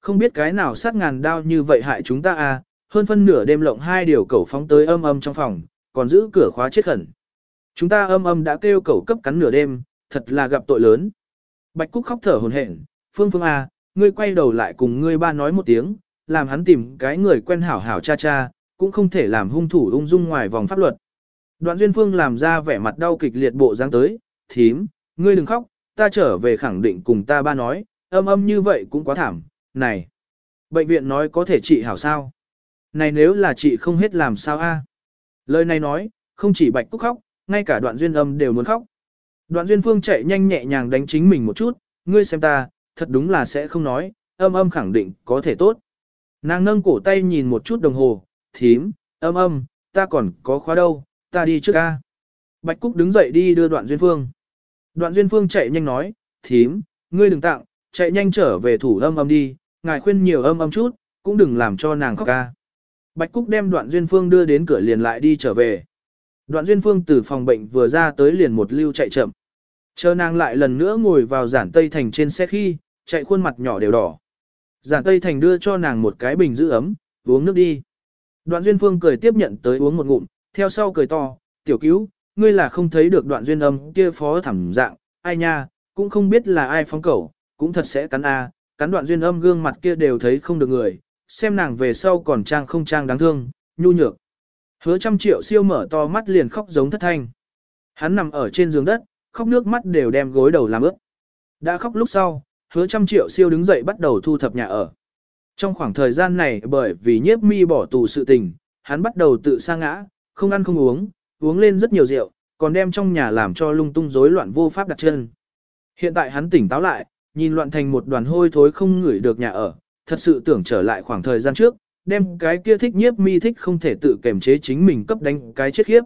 Không biết cái nào sát ngàn đao như vậy hại chúng ta à, hơn phân nửa đêm lộng hai điều cẩu phóng tới âm âm trong phòng, còn giữ cửa khóa chết khẩn. Chúng ta âm âm đã kêu cẩu cấp cắn nửa đêm, thật là gặp tội lớn. Bạch Cúc khóc thở hồn hển, Phương Phương à, ngươi quay đầu lại cùng ngươi ba nói một tiếng, làm hắn tìm cái người quen hảo hảo cha cha, cũng không thể làm hung thủ ung dung ngoài vòng pháp luật. Đoạn Duyên Phương làm ra vẻ mặt đau kịch liệt bộ dáng tới, thím, ngươi đừng khóc, ta trở về khẳng định cùng ta ba nói, âm âm như vậy cũng quá thảm, này. Bệnh viện nói có thể trị hảo sao? Này nếu là chị không hết làm sao a? Lời này nói, không chỉ Bạch Cúc khóc, ngay cả đoạn duyên âm đều muốn khóc. Đoạn duyên phương chạy nhanh nhẹ nhàng đánh chính mình một chút, ngươi xem ta, thật đúng là sẽ không nói, âm âm khẳng định có thể tốt. Nàng nâng cổ tay nhìn một chút đồng hồ, thím, âm âm, ta còn có khóa đâu, ta đi trước ca. Bạch Cúc đứng dậy đi đưa đoạn duyên phương. Đoạn duyên phương chạy nhanh nói, thím, ngươi đừng tặng, chạy nhanh trở về thủ âm âm đi, ngài khuyên nhiều âm âm chút, cũng đừng làm cho nàng khóc ca. Bạch Cúc đem đoạn duyên phương đưa đến cửa liền lại đi trở về. Đoạn duyên phương từ phòng bệnh vừa ra tới liền một lưu chạy chậm. Chờ nàng lại lần nữa ngồi vào giản tây thành trên xe khi, chạy khuôn mặt nhỏ đều đỏ. Giản tây thành đưa cho nàng một cái bình giữ ấm, uống nước đi. Đoạn duyên phương cười tiếp nhận tới uống một ngụm, theo sau cười to, tiểu cứu, ngươi là không thấy được đoạn duyên âm kia phó thảm dạng, ai nha, cũng không biết là ai phóng cẩu, cũng thật sẽ cắn a, cắn đoạn duyên âm gương mặt kia đều thấy không được người, xem nàng về sau còn trang không trang đáng thương, nhu nhược. Hứa trăm triệu siêu mở to mắt liền khóc giống thất thanh. Hắn nằm ở trên giường đất, khóc nước mắt đều đem gối đầu làm ướt. Đã khóc lúc sau, hứa trăm triệu siêu đứng dậy bắt đầu thu thập nhà ở. Trong khoảng thời gian này bởi vì nhiếp mi bỏ tù sự tình, hắn bắt đầu tự sa ngã, không ăn không uống, uống lên rất nhiều rượu, còn đem trong nhà làm cho lung tung rối loạn vô pháp đặt chân. Hiện tại hắn tỉnh táo lại, nhìn loạn thành một đoàn hôi thối không ngửi được nhà ở, thật sự tưởng trở lại khoảng thời gian trước, đem cái kia thích nhiếp mi thích không thể tự kềm chế chính mình cấp đánh cái chết khiếp.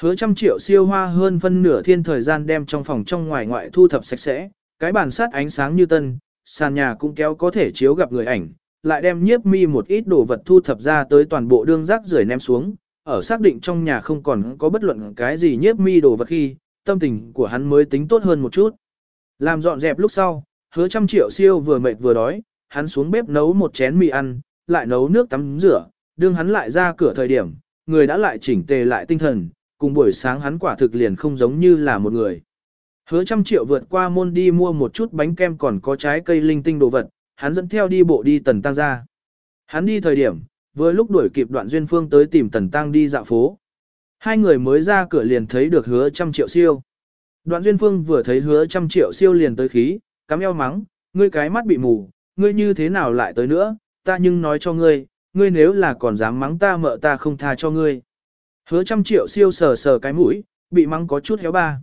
Hứa trăm triệu siêu hoa hơn phân nửa thiên thời gian đem trong phòng trong ngoài ngoại thu thập sạch sẽ, cái bàn sát ánh sáng như tân, sàn nhà cũng kéo có thể chiếu gặp người ảnh, lại đem nhiếp mi một ít đồ vật thu thập ra tới toàn bộ đương rác rưởi ném xuống, ở xác định trong nhà không còn có bất luận cái gì nhiếp mi đồ vật khi, tâm tình của hắn mới tính tốt hơn một chút. Làm dọn dẹp lúc sau, hứa trăm triệu siêu vừa mệt vừa đói, hắn xuống bếp nấu một chén mì ăn, lại nấu nước tắm rửa, đương hắn lại ra cửa thời điểm, người đã lại chỉnh tề lại tinh thần, cùng buổi sáng hắn quả thực liền không giống như là một người. Hứa trăm triệu vượt qua môn đi mua một chút bánh kem còn có trái cây linh tinh đồ vật, hắn dẫn theo đi bộ đi tần tăng ra. Hắn đi thời điểm, vừa lúc đuổi kịp đoạn duyên phương tới tìm tần tăng đi dạo phố. Hai người mới ra cửa liền thấy được hứa trăm triệu siêu. Đoạn duyên phương vừa thấy hứa trăm triệu siêu liền tới khí, cắm eo mắng, ngươi cái mắt bị mù, ngươi như thế nào lại tới nữa, ta nhưng nói cho ngươi, ngươi nếu là còn dám mắng ta mợ ta không tha cho ngươi. Hứa trăm triệu siêu sờ sờ cái mũi, bị mắng có chút héo ba.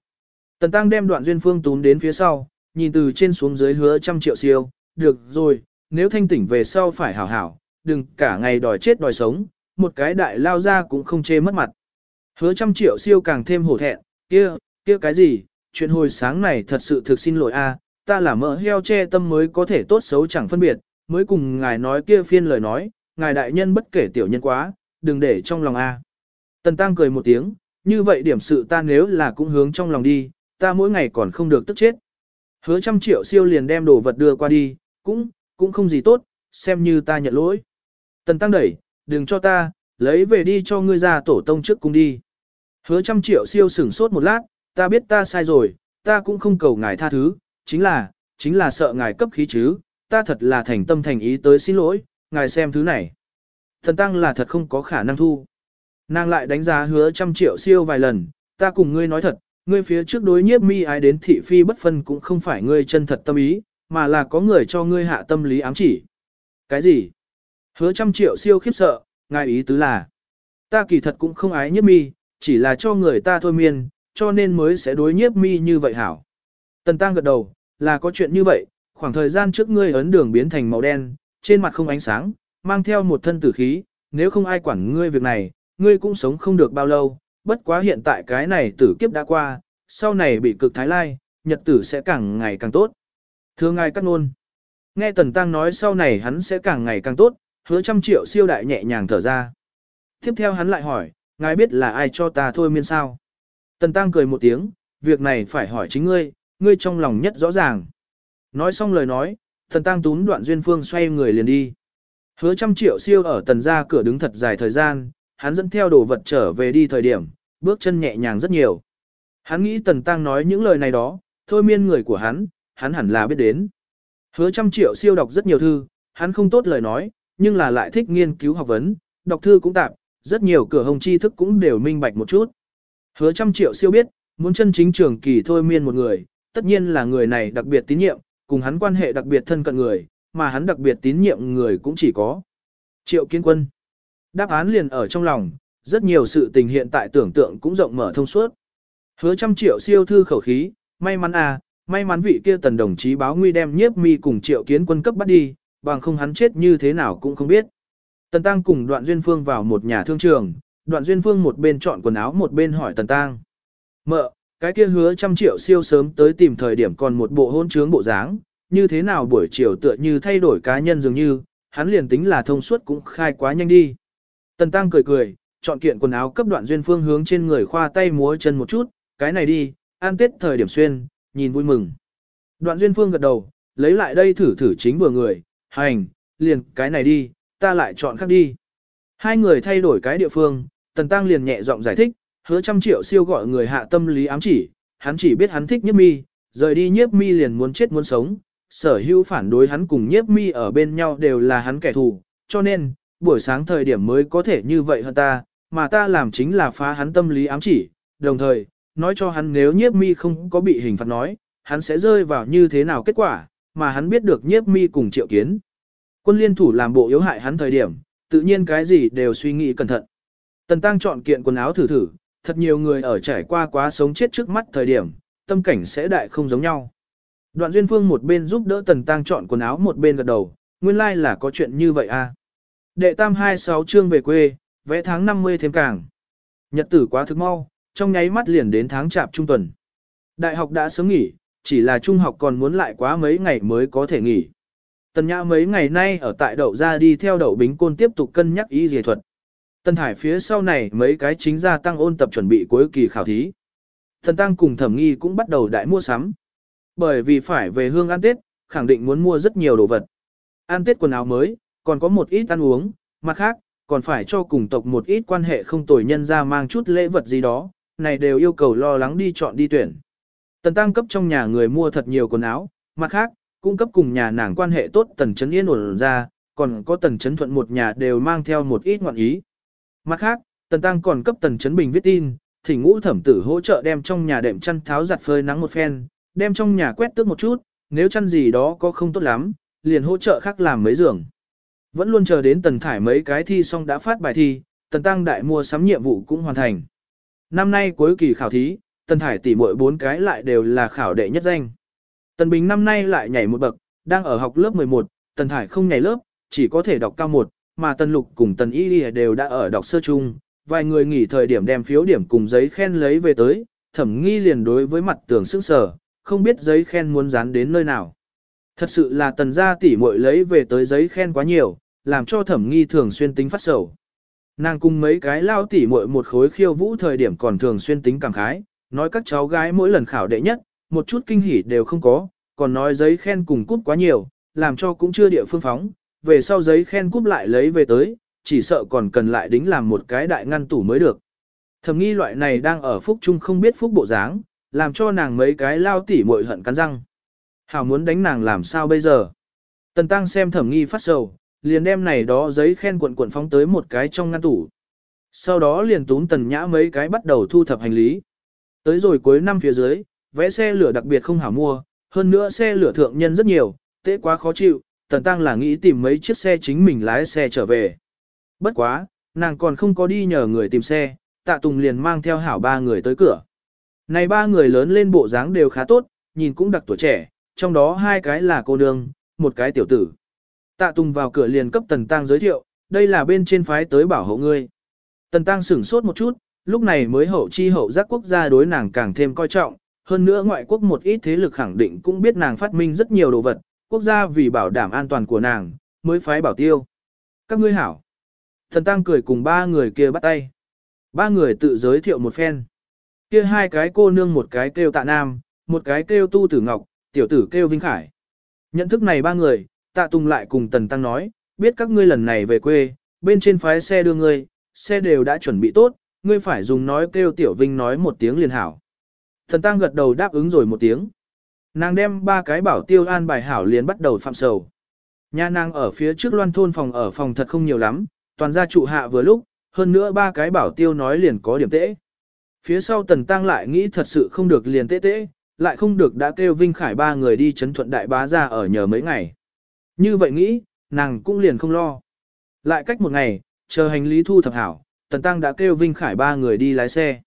Tần Tăng đem đoạn duyên phương tún đến phía sau, nhìn từ trên xuống dưới hứa trăm triệu siêu, được rồi, nếu thanh tỉnh về sau phải hảo hảo, đừng cả ngày đòi chết đòi sống, một cái đại lao ra cũng không chê mất mặt. Hứa trăm triệu siêu càng thêm hổ thẹn, kia, kia cái gì, chuyện hồi sáng này thật sự thực xin lỗi a, à, ta là mỡ heo che tâm mới có thể tốt xấu chẳng phân biệt, mới cùng ngài nói kia phiên lời nói, ngài đại nhân bất kể tiểu nhân quá, đừng để trong lòng a. Tần Tăng cười một tiếng, như vậy điểm sự ta nếu là cũng hướng trong lòng đi, ta mỗi ngày còn không được tức chết. Hứa trăm triệu siêu liền đem đồ vật đưa qua đi, cũng, cũng không gì tốt, xem như ta nhận lỗi. Tần Tăng đẩy, đừng cho ta, lấy về đi cho ngươi ra tổ tông trước cung đi. Hứa trăm triệu siêu sửng sốt một lát, ta biết ta sai rồi, ta cũng không cầu ngài tha thứ, chính là, chính là sợ ngài cấp khí chứ, ta thật là thành tâm thành ý tới xin lỗi, ngài xem thứ này. Thần tăng là thật không có khả năng thu. Nàng lại đánh giá hứa trăm triệu siêu vài lần, ta cùng ngươi nói thật, ngươi phía trước đối nhiếp mi ái đến thị phi bất phân cũng không phải ngươi chân thật tâm ý, mà là có người cho ngươi hạ tâm lý ám chỉ. Cái gì? Hứa trăm triệu siêu khiếp sợ, ngài ý tứ là, ta kỳ thật cũng không ái nhiếp mi, chỉ là cho người ta thôi miên, cho nên mới sẽ đối nhiếp mi như vậy hảo. Tần tăng gật đầu, là có chuyện như vậy, khoảng thời gian trước ngươi ấn đường biến thành màu đen, trên mặt không ánh sáng, mang theo một thân tử khí, nếu không ai quản ngươi việc này, ngươi cũng sống không được bao lâu, bất quá hiện tại cái này tử kiếp đã qua, sau này bị cực thái lai, nhật tử sẽ càng ngày càng tốt. Thưa ngài cắt ngôn, Nghe Tần Tăng nói sau này hắn sẽ càng ngày càng tốt, hứa trăm triệu siêu đại nhẹ nhàng thở ra. Tiếp theo hắn lại hỏi, ngài biết là ai cho ta thôi miên sao? Tần Tăng cười một tiếng, việc này phải hỏi chính ngươi, ngươi trong lòng nhất rõ ràng. Nói xong lời nói, Tần tăng túm đoạn duyên phương xoay người liền đi. Hứa trăm triệu siêu ở tần ra cửa đứng thật dài thời gian, hắn dẫn theo đồ vật trở về đi thời điểm, bước chân nhẹ nhàng rất nhiều. Hắn nghĩ tần tăng nói những lời này đó, thôi miên người của hắn, hắn hẳn là biết đến. Hứa trăm triệu siêu đọc rất nhiều thư, hắn không tốt lời nói, nhưng là lại thích nghiên cứu học vấn, đọc thư cũng tạm, rất nhiều cửa hồng tri thức cũng đều minh bạch một chút. Hứa trăm triệu siêu biết, muốn chân chính trường kỳ thôi miên một người, tất nhiên là người này đặc biệt tín nhiệm, cùng hắn quan hệ đặc biệt thân cận người, mà hắn đặc biệt tín nhiệm người cũng chỉ có. Triệu Kiến Quân. Đáp án liền ở trong lòng, rất nhiều sự tình hiện tại tưởng tượng cũng rộng mở thông suốt. Hứa trăm triệu siêu thư khẩu khí, may mắn à, may mắn vị kia tần đồng chí báo nguy đem nhiếp mi cùng triệu kiến quân cấp bắt đi, bằng không hắn chết như thế nào cũng không biết. Tần Tăng cùng đoạn duyên phương vào một nhà thương trường, đoạn duyên phương một bên chọn quần áo một bên hỏi Tần Tăng. Mợ, cái kia hứa trăm triệu siêu sớm tới tìm thời điểm còn một bộ hôn trướng bộ dáng, như thế nào buổi chiều tựa như thay đổi cá nhân dường như, hắn liền tính là thông suốt cũng khai quá nhanh đi. Tần Tăng cười cười, chọn kiện quần áo cấp đoạn duyên phương hướng trên người khoa tay múa chân một chút, cái này đi, an tết thời điểm xuyên, nhìn vui mừng. Đoạn duyên phương gật đầu, lấy lại đây thử thử chính vừa người, hành, liền cái này đi, ta lại chọn khác đi. Hai người thay đổi cái địa phương, Tần Tăng liền nhẹ giọng giải thích, hứa trăm triệu siêu gọi người hạ tâm lý ám chỉ, hắn chỉ biết hắn thích nhiếp mi, rời đi nhiếp mi liền muốn chết muốn sống, sở hữu phản đối hắn cùng nhiếp mi ở bên nhau đều là hắn kẻ thù, cho nên, buổi sáng thời điểm mới có thể như vậy hơn ta, mà ta làm chính là phá hắn tâm lý ám chỉ, đồng thời, nói cho hắn nếu nhiếp mi không có bị hình phạt nói, hắn sẽ rơi vào như thế nào kết quả, mà hắn biết được nhiếp mi cùng triệu kiến. Quân liên thủ làm bộ yếu hại hắn thời điểm, tự nhiên cái gì đều suy nghĩ cẩn thận. Tần Tăng chọn kiện quần áo thử thử, thật nhiều người ở trải qua quá sống chết trước mắt thời điểm, tâm cảnh sẽ đại không giống nhau. Đoạn Duyên Phương một bên giúp đỡ Tần Tăng chọn quần áo một bên gật đầu, nguyên lai like là có chuyện như vậy à. Đệ tam 26 chương về quê, vẽ tháng 50 thêm càng. Nhật tử quá thức mau, trong nháy mắt liền đến tháng chạp trung tuần. Đại học đã sớm nghỉ, chỉ là trung học còn muốn lại quá mấy ngày mới có thể nghỉ. Tần Nhã mấy ngày nay ở tại đậu ra đi theo đậu bính côn tiếp tục cân nhắc ý dề thuật. Tần Thải phía sau này mấy cái chính gia tăng ôn tập chuẩn bị cuối kỳ khảo thí. Thần Tăng cùng thẩm nghi cũng bắt đầu đại mua sắm. Bởi vì phải về hương ăn Tết, khẳng định muốn mua rất nhiều đồ vật. Ăn Tết quần áo mới, còn có một ít ăn uống, mặt khác, còn phải cho cùng tộc một ít quan hệ không tồi nhân ra mang chút lễ vật gì đó, này đều yêu cầu lo lắng đi chọn đi tuyển. Tần Tăng cấp trong nhà người mua thật nhiều quần áo, mặt khác, cung cấp cùng nhà nàng quan hệ tốt tần chấn yên ổn ra, còn có tần chấn thuận một nhà đều mang theo một ít ngoạn ý. Mặt khác, tần tăng còn cấp tần chấn bình viết tin, thỉnh ngũ thẩm tử hỗ trợ đem trong nhà đệm chăn tháo giặt phơi nắng một phen, đem trong nhà quét tước một chút, nếu chăn gì đó có không tốt lắm, liền hỗ trợ khác làm mấy giường. Vẫn luôn chờ đến tần thải mấy cái thi xong đã phát bài thi, tần tăng đại mua sắm nhiệm vụ cũng hoàn thành. Năm nay cuối kỳ khảo thí, tần thải tỷ muội bốn cái lại đều là khảo đệ nhất danh. Tần Bình năm nay lại nhảy một bậc, đang ở học lớp 11, Tần Thải không nhảy lớp, chỉ có thể đọc cao 1, mà Tần Lục cùng Tần Y đều đã ở đọc sơ chung Vài người nghỉ thời điểm đem phiếu điểm cùng giấy khen lấy về tới, thẩm nghi liền đối với mặt tường sững sờ, không biết giấy khen muốn dán đến nơi nào. Thật sự là tần gia tỷ muội lấy về tới giấy khen quá nhiều, làm cho thẩm nghi thường xuyên tính phát sầu. Nàng cùng mấy cái lao tỷ muội một khối khiêu vũ thời điểm còn thường xuyên tính cảm khái, nói các cháu gái mỗi lần khảo đệ nhất, một chút kinh hỉ đều không có, còn nói giấy khen cùng cút quá nhiều, làm cho cũng chưa địa phương phóng, về sau giấy khen cút lại lấy về tới, chỉ sợ còn cần lại đính làm một cái đại ngăn tủ mới được. Thầm nghi loại này đang ở phúc chung không biết phúc bộ dáng, làm cho nàng mấy cái lao tỉ muội hận cắn răng. Hảo muốn đánh nàng làm sao bây giờ? Tần tăng xem thẩm nghi phát sầu, liền đem này đó giấy khen cuộn cuộn phóng tới một cái trong ngăn tủ. Sau đó liền tún tần nhã mấy cái bắt đầu thu thập hành lý. Tới rồi cuối năm phía dưới, vẽ xe lửa đặc biệt không hảo mua, hơn nữa xe lửa thượng nhân rất nhiều, tế quá khó chịu, tần tăng là nghĩ tìm mấy chiếc xe chính mình lái xe trở về. Bất quá, nàng còn không có đi nhờ người tìm xe, tạ tùng liền mang theo hảo ba người tới cửa. Này ba người lớn lên bộ dáng đều khá tốt, nhìn cũng đặc tuổi trẻ, trong đó hai cái là cô nương, một cái tiểu tử. Tạ Tùng vào cửa liền cấp Tần Tăng giới thiệu, đây là bên trên phái tới bảo hộ ngươi. Tần Tăng sửng sốt một chút, lúc này mới hậu chi hậu giác quốc gia đối nàng càng thêm coi trọng, hơn nữa ngoại quốc một ít thế lực khẳng định cũng biết nàng phát minh rất nhiều đồ vật, quốc gia vì bảo đảm an toàn của nàng, mới phái bảo tiêu. Các ngươi hảo. Thần Tăng cười cùng ba người kia bắt tay. Ba người tự giới thiệu một phen. Kia hai cái cô nương một cái kêu tạ nam, một cái kêu tu tử ngọc, tiểu tử kêu vinh khải. Nhận thức này ba người, tạ tùng lại cùng Tần Tăng nói, biết các ngươi lần này về quê, bên trên phái xe đưa ngươi, xe đều đã chuẩn bị tốt, ngươi phải dùng nói kêu Tiểu Vinh nói một tiếng liền hảo. thần Tăng gật đầu đáp ứng rồi một tiếng. Nàng đem ba cái bảo tiêu an bài hảo liền bắt đầu phạm sầu. Nhà nàng ở phía trước loan thôn phòng ở phòng thật không nhiều lắm, toàn gia trụ hạ vừa lúc, hơn nữa ba cái bảo tiêu nói liền có điểm tễ. Phía sau tần tăng lại nghĩ thật sự không được liền tễ tễ, lại không được đã kêu Vinh Khải ba người đi chấn thuận đại bá ra ở nhờ mấy ngày. Như vậy nghĩ, nàng cũng liền không lo. Lại cách một ngày, chờ hành lý thu thập hảo, tần tăng đã kêu Vinh Khải ba người đi lái xe.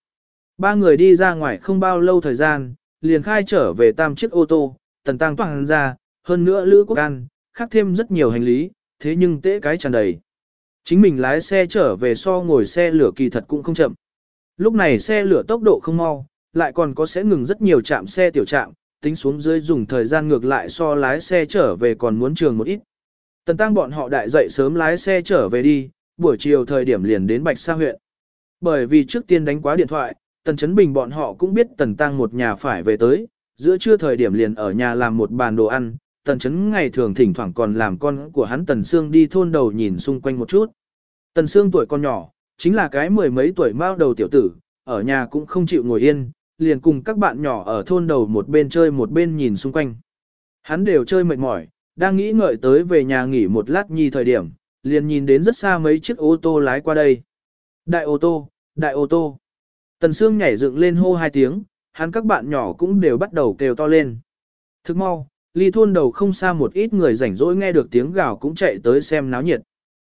Ba người đi ra ngoài không bao lâu thời gian, liền khai trở về tam chiếc ô tô, tần tăng toàn ra, hơn nữa Lữ Quốc An, khác thêm rất nhiều hành lý, thế nhưng tễ cái tràn đầy. Chính mình lái xe trở về so ngồi xe lửa kỳ thật cũng không chậm. Lúc này xe lửa tốc độ không mau, lại còn có sẽ ngừng rất nhiều trạm xe tiểu trạm, tính xuống dưới dùng thời gian ngược lại so lái xe trở về còn muốn trường một ít. Tần tăng bọn họ đại dậy sớm lái xe trở về đi, buổi chiều thời điểm liền đến Bạch Sa huyện. Bởi vì trước tiên đánh quá điện thoại, Tần Chấn Bình bọn họ cũng biết Tần Tăng một nhà phải về tới, giữa trưa thời điểm liền ở nhà làm một bàn đồ ăn, Tần Chấn ngày thường thỉnh thoảng còn làm con của hắn Tần Sương đi thôn đầu nhìn xung quanh một chút. Tần Sương tuổi con nhỏ, chính là cái mười mấy tuổi mao đầu tiểu tử, ở nhà cũng không chịu ngồi yên, liền cùng các bạn nhỏ ở thôn đầu một bên chơi một bên nhìn xung quanh. Hắn đều chơi mệt mỏi, đang nghĩ ngợi tới về nhà nghỉ một lát nhi thời điểm, liền nhìn đến rất xa mấy chiếc ô tô lái qua đây. Đại ô tô, đại ô tô. Tần Sương nhảy dựng lên hô hai tiếng, hắn các bạn nhỏ cũng đều bắt đầu kêu to lên. Thức mau, ly thôn đầu không xa một ít người rảnh rỗi nghe được tiếng gào cũng chạy tới xem náo nhiệt.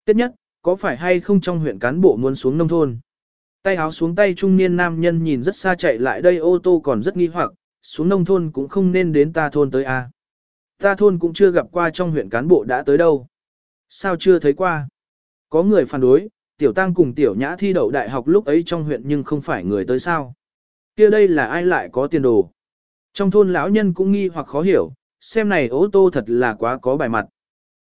Tiếp nhất, có phải hay không trong huyện cán bộ muốn xuống nông thôn? Tay áo xuống tay trung niên nam nhân nhìn rất xa chạy lại đây ô tô còn rất nghi hoặc, xuống nông thôn cũng không nên đến ta thôn tới a. Ta thôn cũng chưa gặp qua trong huyện cán bộ đã tới đâu. Sao chưa thấy qua? Có người phản đối, tiểu tăng cùng tiểu nhã thi đậu đại học lúc ấy trong huyện nhưng không phải người tới sao. kia đây là ai lại có tiền đồ. Trong thôn lão nhân cũng nghi hoặc khó hiểu, xem này ô tô thật là quá có bài mặt.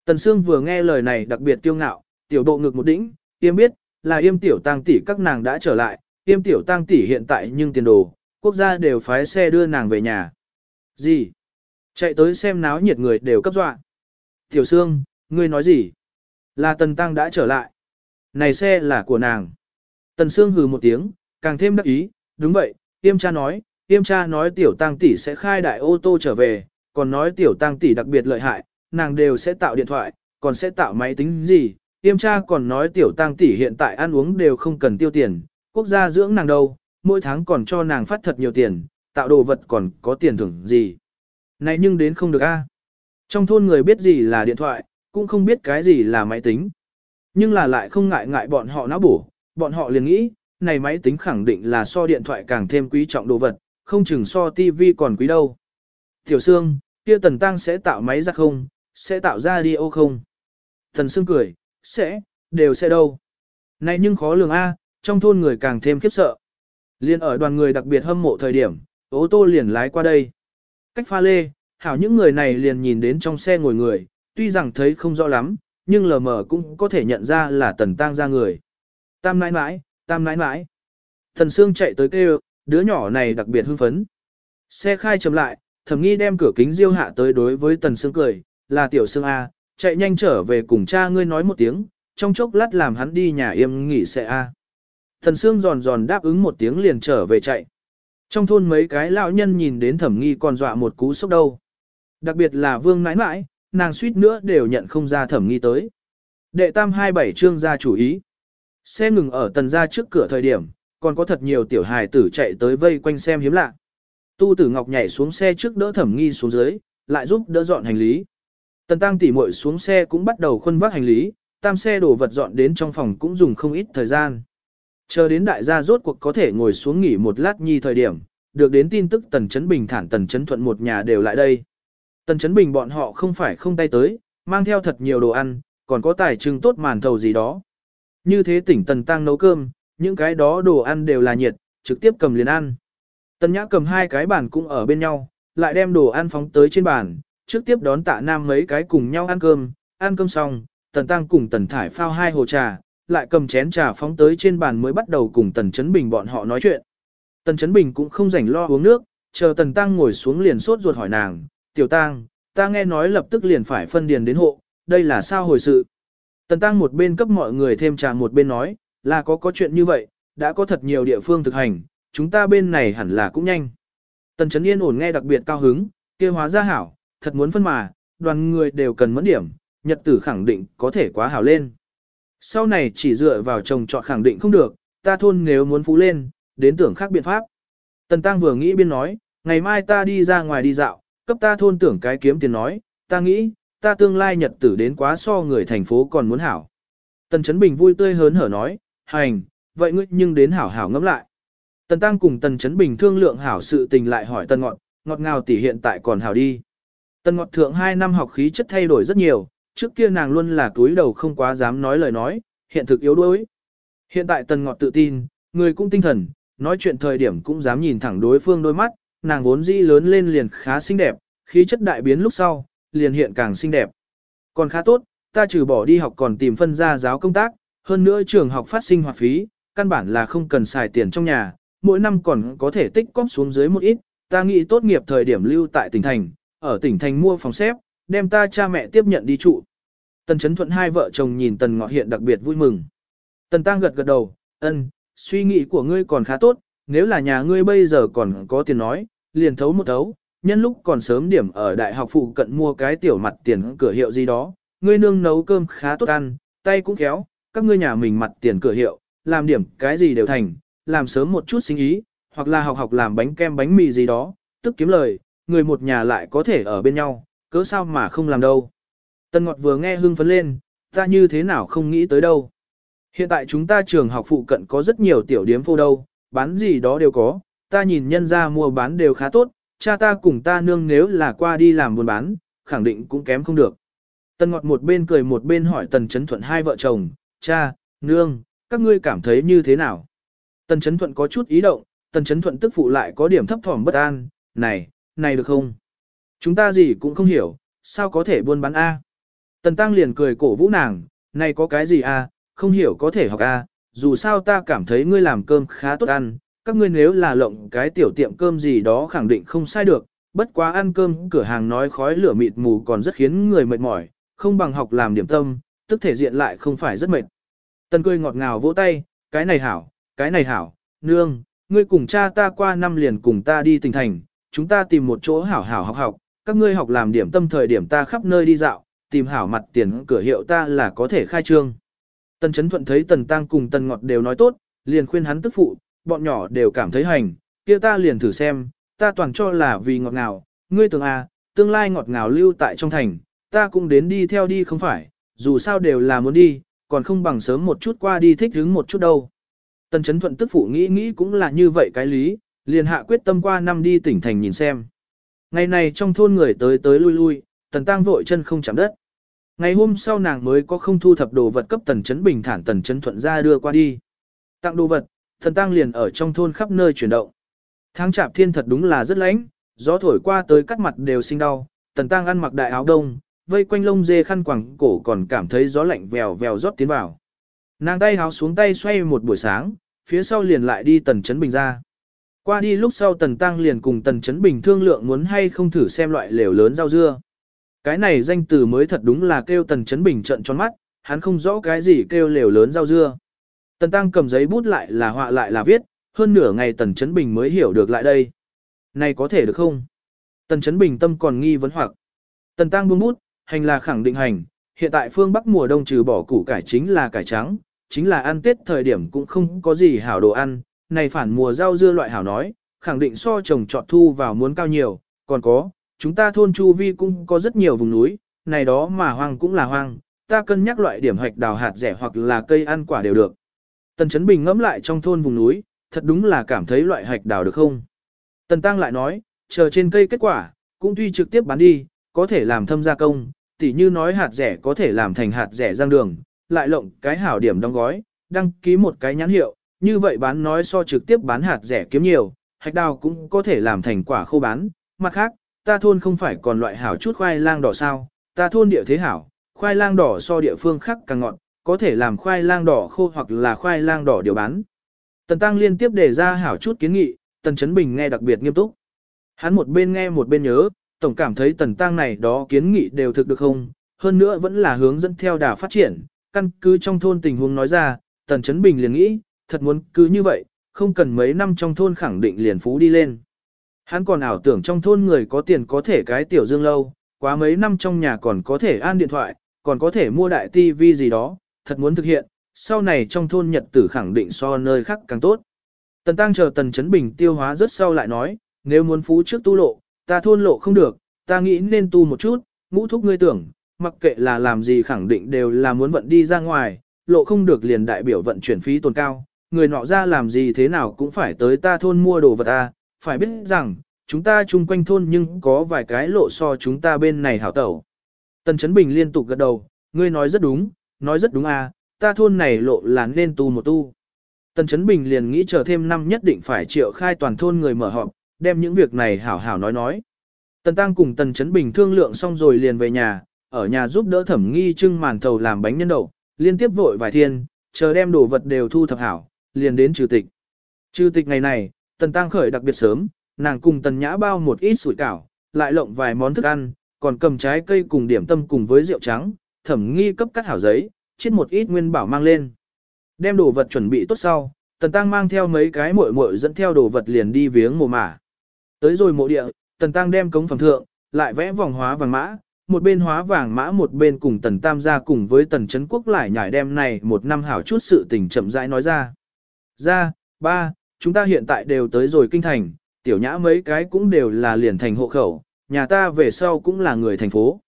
Tần Sương vừa nghe lời này đặc biệt kiêu ngạo, tiểu độ ngực một đỉnh, yêm biết, là yêm tiểu tăng tỷ các nàng đã trở lại, yêm tiểu tăng tỷ hiện tại nhưng tiền đồ, quốc gia đều phái xe đưa nàng về nhà. Gì? Chạy tới xem náo nhiệt người đều cấp dọa. Tiểu Sương, ngươi nói gì? Là tần tăng đã trở lại. Này xe là của nàng. Tần Sương hừ một tiếng, càng thêm đắc ý, đúng vậy, yêm cha nói, yêm cha nói tiểu tăng tỷ sẽ khai đại ô tô trở về, còn nói tiểu tăng tỷ đặc biệt lợi hại, nàng đều sẽ tạo điện thoại, còn sẽ tạo máy tính gì. Yêm cha còn nói tiểu tăng tỷ hiện tại ăn uống đều không cần tiêu tiền, quốc gia dưỡng nàng đâu, mỗi tháng còn cho nàng phát thật nhiều tiền, tạo đồ vật còn có tiền thưởng gì. Này nhưng đến không được a. Trong thôn người biết gì là điện thoại, cũng không biết cái gì là máy tính. Nhưng là lại không ngại ngại bọn họ não bổ, bọn họ liền nghĩ, này máy tính khẳng định là so điện thoại càng thêm quý trọng đồ vật, không chừng so TV còn quý đâu. Tiểu Sương, kia Tần Tăng sẽ tạo máy ra không, sẽ tạo ra đi ô không? Thần Sương cười, sẽ, đều sẽ đâu. Này nhưng khó lường A, trong thôn người càng thêm khiếp sợ. Liên ở đoàn người đặc biệt hâm mộ thời điểm, ô tô liền lái qua đây. Cách pha lê, hảo những người này liền nhìn đến trong xe ngồi người, tuy rằng thấy không rõ lắm, nhưng lờ mờ cũng có thể nhận ra là Tần Tăng ra người. Tam nãi nãi, tam nãi nãi. Thần Sương chạy tới kêu, đứa nhỏ này đặc biệt hưng phấn. Xe khai chậm lại, thẩm nghi đem cửa kính diêu hạ tới đối với tần sương cười, là tiểu sương A, chạy nhanh trở về cùng cha ngươi nói một tiếng, trong chốc lát làm hắn đi nhà yêm nghỉ sẽ A. Thần sương giòn giòn đáp ứng một tiếng liền trở về chạy. Trong thôn mấy cái lão nhân nhìn đến thẩm nghi còn dọa một cú sốc đâu. Đặc biệt là vương nãi nãi, nàng suýt nữa đều nhận không ra thẩm nghi tới. Đệ tam hai bảy trương ra chủ ý. Xe ngừng ở tần gia trước cửa thời điểm, còn có thật nhiều tiểu hài tử chạy tới vây quanh xem hiếm lạ. Tu tử ngọc nhảy xuống xe trước đỡ thẩm nghi xuống dưới, lại giúp đỡ dọn hành lý. Tần tăng tỉ muội xuống xe cũng bắt đầu khuân vác hành lý, tam xe đổ vật dọn đến trong phòng cũng dùng không ít thời gian. Chờ đến đại gia rốt cuộc có thể ngồi xuống nghỉ một lát nhi thời điểm, được đến tin tức Tần Chấn Bình thản Tần Chấn Thuận một nhà đều lại đây. Tần Chấn Bình bọn họ không phải không tay tới, mang theo thật nhiều đồ ăn, còn có tài trưng tốt màn thầu gì đó. Như thế tỉnh Tần Tăng nấu cơm, những cái đó đồ ăn đều là nhiệt, trực tiếp cầm liền ăn. Tần Nhã cầm hai cái bàn cũng ở bên nhau, lại đem đồ ăn phóng tới trên bàn, trước tiếp đón tạ nam mấy cái cùng nhau ăn cơm, ăn cơm xong, Tần Tăng cùng Tần Thải phao hai hồ trà, lại cầm chén trà phóng tới trên bàn mới bắt đầu cùng Tần Chấn Bình bọn họ nói chuyện. Tần Chấn Bình cũng không rảnh lo uống nước, chờ Tần Tăng ngồi xuống liền sốt ruột hỏi nàng, Tiểu Tăng, ta nghe nói lập tức liền phải phân điền đến hộ, đây là sao hồi sự. Tần Tăng một bên cấp mọi người thêm trà một bên nói, là có có chuyện như vậy, đã có thật nhiều địa phương thực hành, chúng ta bên này hẳn là cũng nhanh. Tần Trấn Yên ổn nghe đặc biệt cao hứng, kia hóa ra hảo, thật muốn phân mà, đoàn người đều cần mẫn điểm, nhật tử khẳng định có thể quá hảo lên. Sau này chỉ dựa vào trồng trọt khẳng định không được, ta thôn nếu muốn phú lên, đến tưởng khác biện pháp. Tần Tăng vừa nghĩ biên nói, ngày mai ta đi ra ngoài đi dạo, cấp ta thôn tưởng cái kiếm tiền nói, ta nghĩ, ta tương lai nhật tử đến quá so người thành phố còn muốn hảo. Tần Trấn Bình vui tươi hớn hở nói, hành, vậy ngươi nhưng đến hảo hảo ngẫm lại. Tần Tăng cùng Tần Trấn Bình thương lượng hảo sự tình lại hỏi Tần Ngọt, ngọt ngào tỷ hiện tại còn hảo đi. Tần Ngọt thượng 2 năm học khí chất thay đổi rất nhiều, trước kia nàng luôn là túi đầu không quá dám nói lời nói, hiện thực yếu đuối. Hiện tại Tần Ngọt tự tin, người cũng tinh thần, nói chuyện thời điểm cũng dám nhìn thẳng đối phương đôi mắt, nàng vốn dĩ lớn lên liền khá xinh đẹp, khí chất đại biến lúc sau, liền hiện càng xinh đẹp. Còn khá tốt, ta trừ bỏ đi học còn tìm phân ra giáo công tác, hơn nữa trường học phát sinh hoạt phí, căn bản là không cần xài tiền trong nhà, mỗi năm còn có thể tích cóp xuống dưới một ít, ta nghĩ tốt nghiệp thời điểm lưu tại tỉnh thành, ở tỉnh thành mua phòng xếp, đem ta cha mẹ tiếp nhận đi trụ. Tần Chấn Thuận hai vợ chồng nhìn Tần Ngọ Hiện đặc biệt vui mừng. Tần Tăng gật gật đầu, ân, suy nghĩ của ngươi còn khá tốt, nếu là nhà ngươi bây giờ còn có tiền nói, liền thấu một thấu, nhân lúc còn sớm điểm ở đại học phụ cận mua cái tiểu mặt tiền cửa hiệu gì đó, ngươi nương nấu cơm khá tốt ăn, tay cũng khéo, các ngươi nhà mình mặt tiền cửa hiệu, làm điểm cái gì đều thành, làm sớm một chút sinh ý, hoặc là học học làm bánh kem bánh mì gì đó, tức kiếm lời, người một nhà lại có thể ở bên nhau, cớ sao mà không làm đâu. Tân Ngọt vừa nghe hưng phấn lên, ta như thế nào không nghĩ tới đâu. Hiện tại chúng ta trường học phụ cận có rất nhiều tiểu điếm phô đâu, bán gì đó đều có, ta nhìn nhân ra mua bán đều khá tốt, cha ta cùng ta nương nếu là qua đi làm buôn bán, khẳng định cũng kém không được. Tần Ngọt một bên cười một bên hỏi Tần Chấn Thuận hai vợ chồng, cha, nương, các ngươi cảm thấy như thế nào? Tần Chấn Thuận có chút ý động, Tần Chấn Thuận tức phụ lại có điểm thấp thỏm bất an, này, này được không? Chúng ta gì cũng không hiểu, sao có thể buôn bán A? Tần Tăng liền cười cổ vũ nàng, này có cái gì A, không hiểu có thể học A, dù sao ta cảm thấy ngươi làm cơm khá tốt ăn, các ngươi nếu là lộng cái tiểu tiệm cơm gì đó khẳng định không sai được, bất quá ăn cơm cửa hàng nói khói lửa mịt mù còn rất khiến người mệt mỏi, không bằng học làm điểm tâm, tức thể diện lại không phải rất mệt. Tần cười ngọt ngào vỗ tay, cái này hảo, cái này hảo, nương, ngươi cùng cha ta qua năm liền cùng ta đi tỉnh thành, chúng ta tìm một chỗ hảo hảo học học, các ngươi học làm điểm tâm thời điểm ta khắp nơi đi dạo, tìm hảo mặt tiền cửa hiệu ta là có thể khai trương. Tần Chấn Thuận thấy Tần Tăng cùng Tần Ngọt đều nói tốt, liền khuyên hắn tức phụ, bọn nhỏ đều cảm thấy hành, kia ta liền thử xem, ta toàn cho là vì ngọt ngào, ngươi tưởng à, tương lai ngọt ngào lưu tại trong thành, ta cũng đến đi theo đi không phải, dù sao đều là muốn đi, còn không bằng sớm một chút qua đi thích hứng một chút đâu. Tần chấn thuận tức phụ nghĩ nghĩ cũng là như vậy cái lý, liền hạ quyết tâm qua năm đi tỉnh thành nhìn xem. Ngày này trong thôn người tới tới lui lui, tần tăng vội chân không chạm đất. Ngày hôm sau nàng mới có không thu thập đồ vật cấp tần chấn bình thản tần chấn thuận ra đưa qua đi. Tặng đồ vật, tần tăng liền ở trong thôn khắp nơi chuyển động. Tháng chạp thiên thật đúng là rất lạnh, gió thổi qua tới cắt mặt đều sinh đau, tần tăng ăn mặc đại áo đông, vây quanh lông dê khăn quẳng cổ còn cảm thấy gió lạnh vèo vèo rót tiến vào. Nàng tay háo xuống tay xoay một buổi sáng, phía sau liền lại đi tần chấn bình ra. Qua đi lúc sau tần tăng liền cùng tần chấn bình thương lượng muốn hay không thử xem loại lều lớn rau dưa. Cái này danh từ mới thật đúng là kêu tần chấn bình trận tròn mắt, hắn không rõ cái gì kêu lều lớn rau dưa. Tần tăng cầm giấy bút lại là họa lại là viết, hơn nửa ngày tần chấn bình mới hiểu được lại đây. Này có thể được không? Tần chấn bình tâm còn nghi vấn hoặc. Tần tăng buông bút, hành là khẳng định hành, hiện tại phương Bắc mùa đông trừ bỏ củ cải chính là cải trắng, chính là ăn Tết thời điểm cũng không có gì hảo đồ ăn, này phản mùa rau dưa loại hảo nói, khẳng định so trồng trọt thu vào muốn cao nhiều, còn có, chúng ta thôn Chu Vi cũng có rất nhiều vùng núi, này đó mà hoang cũng là hoang, ta cân nhắc loại điểm hoạch đào hạt rẻ hoặc là cây ăn quả đều được. Tần Chấn Bình ngẫm lại trong thôn vùng núi, thật đúng là cảm thấy loại hạch đào được không. Tần Tăng lại nói, chờ trên cây kết quả, cũng tuy trực tiếp bán đi, có thể làm thâm gia công, tỉ như nói hạt rẻ có thể làm thành hạt rẻ rang đường, lại lộng cái hảo điểm đóng gói, đăng ký một cái nhãn hiệu, như vậy bán nói so trực tiếp bán hạt rẻ kiếm nhiều, hạch đào cũng có thể làm thành quả khô bán, mặt khác, ta thôn không phải còn loại hảo chút khoai lang đỏ sao, ta thôn địa thế hảo, khoai lang đỏ so địa phương khác càng ngọn, có thể làm khoai lang đỏ khô hoặc là khoai lang đỏ điều bán. Tần Tăng liên tiếp đề ra hảo chút kiến nghị, Tần Chấn Bình nghe đặc biệt nghiêm túc. Hắn một bên nghe một bên nhớ, tổng cảm thấy tần tăng này đó kiến nghị đều thực được không, hơn nữa vẫn là hướng dẫn theo đà phát triển, căn cứ trong thôn tình huống nói ra, tần chấn bình liền nghĩ, thật muốn cứ như vậy, không cần mấy năm trong thôn khẳng định liền phú đi lên. Hắn còn ảo tưởng trong thôn người có tiền có thể cái tiểu dương lâu, quá mấy năm trong nhà còn có thể an điện thoại, còn có thể mua đại tivi gì đó, thật muốn thực hiện, sau này trong thôn nhật tử khẳng định so nơi khác càng tốt. Tần Tăng chờ Tần Chấn Bình tiêu hóa rất sau lại nói, nếu muốn phú trước tu lộ, ta thôn lộ không được, ta nghĩ nên tu một chút, ngũ thúc ngươi tưởng, mặc kệ là làm gì khẳng định đều là muốn vận đi ra ngoài, lộ không được liền đại biểu vận chuyển phí tồn cao, người nọ ra làm gì thế nào cũng phải tới ta thôn mua đồ vật ta, phải biết rằng, chúng ta chung quanh thôn nhưng có vài cái lộ so chúng ta bên này hảo tẩu. Tần Chấn Bình liên tục gật đầu, ngươi nói rất đúng, nói rất đúng à, ta thôn này lộ là nên tu một tu. Tần Chấn Bình liền nghĩ chờ thêm năm nhất định phải triệu khai toàn thôn người mở họp, đem những việc này hảo hảo nói nói. Tần Tăng cùng Tần Chấn Bình thương lượng xong rồi liền về nhà, ở nhà giúp đỡ thẩm nghi trưng màn thầu làm bánh nhân đậu, liên tiếp vội vài thiên, chờ đem đồ vật đều thu thập hảo, liền đến trừ tịch. Trừ tịch ngày này, Tần Tăng khởi đặc biệt sớm, nàng cùng Tần Nhã bao một ít sủi cảo, lại lộng vài món thức ăn, còn cầm trái cây cùng điểm tâm cùng với rượu trắng, thẩm nghi cấp cắt hảo giấy, chiết một ít nguyên bảo mang lên. Đem đồ vật chuẩn bị tốt sau, Tần Tăng mang theo mấy cái muội muội dẫn theo đồ vật liền đi viếng mồ mả. Tới rồi mộ địa, Tần Tăng đem cống phẩm thượng, lại vẽ vòng hóa vàng mã, một bên hóa vàng mã một bên cùng Tần Tam gia cùng với Tần Trấn Quốc lại nhảy đem này một năm hảo chút sự tình chậm rãi nói ra. Ra, ba, chúng ta hiện tại đều tới rồi kinh thành, tiểu nhã mấy cái cũng đều là liền thành hộ khẩu, nhà ta về sau cũng là người thành phố.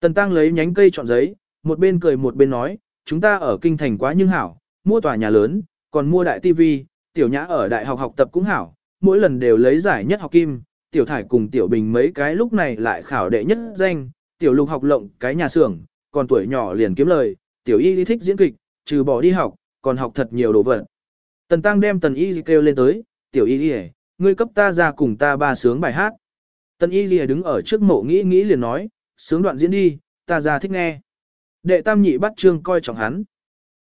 Tần Tăng lấy nhánh cây chọn giấy, một bên cười một bên nói, chúng ta ở kinh thành quá nhưng hảo, mua tòa nhà lớn, còn mua đại tivi, tiểu nhã ở đại học học tập cũng hảo, mỗi lần đều lấy giải nhất học kim, tiểu thải cùng tiểu bình mấy cái lúc này lại khảo đệ nhất danh, tiểu lục học lộng cái nhà xưởng, còn tuổi nhỏ liền kiếm lời, tiểu y thích diễn kịch, trừ bỏ đi học, còn học thật nhiều đồ vật. Tần Tăng đem Tần Y kêu lên tới, tiểu y ngươi cấp ta ra cùng ta ba sướng bài hát. Tần Y đứng ở trước mộ nghĩ nghĩ liền nói, sướng đoạn diễn đi, ta ra thích nghe. Đệ tam nhị bắt trương coi trọng hắn.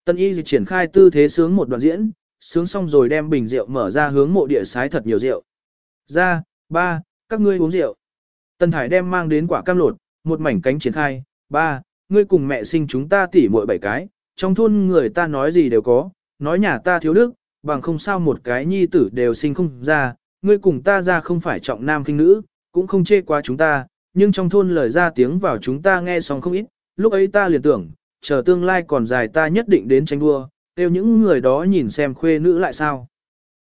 tân Y triển khai tư thế sướng một đoạn diễn, sướng xong rồi đem bình rượu mở ra hướng mộ địa sái thật nhiều rượu. Ra, ba, các ngươi uống rượu. tân Thải đem mang đến quả cam lột, một mảnh cánh triển khai, ba, ngươi cùng mẹ sinh chúng ta tỉ muội bảy cái, trong thôn người ta nói gì đều có, nói nhà ta thiếu đức, bằng không sao một cái nhi tử đều sinh không ra, ngươi cùng ta ra không phải trọng nam kinh nữ, cũng không chê quá chúng ta, nhưng trong thôn lời ra tiếng vào chúng ta nghe xong không ít, lúc ấy ta liền tưởng, chờ tương lai còn dài ta nhất định đến tranh đua, kêu những người đó nhìn xem khuê nữ lại sao.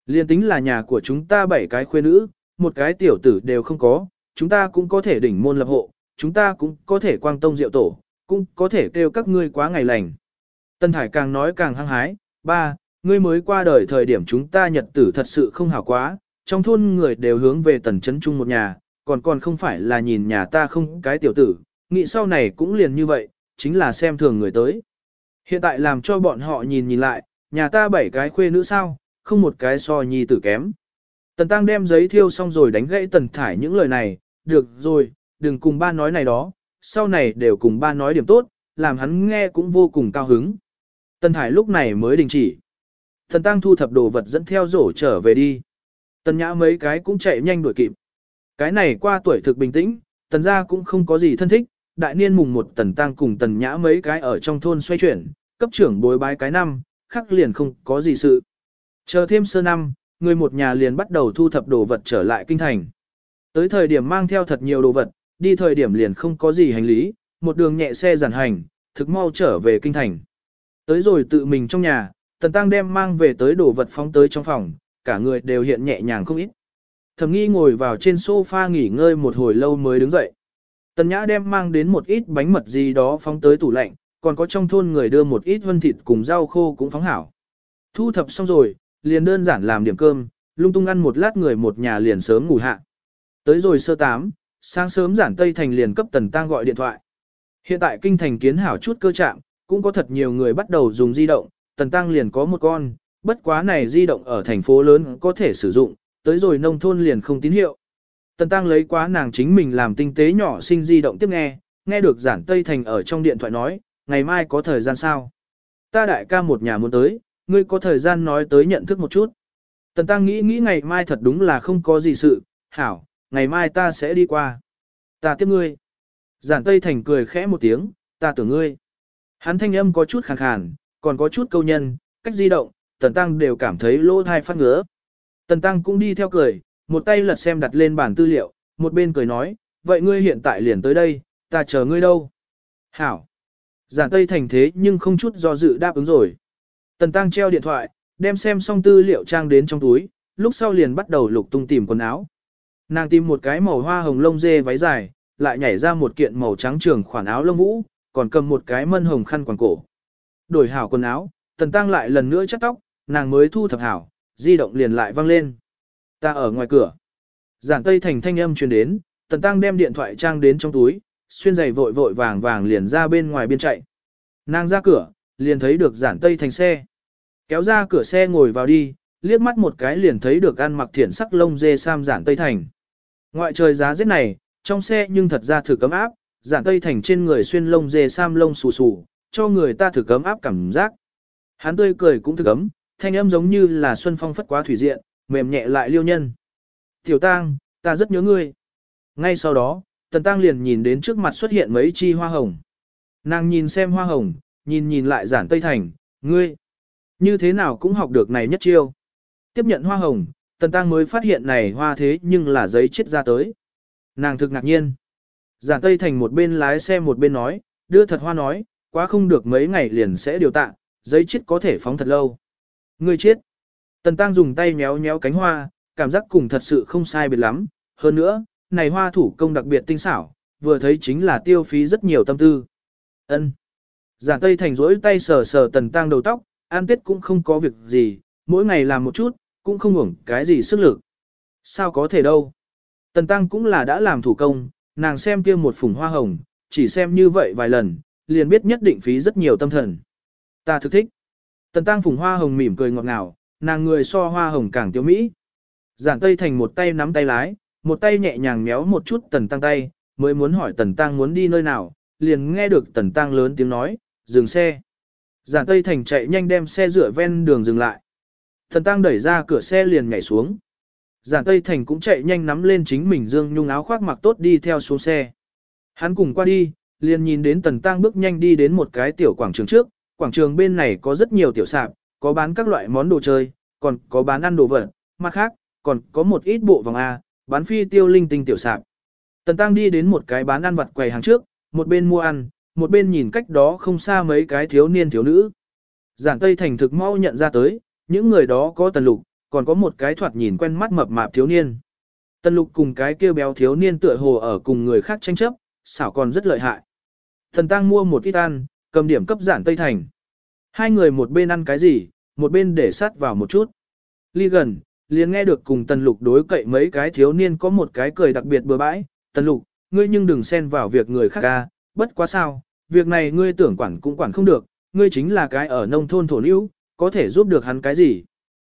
Liên tính là nhà của chúng ta bảy cái khuê nữ, một cái tiểu tử đều không có, chúng ta cũng có thể đỉnh môn lập hộ, chúng ta cũng có thể quang tông diệu tổ, cũng có thể kêu các ngươi quá ngày lành. Tân Thải càng nói càng hăng hái, ba, ngươi mới qua đời thời điểm chúng ta nhật tử thật sự không hảo quá, trong thôn người đều hướng về tần chấn chung một nhà, còn còn không phải là nhìn nhà ta không cái tiểu tử, nghĩ sau này cũng liền như vậy, chính là xem thường người tới. Hiện tại làm cho bọn họ nhìn nhìn lại, nhà ta bảy cái khuê nữ sao, không một cái so nhi tử kém. Tần Tăng đem giấy thiêu xong rồi đánh gãy Tần Thải những lời này, được rồi, đừng cùng ba nói này đó, sau này đều cùng ba nói điểm tốt, làm hắn nghe cũng vô cùng cao hứng. Tần Thải lúc này mới đình chỉ. Tần Tăng thu thập đồ vật dẫn theo rổ trở về đi. Tần Nhã mấy cái cũng chạy nhanh đuổi kịp. Cái này qua tuổi thực bình tĩnh, Tần gia cũng không có gì thân thích, đại niên mùng một Tần Tăng cùng Tần Nhã mấy cái ở trong thôn xoay chuyển, cấp trưởng bối bái cái năm, khắc liền không có gì sự. Chờ thêm sơ năm, người một nhà liền bắt đầu thu thập đồ vật trở lại kinh thành. Tới thời điểm mang theo thật nhiều đồ vật, đi thời điểm liền không có gì hành lý, một đường nhẹ xe giản hành, thực mau trở về kinh thành. Tới rồi tự mình trong nhà, Tần Tăng đem mang về tới đồ vật phóng tới trong phòng, cả người đều hiện nhẹ nhàng không ít. Thẩm nghi ngồi vào trên sofa nghỉ ngơi một hồi lâu mới đứng dậy. Tần Nhã đem mang đến một ít bánh mật gì đó phóng tới tủ lạnh, còn có trong thôn người đưa một ít vân thịt cùng rau khô cũng phóng hảo. Thu thập xong rồi, liền đơn giản làm điểm cơm, lung tung ăn một lát người một nhà liền sớm ngủ hạ. Tới rồi sơ tám, sáng sớm giản Tây Thành liền cấp Tần Tăng gọi điện thoại. Hiện tại kinh thành kiến hảo chút cơ trạng, cũng có thật nhiều người bắt đầu dùng di động, Tần Tăng liền có một con, bất quá này di động ở thành phố lớn có thể sử dụng, tới rồi nông thôn liền không tín hiệu. Tần Tăng lấy quá nàng chính mình làm tinh tế nhỏ sinh di động tiếp nghe, nghe được giản Tây Thành ở trong điện thoại nói, ngày mai có thời gian sao? Ta đại ca một nhà muốn tới, ngươi có thời gian nói tới nhận thức một chút. Tần Tăng nghĩ nghĩ ngày mai thật đúng là không có gì sự, hảo, ngày mai ta sẽ đi qua. Ta tiếp ngươi. Giản Tây Thành cười khẽ một tiếng, ta tưởng ngươi. Hắn thanh âm có chút khàn khàn, còn có chút câu nhân, cách di động, Tần Tăng đều cảm thấy lỗ thai phát ngứa. Tần Tăng cũng đi theo cười, một tay lật xem đặt lên bản tư liệu, một bên cười nói, vậy ngươi hiện tại liền tới đây, ta chờ ngươi đâu. Hảo. Giản Tây Thành thế nhưng không chút do dự đáp ứng rồi. Tần Tăng treo điện thoại, đem xem xong tư liệu trang đến trong túi, lúc sau liền bắt đầu lục tung tìm quần áo. Nàng tìm một cái màu hoa hồng lông dê váy dài, lại nhảy ra một kiện màu trắng trường khoản áo lông vũ, còn cầm một cái mân hồng khăn quàng cổ. Đổi hảo quần áo, Tần Tăng lại lần nữa chắt tóc, nàng mới thu thập hảo, di động liền lại vang lên. Ta ở ngoài cửa. Giản Tây Thành thanh âm truyền đến, Tần Tăng đem điện thoại trang đến trong túi, xuyên giày vội vội vàng vàng liền ra bên ngoài biên chạy. Nàng ra cửa, liền thấy được Giản Tây Thành xe. Kéo ra cửa xe ngồi vào đi, liếc mắt một cái liền thấy được ăn mặc thiển sắc lông dê sam Giản Tây Thành. Ngoại trời giá rét này, trong xe nhưng thật ra thử cấm áp, Giản Tây Thành trên người xuyên lông dê sam lông xù xù, cho người ta thử cấm áp cảm giác. Hắn tươi cười cũng thử cấm thanh âm giống như là xuân phong phất quá thủy diện, mềm nhẹ lại liêu nhân. Tiểu tang, ta rất nhớ ngươi. Ngay sau đó, tần tang liền nhìn đến trước mặt xuất hiện mấy chi hoa hồng. Nàng nhìn xem hoa hồng, nhìn nhìn lại giản tây thành, ngươi. Như thế nào cũng học được này nhất chiêu. Tiếp nhận hoa hồng, tần tăng mới phát hiện này hoa thế nhưng là giấy chết ra tới. Nàng thực ngạc nhiên. Giản tây thành một bên lái xe một bên nói, đưa thật hoa nói, quá không được mấy ngày liền sẽ điều tạ, giấy chết có thể phóng thật lâu. Ngươi chết. Tần Tăng dùng tay méo méo cánh hoa, cảm giác cùng thật sự không sai biệt lắm. Hơn nữa, này hoa thủ công đặc biệt tinh xảo, vừa thấy chính là tiêu phí rất nhiều tâm tư. Ân. Giả Tây Thành rỗi tay sờ sờ Tần Tăng đầu tóc, an tết cũng không có việc gì, mỗi ngày làm một chút, cũng không hưởng cái gì sức lực. Sao có thể đâu. Tần Tăng cũng là đã làm thủ công, nàng xem kia một phùng hoa hồng, chỉ xem như vậy vài lần, liền biết nhất định phí rất nhiều tâm thần. Ta thực thích. Tần Tăng phùng hoa hồng mỉm cười ngọt ngào, nàng người so hoa hồng càng tiêu mỹ. Giản Tây Thành một tay nắm tay lái, một tay nhẹ nhàng méo một chút Tần Tăng tay, mới muốn hỏi Tần Tăng muốn đi nơi nào, liền nghe được Tần Tăng lớn tiếng nói, dừng xe. Giản Tây Thành chạy nhanh đem xe rửa ven đường dừng lại. Tần Tăng đẩy ra cửa xe liền nhảy xuống. Giản Tây Thành cũng chạy nhanh nắm lên chính mình dương nhung áo khoác mặc tốt đi theo xuống xe. Hắn cùng qua đi, liền nhìn đến Tần Tăng bước nhanh đi đến một cái tiểu quảng trường trước, quảng trường bên này có rất nhiều tiểu sạp, có bán các loại món đồ chơi, còn có bán ăn đồ vật, mặt khác, còn có một ít bộ vòng A, bán phi tiêu linh tinh tiểu sạp. Tần Tăng đi đến một cái bán ăn vặt quầy hàng trước, một bên mua ăn, một bên nhìn cách đó không xa mấy cái thiếu niên thiếu nữ. Giản Tây Thành thực mau nhận ra tới, những người đó có tần lục, còn có một cái thoạt nhìn quen mắt mập mạp thiếu niên. Tần lục cùng cái kia béo thiếu niên tựa hồ ở cùng người khác tranh chấp, xảo còn rất lợi hại. Thần Tăng mua một ít ăn, cầm điểm cấp giản Tây Thành. Hai người một bên ăn cái gì, một bên để sát vào một chút. Ly gần, liền nghe được cùng tần lục đối cậy mấy cái thiếu niên có một cái cười đặc biệt bừa bãi. Tần lục, ngươi nhưng đừng xen vào việc người khác ca, bất quá sao, việc này ngươi tưởng quản cũng quản không được, ngươi chính là cái ở nông thôn thổ nữ, có thể giúp được hắn cái gì.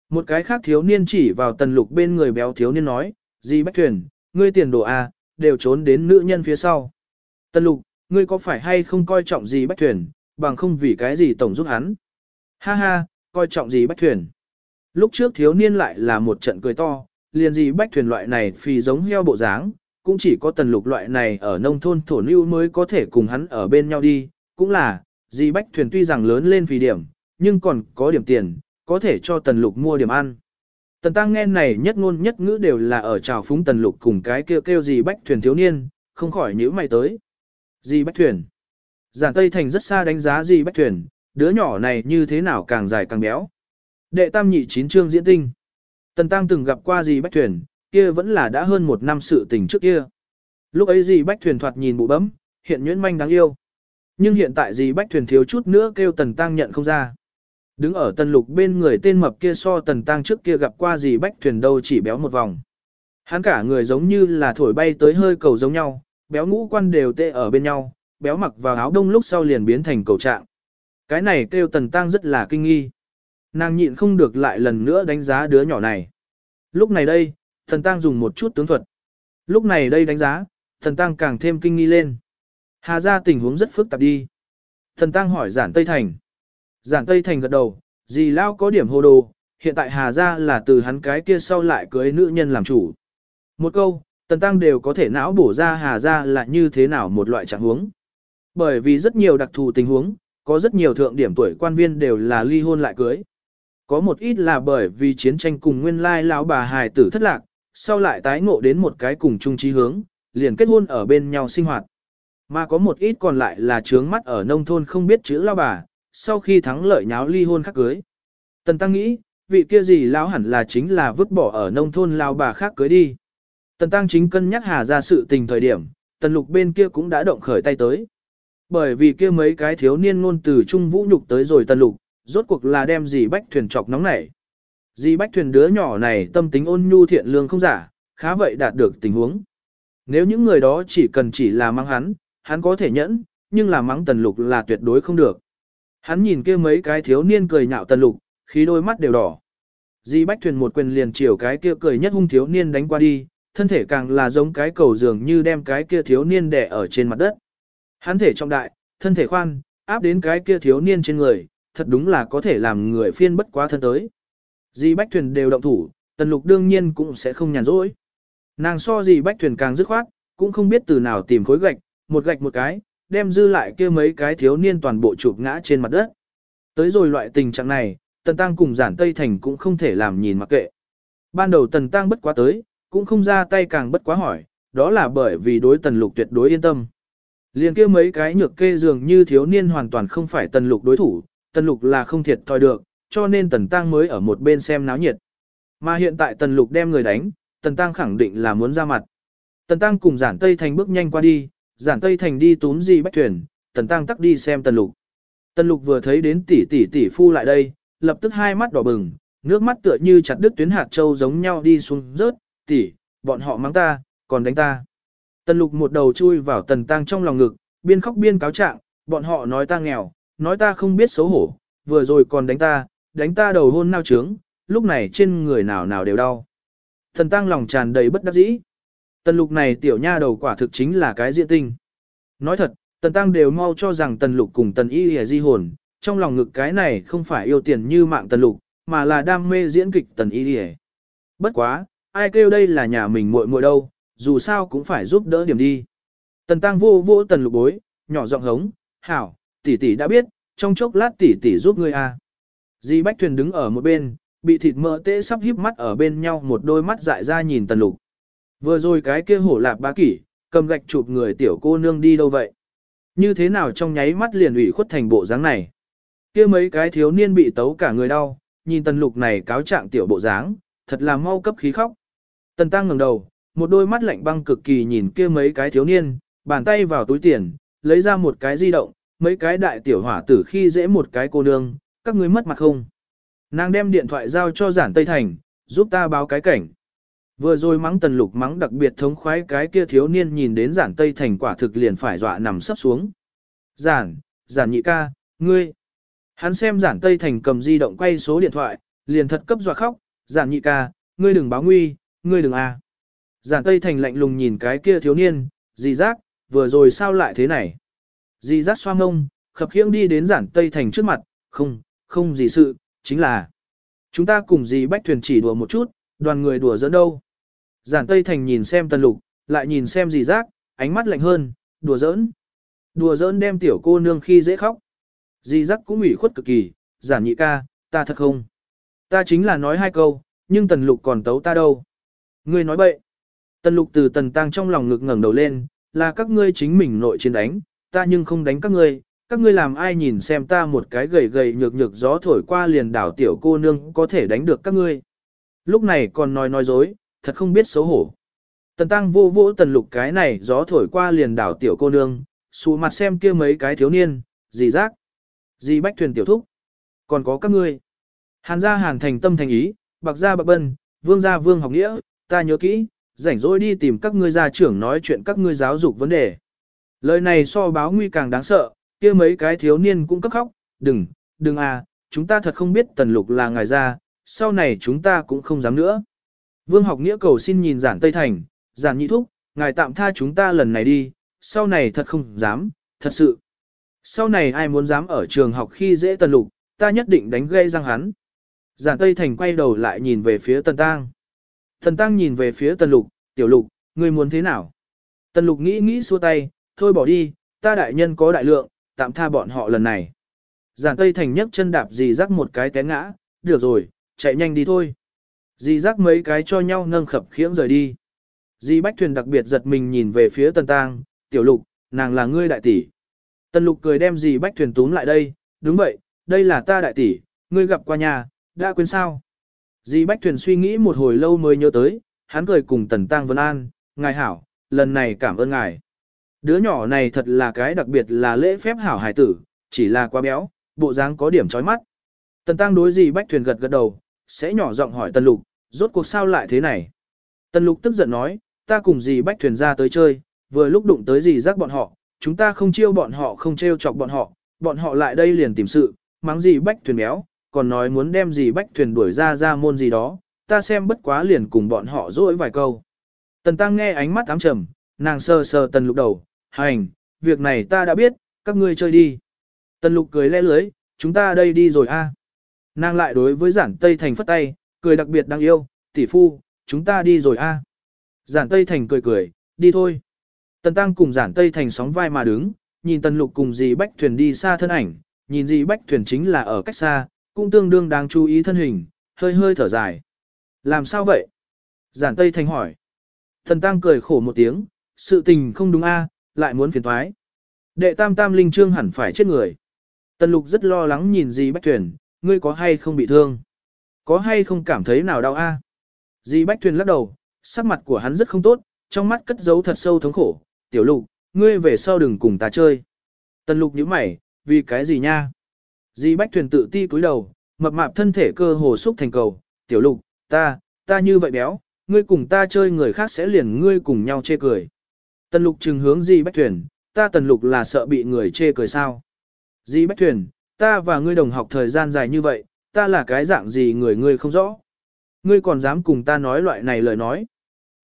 Một cái khác thiếu niên chỉ vào tần lục bên người béo thiếu niên nói, gì bách thuyền, ngươi tiền đồ A, đều trốn đến nữ nhân phía sau. Tần lục, ngươi có phải hay không coi trọng gì bách thuyền, bằng không vì cái gì tổng giúp hắn. Ha ha, coi trọng gì bách thuyền. Lúc trước thiếu niên lại là một trận cười to, liền gì bách thuyền loại này phi giống heo bộ dáng, cũng chỉ có tần lục loại này ở nông thôn thổ lưu mới có thể cùng hắn ở bên nhau đi, cũng là, gì bách thuyền tuy rằng lớn lên vì điểm, nhưng còn có điểm tiền, có thể cho tần lục mua điểm ăn. Tần tăng nghe này nhất ngôn nhất ngữ đều là ở trào phúng tần lục cùng cái kêu kêu gì bách thuyền thiếu niên, không khỏi nhíu mày tới. Di bách thuyền. Giản Tây Thành rất xa đánh giá Di bách thuyền, đứa nhỏ này như thế nào càng dài càng béo. Đệ tam nhị chín chương diễn tinh. Tần Tăng từng gặp qua Di bách thuyền, kia vẫn là đã hơn một năm sự tình trước kia. Lúc ấy Di bách thuyền thoạt nhìn bụ bấm, hiện nhuyễn manh đáng yêu. Nhưng hiện tại Di bách thuyền thiếu chút nữa kêu Tần Tăng nhận không ra. Đứng ở tần lục bên người tên mập kia so Tần Tăng trước kia gặp qua Di bách thuyền đâu chỉ béo một vòng. Hắn cả người giống như là thổi bay tới hơi cầu giống nhau, béo ngũ quan đều tê ở bên nhau, béo mặc vào áo đông lúc sau liền biến thành cầu trạng. Cái này kêu Tần Tăng rất là kinh nghi. Nàng nhịn không được lại lần nữa đánh giá đứa nhỏ này. Lúc này đây, Tần Tăng dùng một chút tướng thuật. Lúc này đây đánh giá, Tần Tăng càng thêm kinh nghi lên. Hà ra tình huống rất phức tạp đi. Tần Tăng hỏi giản Tây Thành. Giản Tây Thành gật đầu, gì lao có điểm hồ đồ, hiện tại Hà ra là từ hắn cái kia sau lại cưới nữ nhân làm chủ. Một câu, Tần Tăng đều có thể não bổ ra Hà Gia là như thế nào một loại trạng huống. Bởi vì rất nhiều đặc thù tình huống, có rất nhiều thượng điểm tuổi quan viên đều là ly hôn lại cưới. Có một ít là bởi vì chiến tranh cùng nguyên lai lão bà hài tử thất lạc, sau lại tái ngộ đến một cái cùng chung chí hướng, liền kết hôn ở bên nhau sinh hoạt. Mà có một ít còn lại là trướng mắt ở nông thôn không biết chữ lao bà, sau khi thắng lợi nháo ly hôn khác cưới. Tần Tăng nghĩ, vị kia gì lão hẳn là chính là vứt bỏ ở nông thôn lao bà khác cưới đi. Tần Tăng chính cân nhắc hà ra sự tình thời điểm, tần lục bên kia cũng đã động khởi tay tới. Bởi vì kia mấy cái thiếu niên ngôn từ trung vũ nhục tới rồi tần lục, rốt cuộc là đem gì bách thuyền chọc nóng nảy. Dì bách thuyền đứa nhỏ này tâm tính ôn nhu thiện lương không giả, khá vậy đạt được tình huống. Nếu những người đó chỉ cần chỉ là mắng hắn, hắn có thể nhẫn, nhưng là mắng tần lục là tuyệt đối không được. Hắn nhìn kia mấy cái thiếu niên cười nhạo tần lục, khí đôi mắt đều đỏ. Di Bách Thuyền một quyền liền chiều cái kia cười nhất hung thiếu niên đánh qua đi, thân thể càng là giống cái cầu dường như đem cái kia thiếu niên đè ở trên mặt đất. Hắn thể trọng đại, thân thể khoan, áp đến cái kia thiếu niên trên người, thật đúng là có thể làm người phiên bất quá thân tới. Di Bách Thuyền đều động thủ, Tần Lục đương nhiên cũng sẽ không nhàn rỗi. Nàng so Di Bách Thuyền càng dứt khoát, cũng không biết từ nào tìm khối gạch, một gạch một cái, đem dư lại kia mấy cái thiếu niên toàn bộ chụp ngã trên mặt đất. Tới rồi loại tình trạng này, Tần Tăng cùng giản Tây Thành cũng không thể làm nhìn mặc kệ. Ban đầu Tần Tăng bất quá tới, cũng không ra tay càng bất quá hỏi, đó là bởi vì đối Tần Lục tuyệt đối yên tâm. Liên kia mấy cái nhược kê dường như thiếu niên hoàn toàn không phải Tần Lục đối thủ, Tần Lục là không thiệt thòi được, cho nên Tần Tăng mới ở một bên xem náo nhiệt. Mà hiện tại Tần Lục đem người đánh, Tần Tăng khẳng định là muốn ra mặt. Tần Tăng cùng giản Tây Thành bước nhanh qua đi, giản Tây Thành đi túm gì bách thuyền, Tần Tăng tắc đi xem Tần Lục. Tần Lục vừa thấy đến tỷ tỷ tỷ phu lại đây, lập tức hai mắt đỏ bừng, nước mắt tựa như chặt đứt tuyến hạt châu giống nhau đi xuống rớt, tỷ, bọn họ mắng ta, còn đánh ta. Tần lục một đầu chui vào tần tăng trong lòng ngực, biên khóc biên cáo trạng, bọn họ nói ta nghèo, nói ta không biết xấu hổ, vừa rồi còn đánh ta, đánh ta đầu hôn nao trướng, lúc này trên người nào nào đều đau. Tần tăng lòng tràn đầy bất đắc dĩ. Tần lục này tiểu nha đầu quả thực chính là cái diện tinh. Nói thật, tần tăng đều mau cho rằng tần lục cùng tần y hề di hồn, trong lòng ngực cái này không phải yêu tiền như mạng tần lục, mà là đam mê diễn kịch tần y hề. Bất quá, ai kêu đây là nhà mình muội muội đâu, dù sao cũng phải giúp đỡ điểm đi. Tần tăng vô vô tần lục bối, nhỏ giọng hống, hảo, tỷ tỷ đã biết, trong chốc lát tỷ tỷ giúp ngươi à. Di Bách Thuyền đứng ở một bên, bị thịt mỡ tễ sắp híp mắt ở bên nhau một đôi mắt dại ra nhìn tần lục. Vừa rồi cái kia hổ lạp bá kỷ, cầm gạch chụp người tiểu cô nương đi đâu vậy? Như thế nào trong nháy mắt liền ủy khuất thành bộ dáng này? kia mấy cái thiếu niên bị tấu cả người đau, nhìn tần lục này cáo trạng tiểu bộ dáng, thật là mau cấp khí khóc. Tần tăng ngẩng đầu, một đôi mắt lạnh băng cực kỳ nhìn kia mấy cái thiếu niên, bàn tay vào túi tiền, lấy ra một cái di động, mấy cái đại tiểu hỏa tử khi dễ một cái cô nương, các ngươi mất mặt không? Nàng đem điện thoại giao cho giản Tây Thành, giúp ta báo cái cảnh. Vừa rồi mắng tần lục mắng đặc biệt thống khoái cái kia thiếu niên nhìn đến giản Tây Thành quả thực liền phải dọa nằm sấp xuống. Giản, giản nhị ca, ngươi. Hắn xem giản Tây Thành cầm di động quay số điện thoại, liền thật cấp dọa khóc, giản nhị ca, ngươi đừng báo nguy, ngươi đừng a. Giản Tây Thành lạnh lùng nhìn cái kia thiếu niên, dì giác, vừa rồi sao lại thế này? Dì giác xoa mông, khập khiễng đi đến giản Tây Thành trước mặt, không, không gì sự, chính là chúng ta cùng dì Bách Thuyền chỉ đùa một chút, đoàn người đùa dẫn đâu. Giản Tây Thành nhìn xem Tần Lục, lại nhìn xem dì giác, ánh mắt lạnh hơn, đùa giỡn. Đùa giỡn đem tiểu cô nương khi dễ khóc. Dì giác cũng ủy khuất cực kỳ, giản nhị ca, ta thật không. Ta chính là nói hai câu, nhưng Tần Lục còn tấu ta đâu. Ngươi nói bậy. Tần lục từ tần tăng trong lòng ngực ngẩng đầu lên, là các ngươi chính mình nội chiến đánh, ta nhưng không đánh các ngươi, các ngươi làm ai nhìn xem ta một cái gầy gầy nhược nhược gió thổi qua liền đảo tiểu cô nương có thể đánh được các ngươi. Lúc này còn nói nói dối, thật không biết xấu hổ. Tần tăng vô vô tần lục cái này gió thổi qua liền đảo tiểu cô nương, xù mặt xem kia mấy cái thiếu niên, gì rác, gì bách thuyền tiểu thúc, còn có các ngươi. Hàn gia hàn thành tâm thành ý, bạc gia bạc bân, vương gia vương học nghĩa, ta nhớ kỹ, rảnh rỗi đi tìm các ngươi gia trưởng nói chuyện các ngươi giáo dục vấn đề. Lời này so báo nguy càng đáng sợ, kia mấy cái thiếu niên cũng cấp khóc, đừng, đừng à, chúng ta thật không biết tần lục là ngài gia, sau này chúng ta cũng không dám nữa. Vương học nghĩa cầu xin nhìn giản Tây Thành, giản nhị thúc, ngài tạm tha chúng ta lần này đi, sau này thật không dám, thật sự. Sau này ai muốn dám ở trường học khi dễ tần lục, ta nhất định đánh gây răng hắn. Giản Tây Thành quay đầu lại nhìn về phía tần tang. Thần Tăng nhìn về phía Tần Lục, Tiểu Lục, ngươi muốn thế nào? Tần lục nghĩ nghĩ xua tay, thôi bỏ đi, ta đại nhân có đại lượng, tạm tha bọn họ lần này. Giản Tây Thành nhấc chân đạp dì rắc một cái té ngã, được rồi, chạy nhanh đi thôi. Dì rắc mấy cái cho nhau nâng khập khiễng rời đi. Dì Bách Thuyền đặc biệt giật mình nhìn về phía Tần Tăng, tiểu lục, nàng là ngươi đại tỷ. Tần lục cười đem dì Bách Thuyền túm lại đây, đúng vậy, đây là ta đại tỷ, ngươi gặp qua nhà, đã quên sao. Dì Bách Thuyền suy nghĩ một hồi lâu mới nhớ tới, hắn cười cùng Tần Tăng Vân An, ngài hảo, lần này cảm ơn ngài. Đứa nhỏ này thật là cái đặc biệt là lễ phép hảo hải tử, chỉ là quá béo, bộ dáng có điểm chói mắt. Tần Tăng đối dì Bách Thuyền gật gật đầu, sẽ nhỏ giọng hỏi Tần Lục, rốt cuộc sao lại thế này. Tần Lục tức giận nói, ta cùng dì Bách Thuyền ra tới chơi, vừa lúc đụng tới dì Giác bọn họ, chúng ta không chiêu bọn họ không trêu chọc bọn họ, bọn họ lại đây liền tìm sự, mắng dì Bách Thuyền béo, còn nói muốn đem gì Bách Thuyền đuổi ra ra môn gì đó, ta xem bất quá liền cùng bọn họ dỗi vài câu. Tần Tăng nghe ánh mắt ám trầm, nàng sờ sờ Tần Lục đầu, hành, việc này ta đã biết, các ngươi chơi đi. Tần Lục cười lẽ lưới, chúng ta đây đi rồi a. Nàng lại đối với giản Tây Thành phất tay, cười đặc biệt đáng yêu, tỷ phu, chúng ta đi rồi a. Giản Tây Thành cười cười, đi thôi. Tần Tăng cùng giản Tây Thành sóng vai mà đứng, nhìn Tần Lục cùng dì Bách Thuyền đi xa thân ảnh, nhìn dì Bách Thuyền chính là ở cách xa, cũng tương đương đáng chú ý thân hình, hơi hơi thở dài. Làm sao vậy? Giản Tây Thành hỏi. Thần Tăng cười khổ một tiếng, sự tình không đúng a, lại muốn phiền thoái. Đệ tam tam linh trương hẳn phải chết người. Tần lục rất lo lắng nhìn dì Bách Thuyền, ngươi có hay không bị thương? Có hay không cảm thấy nào đau a? À? Dì Bách Thuyền lắc đầu, sắc mặt của hắn rất không tốt, trong mắt cất giấu thật sâu thống khổ. Tiểu lục, ngươi về sau đừng cùng ta chơi. Tần lục nhíu mày, vì cái gì nha? Di Bách Thuyền tự ti cúi đầu, mập mạp thân thể cơ hồ xúc thành cầu. Tiểu lục, ta, ta như vậy béo, ngươi cùng ta chơi người khác sẽ liền ngươi cùng nhau chê cười. Tần lục trừng hướng Di Bách Thuyền, ta tần lục là sợ bị người chê cười sao. Di Bách Thuyền, ta và ngươi đồng học thời gian dài như vậy, ta là cái dạng gì người ngươi không rõ. Ngươi còn dám cùng ta nói loại này lời nói.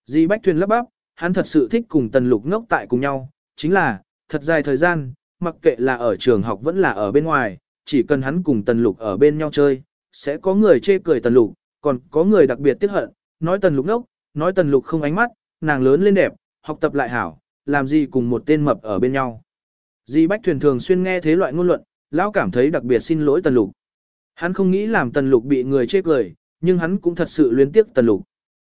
Di Bách Thuyền lắp bắp, hắn thật sự thích cùng tần lục ngốc tại cùng nhau, chính là, thật dài thời gian, mặc kệ là ở trường học vẫn là ở bên ngoài, chỉ cần hắn cùng tần lục ở bên nhau chơi, sẽ có người chê cười tần lục, còn có người đặc biệt tiếc hận, nói tần lục ngốc, nói tần lục không ánh mắt, nàng lớn lên đẹp, học tập lại hảo, làm gì cùng một tên mập ở bên nhau. Di Bách Thuyền thường xuyên nghe thế loại ngôn luận, lão cảm thấy đặc biệt xin lỗi Tần Lục. Hắn không nghĩ làm Tần Lục bị người chê cười, nhưng hắn cũng thật sự luyến tiếc Tần Lục.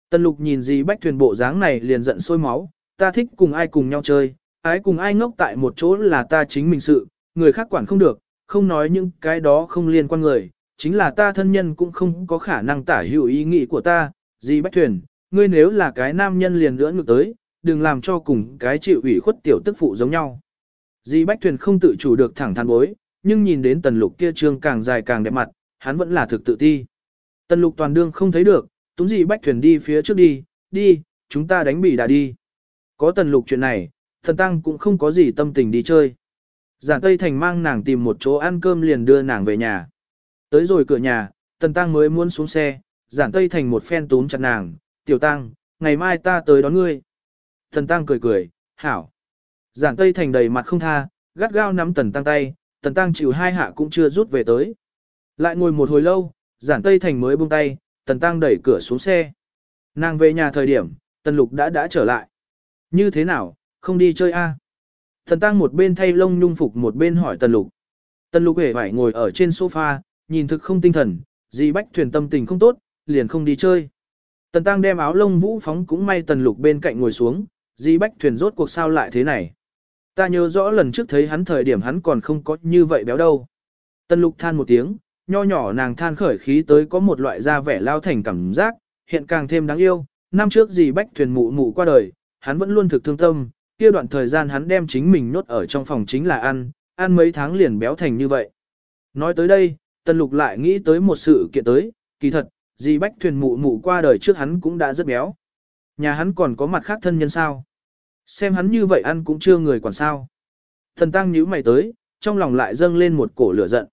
Tần Lục nhìn Di Bách Thuyền bộ dáng này liền giận sôi máu, ta thích cùng ai cùng nhau chơi, ái cùng ai ngốc tại một chỗ là ta chính mình sự, người khác quản không được, không nói những cái đó không liên quan người, chính là ta thân nhân cũng không có khả năng tả hữu ý nghĩ của ta, gì Bách Thuyền, ngươi nếu là cái nam nhân liền lưỡng ngược tới, đừng làm cho cùng cái chịu ủy khuất tiểu tức phụ giống nhau. Dì Bách Thuyền không tự chủ được thẳng thắn bối, nhưng nhìn đến tần lục kia trương càng dài càng đẹp mặt, hắn vẫn là thực tự ti. Tần lục toàn đương không thấy được, túng Dì Bách Thuyền đi phía trước đi, đi, chúng ta đánh bỉ đã đi. Có tần lục chuyện này, thần tăng cũng không có gì tâm tình đi chơi. Giản Tây Thành mang nàng tìm một chỗ ăn cơm liền đưa nàng về nhà. Tới rồi cửa nhà, tần tăng mới muốn xuống xe, giản Tây Thành một phen túm chặt nàng, tiểu tăng, ngày mai ta tới đón ngươi. Tần tăng cười cười, hảo. Giản Tây Thành đầy mặt không tha, gắt gao nắm tần tăng tay, tần tăng chịu hai hạ cũng chưa rút về tới. Lại ngồi một hồi lâu, giản Tây Thành mới buông tay, tần tăng đẩy cửa xuống xe. Nàng về nhà thời điểm, tần lục đã đã trở lại. Như thế nào, không đi chơi a? À? Thần tăng một bên thay lông nhung phục một bên hỏi tần lục. Tần lục hề phải ngồi ở trên sofa, nhìn thực không tinh thần, dì bách thuyền tâm tình không tốt, liền không đi chơi. Tần tăng đem áo lông vũ phóng cũng may tần lục bên cạnh ngồi xuống, Di Bách Thuyền rốt cuộc sao lại thế này. Ta nhớ rõ lần trước thấy hắn thời điểm hắn còn không có như vậy béo đâu. Tần lục than một tiếng, nho nhỏ nàng than khởi khí tới có một loại da vẻ lao thành cảm giác, hiện càng thêm đáng yêu. Năm trước Di Bách Thuyền mụ mụ qua đời, hắn vẫn luôn thực thương tâm, kia đoạn thời gian hắn đem chính mình nốt ở trong phòng chính là ăn, ăn mấy tháng liền béo thành như vậy. Nói tới đây, Tân Lục lại nghĩ tới một sự kiện tới, kỳ thật, Di Bách Thuyền mụ mụ qua đời trước hắn cũng đã rất béo. Nhà hắn còn có mặt khác thân nhân sao? Xem hắn như vậy ăn cũng chưa người quản sao. Thần tăng nhíu mày tới, trong lòng lại dâng lên một cổ lửa giận.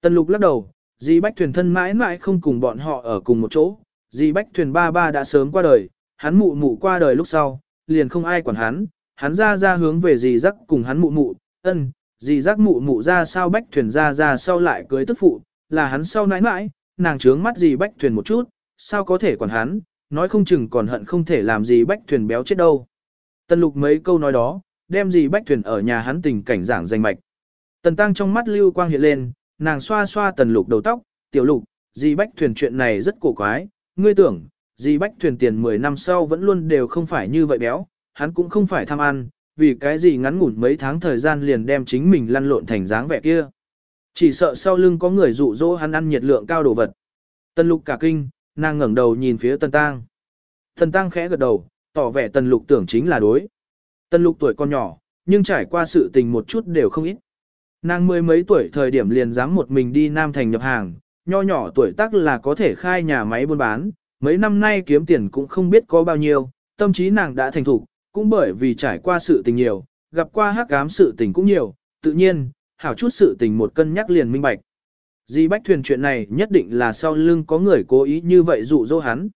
Tần lục lắc đầu, dì bách thuyền thân mãi mãi không cùng bọn họ ở cùng một chỗ. Dì bách thuyền ba ba đã sớm qua đời, hắn mụ mụ qua đời lúc sau, liền không ai quản hắn. Hắn ra ra hướng về dì rắc cùng hắn mụ mụ, ân, dì rắc mụ mụ ra sao bách thuyền ra ra sau lại cưới tức phụ, là hắn sau nãi nãi, nàng trướng mắt dì bách thuyền một chút, sao có thể còn hắn, nói không chừng còn hận không thể làm gì bách thuyền béo chết đâu. Tần lục mấy câu nói đó, đem gì bách thuyền ở nhà hắn tình cảnh giảng danh mạch. Tần tăng trong mắt lưu quang hiện lên, nàng xoa xoa tần lục đầu tóc, tiểu lục, gì bách thuyền chuyện này rất cổ quái, ngươi tưởng, gì bách thuyền tiền 10 năm sau vẫn luôn đều không phải như vậy béo, hắn cũng không phải tham ăn, vì cái gì ngắn ngủn mấy tháng thời gian liền đem chính mình lăn lộn thành dáng vẻ kia. Chỉ sợ sau lưng có người dụ dỗ hắn ăn nhiệt lượng cao đồ vật. Tần lục cả kinh, nàng ngẩng đầu nhìn phía tần tăng. Tần tăng khẽ gật đầu, tỏ vẻ tần lục tưởng chính là đối. Tần lục tuổi còn nhỏ, nhưng trải qua sự tình một chút đều không ít. Nàng mười mấy tuổi thời điểm liền dám một mình đi Nam Thành nhập hàng, nho nhỏ tuổi tác là có thể khai nhà máy buôn bán, mấy năm nay kiếm tiền cũng không biết có bao nhiêu, tâm trí nàng đã thành thục, cũng bởi vì trải qua sự tình nhiều, gặp qua hắc ám sự tình cũng nhiều, tự nhiên, hảo chút sự tình một cân nhắc liền minh bạch. Di Bách Thuyền chuyện này nhất định là sau lưng có người cố ý như vậy dụ dỗ hắn.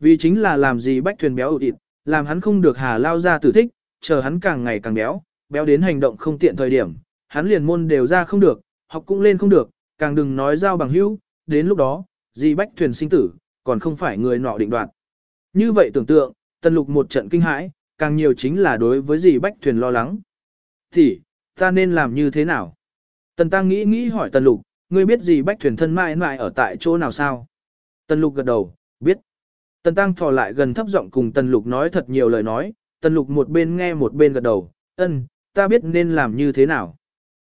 Vì chính là làm gì Bách Thuyền béo ụt ịt, làm hắn không được hà lao ra tử thích, chờ hắn càng ngày càng béo, béo đến hành động không tiện thời điểm, hắn liền môn đều ra không được, học cũng lên không được, càng đừng nói giao bằng hữu, đến lúc đó, Di Bách Thuyền sinh tử, còn không phải người nọ định đoạt. Như vậy tưởng tượng, Tần Lục một trận kinh hãi, càng nhiều chính là đối với gì Bách Thuyền lo lắng. Thì, ta nên làm như thế nào? Tần Tăng nghĩ nghĩ hỏi Tần Lục, ngươi biết gì Bách Thuyền thân mãi mãi ở tại chỗ nào sao? Tần Lục gật đầu, biết. Tần Tăng thò lại gần thấp giọng cùng Tần Lục nói thật nhiều lời nói, Tần Lục một bên nghe một bên gật đầu, ân, ta biết nên làm như thế nào.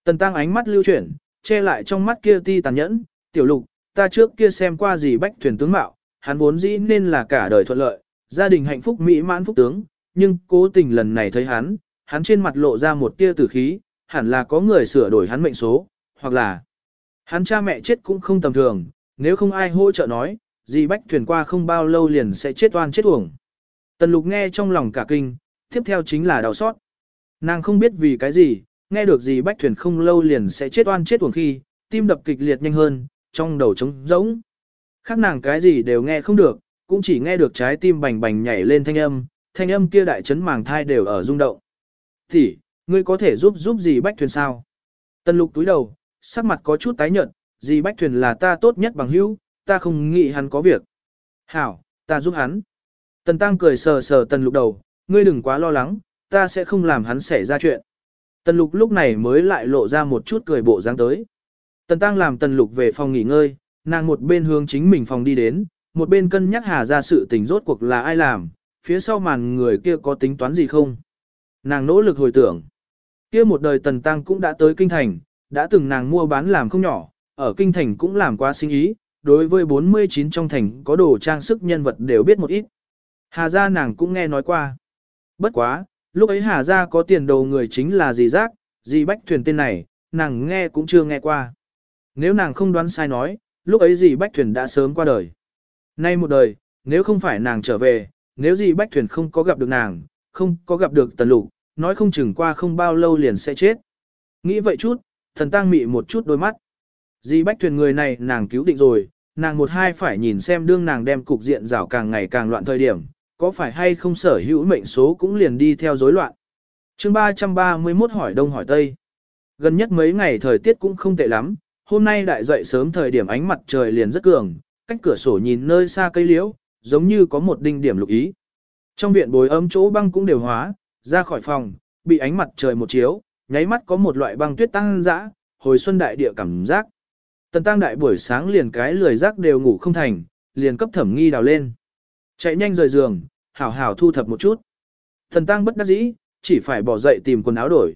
Tần Tăng ánh mắt lưu chuyển, che lại trong mắt kia ti tàn nhẫn, tiểu lục, ta trước kia xem qua gì Bách Thuyền tướng mạo, hắn vốn dĩ nên là cả đời thuận lợi, gia đình hạnh phúc mỹ mãn phúc tướng, nhưng cố tình lần này thấy hắn, hắn trên mặt lộ ra một tia tử khí, hẳn là có người sửa đổi hắn mệnh số, hoặc là hắn cha mẹ chết cũng không tầm thường, nếu không ai hỗ trợ nói, dì bách thuyền qua không bao lâu liền sẽ chết oan chết uổng. Tần lục nghe trong lòng cả kinh, tiếp theo chính là đau xót. Nàng không biết vì cái gì, nghe được dì bách thuyền không lâu liền sẽ chết oan chết uổng khi, tim đập kịch liệt nhanh hơn, trong đầu trống rỗng. Khác nàng cái gì đều nghe không được, cũng chỉ nghe được trái tim bành bành nhảy lên thanh âm, thanh âm kia đại chấn màng thai đều ở rung động. Thì, ngươi có thể giúp giúp gì bách thuyền sao? Tần lục túi đầu, sắc mặt có chút tái nhợt, gì bách thuyền là ta tốt nhất bằng hữu, ta không nghĩ hắn có việc. Hảo, ta giúp hắn. Tần tăng cười sờ sờ tần lục đầu, ngươi đừng quá lo lắng, ta sẽ không làm hắn xảy ra chuyện. Tần lục lúc này mới lại lộ ra một chút cười bộ dáng tới. Tần tăng làm tần lục về phòng nghỉ ngơi, nàng một bên hướng chính mình phòng đi đến, một bên cân nhắc hà ra sự tình rốt cuộc là ai làm, phía sau màn người kia có tính toán gì không. Nàng nỗ lực hồi tưởng. Kia một đời tần tăng cũng đã tới kinh thành, đã từng nàng mua bán làm không nhỏ, ở kinh thành cũng làm qua sinh ý, đối với 49 trong thành có đồ trang sức nhân vật đều biết một ít. Hà gia nàng cũng nghe nói qua. Bất quá, lúc ấy Hà gia có tiền đồ người chính là dì giác, dì bách thuyền tên này, nàng nghe cũng chưa nghe qua. Nếu nàng không đoán sai nói, lúc ấy dì bách thuyền đã sớm qua đời. Nay một đời, nếu không phải nàng trở về, nếu gì bách thuyền không có gặp được nàng, không có gặp được tần lục, nói không chừng qua không bao lâu liền sẽ chết. Nghĩ vậy chút, thần tang mị một chút đôi mắt. Di bách thuyền người này nàng cứu định rồi, nàng một hai phải nhìn xem đương nàng đem cục diện rảo càng ngày càng loạn thời điểm, có phải hay không sở hữu mệnh số cũng liền đi theo rối loạn. chương 331 hỏi đông hỏi tây. Gần nhất mấy ngày thời tiết cũng không tệ lắm, hôm nay đại dậy sớm thời điểm ánh mặt trời liền rất cường, cách cửa sổ nhìn nơi xa cây liễu, giống như có một đinh điểm lục ý. Trong viện bồi ấm chỗ băng cũng đều hóa, ra khỏi phòng, bị ánh mặt trời một chiếu, nháy mắt có một loại băng tuyết tăng dã, hồi xuân đại địa cảm giác. Tần tăng đại buổi sáng liền cái lười giác đều ngủ không thành, liền cấp thẩm nghi đào lên. Chạy nhanh rời giường, hảo hảo thu thập một chút. Thần tăng bất đắc dĩ, chỉ phải bỏ dậy tìm quần áo đổi.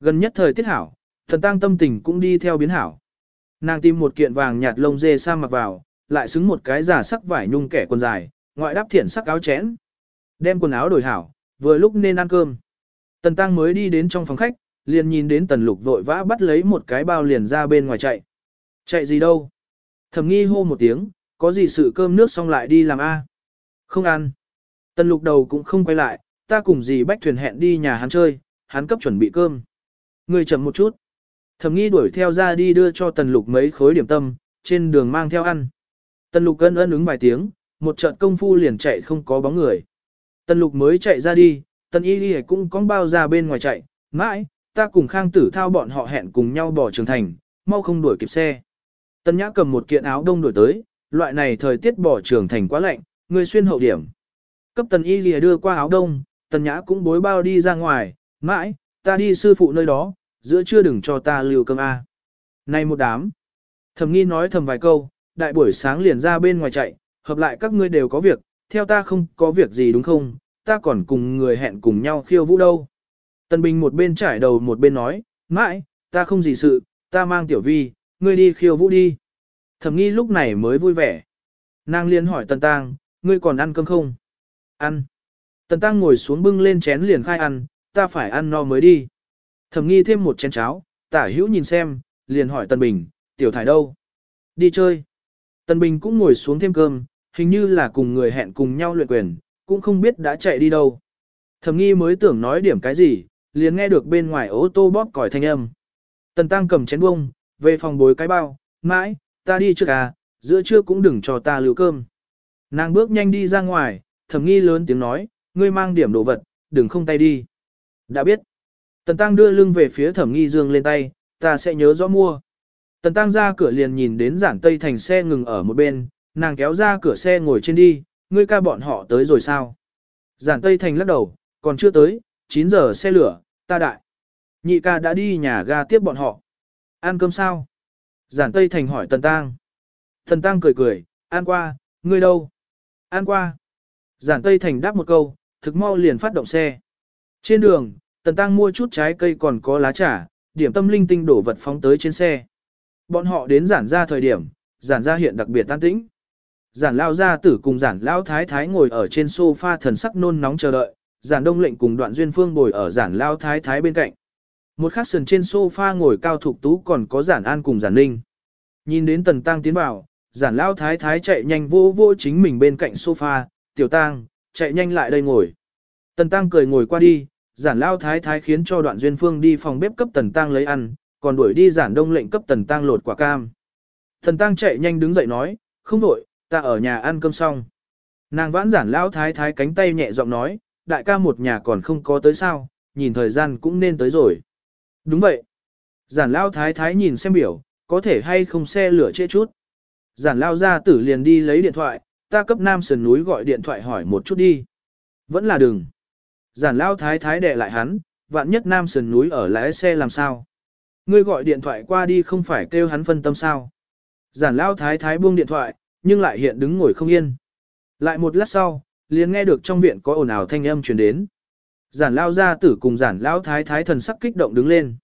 Gần nhất thời tiết hảo, thần tăng tâm tình cũng đi theo biến hảo. Nàng tìm một kiện vàng nhạt lông dê sa mặc vào, lại xứng một cái giả sắc vải nhung kẻ quần dài, ngoại đắp thiển sắc áo chén. Đem quần áo đổi hảo, vừa lúc nên ăn cơm. Tần Tăng mới đi đến trong phòng khách, liền nhìn đến Tần Lục vội vã bắt lấy một cái bao liền ra bên ngoài chạy. Chạy gì đâu? Thẩm nghi hô một tiếng, có gì sự cơm nước xong lại đi làm a? Không ăn. Tần Lục đầu cũng không quay lại, ta cùng dì Bách Thuyền hẹn đi nhà hắn chơi, hắn cấp chuẩn bị cơm. Người chậm một chút. Thẩm nghi đuổi theo ra đi đưa cho Tần Lục mấy khối điểm tâm, trên đường mang theo ăn. Tần Lục ân ân ứng vài tiếng, một trận công phu liền chạy không có bóng người. Tần lục mới chạy ra đi, tần y đi cũng có bao ra bên ngoài chạy, mãi, ta cùng khang tử thao bọn họ hẹn cùng nhau bỏ trường thành, mau không đuổi kịp xe. Tần nhã cầm một kiện áo đông đuổi tới, loại này thời tiết bỏ trường thành quá lạnh, người xuyên hậu điểm. Cấp tần y lìa đưa qua áo đông, tần nhã cũng bối bao đi ra ngoài, mãi, ta đi sư phụ nơi đó, giữa trưa đừng cho ta lưu cơm A. Này một đám. Thẩm nghi nói thầm vài câu, đại buổi sáng liền ra bên ngoài chạy, hợp lại các ngươi đều có việc, theo ta không có việc gì đúng không, ta còn cùng người hẹn cùng nhau khiêu vũ đâu. Tần Bình một bên trải đầu một bên nói, mãi, ta không gì sự, ta mang tiểu vi, ngươi đi khiêu vũ đi. Thẩm nghi lúc này mới vui vẻ. Nàng liên hỏi Tần Tăng, ngươi còn ăn cơm không? Ăn. Tần Tăng ngồi xuống bưng lên chén liền khai ăn, ta phải ăn no mới đi. Thẩm nghi thêm một chén cháo, tả hữu nhìn xem, liền hỏi Tần Bình, tiểu thải đâu? Đi chơi. Tần Bình cũng ngồi xuống thêm cơm, hình như là cùng người hẹn cùng nhau luyện quyền, cũng không biết đã chạy đi đâu. Thẩm nghi mới tưởng nói điểm cái gì, liền nghe được bên ngoài ô tô bóp còi thanh âm. Tần Tăng cầm chén bông, về phòng bối cái bao, mãi, ta đi trước à, giữa trưa cũng đừng cho ta lưu cơm. Nàng bước nhanh đi ra ngoài, thẩm nghi lớn tiếng nói, ngươi mang điểm đồ vật, đừng không tay đi. Đã biết. Tần Tăng đưa lưng về phía thẩm nghi dương lên tay, ta sẽ nhớ rõ mua. Tần Tăng ra cửa liền nhìn đến giản tây thành xe ngừng ở một bên, nàng kéo ra cửa xe ngồi trên đi, ngươi ca bọn họ tới rồi sao? Giản tây thành lắc đầu, còn chưa tới, 9 giờ xe lửa, ta đại. Nhị ca đã đi nhà ga tiếp bọn họ. Ăn cơm sao? Giản tây thành hỏi Tần Tăng. Tần Tăng cười cười, ăn qua, ngươi đâu? Ăn qua. Giản tây thành đáp một câu, thực mau liền phát động xe. Trên đường, Tần Tăng mua chút trái cây còn có lá trà, điểm tâm linh tinh đổ vật phóng tới trên xe. Bọn họ đến giản ra thời điểm, giản ra hiện đặc biệt tan tĩnh. Giản lao gia tử cùng giản lao thái thái ngồi ở trên sofa thần sắc nôn nóng chờ đợi, giản đông lệnh cùng đoạn duyên phương ngồi ở giản lao thái thái bên cạnh. Một khắc sườn trên sofa ngồi cao thục tú còn có giản an cùng giản ninh. Nhìn đến tần tăng tiến vào, giản lao thái thái chạy nhanh vô vô chính mình bên cạnh sofa, tiểu tăng, chạy nhanh lại đây ngồi. Tần tăng cười ngồi qua đi, giản lao thái thái khiến cho đoạn duyên phương đi phòng bếp cấp tần tăng lấy ăn, còn đuổi đi giản đông lệnh cấp tần tăng lột quả cam. Tần tăng chạy nhanh đứng dậy nói, không đổi, ta ở nhà ăn cơm xong. Nàng vãn giản lao thái thái cánh tay nhẹ giọng nói, đại ca một nhà còn không có tới sao, nhìn thời gian cũng nên tới rồi. Đúng vậy. Giản lao thái thái nhìn xem biểu, có thể hay không xe lửa trễ chút. Giản lao ra tử liền đi lấy điện thoại, ta cấp nam sườn núi gọi điện thoại hỏi một chút đi. Vẫn là đừng. Giản lao thái thái đè lại hắn, vạn nhất nam sườn núi ở lái xe làm sao. Ngươi gọi điện thoại qua đi không phải kêu hắn phân tâm sao. Giản lao thái thái buông điện thoại, nhưng lại hiện đứng ngồi không yên. Lại một lát sau, liền nghe được trong viện có ồn ào thanh âm truyền đến. Giản lao gia tử cùng giản lao thái thái thần sắc kích động đứng lên.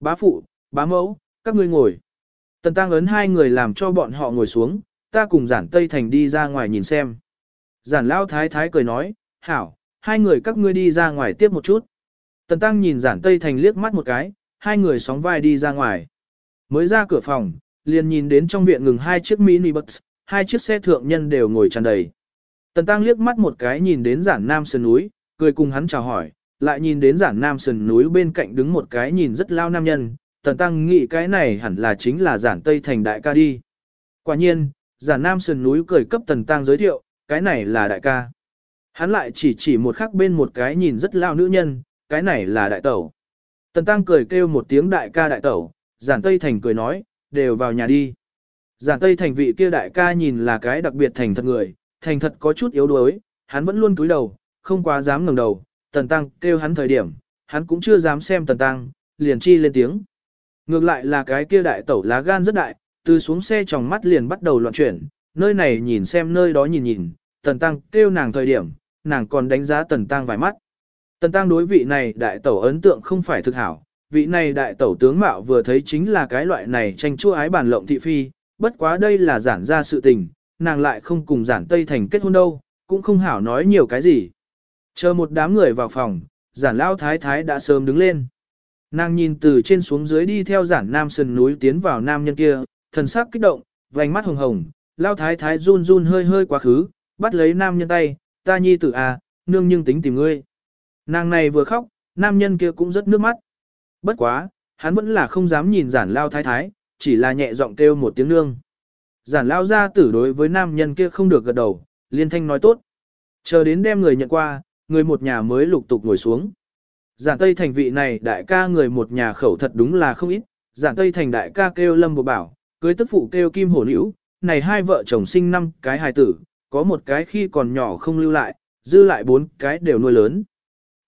Bá phụ, bá mẫu, các ngươi ngồi. Tần tăng ấn hai người làm cho bọn họ ngồi xuống, ta cùng giản Tây Thành đi ra ngoài nhìn xem. Giản lao thái thái cười nói, hảo, hai người các ngươi đi ra ngoài tiếp một chút. Tần tăng nhìn giản Tây Thành liếc mắt một cái, hai người sóng vai đi ra ngoài. Mới ra cửa phòng, liền nhìn đến trong viện ngừng hai chiếc mini bus, hai chiếc xe thượng nhân đều ngồi tràn đầy. Tần tăng liếc mắt một cái nhìn đến giản nam sơn núi, cười cùng hắn chào hỏi, lại nhìn đến giản nam sơn núi bên cạnh đứng một cái nhìn rất lao nam nhân, tần tăng nghĩ cái này hẳn là chính là giản Tây Thành đại ca đi. Quả nhiên, giản nam sơn núi cười cấp tần tăng giới thiệu, cái này là đại ca. Hắn lại chỉ chỉ một khắc bên một cái nhìn rất lao nữ nhân, cái này là đại tẩu. Tần tăng cười kêu một tiếng đại ca đại tẩu, giản Tây Thành cười nói, đều vào nhà đi. Giản Tây Thành vị kia đại ca nhìn là cái đặc biệt thành thật người, thành thật có chút yếu đuối, hắn vẫn luôn cúi đầu, không quá dám ngẩng đầu, tần tăng kêu hắn thời điểm, hắn cũng chưa dám xem tần tăng, liền chi lên tiếng. Ngược lại là cái kia đại tẩu lá gan rất đại, từ xuống xe tròng mắt liền bắt đầu loạn chuyển, nơi này nhìn xem nơi đó nhìn nhìn, tần tăng kêu nàng thời điểm, nàng còn đánh giá tần tăng vài mắt. Tần tăng đối vị này đại tẩu ấn tượng không phải thực hảo, vị này đại tẩu tướng mạo vừa thấy chính là cái loại này tranh chua ái bản lộng thị phi, bất quá đây là giản ra sự tình, nàng lại không cùng giản Tây Thành kết hôn đâu, cũng không hảo nói nhiều cái gì. Chờ một đám người vào phòng, giản lao thái thái đã sớm đứng lên. Nàng nhìn từ trên xuống dưới đi theo giản nam sườn núi tiến vào nam nhân kia, thần sắc kích động, vành mắt hồng hồng, lao thái thái run run hơi hơi quá khứ, bắt lấy nam nhân tay, ta nhi tử à, nương nhưng tính tìm ngươi. Nàng này vừa khóc, nam nhân kia cũng rất nước mắt. Bất quá, hắn vẫn là không dám nhìn giản lao thái thái, chỉ là nhẹ giọng kêu một tiếng nương. Giản lao ra tử đối với nam nhân kia không được gật đầu, liên thanh nói tốt. Chờ đến đem người nhận qua, người một nhà mới lục tục ngồi xuống. Giản Tây Thành vị này đại ca người một nhà khẩu thật đúng là không ít, giản Tây Thành đại ca kêu Lâm Bộ Bảo, cưới tức phụ kêu Kim Hổ Nữ, này hai vợ chồng sinh năm cái hài tử, có một cái khi còn nhỏ không lưu lại, dư lại bốn cái đều nuôi lớn.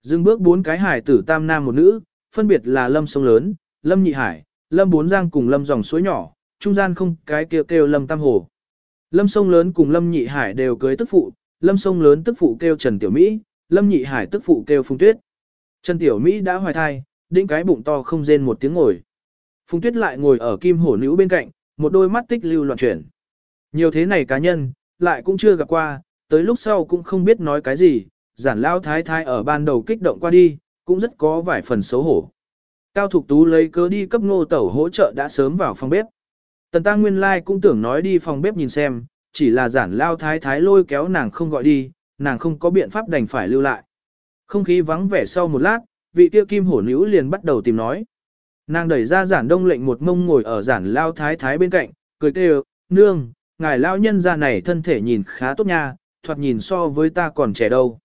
Dừng bước bốn cái hải tử tam nam một nữ, phân biệt là lâm sông lớn, lâm nhị hải, lâm bốn giang cùng lâm dòng suối nhỏ, trung gian không cái kêu kêu lâm tam hồ. Lâm sông lớn cùng lâm nhị hải đều cưới tức phụ, lâm sông lớn tức phụ kêu Trần Tiểu Mỹ, lâm nhị hải tức phụ kêu Phùng Tuyết. Trần Tiểu Mỹ đã hoài thai, đĩnh cái bụng to không rên một tiếng ngồi. Phùng Tuyết lại ngồi ở kim hổ nữ bên cạnh, một đôi mắt tích lưu loạn chuyển. Nhiều thế này cá nhân, lại cũng chưa gặp qua, tới lúc sau cũng không biết nói cái gì, giản lao thái thái ở ban đầu kích động qua đi, cũng rất có vài phần xấu hổ. Cao Thục Tú lấy cớ đi cấp ngô tẩu hỗ trợ đã sớm vào phòng bếp. Tần tăng nguyên lai cũng tưởng nói đi phòng bếp nhìn xem, chỉ là giản lao thái thái lôi kéo nàng không gọi đi, nàng không có biện pháp đành phải lưu lại. Không khí vắng vẻ sau một lát, vị tiêu kim hổ nữ liền bắt đầu tìm nói. Nàng đẩy ra giản đông lệnh một mông ngồi ở giản lao thái thái bên cạnh, cười kêu, nương, ngài lao nhân ra này thân thể nhìn khá tốt nha, thoạt nhìn so với ta còn trẻ đâu.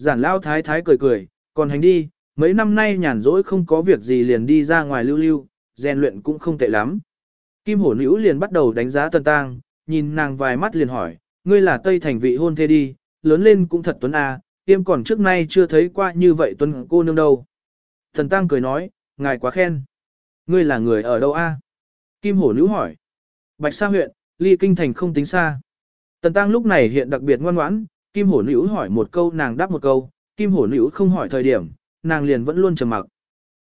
Giản lao thái thái cười cười, còn hành đi, mấy năm nay nhàn rỗi không có việc gì liền đi ra ngoài lưu lưu, rèn luyện cũng không tệ lắm. Kim hổ nữ liền bắt đầu đánh giá tần tang, nhìn nàng vài mắt liền hỏi, ngươi là Tây Thành vị hôn thê đi, lớn lên cũng thật tuấn a, tiêm còn trước nay chưa thấy qua như vậy tuấn cô nương đâu. Thần tăng cười nói, ngài quá khen. Ngươi là người ở đâu a? Kim hổ nữ hỏi. Bạch Sa huyện, ly kinh thành không tính xa. Tần tăng lúc này hiện đặc biệt ngoan ngoãn, Kim hổ nữ hỏi một câu nàng đáp một câu, Kim hổ nữ không hỏi thời điểm, nàng liền vẫn luôn trầm mặc.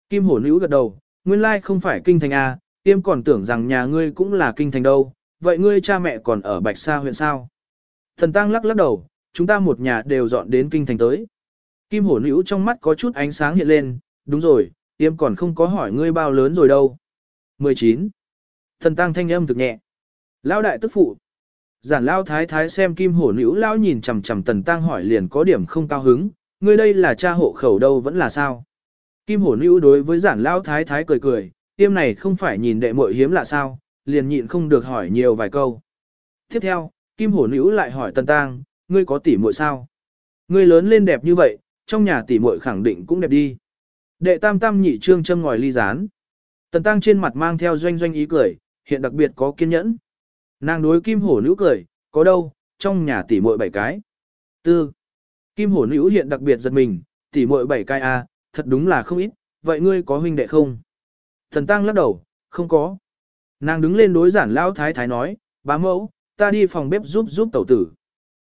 Kim hổ nữ gật đầu, nguyên lai không phải kinh thành a, tiêm còn tưởng rằng nhà ngươi cũng là kinh thành đâu, vậy ngươi cha mẹ còn ở Bạch Sa huyện sao? Thần tăng lắc lắc đầu, chúng ta một nhà đều dọn đến kinh thành tới. Kim hổ nữ trong mắt có chút ánh sáng hiện lên, đúng rồi, tiêm còn không có hỏi ngươi bao lớn rồi đâu. 19. Thần tăng thanh âm thực nhẹ. Lão đại tức phụ. Giản lao thái thái xem kim hổ nữ lão nhìn chằm chằm tần tăng hỏi liền có điểm không cao hứng, ngươi đây là cha hộ khẩu đâu vẫn là sao. Kim hổ nữ đối với giản lao thái thái cười cười, tiêm này không phải nhìn đệ muội hiếm là sao, liền nhịn không được hỏi nhiều vài câu. Tiếp theo, kim hổ nữ lại hỏi tần tăng, ngươi có tỷ muội sao? Ngươi lớn lên đẹp như vậy, trong nhà tỷ muội khẳng định cũng đẹp đi. Đệ tam tam nhị trương châm ngòi ly rán. Tần tăng trên mặt mang theo doanh doanh ý cười, hiện đặc biệt có kiên nhẫn. Nàng đối kim hổ nữ cười, có đâu, trong nhà tỷ muội bảy cái. Tư. Kim hổ nữ hiện đặc biệt giật mình, tỷ muội bảy cái a, à, thật đúng là không ít, vậy ngươi có huynh đệ không? Thần tăng lắc đầu, không có. Nàng đứng lên đối giản lao thái thái nói, bá mẫu, ta đi phòng bếp giúp giúp tẩu tử.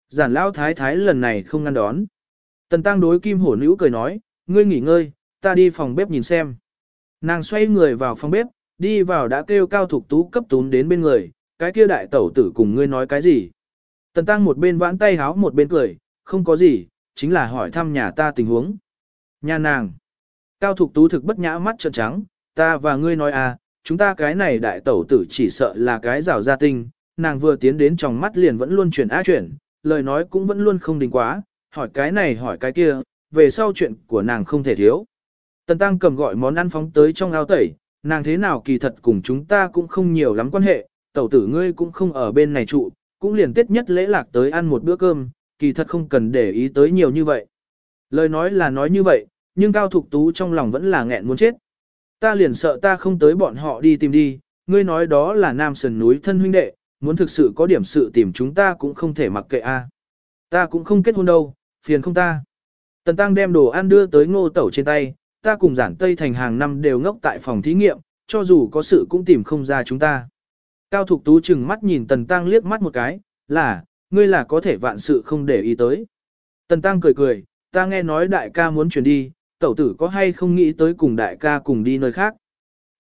Giản lao thái thái lần này không ngăn đón. Tần tăng đối kim hổ nữ cười nói, ngươi nghỉ ngơi, ta đi phòng bếp nhìn xem. Nàng xoay người vào phòng bếp, đi vào đã kêu cao thục tú cấp tún đến bên người, cái kia đại tẩu tử cùng ngươi nói cái gì. Tần tăng một bên vãn tay háo một bên cười, không có gì, chính là hỏi thăm nhà ta tình huống. Nhà nàng. Cao thục tú thực bất nhã mắt trợn trắng, ta và ngươi nói à, chúng ta cái này đại tẩu tử chỉ sợ là cái rào gia tinh, nàng vừa tiến đến trong mắt liền vẫn luôn chuyển á chuyển, lời nói cũng vẫn luôn không đình quá, hỏi cái này hỏi cái kia, về sau chuyện của nàng không thể thiếu. Tần Tăng cầm gọi món ăn phóng tới trong ao tẩy, nàng thế nào kỳ thật cùng chúng ta cũng không nhiều lắm quan hệ, tẩu tử ngươi cũng không ở bên này trụ, cũng liền tết nhất lễ lạc tới ăn một bữa cơm, kỳ thật không cần để ý tới nhiều như vậy. Lời nói là nói như vậy, nhưng Cao Thục Tú trong lòng vẫn là nghẹn muốn chết. Ta liền sợ ta không tới bọn họ đi tìm đi, ngươi nói đó là nam sườn núi thân huynh đệ, muốn thực sự có điểm sự tìm chúng ta cũng không thể mặc kệ a. Ta cũng không kết hôn đâu, phiền không ta. Tần Tăng đem đồ ăn đưa tới ngô tẩu trên tay, ta cùng giản Tây thành hàng năm đều ngốc tại phòng thí nghiệm, cho dù có sự cũng tìm không ra chúng ta. Cao Thục Tú chừng mắt nhìn Tần Tăng liếc mắt một cái, là, ngươi là có thể vạn sự không để ý tới. Tần Tăng cười cười, ta nghe nói đại ca muốn chuyển đi, tẩu tử có hay không nghĩ tới cùng đại ca cùng đi nơi khác.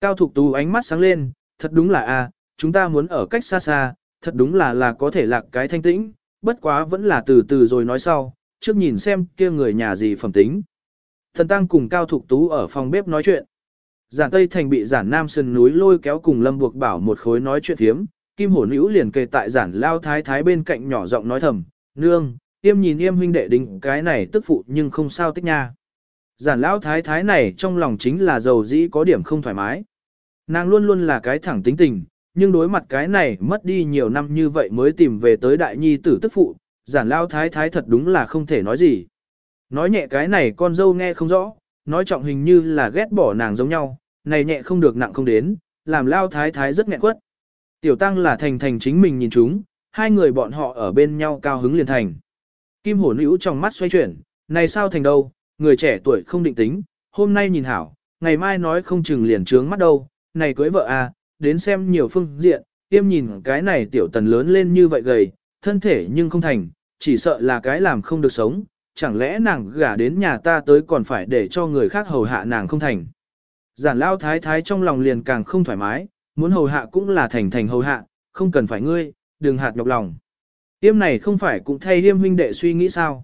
Cao Thục Tú ánh mắt sáng lên, thật đúng là a, chúng ta muốn ở cách xa xa, thật đúng là là có thể lạc cái thanh tĩnh, bất quá vẫn là từ từ rồi nói sau, trước nhìn xem kia người nhà gì phẩm tính. Thần Tăng cùng Cao Thục Tú ở phòng bếp nói chuyện. Giản Tây Thành bị giản Nam Sơn núi lôi kéo cùng Lâm Buộc Bảo một khối nói chuyện thiếm, Kim Hổ Nữ liền kề tại giản Lao Thái Thái bên cạnh nhỏ giọng nói thầm, nương, yêm nhìn yêm huynh đệ đính cái này tức phụ nhưng không sao tích nha. Giản Lão Thái Thái này trong lòng chính là giàu dĩ có điểm không thoải mái. Nàng luôn luôn là cái thẳng tính tình, nhưng đối mặt cái này mất đi nhiều năm như vậy mới tìm về tới đại nhi tử tức phụ, giản Lão Thái Thái thật đúng là không thể nói gì. Nói nhẹ cái này con dâu nghe không rõ, nói trọng hình như là ghét bỏ nàng giống nhau, này nhẹ không được nặng không đến, làm lao thái thái rất nghẹn quất. Tiểu tăng là thành thành chính mình nhìn chúng, hai người bọn họ ở bên nhau cao hứng liền thành. Kim hổ nữ trong mắt xoay chuyển, này sao thành đâu, người trẻ tuổi không định tính, hôm nay nhìn hảo, ngày mai nói không chừng liền trướng mắt đâu, này cưới vợ à, đến xem nhiều phương diện, tiêm nhìn cái này tiểu tần lớn lên như vậy gầy, thân thể nhưng không thành, chỉ sợ là cái làm không được sống, chẳng lẽ nàng gả đến nhà ta tới còn phải để cho người khác hầu hạ nàng không thành. Giản lao thái thái trong lòng liền càng không thoải mái, muốn hầu hạ cũng là thành thành hầu hạ, không cần phải ngươi, đừng hạt nhọc lòng. Tiêm này không phải cũng thay Yêm huynh đệ suy nghĩ sao.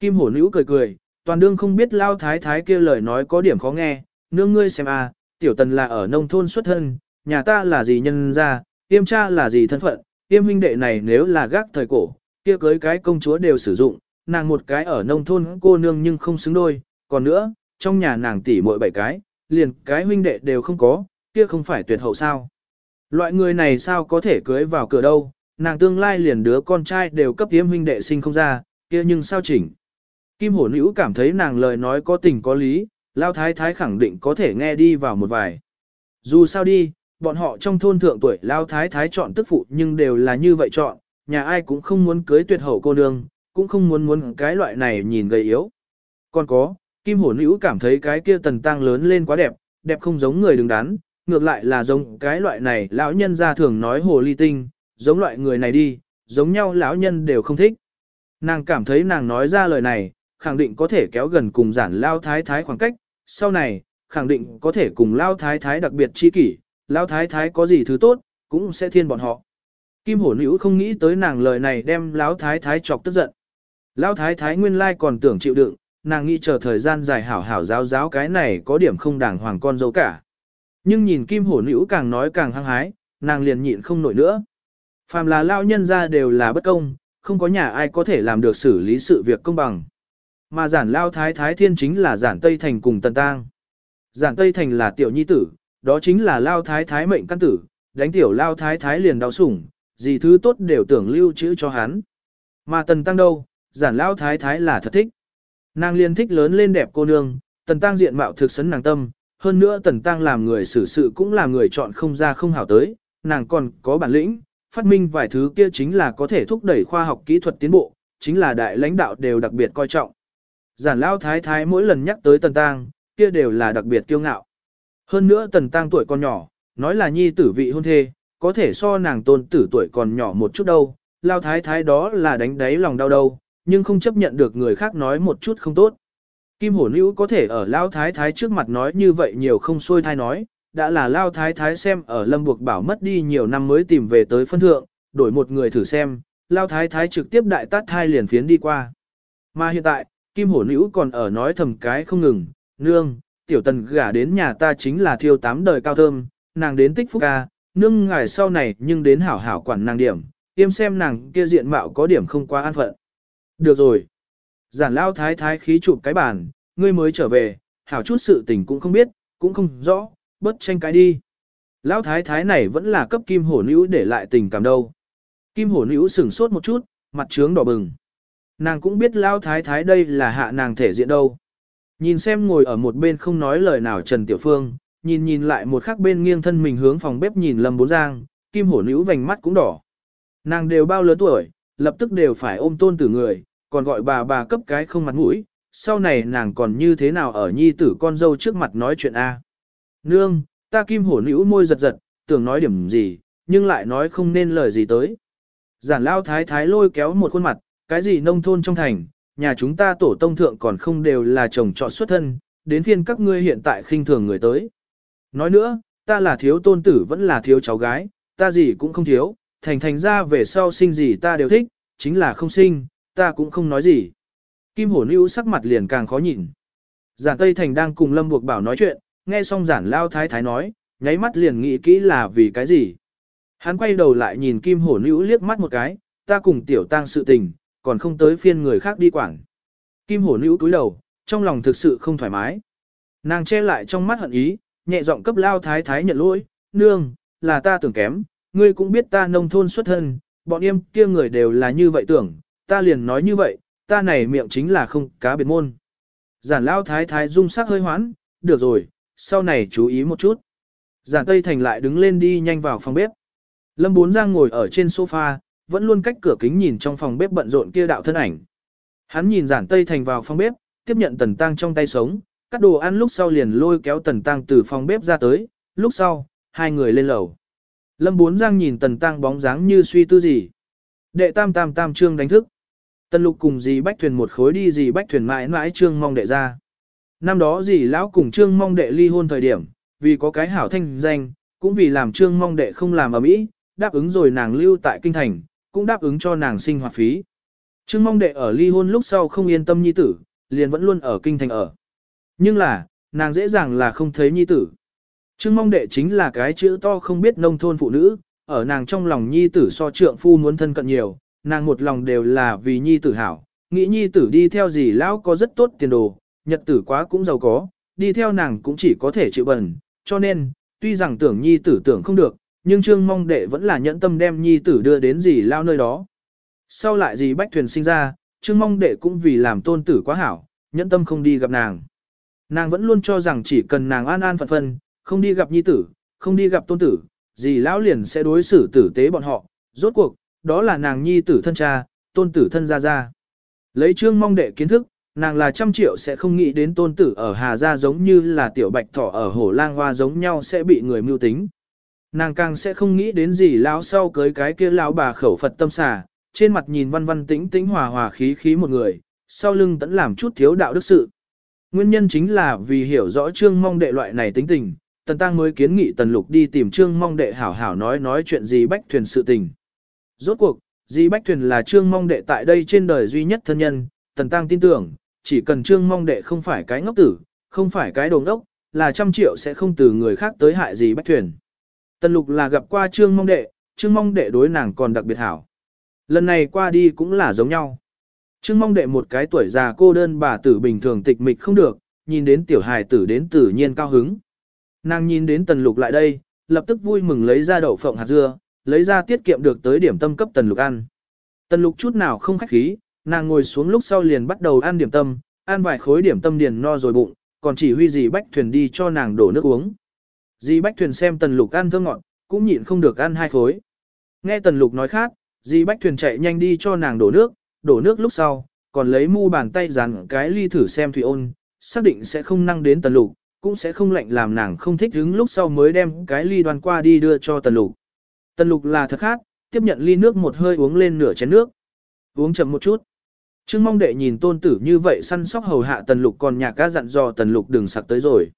Kim hổ nữ cười cười, toàn đương không biết lao thái thái kia lời nói có điểm khó nghe, nương ngươi xem à, tiểu tần là ở nông thôn xuất thân, nhà ta là gì nhân ra, tiêm cha là gì thân phận, tiêm huynh đệ này nếu là gác thời cổ, kia cưới cái công chúa đều sử dụng, nàng một cái ở nông thôn cô nương nhưng không xứng đôi, còn nữa, trong nhà nàng tỷ mỗi bảy cái, liền cái huynh đệ đều không có, kia không phải tuyệt hậu sao. Loại người này sao có thể cưới vào cửa đâu, nàng tương lai liền đứa con trai đều cấp tiêm huynh đệ sinh không ra, kia nhưng sao chỉnh. Kim hổ nữ cảm thấy nàng lời nói có tình có lý, lao thái thái khẳng định có thể nghe đi vào một vài. Dù sao đi, bọn họ trong thôn thượng tuổi lao thái thái chọn tức phụ nhưng đều là như vậy chọn, nhà ai cũng không muốn cưới tuyệt hậu cô nương, cũng không muốn muốn cái loại này nhìn gầy yếu. Còn có, Kim hổ nữ cảm thấy cái kia tần tăng lớn lên quá đẹp, đẹp không giống người đứng đắn, ngược lại là giống cái loại này lão nhân ra thường nói hồ ly tinh, giống loại người này đi, giống nhau lão nhân đều không thích. Nàng cảm thấy nàng nói ra lời này, khẳng định có thể kéo gần cùng giản lao thái thái khoảng cách, sau này, khẳng định có thể cùng lao thái thái đặc biệt chi kỷ, lao thái thái có gì thứ tốt, cũng sẽ thiên bọn họ. Kim hổ nữ không nghĩ tới nàng lời này đem lão thái thái chọc tức giận. Lão thái thái nguyên lai còn tưởng chịu đựng, nàng nghĩ chờ thời gian dài hảo hảo giáo giáo cái này có điểm không đàng hoàng con dâu cả. Nhưng nhìn kim hổ nữ càng nói càng hăng hái, nàng liền nhịn không nổi nữa. Phàm là lao nhân ra đều là bất công, không có nhà ai có thể làm được xử lý sự việc công bằng. Mà giản lao thái thái thiên chính là giản Tây Thành cùng Tần Tang. Giản Tây Thành là tiểu nhi tử, đó chính là lao thái thái mệnh căn tử, đánh tiểu lao thái thái liền đau sủng, gì thứ tốt đều tưởng lưu trữ cho hắn. Mà Tần Tăng đâu, giản Lão thái thái là thật thích. Nàng liên thích lớn lên đẹp cô nương, Tần Tăng diện mạo thực sấn nàng tâm, hơn nữa Tần Tăng làm người xử sự cũng là người chọn không ra không hảo tới, nàng còn có bản lĩnh, phát minh vài thứ kia chính là có thể thúc đẩy khoa học kỹ thuật tiến bộ, chính là đại lãnh đạo đều đặc biệt coi trọng. Giản Lão thái thái mỗi lần nhắc tới Tần Tăng, kia đều là đặc biệt kiêu ngạo. Hơn nữa Tần Tăng tuổi còn nhỏ, nói là nhi tử vị hôn thê, có thể so nàng tôn tử tuổi còn nhỏ một chút đâu, lao thái thái đó là đánh đáy lòng đau đâu, nhưng không chấp nhận được người khác nói một chút không tốt. Kim hổ nữ có thể ở lao thái thái trước mặt nói như vậy nhiều không xuôi thai nói, đã là lao thái thái xem ở lâm buộc bảo mất đi nhiều năm mới tìm về tới phân thượng, đổi một người thử xem, lao thái thái trực tiếp đại tát thai liền phiến đi qua. Mà hiện tại, kim hổ nữ còn ở nói thầm cái không ngừng, nương, tiểu tần gả đến nhà ta chính là thiêu tám đời cao thơm, nàng đến tích phúc ca, nương ngài sau này nhưng đến hảo hảo quản nàng điểm, tiêm xem nàng kia diện mạo có điểm không quá an phận. Được rồi. Giản lao thái thái khí chụp cái bàn, ngươi mới trở về, hảo chút sự tình cũng không biết, cũng không rõ, bất tranh cái đi. Lão thái thái này vẫn là cấp kim hổ nữ để lại tình cảm đâu. Kim hổ nữ sửng sốt một chút, mặt trướng đỏ bừng. Nàng cũng biết lão thái thái đây là hạ nàng thể diện đâu. Nhìn xem ngồi ở một bên không nói lời nào Trần Tiểu Phương, nhìn nhìn lại một khắc bên nghiêng thân mình hướng phòng bếp nhìn Lâm Bốn Giang, kim hổ nữ vành mắt cũng đỏ. Nàng đều bao lớn tuổi, lập tức đều phải ôm tôn tử người, còn gọi bà bà cấp cái không mặt mũi, sau này nàng còn như thế nào ở nhi tử con dâu trước mặt nói chuyện A. Nương, ta kim hổ nữ môi giật giật, tưởng nói điểm gì, nhưng lại nói không nên lời gì tới. Giản lao thái thái lôi kéo một khuôn mặt, cái gì nông thôn trong thành, nhà chúng ta tổ tông thượng còn không đều là chồng trọt xuất thân, đến phiên các ngươi hiện tại khinh thường người tới. Nói nữa, ta là thiếu tôn tử vẫn là thiếu cháu gái, ta gì cũng không thiếu, thành thành ra về sau sinh gì ta đều thích, chính là không sinh, ta cũng không nói gì. Kim hổ nữ sắc mặt liền càng khó nhìn. Giản Tây Thành đang cùng Lâm Buộc Bảo nói chuyện, nghe xong giản lao thái thái nói, nháy mắt liền nghĩ kỹ là vì cái gì. Hắn quay đầu lại nhìn Kim hổ nữ liếc mắt một cái, ta cùng tiểu tang sự tình, còn không tới phiên người khác đi quản. Kim hổ nữ cúi đầu, trong lòng thực sự không thoải mái. Nàng che lại trong mắt hận ý, nhẹ giọng cấp lao thái thái nhận lỗi, nương, là ta tưởng kém, ngươi cũng biết ta nông thôn xuất thân, bọn em kia người đều là như vậy tưởng, ta liền nói như vậy, ta này miệng chính là không cá biệt môn. Giản lao thái thái dung sắc hơi hoãn, được rồi, sau này chú ý một chút. Giản Tây Thành lại đứng lên đi nhanh vào phòng bếp. Lâm Bốn Giang ngồi ở trên sofa, vẫn luôn cách cửa kính nhìn trong phòng bếp bận rộn kia đạo thân ảnh. Hắn nhìn giản tây thành vào phòng bếp, tiếp nhận tần tăng trong tay sống, cắt đồ ăn lúc sau liền lôi kéo tần tăng từ phòng bếp ra tới, lúc sau, hai người lên lầu. Lâm Bốn Giang nhìn tần tăng bóng dáng như suy tư gì. Đệ tam tam tam trương đánh thức. tân lục cùng dì bách thuyền một khối đi dì bách thuyền mãi mãi trương mong đệ ra. Năm đó dì lão cùng trương mong đệ ly hôn thời điểm, vì có cái hảo thanh danh, cũng vì làm trương mong đệ không làm ở mỹ, đáp ứng rồi nàng lưu tại kinh thành, cũng đáp ứng cho nàng sinh hoạt phí. Trương mong đệ ở ly hôn lúc sau không yên tâm nhi tử, liền vẫn luôn ở kinh thành ở. Nhưng là, nàng dễ dàng là không thấy nhi tử. Trương mong đệ chính là cái chữ to không biết nông thôn phụ nữ, ở nàng trong lòng nhi tử so trượng phu muốn thân cận nhiều, nàng một lòng đều là vì nhi tử hảo, nghĩ nhi tử đi theo gì lão có rất tốt tiền đồ, nhật tử quá cũng giàu có, đi theo nàng cũng chỉ có thể chịu bẩn, cho nên, tuy rằng tưởng nhi tử tưởng không được, nhưng trương mong đệ vẫn là nhẫn tâm đem nhi tử đưa đến gì lao nơi đó. Sau lại gì bách thuyền sinh ra, trương mong đệ cũng vì làm tôn tử quá hảo, nhẫn tâm không đi gặp nàng. Nàng vẫn luôn cho rằng chỉ cần nàng an an phận phân, không đi gặp nhi tử, không đi gặp tôn tử, Dì lão liền sẽ đối xử tử tế bọn họ, rốt cuộc, đó là nàng nhi tử thân cha, tôn tử thân gia gia. Lấy trương mong đệ kiến thức, nàng là trăm triệu sẽ không nghĩ đến tôn tử ở Hà Gia giống như là tiểu bạch thỏ ở hổ lang hoa giống nhau sẽ bị người mưu tính. Nàng càng sẽ không nghĩ đến gì lão sau cưới cái kia lão bà khẩu Phật tâm xà, trên mặt nhìn văn văn tĩnh tĩnh hòa hòa khí khí một người, sau lưng tẫn làm chút thiếu đạo đức sự. Nguyên nhân chính là vì hiểu rõ trương mong đệ loại này tính tình, tần tăng mới kiến nghị tần lục đi tìm trương mong đệ hảo hảo nói nói chuyện gì bách thuyền sự tình. Rốt cuộc, Di Bách Thuyền là trương mong đệ tại đây trên đời duy nhất thân nhân, tần tăng tin tưởng, chỉ cần trương mong đệ không phải cái ngốc tử, không phải cái đồ ngốc, là trăm triệu sẽ không từ người khác tới hại Di Bách Thuyền. Tần lục là gặp qua trương mong đệ, trương mong đệ đối nàng còn đặc biệt hảo. Lần này qua đi cũng là giống nhau. Trương mong đệ một cái tuổi già cô đơn bà tử bình thường tịch mịch không được, nhìn đến tiểu hài tử đến tự nhiên cao hứng. Nàng nhìn đến tần lục lại đây, lập tức vui mừng lấy ra đậu phộng hạt dưa, lấy ra tiết kiệm được tới điểm tâm cấp tần lục ăn. Tần lục chút nào không khách khí, nàng ngồi xuống lúc sau liền bắt đầu ăn điểm tâm, ăn vài khối điểm tâm điền no rồi bụng, còn chỉ huy dì bách thuyền đi cho nàng đổ nước uống. Dì bách thuyền xem tần lục ăn thơm ngọt, cũng nhịn không được ăn hai khối. Nghe tần lục nói khác, dì bách thuyền chạy nhanh đi cho nàng đổ nước, đổ nước lúc sau, còn lấy mu bàn tay dàn cái ly thử xem thủy ôn, xác định sẽ không năng đến tần lục, cũng sẽ không lạnh làm nàng không thích đứng lúc sau mới đem cái ly đoan qua đi đưa cho tần lục. Tần lục là thật khát, tiếp nhận ly nước một hơi uống lên nửa chén nước. Uống chậm một chút. Trương mong đệ nhìn tôn tử như vậy săn sóc hầu hạ tần lục còn nhà ca dặn dò tần lục đừng sặc tới rồi.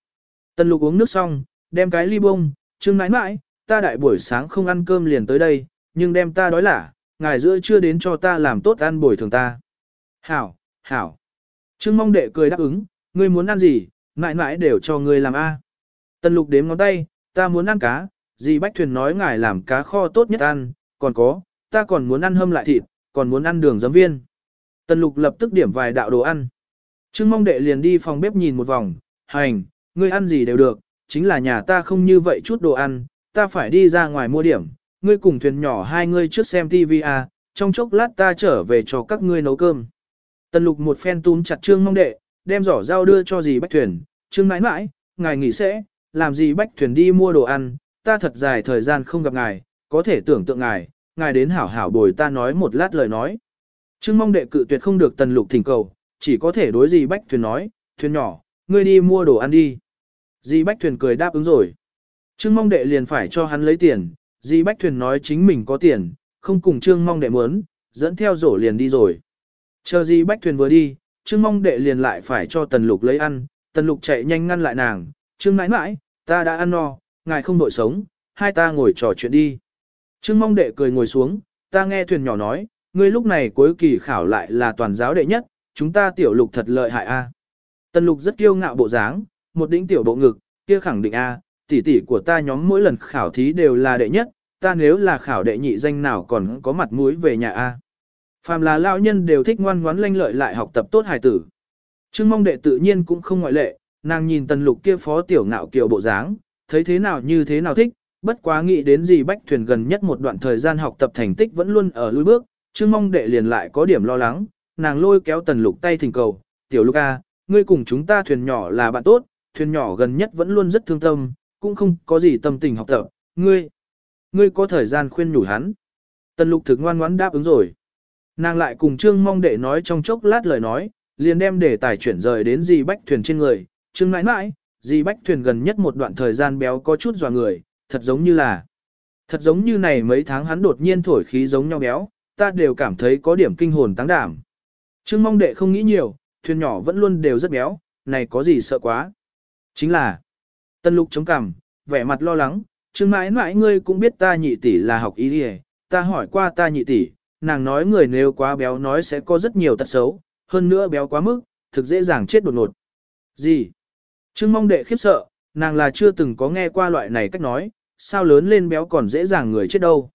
Tần lục uống nước xong, đem cái ly bông, trương nãi mãi, ta đại buổi sáng không ăn cơm liền tới đây, nhưng đem ta đói lả, ngài giữa chưa đến cho ta làm tốt ăn bồi thường ta. Hảo, hảo. Trương mong đệ cười đáp ứng, ngươi muốn ăn gì, mãi mãi đều cho ngươi làm a. Tần lục đếm ngón tay, ta muốn ăn cá, dì Bách Thuyền nói ngài làm cá kho tốt nhất ăn, còn có, ta còn muốn ăn hâm lại thịt, còn muốn ăn đường giấm viên. Tần lục lập tức điểm vài đạo đồ ăn. Trương mong đệ liền đi phòng bếp nhìn một vòng, hành, ngươi ăn gì đều được, chính là nhà ta không như vậy chút đồ ăn, ta phải đi ra ngoài mua điểm, ngươi cùng thuyền nhỏ hai ngươi trước xem TV à, trong chốc lát ta trở về cho các ngươi nấu cơm. Tần lục một phen túm chặt trương mong đệ, đem giỏ rau đưa cho dì bách thuyền, trương mãi mãi, ngài nghỉ sẽ, làm gì bách thuyền đi mua đồ ăn, ta thật dài thời gian không gặp ngài, có thể tưởng tượng ngài, ngài đến hảo hảo bồi ta nói một lát lời nói. Trương mong đệ cự tuyệt không được tần lục thỉnh cầu, chỉ có thể đối Dì bách thuyền nói, thuyền nhỏ, ngươi đi mua đồ ăn đi. Dì bách thuyền cười đáp ứng rồi. Trương mong đệ liền phải cho hắn lấy tiền, Dì bách thuyền nói chính mình có tiền, không cùng trương mong đệ muốn, dẫn theo rổ liền đi rồi. Chờ Dì bách thuyền vừa đi, trương mong đệ liền lại phải cho tần lục lấy ăn, tần lục chạy nhanh ngăn lại nàng, trương mãi mãi, ta đã ăn no, ngài không đội sống, hai ta ngồi trò chuyện đi. Trương mong đệ cười ngồi xuống, ta nghe thuyền nhỏ nói, ngươi lúc này cuối kỳ khảo lại là toàn giáo đệ nhất, chúng ta tiểu lục thật lợi hại a. Tần lục rất kiêu ngạo bộ dáng, một đỉnh tiểu bộ ngực, kia khẳng định a, tỷ tỷ của ta nhóm mỗi lần khảo thí đều là đệ nhất, ta nếu là khảo đệ nhị danh nào còn có mặt mũi về nhà a. Phàm là lão nhân đều thích ngoan ngoãn lanh lợi lại học tập tốt hài tử. Trương mong đệ tự nhiên cũng không ngoại lệ, nàng nhìn tần lục kia phó tiểu ngạo kiều bộ dáng, thấy thế nào như thế nào thích, bất quá nghĩ đến gì bách thuyền gần nhất một đoạn thời gian học tập thành tích vẫn luôn ở lùi bước, Trương mong đệ liền lại có điểm lo lắng, nàng lôi kéo tần lục tay thỉnh cầu, tiểu lục a, ngươi cùng chúng ta thuyền nhỏ là bạn tốt, thuyền nhỏ gần nhất vẫn luôn rất thương tâm, cũng không có gì tâm tình học tập, ngươi, ngươi có thời gian khuyên nhủ hắn. Tần lục thực ngoan ngoãn đáp ứng rồi. Nàng lại cùng Trương mong đệ nói trong chốc lát lời nói, liền đem để tài chuyển rời đến dì bách thuyền trên người. Trương mãi mãi, dì bách thuyền gần nhất một đoạn thời gian béo có chút dò người, thật giống như là... Thật giống như này mấy tháng hắn đột nhiên thổi khí giống nhau béo, ta đều cảm thấy có điểm kinh hồn tăng đảm. Trương mong đệ không nghĩ nhiều, thuyền nhỏ vẫn luôn đều rất béo, này có gì sợ quá. Chính là, tân lục chống cằm, vẻ mặt lo lắng, Trương mãi mãi ngươi cũng biết ta nhị tỷ là học y đi ta hỏi qua ta nhị tỷ, nàng nói người nếu quá béo nói sẽ có rất nhiều tật xấu, hơn nữa béo quá mức, thực dễ dàng chết đột ngột. Gì? Trương mong đệ khiếp sợ, nàng là chưa từng có nghe qua loại này cách nói, sao lớn lên béo còn dễ dàng người chết đâu.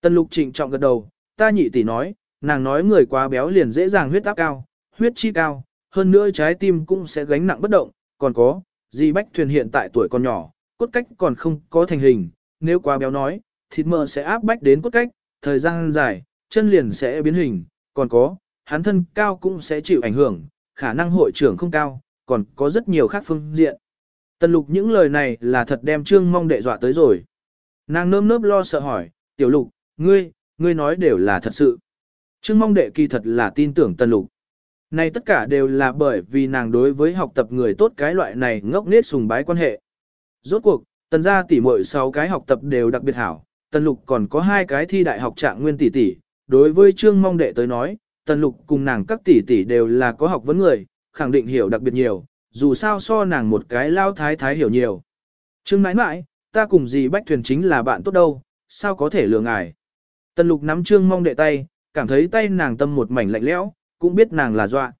Tân lục trịnh trọng gật đầu, ta nhị tỷ nói, nàng nói người quá béo liền dễ dàng huyết áp cao, huyết chi cao, hơn nữa trái tim cũng sẽ gánh nặng bất động, còn có, di bách thuyền hiện tại tuổi còn nhỏ, cốt cách còn không có thành hình, nếu quá béo nói, thịt mỡ sẽ áp bách đến cốt cách, thời gian dài, chân liền sẽ biến hình, còn có, hắn thân cao cũng sẽ chịu ảnh hưởng, khả năng hội trưởng không cao, còn có rất nhiều khác phương diện. Tần lục những lời này là thật đem trương mong đệ dọa tới rồi. Nàng nơm nớp lo sợ hỏi, tiểu lục, ngươi, ngươi nói đều là thật sự. Trương mong đệ kỳ thật là tin tưởng tần lục. Này tất cả đều là bởi vì nàng đối với học tập người tốt cái loại này ngốc nghếch sùng bái quan hệ. Rốt cuộc, tần gia tỷ muội sáu cái học tập đều đặc biệt hảo, tần lục còn có hai cái thi đại học trạng nguyên tỷ tỷ. Đối với trương mong đệ tới nói, tần lục cùng nàng các tỷ tỷ đều là có học vấn người, khẳng định hiểu đặc biệt nhiều, dù sao so nàng một cái lao thái thái hiểu nhiều. Trương mãi mãi, ta cùng dì Bách Thuyền chính là bạn tốt đâu, sao có thể lừa ngài. Tần lục nắm trương mong đệ tay, cảm thấy tay nàng tâm một mảnh lạnh lẽo, cũng biết nàng là dọa.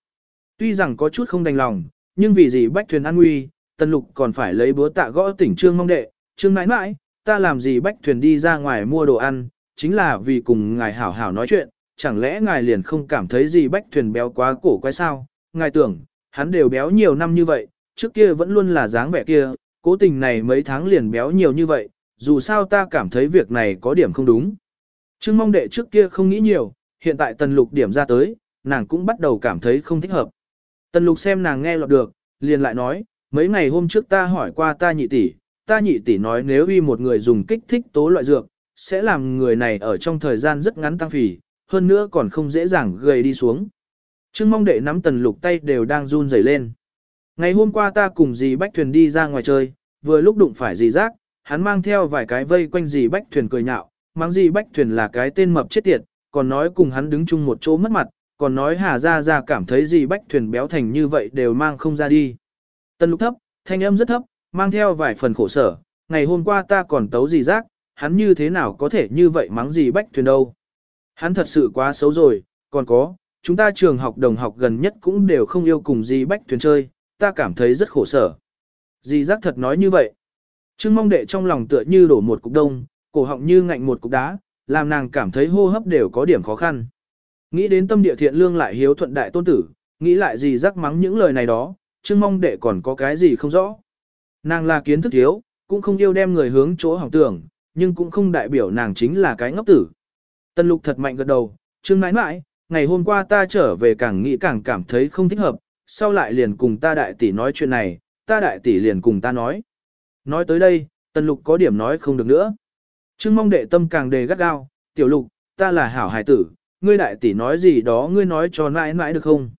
Tuy rằng có chút không đành lòng, nhưng vì gì Bách Thuyền an nguy, tần lục còn phải lấy búa tạ gõ tỉnh trương mong đệ, trương mãi mãi, ta làm gì Bách Thuyền đi ra ngoài mua đồ ăn, chính là vì cùng ngài hảo hảo nói chuyện, chẳng lẽ ngài liền không cảm thấy gì Bách Thuyền béo quá cổ quái sao, ngài tưởng, hắn đều béo nhiều năm như vậy, trước kia vẫn luôn là dáng vẻ kia, cố tình này mấy tháng liền béo nhiều như vậy, dù sao ta cảm thấy việc này có điểm không đúng. Trương mong đệ trước kia không nghĩ nhiều, hiện tại tần lục điểm ra tới, nàng cũng bắt đầu cảm thấy không thích hợp. Tần lục xem nàng nghe lọt được, liền lại nói, mấy ngày hôm trước ta hỏi qua ta nhị tỷ, ta nhị tỷ nói nếu uy một người dùng kích thích tố loại dược, sẽ làm người này ở trong thời gian rất ngắn tăng phì, hơn nữa còn không dễ dàng gầy đi xuống. Trương mong đệ nắm tần lục tay đều đang run rẩy lên. Ngày hôm qua ta cùng dì Bách Thuyền đi ra ngoài chơi, vừa lúc đụng phải dì Giác, hắn mang theo vài cái vây quanh dì Bách Thuyền cười nhạo, mang dì Bách Thuyền là cái tên mập chết tiệt, còn nói cùng hắn đứng chung một chỗ mất mặt, còn nói Hà Gia Gia cảm thấy dì Bách Thuyền béo thành như vậy đều mang không ra đi. Tần lục thấp, thanh âm rất thấp, mang theo vài phần khổ sở, ngày hôm qua ta còn tấu dì Giác, hắn như thế nào có thể như vậy mắng gì Bách Thuyền đâu. Hắn thật sự quá xấu rồi, còn có, chúng ta trường học đồng học gần nhất cũng đều không yêu cùng gì Bách Thuyền chơi, ta cảm thấy rất khổ sở. Dì giác thật nói như vậy. Trương mong đệ trong lòng tựa như đổ một cục đông, cổ họng như ngạnh một cục đá, làm nàng cảm thấy hô hấp đều có điểm khó khăn. Nghĩ đến tâm địa thiện lương lại hiếu thuận đại tôn tử, nghĩ lại dì giác mắng những lời này đó, trương mong đệ còn có cái gì không rõ. Nàng là kiến thức thiếu, cũng không yêu đem người hướng chỗ hỏng tưởng, nhưng cũng không đại biểu nàng chính là cái ngốc tử. Tân lục thật mạnh gật đầu, trương mãi mãi, ngày hôm qua ta trở về càng nghĩ càng cảm thấy không thích hợp, sau lại liền cùng ta đại tỷ nói chuyện này, ta đại tỷ liền cùng ta nói. Nói tới đây, tần lục có điểm nói không được nữa. Trương mong đệ tâm càng đề gắt gao, tiểu lục, ta là hảo hài tử, ngươi đại tỷ nói gì đó ngươi nói cho mãi mãi được không?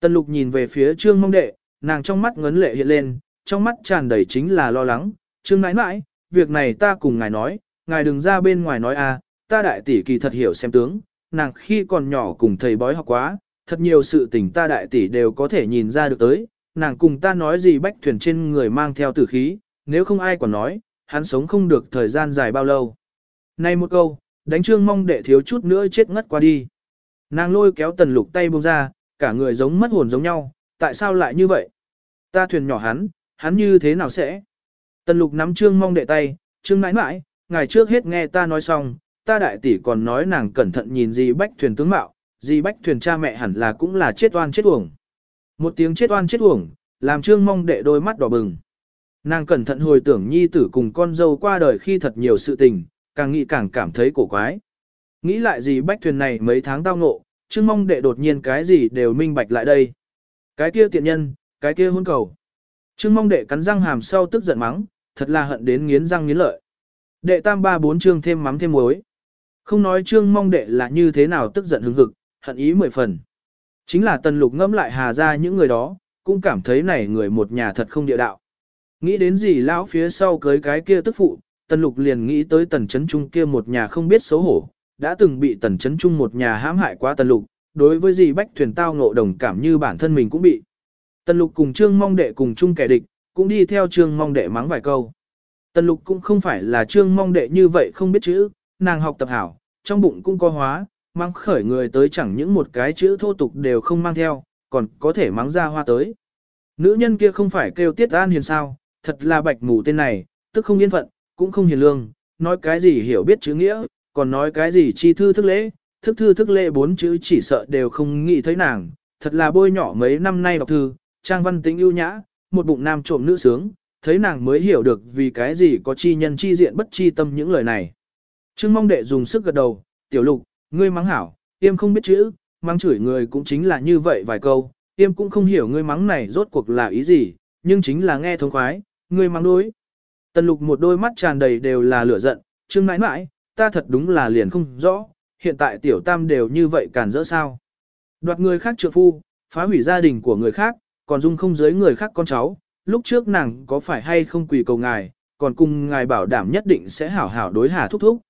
Tần lục nhìn về phía trương mong đệ, nàng trong mắt ngấn lệ hiện lên, trong mắt tràn đầy chính là lo lắng, trương mãi mãi, việc này ta cùng ngài nói, ngài đừng ra bên ngoài nói a, ta đại tỷ kỳ thật hiểu xem tướng, nàng khi còn nhỏ cùng thầy bói học quá, thật nhiều sự tình ta đại tỷ đều có thể nhìn ra được tới, nàng cùng ta nói gì bách thuyền trên người mang theo tử khí, nếu không ai còn nói, hắn sống không được thời gian dài bao lâu. Này một câu, đánh trương mong đệ thiếu chút nữa chết ngất qua đi. Nàng lôi kéo tần lục tay buông ra, cả người giống mất hồn giống nhau, tại sao lại như vậy? Ta thuyền nhỏ hắn, hắn như thế nào sẽ? Tần lục nắm trương mong đệ tay, trương mãi mãi, ngày trước hết nghe ta nói xong, ta đại tỷ còn nói nàng cẩn thận nhìn gì bách thuyền tướng mạo, gì Bách Thuyền cha mẹ hẳn là cũng là chết oan chết uổng. Một tiếng chết oan chết uổng, làm Trương Mong đệ đôi mắt đỏ bừng. Nàng cẩn thận hồi tưởng nhi tử cùng con dâu qua đời khi thật nhiều sự tình, càng nghĩ càng cảm thấy cổ quái. Nghĩ lại gì Bách Thuyền này mấy tháng tao ngộ, Trương Mong đệ đột nhiên cái gì đều minh bạch lại đây. Cái kia tiện nhân, cái kia hôn cầu. Trương Mong đệ cắn răng hàm sau tức giận mắng, thật là hận đến nghiến răng nghiến lợi. Đệ tam ba bốn chương thêm mắm thêm muối. Không nói trương mong đệ là như thế nào tức giận hứng hực, hận ý mười phần. Chính là tần lục ngẫm lại hà ra những người đó, cũng cảm thấy này người một nhà thật không địa đạo. Nghĩ đến gì lão phía sau cưới cái kia tức phụ, tần lục liền nghĩ tới tần chấn trung kia một nhà không biết xấu hổ, đã từng bị tần chấn trung một nhà hãm hại quá tần lục, đối với gì bách thuyền tao ngộ đồng cảm như bản thân mình cũng bị. Tần lục cùng trương mong đệ cùng chung kẻ địch, cũng đi theo trương mong đệ mắng vài câu. Tần lục cũng không phải là trương mong đệ như vậy không biết chữ, nàng học tập hảo, trong bụng cũng có hóa, mang khởi người tới chẳng những một cái chữ thô tục đều không mang theo, còn có thể mắng ra hoa tới. Nữ nhân kia không phải kêu tiết an hiền sao, thật là bạch mù tên này, tức không yên phận, cũng không hiền lương, nói cái gì hiểu biết chữ nghĩa, còn nói cái gì chi thư thức lễ, thức thư thức lễ bốn chữ chỉ sợ đều không nghĩ thấy nàng, thật là bôi nhỏ mấy năm nay đọc thư, trang văn tính ưu nhã, một bụng nam trộm nữ sướng, thấy nàng mới hiểu được vì cái gì có chi nhân chi diện bất chi tâm những lời này. Trương mong đệ dùng sức gật đầu, tiểu lục, ngươi mắng hảo, tiêm không biết chữ, mắng chửi người cũng chính là như vậy vài câu, tiêm cũng không hiểu ngươi mắng này rốt cuộc là ý gì, nhưng chính là nghe thống khoái, ngươi mắng đối. Tần lục một đôi mắt tràn đầy đều là lửa giận, trương mãi mãi, ta thật đúng là liền không rõ, hiện tại tiểu tam đều như vậy cản rỡ sao. Đoạt người khác trượng phu, phá hủy gia đình của người khác, còn dung không giới người khác con cháu, lúc trước nàng có phải hay không quỳ cầu ngài, còn cùng ngài bảo đảm nhất định sẽ hảo hảo đối hà thúc thúc.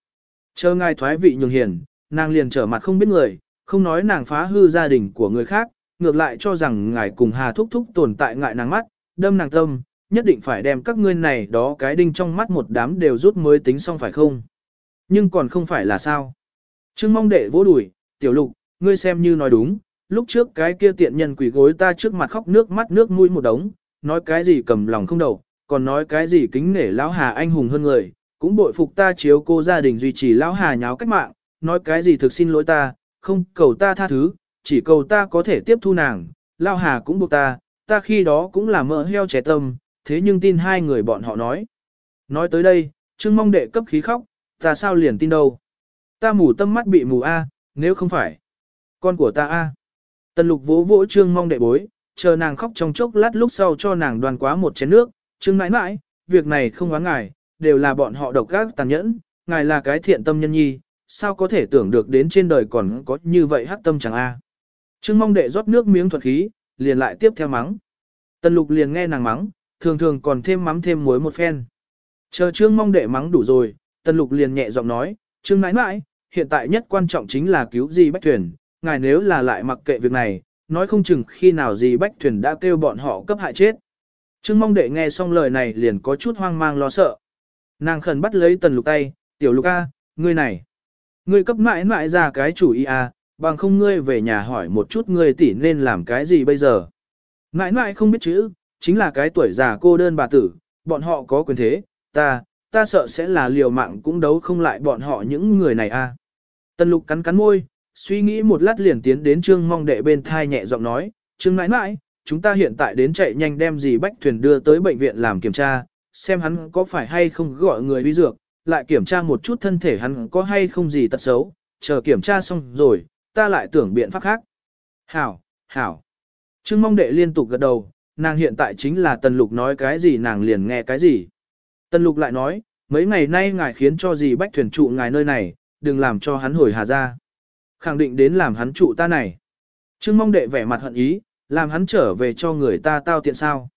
Chờ ngài thoái vị nhường hiền, nàng liền trở mặt không biết người, không nói nàng phá hư gia đình của người khác, ngược lại cho rằng ngài cùng hà thúc thúc tồn tại ngại nàng mắt, đâm nàng tâm, nhất định phải đem các ngươi này đó cái đinh trong mắt một đám đều rút mới tính xong phải không? Nhưng còn không phải là sao? Trương mong đệ vỗ đùi, tiểu lục, ngươi xem như nói đúng, lúc trước cái kia tiện nhân quỷ gối ta trước mặt khóc nước mắt nước mũi một đống, nói cái gì cầm lòng không đầu, còn nói cái gì kính nể lão hà anh hùng hơn người, cũng bội phục ta chiếu cô gia đình duy trì lão hà nháo cách mạng, nói cái gì thực xin lỗi ta, không cầu ta tha thứ, chỉ cầu ta có thể tiếp thu nàng, lão hà cũng buộc ta, ta khi đó cũng là mỡ heo trẻ tâm, thế nhưng tin hai người bọn họ nói. Nói tới đây, Trương mong đệ cấp khí khóc, ta sao liền tin đâu. Ta mù tâm mắt bị mù A, nếu không phải. Con của ta A. Tần lục vỗ vỗ Trương mong đệ bối, chờ nàng khóc trong chốc lát lúc sau cho nàng đoàn quá một chén nước, Trương mãi mãi, việc này không oán ngài, đều là bọn họ độc gác tàn nhẫn, ngài là cái thiện tâm nhân nhi, sao có thể tưởng được đến trên đời còn có như vậy hắc tâm chẳng a. Trương mong đệ rót nước miếng thuật khí, liền lại tiếp theo mắng. Tần lục liền nghe nàng mắng, thường thường còn thêm mắm thêm muối một phen. Chờ trương mong đệ mắng đủ rồi, tần lục liền nhẹ giọng nói, trương mãi mãi, hiện tại nhất quan trọng chính là cứu gì bách thuyền, ngài nếu là lại mặc kệ việc này, nói không chừng khi nào gì bách thuyền đã kêu bọn họ cấp hại chết. Trương mong đệ nghe xong lời này liền có chút hoang mang lo sợ. Nàng khẩn bắt lấy tần lục tay, tiểu lục a, ngươi này. Ngươi cấp mãi mãi ra cái chủ ý a, bằng không ngươi về nhà hỏi một chút ngươi tỷ nên làm cái gì bây giờ. Mãi mãi không biết chữ, chính là cái tuổi già cô đơn bà tử, bọn họ có quyền thế, ta, ta sợ sẽ là liều mạng cũng đấu không lại bọn họ những người này a. Tần lục cắn cắn môi, suy nghĩ một lát liền tiến đến trương mong đệ bên thai nhẹ giọng nói, trương mãi mãi, chúng ta hiện tại đến chạy nhanh đem gì bách thuyền đưa tới bệnh viện làm kiểm tra, xem hắn có phải hay không gọi người uy dược, lại kiểm tra một chút thân thể hắn có hay không gì tật xấu, chờ kiểm tra xong rồi, ta lại tưởng biện pháp khác. Hảo, hảo. Trương mong đệ liên tục gật đầu, nàng hiện tại chính là tần lục nói cái gì nàng liền nghe cái gì. Tần lục lại nói, mấy ngày nay ngài khiến cho gì bách thuyền trụ ngài nơi này, đừng làm cho hắn hồi hà ra. Khẳng định đến làm hắn trụ ta này. Trương mong đệ vẻ mặt hận ý, làm hắn trở về cho người ta tao tiện sao.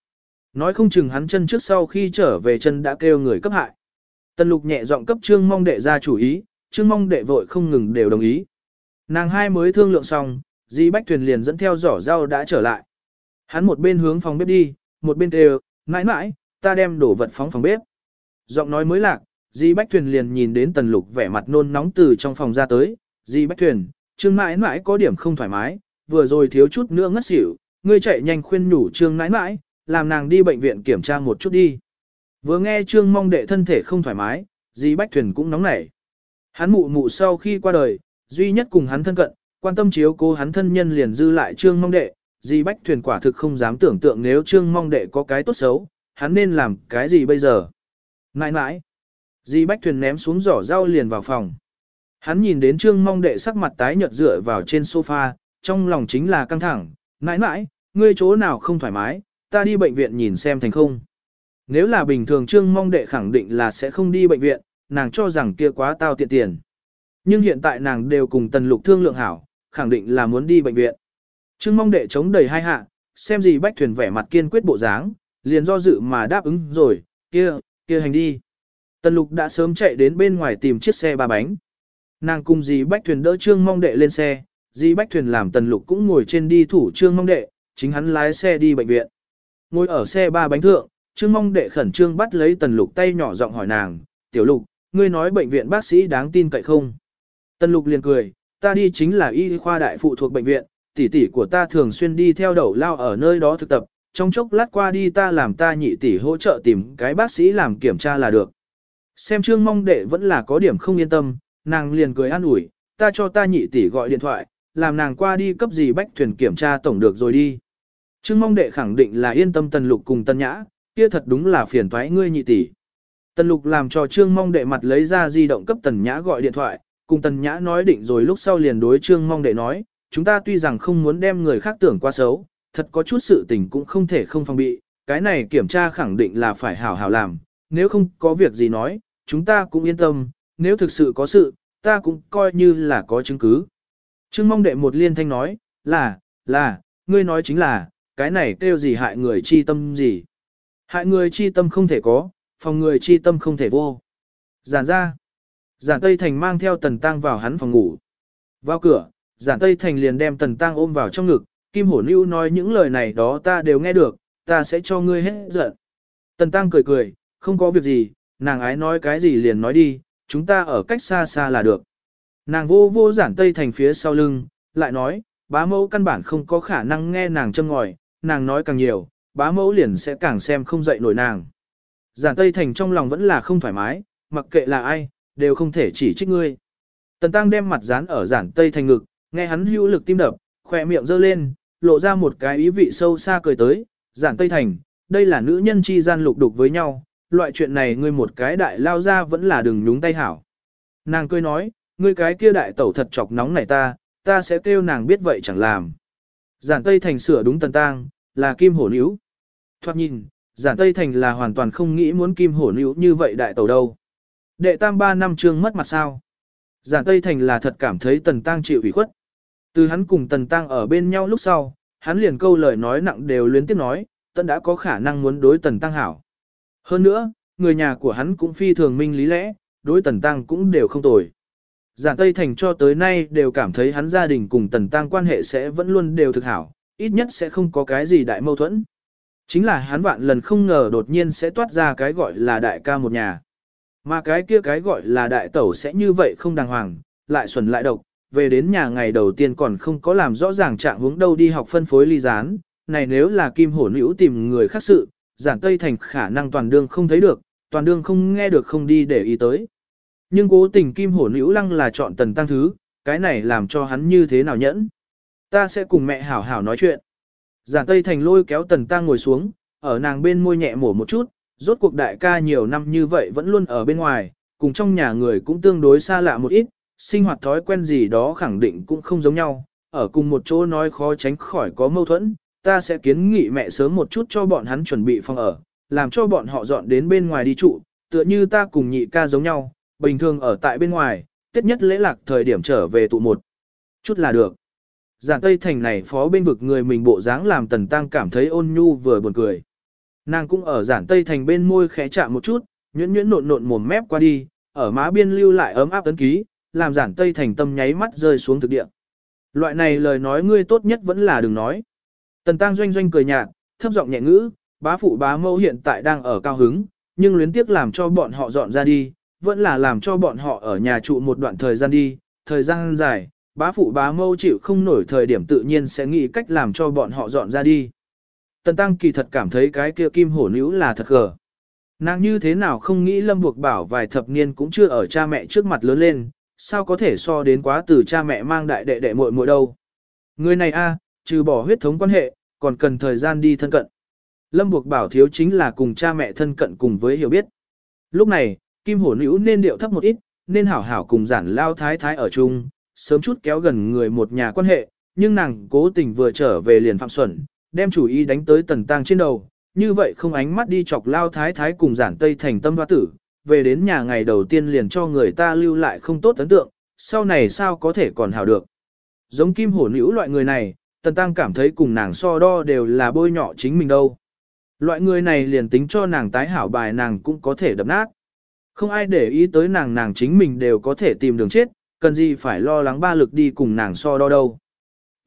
Nói không chừng hắn chân trước sau khi trở về chân đã kêu người cấp hại. Tần lục nhẹ giọng cấp trương mong đệ ra chủ ý, trương mong đệ vội không ngừng đều đồng ý. Nàng hai mới thương lượng xong, Di Bách Thuyền liền dẫn theo giỏ rau đã trở lại. Hắn một bên hướng phòng bếp đi, một bên đều, mãi mãi, ta đem đổ vật phóng phòng bếp. Giọng nói mới lạc, Di Bách Thuyền liền nhìn đến Tần Lục vẻ mặt nôn nóng từ trong phòng ra tới. Di Bách Thuyền, Trương mãi mãi có điểm không thoải mái, vừa rồi thiếu chút nữa ngất xỉu, ngươi chạy nhanh khuyên nhủ Trương mãi mãi, làm nàng đi bệnh viện kiểm tra một chút đi. Vừa nghe Trương mong đệ thân thể không thoải mái, Di Bách Thuyền cũng nóng nảy. Hắn mụ mụ sau khi qua đời, duy nhất cùng hắn thân cận, quan tâm chiếu cố hắn thân nhân liền dư lại Trương mong đệ, Di Bách Thuyền quả thực không dám tưởng tượng nếu Trương mong đệ có cái tốt xấu, hắn nên làm cái gì bây giờ. Nãi nãi, Di Bách Thuyền ném xuống giỏ rau liền vào phòng. Hắn nhìn đến Trương mong đệ sắc mặt tái nhợt dựa vào trên sofa, trong lòng chính là căng thẳng, nãi nãi, ngươi chỗ nào không thoải mái, ta đi bệnh viện nhìn xem thành không. Nếu là bình thường Trương mong đệ khẳng định là sẽ không đi bệnh viện, nàng cho rằng kia quá tao tiện tiền. Nhưng hiện tại nàng đều cùng tần lục thương lượng hảo, khẳng định là muốn đi bệnh viện. Trương mong đệ chống đầy hai hạ, xem gì bách thuyền vẻ mặt kiên quyết bộ dáng, liền do dự mà đáp ứng rồi, kia, kia hành đi. Tần lục đã sớm chạy đến bên ngoài tìm chiếc xe ba bánh. Nàng cùng dì bách thuyền đỡ trương mong đệ lên xe, dì bách thuyền làm tần lục cũng ngồi trên đi thủ trương mong đệ, chính hắn lái xe đi bệnh viện. Ngồi ở xe ba bánh thượng, trương mong đệ khẩn trương bắt lấy tần lục tay nhỏ giọng hỏi nàng, tiểu lục, ngươi nói bệnh viện bác sĩ đáng tin cậy không? Tần lục liền cười, ta đi chính là y khoa đại phụ thuộc bệnh viện, tỷ tỷ của ta thường xuyên đi theo đầu lao ở nơi đó thực tập, trong chốc lát qua đi ta làm ta nhị tỷ hỗ trợ tìm cái bác sĩ làm kiểm tra là được. Xem trương mong đệ vẫn là có điểm không yên tâm, nàng liền cười an ủi, ta cho ta nhị tỷ gọi điện thoại, làm nàng qua đi cấp gì bách thuyền kiểm tra tổng được rồi đi. Trương mong đệ khẳng định là yên tâm tần lục cùng tân nhã, kia thật đúng là phiền toái ngươi nhị tỷ. Tần lục làm cho trương mong đệ mặt lấy ra di động cấp tần nhã gọi điện thoại, cùng tần nhã nói định rồi lúc sau liền đối trương mong đệ nói, chúng ta tuy rằng không muốn đem người khác tưởng qua xấu, thật có chút sự tình cũng không thể không phòng bị, cái này kiểm tra khẳng định là phải hảo hảo làm, nếu không có việc gì nói, chúng ta cũng yên tâm, nếu thực sự có sự, ta cũng coi như là có chứng cứ. Trương mong đệ một liên thanh nói, là, là, ngươi nói chính là, cái này kêu gì hại người chi tâm gì. Hại người chi tâm không thể có, phòng người chi tâm không thể vô. Giản ra. Giản Tây Thành mang theo Tần Tăng vào hắn phòng ngủ. Vào cửa, Giản Tây Thành liền đem Tần Tăng ôm vào trong ngực, Kim Hổ Nưu nói những lời này đó ta đều nghe được, ta sẽ cho ngươi hết giận. Tần Tăng cười cười, không có việc gì, nàng ái nói cái gì liền nói đi, chúng ta ở cách xa xa là được. Nàng vô vô Giản Tây Thành phía sau lưng, lại nói, bá mẫu căn bản không có khả năng nghe nàng châm ngòi, nàng nói càng nhiều, bá mẫu liền sẽ càng xem không dậy nổi nàng. Giản Tây Thành trong lòng vẫn là không thoải mái, mặc kệ là ai, đều không thể chỉ trích ngươi. Tần Tăng đem mặt dán ở giản Tây Thành ngực, nghe hắn hữu lực tim đập, khỏe miệng giơ lên, lộ ra một cái ý vị sâu xa cười tới, giản Tây Thành, đây là nữ nhân chi gian lục đục với nhau, loại chuyện này ngươi một cái đại lao ra vẫn là đừng nhúng tay hảo. Nàng cười nói, ngươi cái kia đại tẩu thật chọc nóng này ta, ta sẽ kêu nàng biết vậy chẳng làm. Giản Tây Thành sửa đúng tần tang, là kim hổ níu. Thoát nhìn, giản Tây Thành là hoàn toàn không nghĩ muốn kim hổ níu như vậy đại tẩu đâu. Đệ tam ba năm trương mất mặt sao. Giản Tây Thành là thật cảm thấy tần tang chịu ủy khuất. Từ hắn cùng tần tang ở bên nhau lúc sau, hắn liền câu lời nói nặng đều luyến tiếp nói, tần đã có khả năng muốn đối tần tăng hảo. Hơn nữa, người nhà của hắn cũng phi thường minh lý lẽ, đối tần tăng cũng đều không tồi. Giản Tây Thành cho tới nay đều cảm thấy hắn gia đình cùng tần tăng quan hệ sẽ vẫn luôn đều thực hảo, ít nhất sẽ không có cái gì đại mâu thuẫn. Chính là hắn vạn lần không ngờ đột nhiên sẽ toát ra cái gọi là đại ca một nhà. Mà cái kia cái gọi là đại tẩu sẽ như vậy không đàng hoàng, lại xuẩn lại độc, về đến nhà ngày đầu tiên còn không có làm rõ ràng trạng hướng đâu đi học phân phối ly gián, này nếu là kim hổ nữ tìm người khác sự, giản tây thành khả năng toàn đương không thấy được, toàn đương không nghe được không đi để ý tới. Nhưng cố tình kim hổ nữ lăng là chọn tần tăng thứ, cái này làm cho hắn như thế nào nhẫn. Ta sẽ cùng mẹ hảo hảo nói chuyện. Giản tây thành lôi kéo tần tăng ngồi xuống, ở nàng bên môi nhẹ mổ một chút, rốt cuộc đại ca nhiều năm như vậy vẫn luôn ở bên ngoài, cùng trong nhà người cũng tương đối xa lạ một ít, sinh hoạt thói quen gì đó khẳng định cũng không giống nhau, ở cùng một chỗ nói khó tránh khỏi có mâu thuẫn, ta sẽ kiến nghị mẹ sớm một chút cho bọn hắn chuẩn bị phòng ở, làm cho bọn họ dọn đến bên ngoài đi trụ, tựa như ta cùng nhị ca giống nhau, bình thường ở tại bên ngoài, tiết nhất lễ lạc thời điểm trở về tụ một chút là được. Giản Tây Thành này phó bên vực người mình bộ dáng làm Tần Tăng cảm thấy ôn nhu vừa buồn cười. Nàng cũng ở giản tây thành bên môi khẽ chạm một chút, nhuyễn nhuyễn nộn nộn mồm mép qua đi, ở má biên lưu lại ấm áp tấn ký, làm giản tây thành tâm nháy mắt rơi xuống thực địa. Loại này lời nói ngươi tốt nhất vẫn là đừng nói. Tần tăng doanh doanh cười nhạt, thấp giọng nhẹ ngữ, bá phụ bá mẫu hiện tại đang ở cao hứng, nhưng luyến tiếc làm cho bọn họ dọn ra đi, vẫn là làm cho bọn họ ở nhà trụ một đoạn thời gian đi, thời gian dài, bá phụ bá mẫu chịu không nổi thời điểm tự nhiên sẽ nghĩ cách làm cho bọn họ dọn ra đi. Tần Tăng kỳ thật cảm thấy cái kia kim hổ nữ là thật gờ. Nàng như thế nào không nghĩ Lâm Buộc Bảo vài thập niên cũng chưa ở cha mẹ trước mặt lớn lên, sao có thể so đến quá từ cha mẹ mang đại đệ đệ muội muội đâu. Người này a, trừ bỏ huyết thống quan hệ, còn cần thời gian đi thân cận. Lâm Buộc Bảo thiếu chính là cùng cha mẹ thân cận cùng với hiểu biết. Lúc này, kim hổ nữ nên điệu thấp một ít, nên hảo hảo cùng giản lao thái thái ở chung, sớm chút kéo gần người một nhà quan hệ, nhưng nàng cố tình vừa trở về liền phạm xuẩn, đem chủ ý đánh tới tần tăng trên đầu, như vậy không ánh mắt đi chọc lao thái thái cùng giản tây thành tâm hoa tử, về đến nhà ngày đầu tiên liền cho người ta lưu lại không tốt ấn tượng, sau này sao có thể còn hảo được. Giống kim hổ nữ loại người này, tần tăng cảm thấy cùng nàng so đo đều là bôi nhọ chính mình đâu. Loại người này liền tính cho nàng tái hảo bài nàng cũng có thể đập nát. Không ai để ý tới nàng nàng chính mình đều có thể tìm đường chết, cần gì phải lo lắng ba lực đi cùng nàng so đo đâu.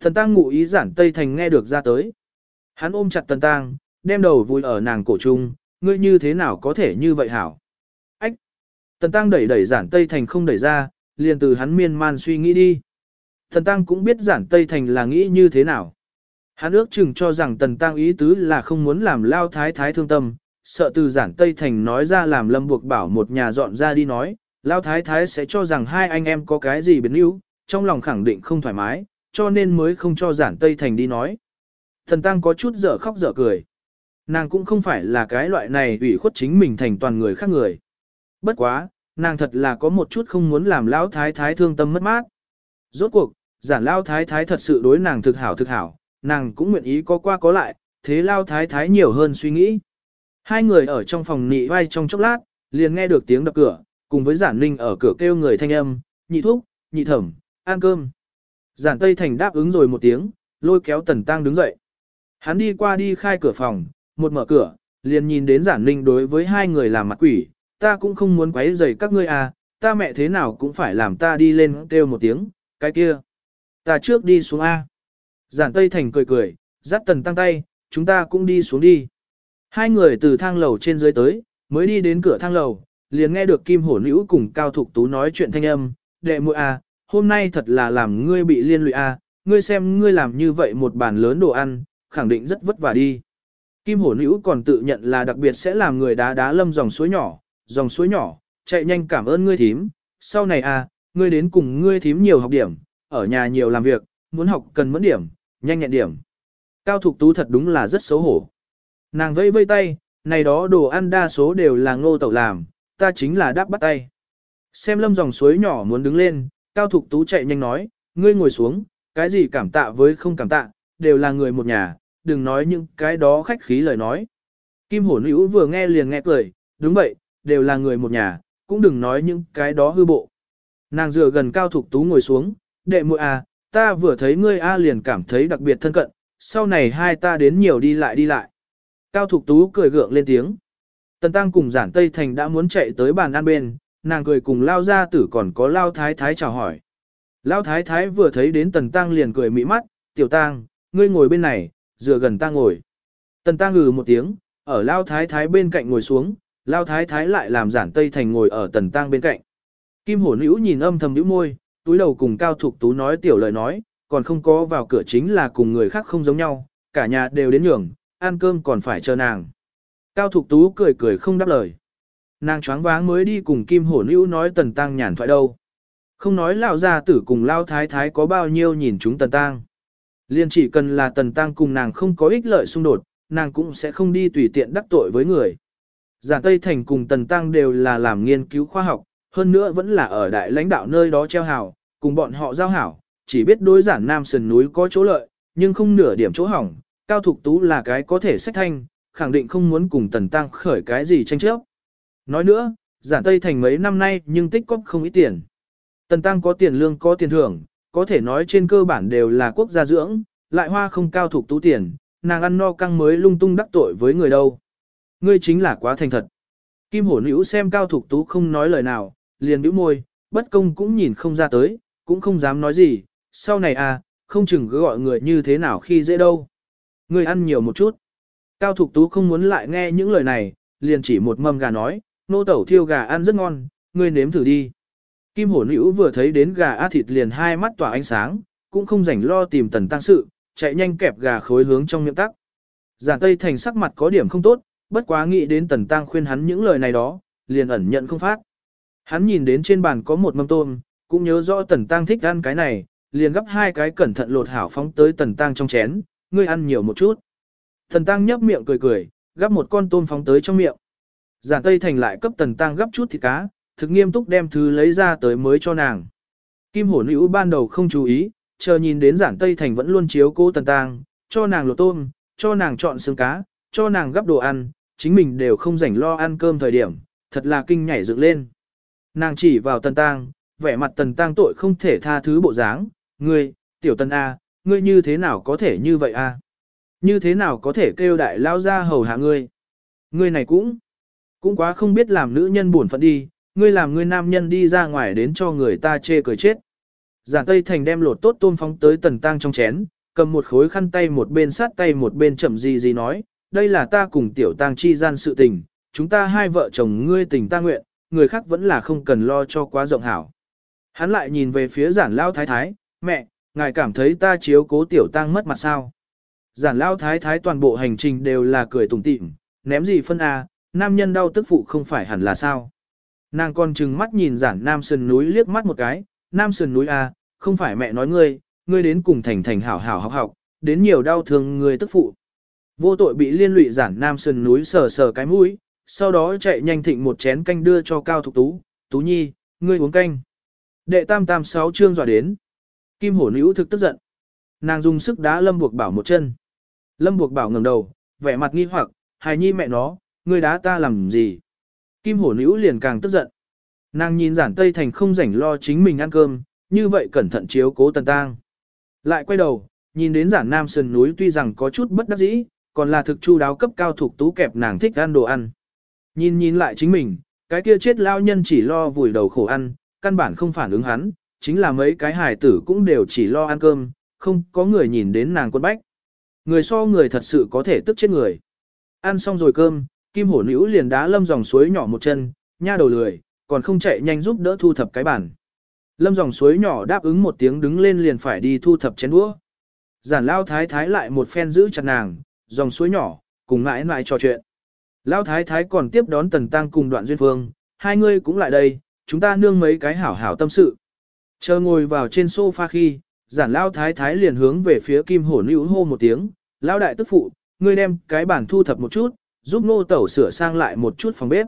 Tần tăng ngụ ý giản Tây Thành nghe được ra tới. Hắn ôm chặt tần tăng, đem đầu vui ở nàng cổ trung, ngươi như thế nào có thể như vậy hảo. Ách! Tần tăng đẩy đẩy giản Tây Thành không đẩy ra, liền từ hắn miên man suy nghĩ đi. Tần tăng cũng biết giản Tây Thành là nghĩ như thế nào. Hắn ước chừng cho rằng tần tăng ý tứ là không muốn làm lao thái thái thương tâm, sợ từ giản Tây Thành nói ra làm lâm buộc bảo một nhà dọn ra đi nói, lao thái thái sẽ cho rằng hai anh em có cái gì biến yếu, trong lòng khẳng định không thoải mái, cho nên mới không cho giản Tây Thành đi nói. Thần tăng có chút dở khóc dở cười. Nàng cũng không phải là cái loại này ủy khuất chính mình thành toàn người khác người. Bất quá, nàng thật là có một chút không muốn làm lão thái thái thương tâm mất mát. Rốt cuộc, giản lao thái thái thật sự đối nàng thực hảo thực hảo, nàng cũng nguyện ý có qua có lại, thế lao thái thái nhiều hơn suy nghĩ. Hai người ở trong phòng nị vai trong chốc lát, liền nghe được tiếng đập cửa, cùng với giản ninh ở cửa kêu người thanh âm, nhị thúc, nhị thẩm, ăn cơm. Giản Tây Thành đáp ứng rồi một tiếng, lôi kéo Tần Tăng đứng dậy. Hắn đi qua đi khai cửa phòng, một mở cửa, liền nhìn đến giản ninh đối với hai người làm mặt quỷ, ta cũng không muốn quấy rầy các ngươi à, ta mẹ thế nào cũng phải làm ta đi lên kêu một tiếng, cái kia. Ta trước đi xuống A. Giản Tây Thành cười cười, dắt Tần Tăng tay, chúng ta cũng đi xuống đi. Hai người từ thang lầu trên dưới tới, mới đi đến cửa thang lầu, liền nghe được Kim Hổ Nữ cùng Cao Thục Tú nói chuyện thanh âm, đệ muội a, hôm nay thật là làm ngươi bị liên lụy a, ngươi xem ngươi làm như vậy một bàn lớn đồ ăn, khẳng định rất vất vả đi. Kim Hổ Nữ còn tự nhận là đặc biệt sẽ làm người đá đá lâm dòng suối nhỏ, dòng suối nhỏ, chạy nhanh cảm ơn ngươi thím, sau này à, ngươi đến cùng ngươi thím nhiều học điểm, ở nhà nhiều làm việc, muốn học cần mẫn điểm, nhanh nhẹn điểm. Cao Thục Tú thật đúng là rất xấu hổ. Nàng vây vây tay, này đó đồ ăn đa số đều là ngô tẩu làm, ta chính là đáp bắt tay. Xem lâm dòng suối nhỏ muốn đứng lên, Cao Thục Tú chạy nhanh nói, ngươi ngồi xuống, cái gì cảm tạ với không cảm tạ, đều là người một nhà, đừng nói những cái đó khách khí lời nói. Kim hổ nữ vừa nghe liền nghe cười, đúng vậy, đều là người một nhà, cũng đừng nói những cái đó hư bộ. Nàng dựa gần Cao Thục Tú ngồi xuống, đệ muội à, ta vừa thấy ngươi A liền cảm thấy đặc biệt thân cận, sau này hai ta đến nhiều đi lại đi lại. Cao Thục Tú cười gượng lên tiếng. Tần Tăng cùng giản Tây Thành đã muốn chạy tới bàn ăn bên, nàng cười cùng Lao Gia Tử còn có Lao Thái Thái chào hỏi. Lao Thái Thái vừa thấy đến Tần Tăng liền cười mỹ mắt, tiểu Tăng, ngươi ngồi bên này, dựa gần ta ngồi. Tần Tăng ngừ một tiếng, ở Lao Thái Thái bên cạnh ngồi xuống, Lao Thái Thái lại làm giản Tây Thành ngồi ở Tần Tăng bên cạnh. Kim Hổ Nữ nhìn âm thầm nhíu môi, túi đầu cùng Cao Thục Tú nói tiểu lời nói, còn không có vào cửa chính là cùng người khác không giống nhau, cả nhà đều đến nhường, ăn cơm còn phải chờ nàng. Cao Thục Tú cười cười không đáp lời. Nàng choáng váng mới đi cùng Kim Hổ Nữ nói Tần Tăng nhàn thoại đâu. Không nói lão gia tử cùng lao thái thái có bao nhiêu nhìn chúng Tần Tăng. Liên chỉ cần là Tần Tăng cùng nàng không có ích lợi xung đột, nàng cũng sẽ không đi tùy tiện đắc tội với người. Giả Tây Thành cùng Tần Tăng đều là làm nghiên cứu khoa học, hơn nữa vẫn là ở đại lãnh đạo nơi đó treo hào, cùng bọn họ giao hảo, chỉ biết đối giản Nam Sườn núi có chỗ lợi, nhưng không nửa điểm chỗ hỏng, Cao Thục Tú là cái có thể sách thanh, khẳng định không muốn cùng Tần Tăng khởi cái gì tranh chấp. Nói nữa, giản Tây Thành mấy năm nay nhưng tích cóp không ít tiền. Tần Tăng có tiền lương có tiền thưởng, có thể nói trên cơ bản đều là quốc gia dưỡng, lại hoa không cao Thục Tú tiền, nàng ăn no căng mới lung tung đắc tội với người đâu. Ngươi chính là quá thành thật. Kim hổ nữ xem cao Thục Tú không nói lời nào, liền bĩu môi, bất công cũng nhìn không ra tới, cũng không dám nói gì, sau này à, không chừng cứ gọi người như thế nào khi dễ đâu. Người ăn nhiều một chút. Cao Thục Tú không muốn lại nghe những lời này, liền chỉ một mâm gà nói, nô tẩu thiêu gà ăn rất ngon, ngươi nếm thử đi. Kim hổ nữ vừa thấy đến gà á thịt liền hai mắt tỏa ánh sáng, cũng không rảnh lo tìm tần tăng sự, chạy nhanh kẹp gà khối hướng trong miệng tắc. Giản Tây Thành sắc mặt có điểm không tốt, bất quá nghĩ đến tần tăng khuyên hắn những lời này đó, liền ẩn nhận không phát. Hắn nhìn đến trên bàn có một mâm tôm, cũng nhớ rõ tần tăng thích ăn cái này, liền gấp hai cái cẩn thận lột hảo phóng tới tần tăng trong chén, ngươi ăn nhiều một chút. Tần tăng nhấp miệng cười cười, gấp một con tôm phóng tới trong miệng. Giản Tây Thành lại cấp tần tăng gấp chút thịt cá, thực nghiêm túc đem thứ lấy ra tới mới cho nàng. Kim hổ nữ ban đầu không chú ý, chờ nhìn đến giản Tây Thành vẫn luôn chiếu cố tần tăng, cho nàng lột tôm, cho nàng chọn xương cá, cho nàng gấp đồ ăn, chính mình đều không rảnh lo ăn cơm thời điểm, thật là kinh nhảy dựng lên. Nàng chỉ vào tần tang, vẻ mặt tần tang tội không thể tha thứ bộ dáng, ngươi, tiểu tần A, ngươi như thế nào có thể như vậy A? Như thế nào có thể kêu đại lao ra hầu hạ ngươi? Ngươi này cũng, cũng quá không biết làm nữ nhân buồn phận đi, ngươi làm ngươi nam nhân đi ra ngoài đến cho người ta chê cười chết. Giản Tây Thành đem lột tốt tôm phóng tới tần tang trong chén, cầm một khối khăn tay một bên sát tay một bên chậm gì gì nói, đây là ta cùng tiểu tang chi gian sự tình, chúng ta hai vợ chồng ngươi tình ta nguyện, người khác vẫn là không cần lo cho quá rộng hảo. Hắn lại nhìn về phía giản lao thái thái, mẹ, ngài cảm thấy ta chiếu cố tiểu tăng mất mặt sao. Giản lao thái thái toàn bộ hành trình đều là cười tủm tỉm, ném gì phân a, nam nhân đau tức phụ không phải hẳn là sao. Nàng còn trừng mắt nhìn giản nam sườn núi liếc mắt một cái, nam sườn núi a, không phải mẹ nói ngươi, ngươi đến cùng thành thành hảo hảo học học, đến nhiều đau thương ngươi tức phụ. Vô tội bị liên lụy giản nam sườn núi sờ sờ cái mũi, sau đó chạy nhanh thịnh một chén canh đưa cho Cao Thục Tú, Tú Nhi, ngươi uống canh. Đệ tam tam sáu chương dọa đến. Kim hổ nữ thực tức giận. Nàng dùng sức đá Lâm Buộc Bảo một chân. Lâm Buộc Bảo ngẩng đầu, vẻ mặt nghi hoặc, hài nhi mẹ nó, ngươi đá ta làm gì? Kim hổ nữ liền càng tức giận. Nàng nhìn giản Tây Thành không rảnh lo chính mình ăn cơm, như vậy cẩn thận chiếu cố tần tang. Lại quay đầu, nhìn đến giản nam sườn núi tuy rằng có chút bất đắc dĩ, còn là thực chu đáo cấp cao thuộc tú kẹp nàng thích ăn đồ ăn. Nhìn nhìn lại chính mình, cái kia chết lao nhân chỉ lo vùi đầu khổ ăn, căn bản không phản ứng hắn, chính là mấy cái hài tử cũng đều chỉ lo ăn cơm, không có người nhìn đến nàng quân bách. Người so người thật sự có thể tức chết người. Ăn xong rồi cơm, kim hổ nữ liền đá lâm dòng suối nhỏ một chân, nha đầu lười, còn không chạy nhanh giúp đỡ thu thập cái bản. Lâm dòng suối nhỏ đáp ứng một tiếng đứng lên liền phải đi thu thập chén đũa. Giản lao thái thái lại một phen giữ chặt nàng, dòng suối nhỏ, cùng ngãi mãi trò chuyện. Lão thái thái còn tiếp đón tần tăng cùng đoạn duyên phương, hai người cũng lại đây, chúng ta nương mấy cái hảo hảo tâm sự. Chờ ngồi vào trên sofa khi, giản Lão thái thái liền hướng về phía kim hổ nữ hô một tiếng, Lão đại tức phụ, ngươi đem cái bản thu thập một chút, giúp nô tẩu sửa sang lại một chút phòng bếp.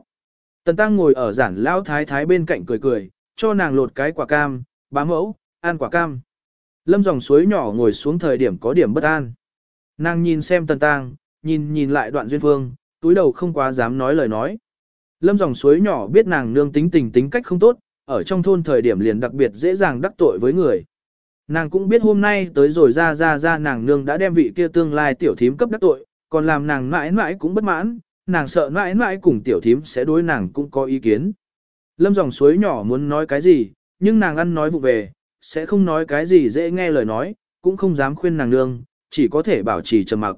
Tần tăng ngồi ở giản Lão thái thái bên cạnh cười cười, cho nàng lột cái quả cam, bá mẫu, ăn quả cam. Lâm dòng suối nhỏ ngồi xuống thời điểm có điểm bất an. Nàng nhìn xem tần tăng, nhìn nhìn lại đoạn duyên phương, túi đầu không quá dám nói lời nói. Lâm dòng suối nhỏ biết nàng nương tính tình tính cách không tốt, ở trong thôn thời điểm liền đặc biệt dễ dàng đắc tội với người. Nàng cũng biết hôm nay tới rồi ra ra ra nàng nương đã đem vị kia tương lai tiểu thím cấp đắc tội, còn làm nàng mãi mãi cũng bất mãn, nàng sợ mãi mãi cùng tiểu thím sẽ đối nàng cũng có ý kiến. Lâm dòng suối nhỏ muốn nói cái gì, nhưng nàng ăn nói vụ về, sẽ không nói cái gì dễ nghe lời nói, cũng không dám khuyên nàng nương, chỉ có thể bảo trì trầm mặc.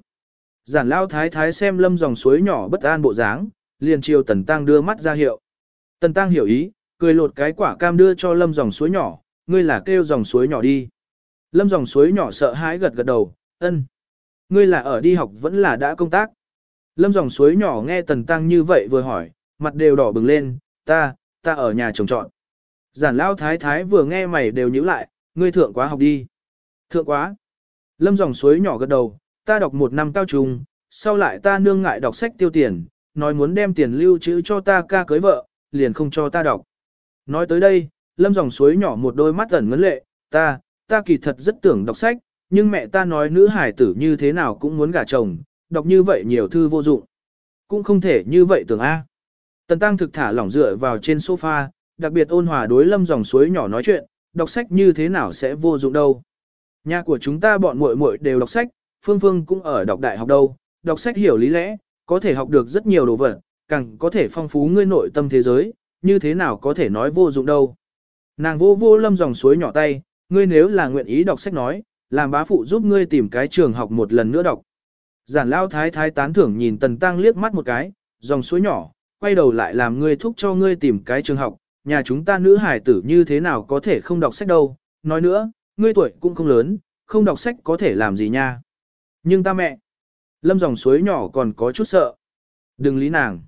Giản lao thái thái xem lâm dòng suối nhỏ bất an bộ dáng, liền chiều tần tăng đưa mắt ra hiệu. Tần tăng hiểu ý, cười lột cái quả cam đưa cho lâm dòng suối nhỏ, ngươi là kêu dòng suối nhỏ đi. Lâm dòng suối nhỏ sợ hãi gật gật đầu, ân. Ngươi là ở đi học vẫn là đã công tác. Lâm dòng suối nhỏ nghe tần tăng như vậy vừa hỏi, mặt đều đỏ bừng lên, ta, ta ở nhà trồng trọn. Giản lao thái thái vừa nghe mày đều nhíu lại, ngươi thượng quá học đi. Thượng quá. Lâm dòng suối nhỏ gật đầu, ta đọc một năm cao trung, sau lại ta nương ngại đọc sách tiêu tiền, nói muốn đem tiền lưu trữ cho ta ca cưới vợ, liền không cho ta đọc. Nói tới đây, lâm dòng suối nhỏ một đôi mắt ẩn ngấn lệ, ta, ta kỳ thật rất tưởng đọc sách, nhưng mẹ ta nói nữ hải tử như thế nào cũng muốn gả chồng, đọc như vậy nhiều thư vô dụng. Cũng không thể như vậy tưởng A. Tần tăng thực thả lỏng dựa vào trên sofa, đặc biệt ôn hòa đối lâm dòng suối nhỏ nói chuyện, đọc sách như thế nào sẽ vô dụng đâu. Nhà của chúng ta bọn muội muội đều đọc sách, Phương Phương cũng ở đọc đại học đâu, đọc sách hiểu lý lẽ, có thể học được rất nhiều đồ vật, càng có thể phong phú ngươi nội tâm thế giới, như thế nào có thể nói vô dụng đâu. Nàng vô vô lâm dòng suối nhỏ tay, ngươi nếu là nguyện ý đọc sách nói, làm bá phụ giúp ngươi tìm cái trường học một lần nữa đọc. Giản lao thái thái tán thưởng nhìn tần tăng liếc mắt một cái, dòng suối nhỏ, quay đầu lại làm ngươi thúc cho ngươi tìm cái trường học, nhà chúng ta nữ hải tử như thế nào có thể không đọc sách đâu, nói nữa, ngươi tuổi cũng không lớn, không đọc sách có thể làm gì nha. Nhưng ta mẹ, lâm dòng suối nhỏ còn có chút sợ. Đừng lý nàng.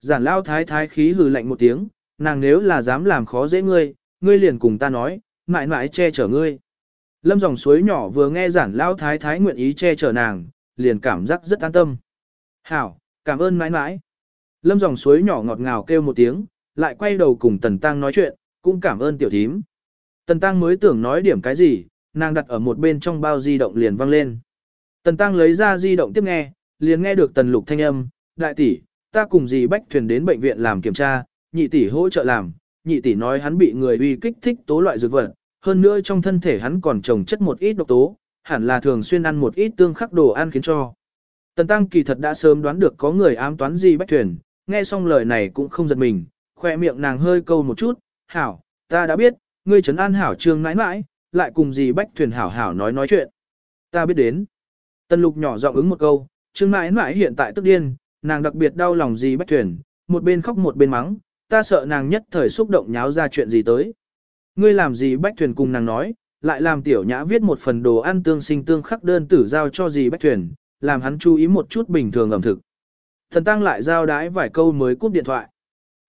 Giản lao thái thái khí hừ lạnh một tiếng, nàng nếu là dám làm khó dễ ngươi, ngươi liền cùng ta nói, mãi mãi che chở ngươi. Lâm dòng suối nhỏ vừa nghe giản lao thái thái nguyện ý che chở nàng, liền cảm giác rất an tâm. Hảo, cảm ơn mãi mãi. Lâm dòng suối nhỏ ngọt ngào kêu một tiếng, lại quay đầu cùng Tần Tăng nói chuyện, cũng cảm ơn tiểu thím. Tần Tăng mới tưởng nói điểm cái gì, nàng đặt ở một bên trong bao di động liền vang lên. Tần Tăng lấy ra di động tiếp nghe, liền nghe được Tần Lục thanh âm, đại tỷ, ta cùng dì Bách Thuyền đến bệnh viện làm kiểm tra, nhị tỷ hỗ trợ làm, nhị tỷ nói hắn bị người uy kích thích tố loại dược vật, hơn nữa trong thân thể hắn còn trồng chất một ít độc tố, hẳn là thường xuyên ăn một ít tương khắc đồ ăn khiến cho. Tần Tăng kỳ thật đã sớm đoán được có người ám toán Dì bách thuyền, nghe xong lời này cũng không giật mình, khoe miệng nàng hơi câu một chút, hảo, ta đã biết, ngươi trấn an hảo trương nãi nãi, lại cùng Dì bách thuyền hảo hảo nói nói chuyện. Ta biết đến. Tần lục nhỏ giọng ứng một câu, trương mãi mãi hiện tại tức điên, nàng đặc biệt đau lòng gì bách thuyền, một bên khóc một bên mắng, ta sợ nàng nhất thời xúc động nháo ra chuyện gì tới. Ngươi làm gì bách thuyền cùng nàng nói, lại làm tiểu nhã viết một phần đồ ăn tương sinh tương khắc đơn tử giao cho gì bách thuyền, làm hắn chú ý một chút bình thường ẩm thực. Thần Tăng lại giao đái vài câu mới cúp điện thoại.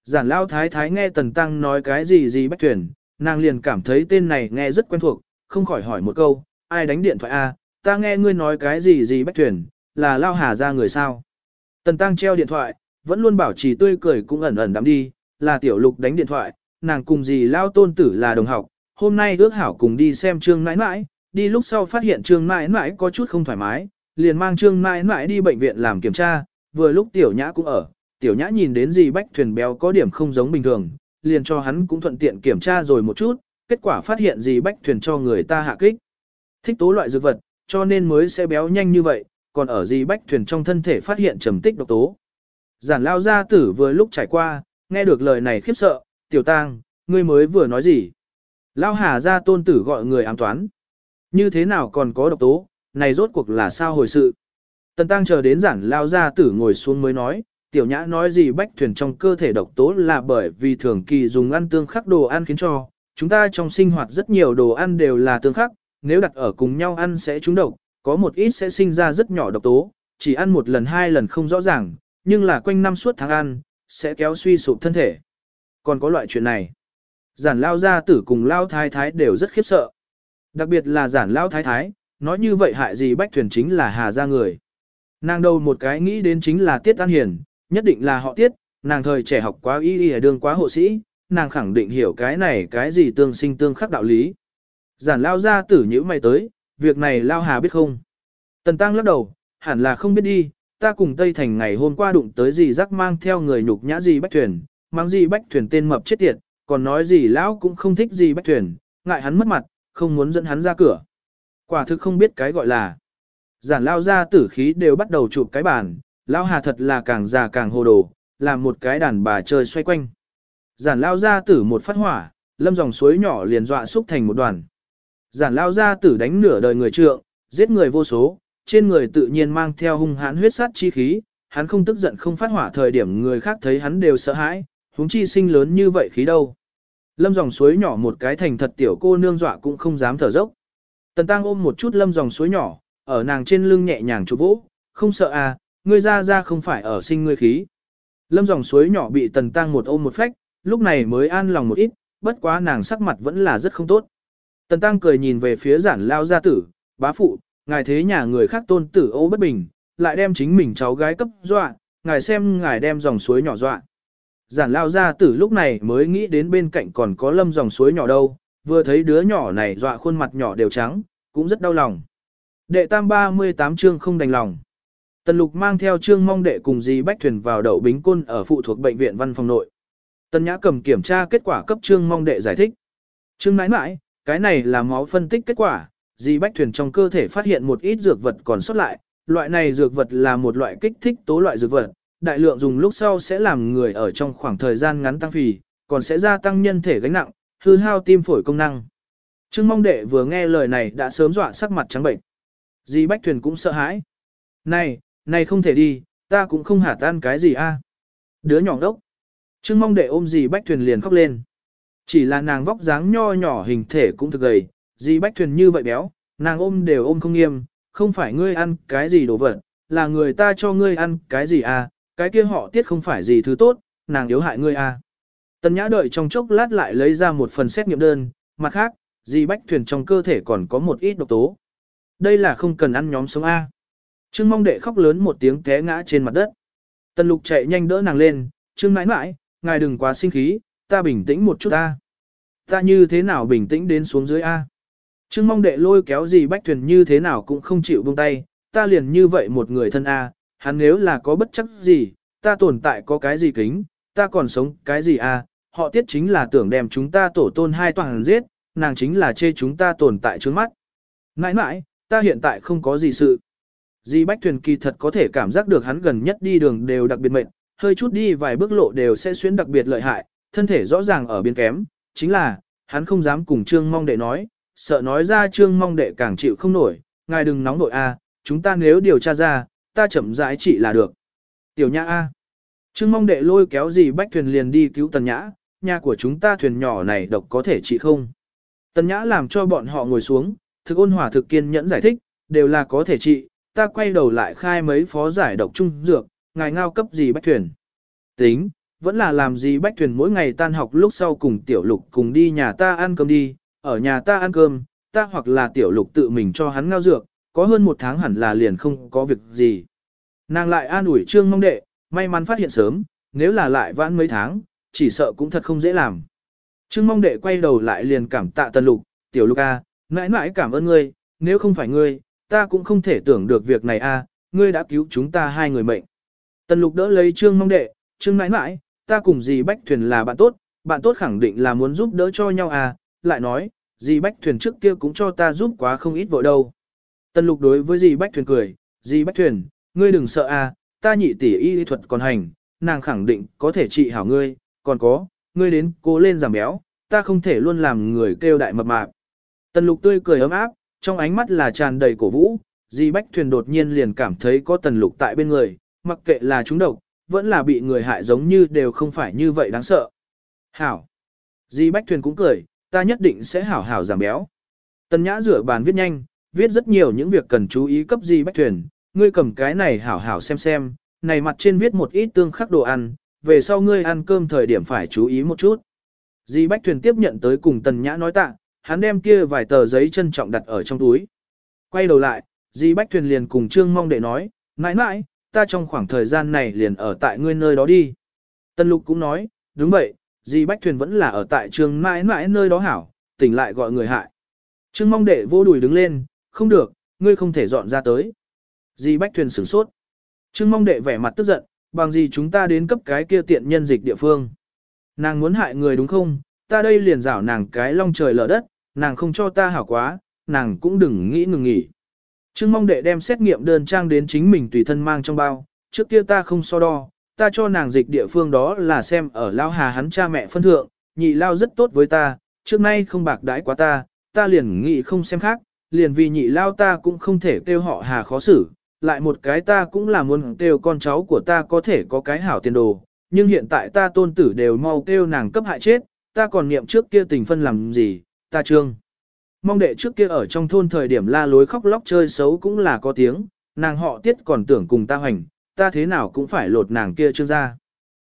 Giản lao thái thái nghe Tần Tăng nói cái gì gì bách thuyền, nàng liền cảm thấy tên này nghe rất quen thuộc, không khỏi hỏi một câu, ai đánh điện thoại a? À? Ta nghe ngươi nói cái gì gì bách thuyền, là lao hà ra người sao. Tần Tăng treo điện thoại, vẫn luôn bảo trì tươi cười cũng ẩn ẩn đắm đi, là tiểu lục đánh điện thoại, nàng cùng gì lao tôn tử là đồng học, hôm nay ước hảo cùng đi xem trương nãi nãi, đi lúc sau phát hiện trương nãi nãi có chút không thoải mái, liền mang trương nãi nãi đi bệnh viện làm kiểm tra, vừa lúc tiểu nhã cũng ở, tiểu nhã nhìn đến gì bách thuyền béo có điểm không giống bình thường, liền cho hắn cũng thuận tiện kiểm tra rồi một chút, kết quả phát hiện gì bách thuyền cho người ta hạ kích. Thích tố loại dược vật, cho nên mới sẽ béo nhanh như vậy, còn ở gì bách thuyền trong thân thể phát hiện trầm tích độc tố. Giản lao gia tử vừa lúc trải qua, nghe được lời này khiếp sợ, tiểu tang, ngươi mới vừa nói gì? Lao hà gia tôn tử gọi người ám toán. Như thế nào còn có độc tố, này rốt cuộc là sao hồi sự? Tần tăng chờ đến giản lao gia tử ngồi xuống mới nói, tiểu nhã nói gì bách thuyền trong cơ thể độc tố là bởi vì thường kỳ dùng ăn tương khắc đồ ăn khiến cho, chúng ta trong sinh hoạt rất nhiều đồ ăn đều là tương khắc, nếu đặt ở cùng nhau ăn sẽ trúng độc, có một ít sẽ sinh ra rất nhỏ độc tố, chỉ ăn một lần hai lần không rõ ràng, nhưng là quanh năm suốt tháng ăn, sẽ kéo suy sụp thân thể. Còn có loại chuyện này, giản lao gia tử cùng lao thái thái đều rất khiếp sợ. Đặc biệt là giản lao thái thái, nói như vậy hại gì bách thuyền chính là hà gia người. Nàng đâu một cái nghĩ đến chính là tiết an hiền, nhất định là họ tiết, nàng thời trẻ học quá y y đường quá hộ sĩ, nàng khẳng định hiểu cái này cái gì tương sinh tương khắc đạo lý. Giản lao gia tử nhữ mày tới, việc này lao hà biết không? Tần tăng lắc đầu, hẳn là không biết đi, ta cùng Tây Thành ngày hôm qua đụng tới gì rắc mang theo người nhục nhã gì bách thuyền, mang gì bách thuyền tên mập chết tiệt, còn nói gì lão cũng không thích gì bách thuyền, ngại hắn mất mặt, không muốn dẫn hắn ra cửa. Quả thực không biết cái gọi là. Giản lao ra tử khí đều bắt đầu chụp cái bàn, lao hà thật là càng già càng hồ đồ, làm một cái đàn bà chơi xoay quanh. Giản lao ra tử một phát hỏa, lâm dòng suối nhỏ liền dọa xúc thành một đoàn. Giản lao ra tử đánh nửa đời người trượng, giết người vô số, trên người tự nhiên mang theo hung hãn huyết sát chi khí, hắn không tức giận không phát hỏa thời điểm người khác thấy hắn đều sợ hãi, huống chi sinh lớn như vậy khí đâu. Lâm dòng suối nhỏ một cái thành thật tiểu cô nương dọa cũng không dám thở dốc. Tần Tăng ôm một chút lâm dòng suối nhỏ, ở nàng trên lưng nhẹ nhàng chụp vỗ, không sợ à, ngươi ra ra không phải ở sinh ngươi khí. Lâm dòng suối nhỏ bị Tần Tăng một ôm một phách, lúc này mới an lòng một ít, bất quá nàng sắc mặt vẫn là rất không tốt. Tần Tăng cười nhìn về phía giản lao gia tử, bá phụ, ngài thế nhà người khác tôn tử ô bất bình, lại đem chính mình cháu gái cấp dọa, ngài xem ngài đem dòng suối nhỏ dọa. Giản lao gia tử lúc này mới nghĩ đến bên cạnh còn có lâm dòng suối nhỏ đâu, vừa thấy đứa nhỏ này dọa khuôn mặt nhỏ đều trắng, cũng rất đau lòng. Đệ tam 38 chương không đành lòng. Tần lục mang theo trương mong đệ cùng dì bách thuyền vào đậu bính côn ở phụ thuộc bệnh viện văn phòng nội. Tần nhã cầm kiểm tra kết quả cấp trương mong đệ giải thích. Trương nãi nãi, cái này là máu phân tích kết quả, dì bách thuyền trong cơ thể phát hiện một ít dược vật còn sót lại. Loại này dược vật là một loại kích thích tố loại dược vật, đại lượng dùng lúc sau sẽ làm người ở trong khoảng thời gian ngắn tăng phì, còn sẽ gia tăng nhân thể gánh nặng, hư hao tim phổi công năng. Trương mong đệ vừa nghe lời này đã sớm dọa sắc mặt trắng bệnh. Dì Bách Thuyền cũng sợ hãi. Này, này không thể đi, ta cũng không hả tan cái gì a. Đứa nhỏ đốc. Trương mong đệ ôm dì Bách Thuyền liền khóc lên. Chỉ là nàng vóc dáng nho nhỏ hình thể cũng thực gầy, gì Bách Thuyền như vậy béo, nàng ôm đều ôm không nghiêm, không phải ngươi ăn cái gì đồ vật, là người ta cho ngươi ăn cái gì à, cái kia họ tiết không phải gì thứ tốt, nàng yếu hại ngươi à. Tần Nhã đợi trong chốc lát lại lấy ra một phần xét nghiệm đơn, mặt khác, dì Bách Thuyền trong cơ thể còn có một ít độc tố. Đây là không cần ăn nhóm sống A. Trương mong đệ khóc lớn một tiếng té ngã trên mặt đất. Tần lục chạy nhanh đỡ nàng lên, Trương mãi mãi, ngài đừng quá sinh khí, ta bình tĩnh một chút ta. Ta như thế nào bình tĩnh đến xuống dưới A. Trương mong đệ lôi kéo gì bách thuyền như thế nào cũng không chịu buông tay, ta liền như vậy một người thân A, hắn nếu là có bất chấp gì, ta tồn tại có cái gì kính, ta còn sống cái gì A, họ tiết chính là tưởng đem chúng ta tổ tôn hai toàn giết, nàng chính là chê chúng ta tồn tại trước mắt. Nãi nãi, ta hiện tại không có gì sự. Di Bách Thuyền kỳ thật có thể cảm giác được hắn gần nhất đi đường đều đặc biệt mệt, hơi chút đi vài bước lộ đều sẽ xuyến đặc biệt lợi hại, thân thể rõ ràng ở biên kém, chính là, hắn không dám cùng Trương Mong Đệ nói, sợ nói ra Trương Mong Đệ càng chịu không nổi, ngài đừng nóng nội a, chúng ta nếu điều tra ra, ta chậm rãi chỉ là được. Tiểu Nhã a. Trương Mong Đệ lôi kéo gì Bách Thuyền liền đi cứu Tần Nhã, nhà của chúng ta thuyền nhỏ này độc có thể trị không? Tần Nhã làm cho bọn họ ngồi xuống, thực ôn hòa thực kiên nhẫn giải thích, đều là có thể trị, ta quay đầu lại khai mấy phó giải độc trung dược, ngài ngao cấp gì Bách Thuyền. Tính, vẫn là làm gì Bách Thuyền mỗi ngày tan học lúc sau cùng Tiểu Lục cùng đi nhà ta ăn cơm đi, ở nhà ta ăn cơm, ta hoặc là Tiểu Lục tự mình cho hắn ngao dược, có hơn một tháng hẳn là liền không có việc gì. Nàng lại an ủi Trương Mong Đệ, may mắn phát hiện sớm, nếu là lại vãn mấy tháng, chỉ sợ cũng thật không dễ làm. Trương Mong Đệ quay đầu lại liền cảm tạ Tần Lục, Tiểu Lục A, mãi mãi cảm ơn ngươi, nếu không phải ngươi, ta cũng không thể tưởng được việc này A, ngươi đã cứu chúng ta hai người mệnh. Tần Lục đỡ lấy Trương Mong Đệ, Trương mãi mãi, ta cùng dì Bách Thuyền là bạn tốt, bạn tốt khẳng định là muốn giúp đỡ cho nhau à, lại nói, dì Bách Thuyền trước kia cũng cho ta giúp quá không ít vội đâu. Tần lục đối với dì Bách Thuyền cười, dì Bách Thuyền, ngươi đừng sợ à, ta nhị tỷ y thuật còn hành, nàng khẳng định có thể trị hảo ngươi, còn có, ngươi đến cố lên giảm béo, ta không thể luôn làm người kêu đại mập mạp. Tần lục tươi cười ấm áp, trong ánh mắt là tràn đầy cổ vũ, dì Bách Thuyền đột nhiên liền cảm thấy có tần lục tại bên người, mặc kệ là chúng độc, vẫn là bị người hại giống như đều không phải như vậy đáng sợ. Hảo. Di Bách Thuyền cũng cười, ta nhất định sẽ hảo hảo giảm béo. Tần Nhã rửa bàn viết nhanh, viết rất nhiều những việc cần chú ý cấp Di Bách Thuyền, ngươi cầm cái này hảo hảo xem xem, này mặt trên viết một ít tương khắc đồ ăn, về sau ngươi ăn cơm thời điểm phải chú ý một chút. Di Bách Thuyền tiếp nhận tới cùng Tần Nhã nói tạ, hắn đem kia vài tờ giấy trân trọng đặt ở trong túi. Quay đầu lại, Di Bách Thuyền liền cùng Trương Mong Đệ nói, mãi mãi, ta trong khoảng thời gian này liền ở tại ngươi nơi đó đi. Tân Lục cũng nói, đúng vậy, Di Bách Thuyền vẫn là ở tại trường mãi mãi nơi đó hảo, tỉnh lại gọi người hại. Trương mong đệ vô đùi đứng lên, không được, ngươi không thể dọn ra tới. Di Bách Thuyền sửng sốt. Trương mong đệ vẻ mặt tức giận, bằng gì chúng ta đến cấp cái kia tiện nhân dịch địa phương. Nàng muốn hại người đúng không, ta đây liền rảo nàng cái long trời lở đất, nàng không cho ta hảo quá, nàng cũng đừng nghĩ ngừng nghỉ. Trương mong đệ đem xét nghiệm đơn trang đến chính mình tùy thân mang trong bao, trước kia ta không so đo, ta cho nàng dịch địa phương đó là xem ở Lao Hà hắn cha mẹ phân thượng, nhị Lao rất tốt với ta, trước nay không bạc đãi quá ta, ta liền nghĩ không xem khác, liền vì nhị Lao ta cũng không thể kêu họ Hà khó xử, lại một cái ta cũng là muốn kêu con cháu của ta có thể có cái hảo tiền đồ, nhưng hiện tại ta tôn tử đều mau kêu nàng cấp hại chết, ta còn niệm trước kia tình phân làm gì, ta trương. Mong đệ trước kia ở trong thôn thời điểm la lối khóc lóc chơi xấu cũng là có tiếng, nàng họ tiết còn tưởng cùng ta hoành, ta thế nào cũng phải lột nàng kia trương ra.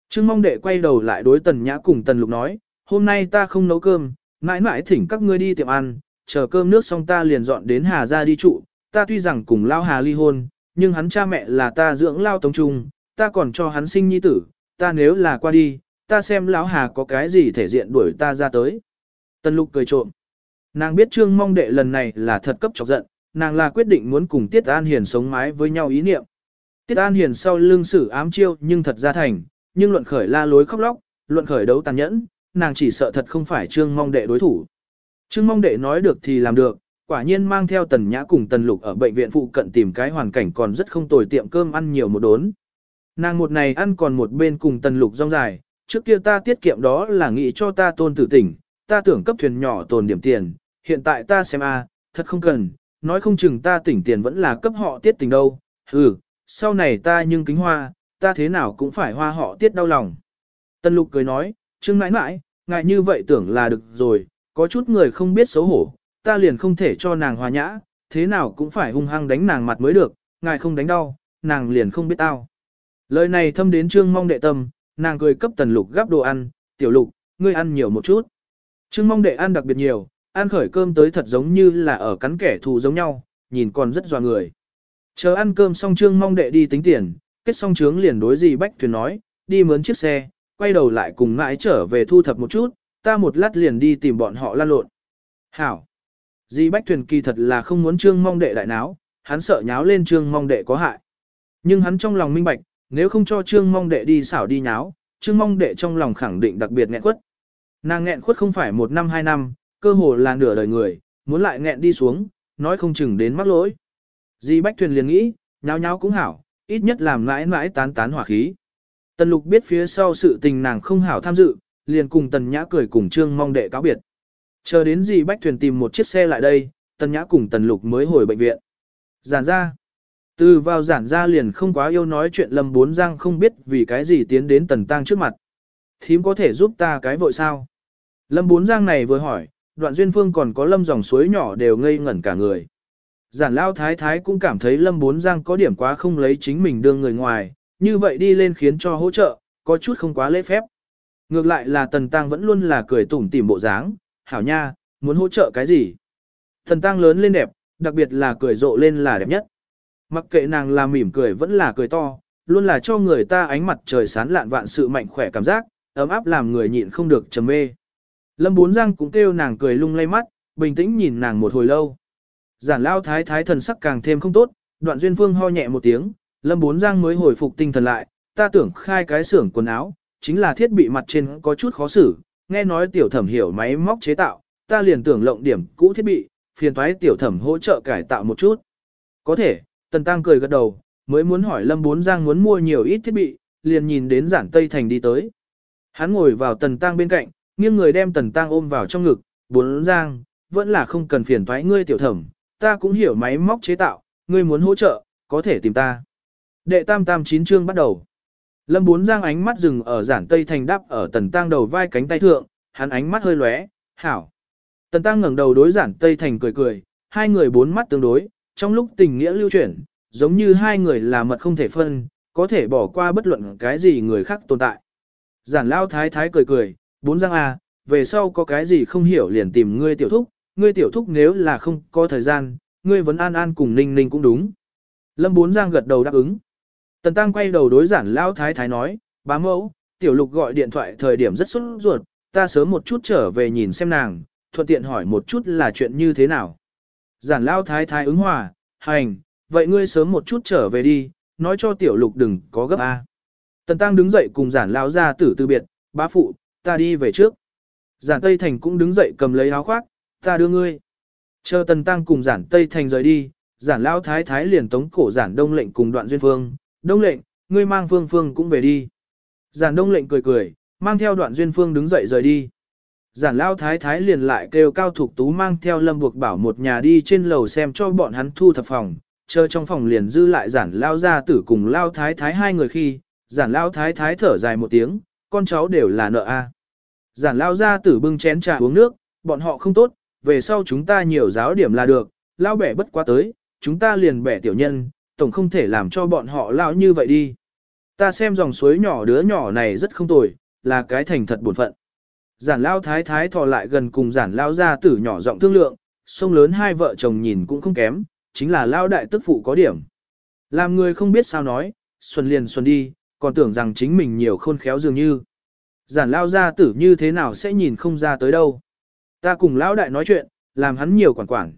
Trương mong đệ quay đầu lại đối tần nhã cùng tần lục nói, hôm nay ta không nấu cơm, mãi mãi thỉnh các ngươi đi tiệm ăn, chờ cơm nước xong ta liền dọn đến Hà ra đi trụ, ta tuy rằng cùng lao Hà ly hôn, nhưng hắn cha mẹ là ta dưỡng lao tống trung, ta còn cho hắn sinh nhi tử, ta nếu là qua đi, ta xem lão Hà có cái gì thể diện đuổi ta ra tới. Tần lục cười trộm. Nàng biết Trương Mong Đệ lần này là thật cấp chọc giận, nàng là quyết định muốn cùng Tiết An Hiền sống mái với nhau ý niệm. Tiết An Hiền sau lưng sử ám chiêu nhưng thật ra thành, nhưng luận khởi la lối khóc lóc, luận khởi đấu tàn nhẫn, nàng chỉ sợ thật không phải Trương Mong Đệ đối thủ. Trương Mong Đệ nói được thì làm được, quả nhiên mang theo Tần Nhã cùng Tần Lục ở bệnh viện phụ cận tìm cái hoàn cảnh còn rất không tồi tiệm cơm ăn nhiều một đốn. Nàng một này ăn còn một bên cùng Tần Lục rong dài, trước kia ta tiết kiệm đó là nghĩ cho ta tôn tử tỉnh, ta tưởng cấp thuyền nhỏ tồn điểm tiền, hiện tại ta xem a, thật không cần, nói không chừng ta tỉnh tiền vẫn là cấp họ tiết tình đâu, ừ, sau này ta nhưng kính hoa, ta thế nào cũng phải hoa họ tiết đau lòng. Tân lục cười nói, trương mãi mãi, ngại như vậy tưởng là được rồi, có chút người không biết xấu hổ, ta liền không thể cho nàng hòa nhã, thế nào cũng phải hung hăng đánh nàng mặt mới được, ngài không đánh đau, nàng liền không biết tao. Lời này thâm đến trương mong đệ tâm, nàng cười cấp tần lục gắp đồ ăn, tiểu lục, ngươi ăn nhiều một chút. Trương mong đệ ăn đặc biệt nhiều, ăn khởi cơm tới thật giống như là ở cắn kẻ thù giống nhau, nhìn còn rất dò người. Chờ ăn cơm xong trương mong đệ đi tính tiền, kết xong trướng liền đối gì bách thuyền nói, đi mướn chiếc xe, quay đầu lại cùng mãi trở về thu thập một chút, ta một lát liền đi tìm bọn họ lan lộn. Hảo! Di bách thuyền kỳ thật là không muốn trương mong đệ đại náo, hắn sợ nháo lên trương mong đệ có hại. Nhưng hắn trong lòng minh bạch, nếu không cho trương mong đệ đi xảo đi nháo, trương mong đệ trong lòng khẳng định đặc biệt nghẹn quất. Nàng nghẹn khuất không phải một năm hai năm, cơ hồ là nửa đời người, muốn lại nghẹn đi xuống, nói không chừng đến mắc lỗi. Di Bách Thuyền liền nghĩ, nháo nháo cũng hảo, ít nhất làm mãi mãi tán tán hỏa khí. Tần Lục biết phía sau sự tình nàng không hảo tham dự, liền cùng Tần Nhã cười cùng Trương mong đệ cáo biệt. Chờ đến Di Bách Thuyền tìm một chiếc xe lại đây, Tần Nhã cùng Tần Lục mới hồi bệnh viện. Giản ra. Từ vào giản ra liền không quá yêu nói chuyện Lâm Bốn Giang không biết vì cái gì tiến đến Tần Tăng trước mặt. Thím có thể giúp ta cái vội sao? Lâm Bốn Giang này vừa hỏi, đoạn duyên phương còn có lâm dòng suối nhỏ đều ngây ngẩn cả người. Giản lao thái thái cũng cảm thấy lâm bốn giang có điểm quá không lấy chính mình đương người ngoài, như vậy đi lên khiến cho hỗ trợ, có chút không quá lễ phép. Ngược lại là tần tăng vẫn luôn là cười tủm tỉm bộ dáng, hảo nha, muốn hỗ trợ cái gì. Tần tăng lớn lên đẹp, đặc biệt là cười rộ lên là đẹp nhất. Mặc kệ nàng là mỉm cười vẫn là cười to, luôn là cho người ta ánh mặt trời sán lạn vạn sự mạnh khỏe cảm giác, ấm áp làm người nhịn không được trầm mê. Lâm Bốn Giang cũng kêu nàng cười lung lay mắt, bình tĩnh nhìn nàng một hồi lâu. Giản lao thái thái thần sắc càng thêm không tốt, đoạn duyên phương ho nhẹ một tiếng, Lâm Bốn Giang mới hồi phục tinh thần lại, ta tưởng khai cái xưởng quần áo, chính là thiết bị mặt trên có chút khó xử, nghe nói tiểu thẩm hiểu máy móc chế tạo, ta liền tưởng lộng điểm cũ thiết bị, phiền toái tiểu thẩm hỗ trợ cải tạo một chút. Có thể, Tần Tăng cười gật đầu, mới muốn hỏi Lâm Bốn Giang muốn mua nhiều ít thiết bị, liền nhìn đến giản Tây Thành đi tới. Hắn ngồi vào Tần Tăng bên cạnh, nghiêng người đem Tần Tăng ôm vào trong ngực, Bốn Giang, vẫn là không cần phiền thoái ngươi tiểu thẩm, ta cũng hiểu máy móc chế tạo, ngươi muốn hỗ trợ, có thể tìm ta. Đệ tam tam chín chương bắt đầu. Lâm Bốn Giang ánh mắt dừng ở giản tây thành đáp ở tần tăng đầu vai cánh tay thượng, hắn ánh mắt hơi lóe, hảo. Tần tăng ngẩng đầu đối giản tây thành cười cười, hai người bốn mắt tương đối, trong lúc tình nghĩa lưu chuyển, giống như hai người là mật không thể phân, có thể bỏ qua bất luận cái gì người khác tồn tại. Giản lao thái thái cười cười, bốn giang à, về sau có cái gì không hiểu liền tìm ngươi tiểu thúc, ngươi tiểu thúc nếu là không có thời gian, ngươi vẫn an an cùng ninh ninh cũng đúng. Lâm Bốn Giang gật đầu đáp ứng. Tần Tăng quay đầu đối giản lão thái thái nói, bá mẫu, tiểu lục gọi điện thoại thời điểm rất sốt ruột, ta sớm một chút trở về nhìn xem nàng, thuận tiện hỏi một chút là chuyện như thế nào. Giản lão thái thái ứng hòa, hành, vậy ngươi sớm một chút trở về đi, nói cho tiểu lục đừng có gấp a. Tần Tăng đứng dậy cùng giản lão ra tử từ biệt, bá phụ, ta đi về trước. Giản Tây Thành cũng đứng dậy cầm lấy áo khoác, ta đưa ngươi. Chờ tần tăng cùng giản Tây Thành rời đi, giản lao thái thái liền tống cổ giản đông lệnh cùng đoạn duyên phương, đông lệnh, ngươi mang phương phương cũng về đi. Giản đông lệnh cười cười, mang theo đoạn duyên phương đứng dậy rời đi. Giản lao thái thái liền lại kêu cao thục tú mang theo lâm buộc bảo một nhà đi trên lầu xem cho bọn hắn thu thập phòng, chờ trong phòng liền dư lại giản lao gia tử cùng lao thái thái hai người khi, giản lao thái thái thở dài một tiếng, con cháu đều là nợ a. Giản lao gia tử bưng chén trà uống nước, bọn họ không tốt, về sau chúng ta nhiều giáo điểm là được, lao bẻ bất quá tới, chúng ta liền bẻ tiểu nhân, tổng không thể làm cho bọn họ lao như vậy đi. Ta xem dòng suối nhỏ đứa nhỏ này rất không tồi, là cái thành thật buồn phận. Giản lao thái thái thò lại gần cùng giản lao gia tử nhỏ giọng thương lượng, sông lớn hai vợ chồng nhìn cũng không kém, chính là lao đại tức phụ có điểm. Làm người không biết sao nói, xuân liền xuân đi, còn tưởng rằng chính mình nhiều khôn khéo dường như. Giản lao gia tử như thế nào sẽ nhìn không ra tới đâu. Ta cùng lão đại nói chuyện, làm hắn nhiều quản quản.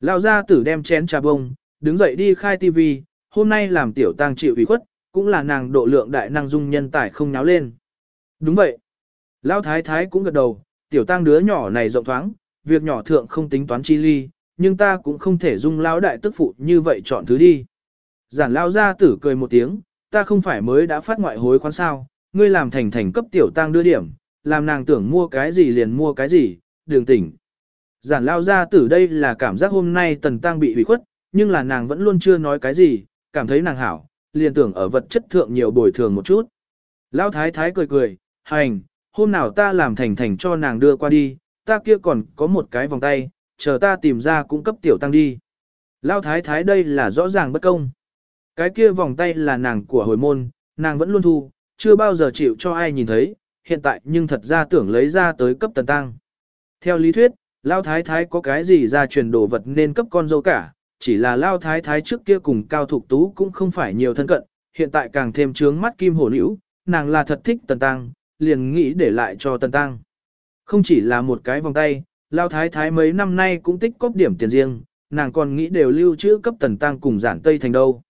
lao gia tử đem chén trà bông, đứng dậy đi khai tivi, hôm nay làm tiểu tang chịu ủy khuất, cũng là nàng độ lượng đại năng dung nhân tài không náo lên. Đúng vậy. Lão thái thái cũng gật đầu, tiểu tang đứa nhỏ này rộng thoáng, việc nhỏ thượng không tính toán chi ly, nhưng ta cũng không thể dung lão đại tức phụ như vậy chọn thứ đi. Giản lao gia tử cười một tiếng, ta không phải mới đã phát ngoại hối khoán sao, ngươi làm thành thành cấp tiểu tang đưa điểm, làm nàng tưởng mua cái gì liền mua cái gì, đường tỉnh. Giản lao ra từ đây là cảm giác hôm nay tần tăng bị hủy khuất, nhưng là nàng vẫn luôn chưa nói cái gì, cảm thấy nàng hảo, liền tưởng ở vật chất thượng nhiều bồi thường một chút. Lao thái thái cười cười, hành, hôm nào ta làm thành thành cho nàng đưa qua đi, ta kia còn có một cái vòng tay, chờ ta tìm ra cung cấp tiểu tăng đi. Lao thái thái đây là rõ ràng bất công. Cái kia vòng tay là nàng của hồi môn, nàng vẫn luôn thu, chưa bao giờ chịu cho ai nhìn thấy, hiện tại nhưng thật ra tưởng lấy ra tới cấp tần tăng. Theo lý thuyết, Lao Thái Thái có cái gì ra truyền đồ vật nên cấp con dâu cả, chỉ là Lao Thái Thái trước kia cùng Cao Thục Tú cũng không phải nhiều thân cận, hiện tại càng thêm trướng mắt Kim Hổ Nữ, nàng là thật thích Tần Tăng, liền nghĩ để lại cho Tần Tăng. Không chỉ là một cái vòng tay, Lao Thái Thái mấy năm nay cũng tích cóp điểm tiền riêng, nàng còn nghĩ đều lưu trữ cấp Tần Tăng cùng giản Tây thành đâu.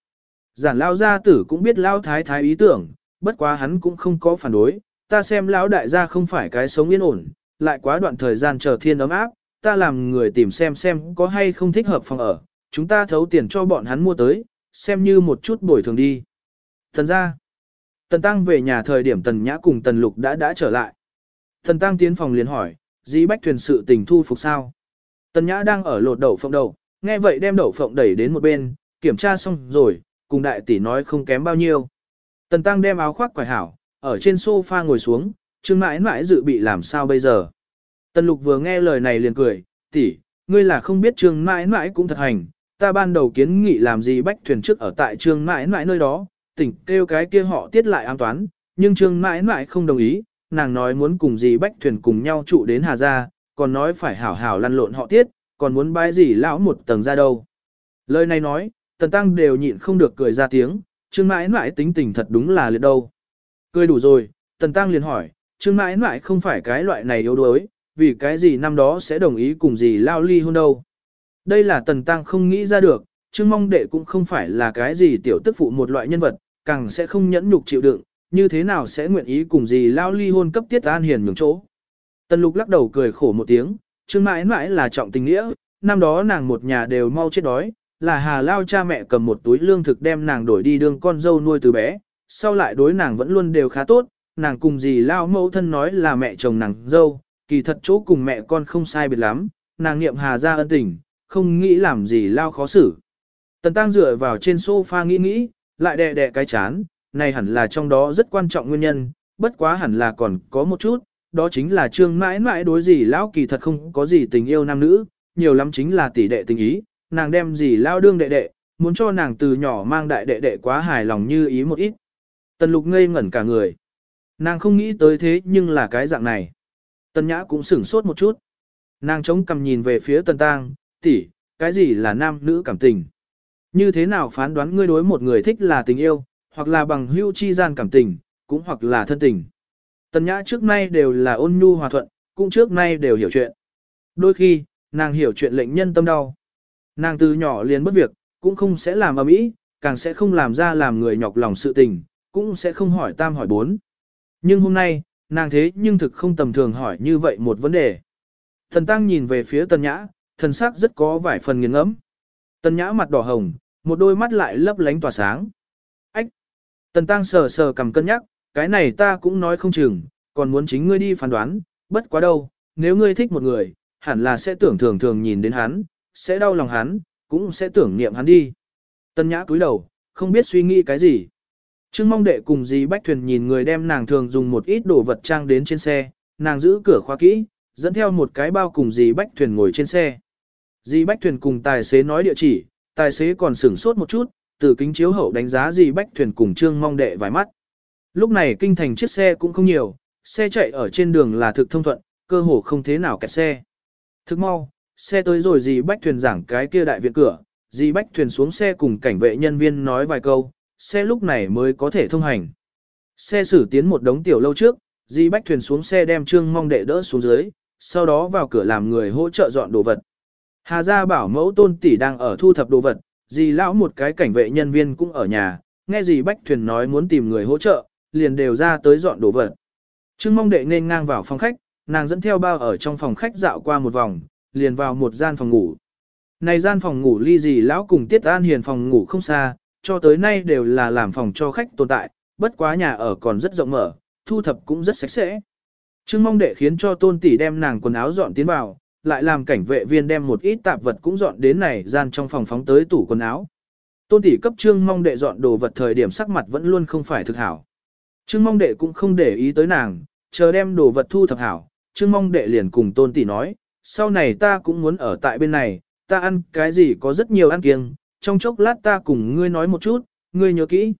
Giản Lao Gia Tử cũng biết Lao Thái Thái ý tưởng, bất quá hắn cũng không có phản đối, ta xem lão đại gia không phải cái sống yên ổn, lại quá đoạn thời gian chờ thiên ấm áp, ta làm người tìm xem xem có hay không thích hợp phòng ở, chúng ta thấu tiền cho bọn hắn mua tới, xem như một chút bồi thường đi. Thần ra, Tần Tăng về nhà thời điểm Tần Nhã cùng Tần Lục đã đã trở lại. Tần Tăng tiến phòng liền hỏi, dĩ bách thuyền sự tình thu phục sao? Tần Nhã đang ở lột đậu phộng đậu, nghe vậy đem đậu phộng đẩy đến một bên, kiểm tra xong rồi, cùng đại tỷ nói không kém bao nhiêu. Tần Tăng đem áo khoác quải hảo, ở trên sofa ngồi xuống, Trương mãi mãi dự bị làm sao bây giờ. Tần Lục vừa nghe lời này liền cười, tỷ, ngươi là không biết Trương mãi mãi cũng thật hành, ta ban đầu kiến nghị làm gì bách thuyền trước ở tại Trương mãi mãi nơi đó, tỉnh kêu cái kia họ tiết lại an toán, nhưng Trương mãi mãi không đồng ý, nàng nói muốn cùng gì bách thuyền cùng nhau trụ đến Hà Gia, còn nói phải hảo hảo lăn lộn họ tiết, còn muốn bái gì lão một tầng ra đâu. Lời này nói, tần tăng đều nhịn không được cười ra tiếng, Trương mãi mãi tính tình thật đúng là liệt đâu. Cười đủ rồi, tần tăng liền hỏi, Trương mãi mãi không phải cái loại này yếu đuối, vì cái gì năm đó sẽ đồng ý cùng gì lao ly hôn đâu. Đây là tần tăng không nghĩ ra được, Trương mong đệ cũng không phải là cái gì tiểu tức phụ một loại nhân vật, càng sẽ không nhẫn nhục chịu đựng, như thế nào sẽ nguyện ý cùng gì lao ly hôn cấp tiết an hiền nhường chỗ. Tần lục lắc đầu cười khổ một tiếng, Trương mãi mãi là trọng tình nghĩa, năm đó nàng một nhà đều mau chết đói, là hà lao cha mẹ cầm một túi lương thực đem nàng đổi đi đương con dâu nuôi từ bé, sau lại đối nàng vẫn luôn đều khá tốt, nàng cùng gì lao mẫu thân nói là mẹ chồng nàng dâu, kỳ thật chỗ cùng mẹ con không sai biệt lắm, nàng niệm hà ra ân tình, không nghĩ làm gì lao khó xử. Tần tăng dựa vào trên sofa nghĩ nghĩ, lại đè đè cái chán, này hẳn là trong đó rất quan trọng nguyên nhân, bất quá hẳn là còn có một chút, đó chính là trương mãi mãi đối gì lão kỳ thật không có gì tình yêu nam nữ, nhiều lắm chính là tỷ đệ tình ý, nàng đem gì lao đương đệ đệ, muốn cho nàng từ nhỏ mang đại đệ đệ quá hài lòng như ý một ít. Tần lục ngây ngẩn cả người. Nàng không nghĩ tới thế nhưng là cái dạng này. Tần nhã cũng sửng sốt một chút. Nàng chống cầm nhìn về phía tần tang, tỷ, cái gì là nam nữ cảm tình? Như thế nào phán đoán ngươi đối một người thích là tình yêu, hoặc là bằng hữu chi gian cảm tình, cũng hoặc là thân tình. Tần nhã trước nay đều là ôn nhu hòa thuận, cũng trước nay đều hiểu chuyện. Đôi khi, nàng hiểu chuyện lệnh nhân tâm đau. Nàng từ nhỏ liền bất việc, cũng không sẽ làm ầm ĩ, càng sẽ không làm ra làm người nhọc lòng sự tình, cũng sẽ không hỏi tam hỏi bốn. Nhưng hôm nay, nàng thế nhưng thực không tầm thường hỏi như vậy một vấn đề. Thần Tăng nhìn về phía Tần Nhã, thần sắc rất có vài phần nghiền ngẫm. Tần Nhã mặt đỏ hồng, một đôi mắt lại lấp lánh tỏa sáng. Ách! Tần Tăng sờ sờ cầm cân nhắc, cái này ta cũng nói không chừng, còn muốn chính ngươi đi phán đoán, bất quá đâu, nếu ngươi thích một người, hẳn là sẽ tưởng thường thường nhìn đến hắn, sẽ đau lòng hắn, cũng sẽ tưởng niệm hắn đi. Tân Nhã cúi đầu, không biết suy nghĩ cái gì. Trương mong đệ cùng dì Bách Thuyền nhìn người đem nàng thường dùng một ít đồ vật trang đến trên xe, nàng giữ cửa khóa kỹ, dẫn theo một cái bao cùng dì Bách Thuyền ngồi trên xe. Dì Bách Thuyền cùng tài xế nói địa chỉ, tài xế còn sửng sốt một chút, từ kính chiếu hậu đánh giá dì Bách Thuyền cùng Trương mong đệ vài mắt. Lúc này kinh thành chiếc xe cũng không nhiều, xe chạy ở trên đường là thực thông thuận, cơ hồ không thế nào kẹt xe. Thức mau, xe tới rồi dì Bách Thuyền giảng cái kia đại viện cửa, dì Bách Thuyền xuống xe cùng cảnh vệ nhân viên nói vài câu, xe lúc này mới có thể thông hành. Xe xử tiến một đống tiểu lâu trước, dì Bách Thuyền xuống xe đem Trương Mong đệ đỡ xuống dưới, sau đó vào cửa làm người hỗ trợ dọn đồ vật. Hà gia bảo mẫu tôn tỷ đang ở thu thập đồ vật, dì lão một cái cảnh vệ nhân viên cũng ở nhà, nghe dì Bách Thuyền nói muốn tìm người hỗ trợ, liền đều ra tới dọn đồ vật. Trương Mong đệ nên ngang vào phòng khách, nàng dẫn theo bao ở trong phòng khách dạo qua một vòng, liền vào một gian phòng ngủ. Này gian phòng ngủ ly gì lão cùng Tiết An Hiền phòng ngủ không xa, cho tới nay đều là làm phòng cho khách tồn tại, bất quá nhà ở còn rất rộng mở, thu thập cũng rất sạch sẽ. Trương mong đệ khiến cho tôn tỷ đem nàng quần áo dọn tiến vào, lại làm cảnh vệ viên đem một ít tạp vật cũng dọn đến này gian trong phòng phóng tới tủ quần áo. Tôn tỷ cấp trương mong đệ dọn đồ vật thời điểm sắc mặt vẫn luôn không phải thực hảo. Trương mong đệ cũng không để ý tới nàng, chờ đem đồ vật thu thập hảo, trương mong đệ liền cùng tôn tỷ nói, sau này ta cũng muốn ở tại bên này, ta ăn cái gì có rất nhiều ăn kiêng, trong chốc lát ta cùng ngươi nói một chút, ngươi nhớ kỹ.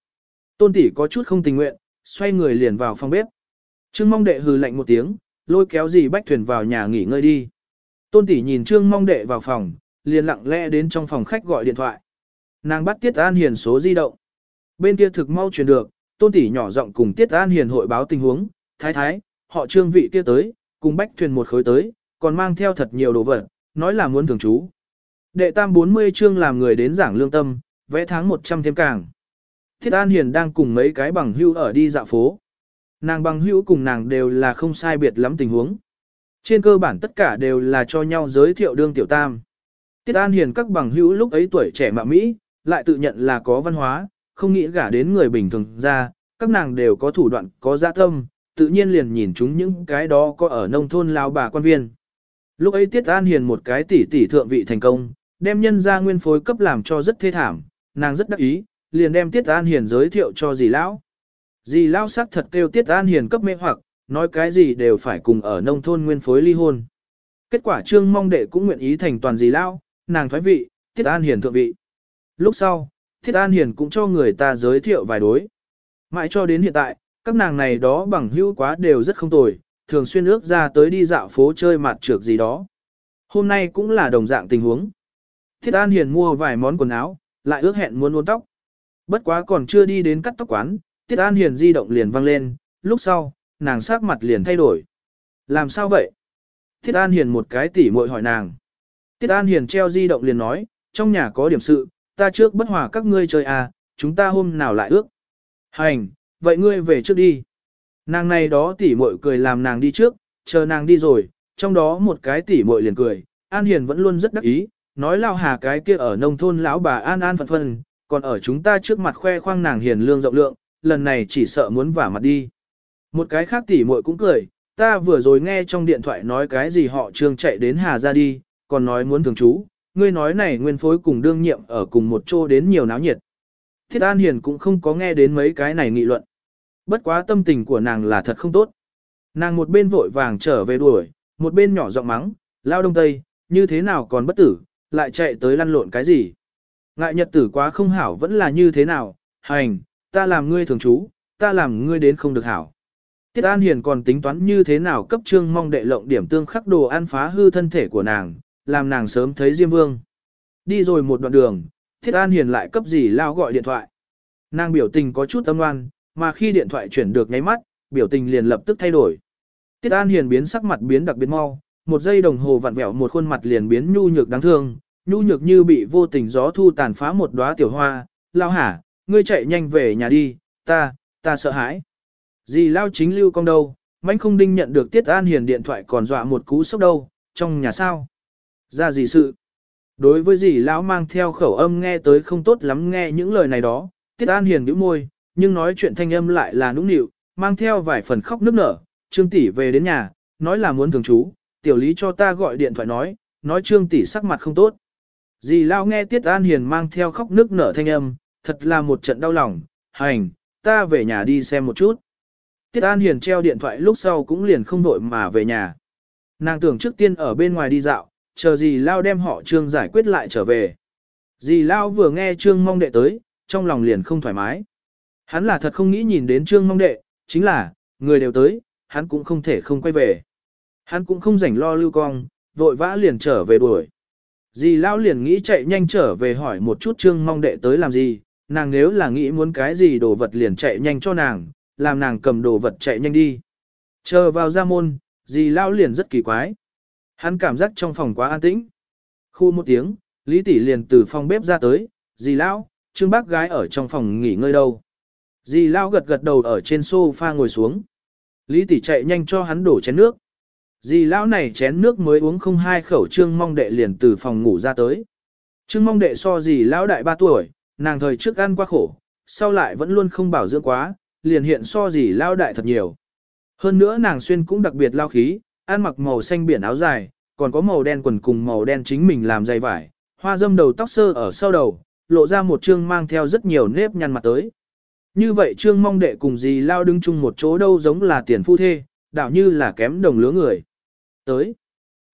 Tôn tỷ có chút không tình nguyện, xoay người liền vào phòng bếp. Trương mong đệ hừ lạnh một tiếng, lôi kéo dì bách thuyền vào nhà nghỉ ngơi đi. Tôn tỷ nhìn trương mong đệ vào phòng, liền lặng lẽ đến trong phòng khách gọi điện thoại. Nàng bắt Tiết An Hiền số di động. Bên kia thực mau truyền được, tôn tỷ nhỏ giọng cùng Tiết An Hiền hội báo tình huống, thái thái, họ trương vị kia tới, cùng bách thuyền một khối tới, còn mang theo thật nhiều đồ vật, nói là muốn thường trú. Đệ tam 40 chương làm người đến giảng lương tâm, vẽ tháng 100 thêm càng. Thiết An Hiền đang cùng mấy cái bằng hữu ở đi dạo phố. Nàng bằng hữu cùng nàng đều là không sai biệt lắm tình huống. Trên cơ bản tất cả đều là cho nhau giới thiệu đương tiểu tam. Tiết An Hiền các bằng hữu lúc ấy tuổi trẻ mạ Mỹ, lại tự nhận là có văn hóa, không nghĩ gả đến người bình thường ra, các nàng đều có thủ đoạn, có dạ tâm, tự nhiên liền nhìn chúng những cái đó có ở nông thôn lao bà quan viên. Lúc ấy Tiết An Hiền một cái tỷ tỷ thượng vị thành công, đem nhân ra nguyên phối cấp làm cho rất thê thảm, nàng rất đắc ý, liền đem Tiết An Hiền giới thiệu cho dì lão. Dì lão sắc thật kêu Tiết An Hiền cấp mê hoặc, nói cái gì đều phải cùng ở nông thôn nguyên phối ly hôn. Kết quả trương mong đệ cũng nguyện ý thành toàn dì lão, nàng thoái vị, Tiết An Hiền thượng vị. Lúc sau, Tiết An Hiền cũng cho người ta giới thiệu vài đối. Mãi cho đến hiện tại, các nàng này đó bằng hữu quá đều rất không tồi, thường xuyên ước ra tới đi dạo phố chơi mặt trược gì đó. Hôm nay cũng là đồng dạng tình huống. Thiết An Hiền mua vài món quần áo, lại ước hẹn muốn uốn tóc. Bất quá còn chưa đi đến cắt tóc quán, Tiết An Hiền di động liền vang lên, lúc sau, nàng sắc mặt liền thay đổi. Làm sao vậy? Tiết An Hiền một cái tỉ muội hỏi nàng. Tiết An Hiền treo di động liền nói, trong nhà có điểm sự, ta trước bất hòa các ngươi chơi à, chúng ta hôm nào lại ước. Hành, vậy ngươi về trước đi. Nàng này đó tỉ muội cười làm nàng đi trước, chờ nàng đi rồi, trong đó một cái tỉ muội liền cười, An Hiền vẫn luôn rất đắc ý, nói lao hà cái kia ở nông thôn lão bà An An phận phân, còn ở chúng ta trước mặt khoe khoang nàng hiền lương rộng lượng, lần này chỉ sợ muốn vả mặt đi. Một cái khác tỉ muội cũng cười, ta vừa rồi nghe trong điện thoại nói cái gì họ trương chạy đến Hà ra đi, còn nói muốn thường trú, ngươi nói này nguyên phối cùng đương nhiệm ở cùng một chỗ đến nhiều náo nhiệt. Thiết An Hiền cũng không có nghe đến mấy cái này nghị luận. Bất quá tâm tình của nàng là thật không tốt. Nàng một bên vội vàng trở về đuổi, một bên nhỏ giọng mắng, lao đông tây, như thế nào còn bất tử, lại chạy tới lăn lộn cái gì. Ngại nhật tử quá không hảo vẫn là như thế nào, hành, ta làm ngươi thường trú, ta làm ngươi đến không được hảo. Tiết An Hiền còn tính toán như thế nào cấp trương mong đệ lộng điểm tương khắc đồ ăn phá hư thân thể của nàng, làm nàng sớm thấy Diêm Vương. Đi rồi một đoạn đường, Thiết An Hiền lại cấp gì lao gọi điện thoại. Nàng biểu tình có chút tâm oan, mà khi điện thoại chuyển được nháy mắt, biểu tình liền lập tức thay đổi. Tiết An Hiền biến sắc mặt biến đặc biệt mau, một giây đồng hồ vặn vẹo một khuôn mặt liền biến nhu nhược đáng thương, nhu nhược như bị vô tình gió thu tàn phá một đóa tiểu hoa, lao hả, ngươi chạy nhanh về nhà đi, ta, ta sợ hãi. Gì lao chính lưu con đâu, mãnh không đinh nhận được Tiết An Hiền điện thoại còn dọa một cú sốc đâu, trong nhà sao? Ra gì sự? Đối với gì lão mang theo khẩu âm nghe tới không tốt lắm nghe những lời này đó, Tiết An Hiền nhíu môi, nhưng nói chuyện thanh âm lại là nũng nịu, mang theo vài phần khóc nức nở, Trương tỷ về đến nhà, nói là muốn thường trú, tiểu lý cho ta gọi điện thoại nói, nói Trương tỷ sắc mặt không tốt. Dì lão nghe Tiết An Hiền mang theo khóc nức nở thanh âm, thật là một trận đau lòng, hành, ta về nhà đi xem một chút. Tiết An Hiền treo điện thoại lúc sau cũng liền không vội mà về nhà. Nàng tưởng trước tiên ở bên ngoài đi dạo, chờ dì Lao đem họ Trương giải quyết lại trở về. Dì Lao vừa nghe Trương mong đệ tới, trong lòng liền không thoải mái. Hắn là thật không nghĩ nhìn đến Trương mong đệ, chính là, người đều tới, hắn cũng không thể không quay về. Hắn cũng không rảnh lo lưu cong, vội vã liền trở về đuổi. Dì Lao liền nghĩ chạy nhanh trở về hỏi một chút Trương mong đệ tới làm gì, nàng nếu là nghĩ muốn cái gì đồ vật liền chạy nhanh cho nàng, làm nàng cầm đồ vật chạy nhanh đi. Chờ vào ra môn, dì Lao liền rất kỳ quái. Hắn cảm giác trong phòng quá an tĩnh. Khu một tiếng, Lý Tỷ liền từ phòng bếp ra tới, dì Lão, Trương bác gái ở trong phòng nghỉ ngơi đâu. Dì Lão gật gật đầu ở trên sofa ngồi xuống. Lý Tỷ chạy nhanh cho hắn đổ chén nước. Dì Lão này chén nước mới uống không hai khẩu Trương mong đệ liền từ phòng ngủ ra tới. Trương mong đệ so dì Lão đại ba tuổi, nàng thời trước ăn quá khổ, sau lại vẫn luôn không bảo dưỡng quá, liền hiện so dì Lão đại thật nhiều. Hơn nữa nàng xuyên cũng đặc biệt lao khí, ăn mặc màu xanh biển áo dài, còn có màu đen quần cùng màu đen chính mình làm dày vải, hoa dâm đầu tóc sơ ở sau đầu, lộ ra một trương mang theo rất nhiều nếp nhăn mặt tới. Như vậy trương mong đệ cùng dì lao đứng chung một chỗ đâu giống là tiền phu thê, đảo như là kém đồng lứa người. Tới.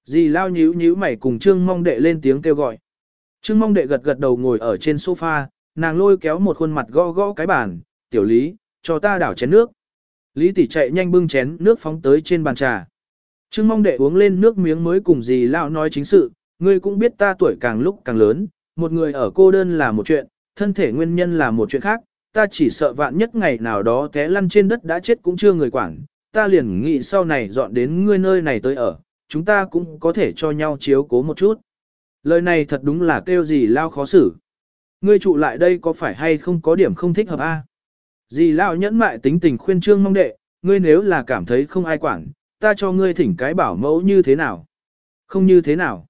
Dì lao nhíu nhíu mày cùng trương mong đệ lên tiếng kêu gọi. Trương mong đệ gật gật đầu ngồi ở trên sofa, nàng lôi kéo một khuôn mặt gõ gõ cái bàn, tiểu lý, cho ta đảo chén nước. Lý tỷ chạy nhanh bưng chén nước phóng tới trên bàn trà. Trương mong đệ uống lên nước miếng mới cùng dì lao nói chính sự, ngươi cũng biết ta tuổi càng lúc càng lớn, một người ở cô đơn là một chuyện, thân thể nguyên nhân là một chuyện khác, ta chỉ sợ vạn nhất ngày nào đó té lăn trên đất đã chết cũng chưa người quản, ta liền nghĩ sau này dọn đến ngươi nơi này tới ở, chúng ta cũng có thể cho nhau chiếu cố một chút. Lời này thật đúng là kêu gì lao khó xử. Ngươi trụ lại đây có phải hay không có điểm không thích hợp a? Dì lao nhẫn mại tính tình khuyên trương mong đệ, ngươi nếu là cảm thấy không ai quản, ta cho ngươi thỉnh cái bảo mẫu như thế nào? Không như thế nào?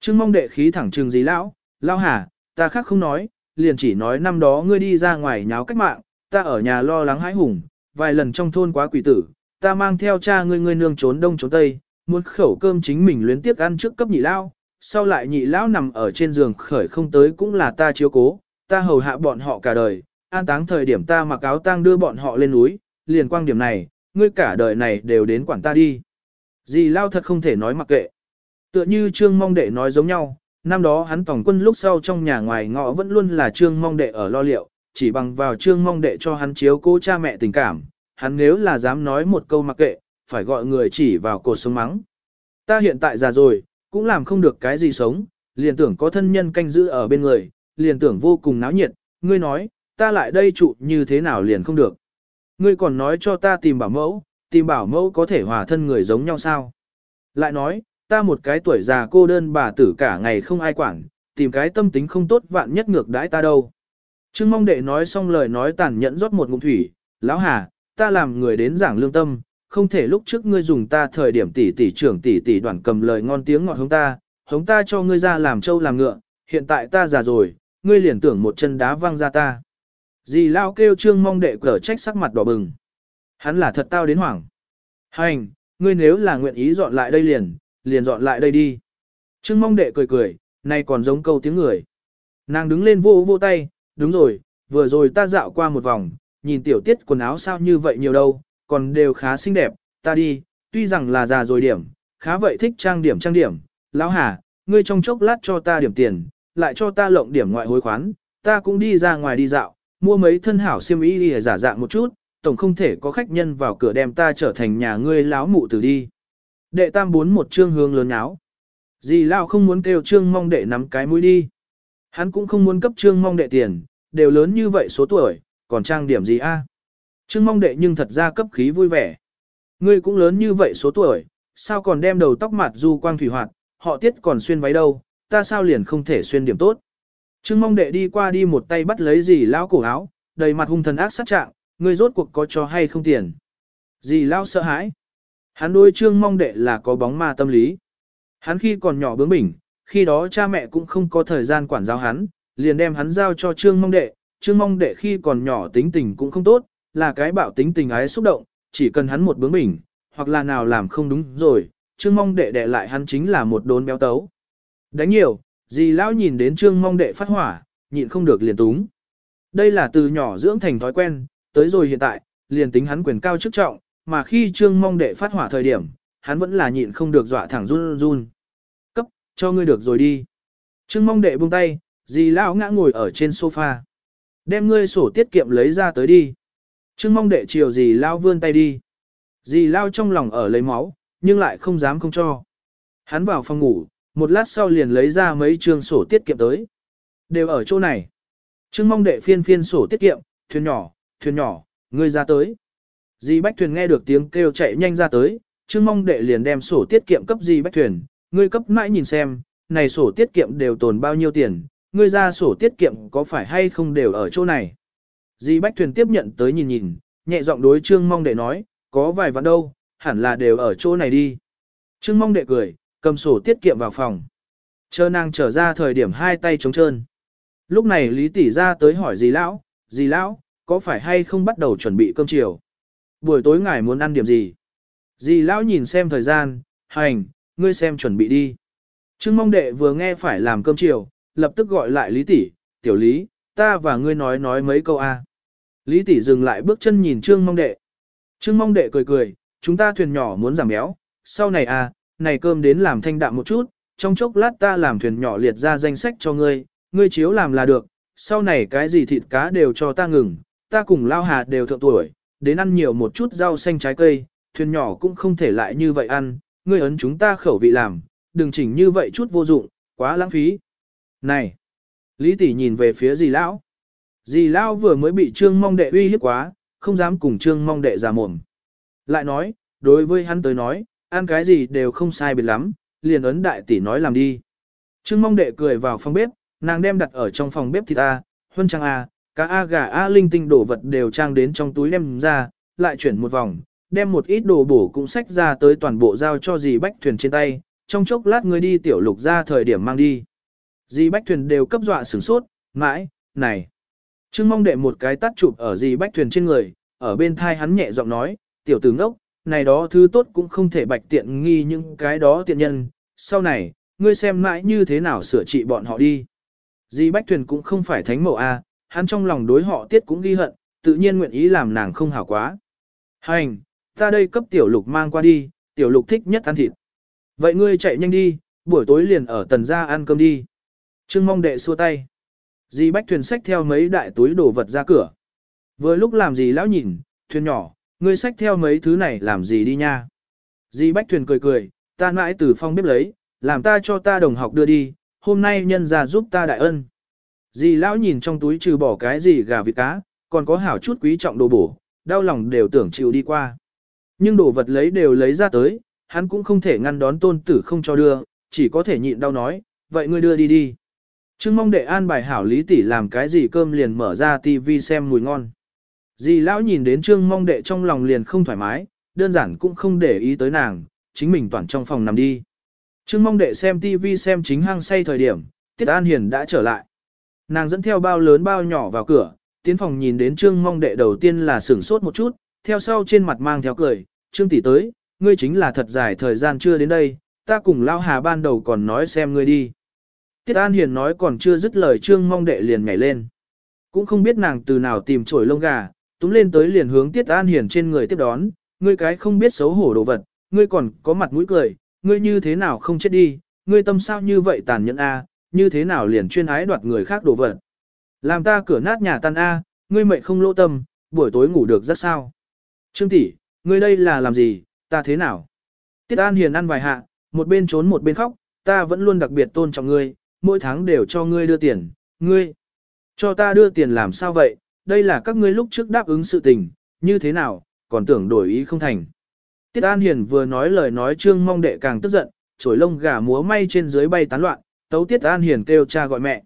Trương mong đệ khí thẳng trường dì lão, lao hà, ta khác không nói, liền chỉ nói năm đó ngươi đi ra ngoài nháo cách mạng, ta ở nhà lo lắng hãi hùng, vài lần trong thôn quá quỷ tử, ta mang theo cha ngươi ngươi nương trốn đông trốn tây, muốn khẩu cơm chính mình luyến tiếc ăn trước cấp nhị lao, sau lại nhị lão nằm ở trên giường khởi không tới cũng là ta chiếu cố, ta hầu hạ bọn họ cả đời, an táng thời điểm ta mặc áo tang đưa bọn họ lên núi, liền quang điểm này, ngươi cả đời này đều đến quản ta đi. Dì lao thật không thể nói mặc kệ. Tựa như Trương Mong Đệ nói giống nhau, năm đó hắn tổng quân lúc sau trong nhà ngoài ngõ vẫn luôn là Trương Mong Đệ ở lo liệu, chỉ bằng vào Trương Mong Đệ cho hắn chiếu cố cha mẹ tình cảm, hắn nếu là dám nói một câu mặc kệ, phải gọi người chỉ vào cổ sống mắng. Ta hiện tại già rồi, cũng làm không được cái gì sống, liền tưởng có thân nhân canh giữ ở bên người, liền tưởng vô cùng náo nhiệt, ngươi nói, ta lại đây trụ như thế nào liền không được. Ngươi còn nói cho ta tìm bảo mẫu, tìm bảo mẫu có thể hòa thân người giống nhau sao. Lại nói, ta một cái tuổi già cô đơn bà tử cả ngày không ai quản, tìm cái tâm tính không tốt vạn nhất ngược đãi ta đâu. Trương mong đệ nói xong lời nói tàn nhẫn rót một ngụm thủy, lão hà, ta làm người đến giảng lương tâm, không thể lúc trước ngươi dùng ta thời điểm tỷ tỷ trưởng tỷ tỷ đoàn cầm lời ngon tiếng ngọt hống ta, hống ta cho ngươi ra làm trâu làm ngựa, hiện tại ta già rồi, ngươi liền tưởng một chân đá văng ra ta. Dì lao kêu trương mong đệ cở trách sắc mặt đỏ bừng. Hắn là thật tao đến hoảng. Hành, ngươi nếu là nguyện ý dọn lại đây liền, liền dọn lại đây đi. Trương mong đệ cười cười, nay còn giống câu tiếng người. Nàng đứng lên vô vô tay, đúng rồi, vừa rồi ta dạo qua một vòng, nhìn tiểu tiết quần áo sao như vậy nhiều đâu, còn đều khá xinh đẹp, ta đi, tuy rằng là già rồi điểm, khá vậy thích trang điểm trang điểm, lão hà, ngươi trong chốc lát cho ta điểm tiền, lại cho ta lộng điểm ngoại hối khoán, ta cũng đi ra ngoài đi dạo, mua mấy thân hảo xiêm y đi giả dạng một chút, tổng không thể có khách nhân vào cửa đem ta trở thành nhà ngươi láo mụ tử đi. Đệ tam bốn một trương hướng lớn áo. Dì Lao không muốn kêu trương mong đệ nắm cái mũi đi. Hắn cũng không muốn cấp trương mong đệ tiền, đều lớn như vậy số tuổi, còn trang điểm gì a? Trương mong đệ nhưng thật ra cấp khí vui vẻ. Ngươi cũng lớn như vậy số tuổi, sao còn đem đầu tóc mặt du quang thủy hoạt, họ tiết còn xuyên váy đâu, ta sao liền không thể xuyên điểm tốt. Trương mong đệ đi qua đi một tay bắt lấy dì lão cổ áo, đầy mặt hung thần ác sát trạng, ngươi rốt cuộc có cho hay không tiền. Dì lão sợ hãi. Hắn đối trương mong đệ là có bóng ma tâm lý. Hắn khi còn nhỏ bướng bỉnh, khi đó cha mẹ cũng không có thời gian quản giáo hắn, liền đem hắn giao cho trương mong đệ. Trương mong đệ khi còn nhỏ tính tình cũng không tốt, là cái bạo tính tình ái xúc động, chỉ cần hắn một bướng bỉnh, hoặc là nào làm không đúng rồi, trương mong đệ đệ lại hắn chính là một đốn béo tấu. Đánh nhiều, dì lão nhìn đến trương mong đệ phát hỏa, nhịn không được liền túng. Đây là từ nhỏ dưỡng thành thói quen, tới rồi hiện tại, liền tính hắn quyền cao chức trọng, mà khi trương mong đệ phát hỏa thời điểm, hắn vẫn là nhịn không được dọa thẳng run run. Cấp, cho ngươi được rồi đi. Trương mong đệ buông tay, dì lão ngã ngồi ở trên sofa. Đem ngươi sổ tiết kiệm lấy ra tới đi. Trương mong đệ chiều dì lao vươn tay đi. Dì lao trong lòng ở lấy máu, nhưng lại không dám không cho. Hắn vào phòng ngủ, một lát sau liền lấy ra mấy trương sổ tiết kiệm tới. Đều ở chỗ này. Trương mong đệ phiên phiên sổ tiết kiệm, thuyền nhỏ, thuyền nhỏ, ngươi ra tới. Di Bách Thuyền nghe được tiếng kêu chạy nhanh ra tới, Trương mong đệ liền đem sổ tiết kiệm cấp Di Bách Thuyền, ngươi cấp mãi nhìn xem, này sổ tiết kiệm đều tồn bao nhiêu tiền, ngươi ra sổ tiết kiệm có phải hay không đều ở chỗ này. Di Bách Thuyền tiếp nhận tới nhìn nhìn, nhẹ giọng đối Trương mong đệ nói, có vài vạn đâu, hẳn là đều ở chỗ này đi. Trương mong đệ cười, cầm sổ tiết kiệm vào phòng. Chờ nàng trở ra thời điểm hai tay trống trơn. Lúc này Lý Tỷ ra tới hỏi dì lão, dì lão, có phải hay không bắt đầu chuẩn bị cơm chiều? Buổi tối ngài muốn ăn điểm gì? Dì lão nhìn xem thời gian, hành, ngươi xem chuẩn bị đi. Trương mong đệ vừa nghe phải làm cơm chiều, lập tức gọi lại Lý Tỷ, tiểu Lý, ta và ngươi nói nói mấy câu a. Lý Tỷ dừng lại bước chân nhìn Trương mong đệ. Trương mong đệ cười cười, chúng ta thuyền nhỏ muốn giảm béo, sau này à, này cơm đến làm thanh đạm một chút, trong chốc lát ta làm thuyền nhỏ liệt ra danh sách cho ngươi, ngươi chiếu làm là được, sau này cái gì thịt cá đều cho ta ngừng, ta cùng lao hà đều thượng tuổi, đến ăn nhiều một chút rau xanh trái cây, thuyền nhỏ cũng không thể lại như vậy ăn, ngươi ấn chúng ta khẩu vị làm, đừng chỉnh như vậy chút vô dụng, quá lãng phí. Này! Lý tỷ nhìn về phía dì lão. Dì lão vừa mới bị trương mong đệ uy hiếp quá, không dám cùng trương mong đệ ra mồm. Lại nói, đối với hắn tới nói, ăn cái gì đều không sai biệt lắm, liền ấn đại tỷ nói làm đi. Trương mong đệ cười vào phòng bếp, nàng đem đặt ở trong phòng bếp thịt A, huân trang A, cá A gà A linh tinh đổ vật đều trang đến trong túi đem ra, lại chuyển một vòng, đem một ít đồ bổ cũng xách ra tới toàn bộ giao cho dì Bách Thuyền trên tay, trong chốc lát người đi tiểu lục ra thời điểm mang đi. Dì Bách Thuyền đều cấp dọa sửng sốt, mãi, này. Trương mong đệ một cái tắt chụp ở dì Bách Thuyền trên người, ở bên thai hắn nhẹ giọng nói, tiểu tử ngốc, này đó thứ tốt cũng không thể bạch tiện nghi những cái đó tiện nhân, sau này, ngươi xem mãi như thế nào sửa trị bọn họ đi. Dì Bách Thuyền cũng không phải thánh mẫu A, hắn trong lòng đối họ tiết cũng ghi hận, tự nhiên nguyện ý làm nàng không hảo quá. Hành, ta đây cấp tiểu lục mang qua đi, tiểu lục thích nhất ăn thịt. Vậy ngươi chạy nhanh đi, buổi tối liền ở tần gia ăn cơm đi. Trương mong đệ xua tay. Dì Bách Thuyền xách theo mấy đại túi đồ vật ra cửa. Vừa lúc làm gì lão nhìn, thuyền nhỏ, ngươi xách theo mấy thứ này làm gì đi nha. Dì Bách Thuyền cười cười, ta mãi từ phong bếp lấy, làm ta cho ta đồng học đưa đi, hôm nay nhân ra giúp ta đại ân. Dì lão nhìn trong túi trừ bỏ cái gì gà vịt cá, còn có hảo chút quý trọng đồ bổ, đau lòng đều tưởng chịu đi qua. Nhưng đồ vật lấy đều lấy ra tới, hắn cũng không thể ngăn đón tôn tử không cho đưa, chỉ có thể nhịn đau nói, vậy ngươi đưa đi đi. Trương mong đệ an bài hảo lý tỷ làm cái gì cơm liền mở ra tivi xem mùi ngon. Dì lão nhìn đến trương mong đệ trong lòng liền không thoải mái, đơn giản cũng không để ý tới nàng, chính mình toàn trong phòng nằm đi. Trương mong đệ xem tivi xem chính hang say thời điểm, Tiết An Hiền đã trở lại. Nàng dẫn theo bao lớn bao nhỏ vào cửa, tiến phòng nhìn đến trương mong đệ đầu tiên là sửng sốt một chút, theo sau trên mặt mang theo cười, trương tỷ tới, ngươi chính là thật dài thời gian chưa đến đây, ta cùng lao hà ban đầu còn nói xem ngươi đi. Tiết An Hiền nói còn chưa dứt lời trương mong đệ liền nhảy lên. Cũng không biết nàng từ nào tìm trổi lông gà, túm lên tới liền hướng Tiết An Hiền trên người tiếp đón, ngươi cái không biết xấu hổ đồ vật, ngươi còn có mặt mũi cười, ngươi như thế nào không chết đi, ngươi tâm sao như vậy tàn nhẫn a, như thế nào liền chuyên ái đoạt người khác đồ vật. Làm ta cửa nát nhà tan a, ngươi mệnh không lỗ tâm, buổi tối ngủ được rất sao. Trương tỷ, ngươi đây là làm gì, ta thế nào? Tiết An Hiền ăn vài hạ, một bên trốn một bên khóc, ta vẫn luôn đặc biệt tôn trọng ngươi, mỗi tháng đều cho ngươi đưa tiền, ngươi. Cho ta đưa tiền làm sao vậy, đây là các ngươi lúc trước đáp ứng sự tình, như thế nào, còn tưởng đổi ý không thành. Tiết An Hiền vừa nói lời nói trương mong đệ càng tức giận, chổi lông gà múa may trên dưới bay tán loạn, tấu Tiết An Hiền kêu cha gọi mẹ.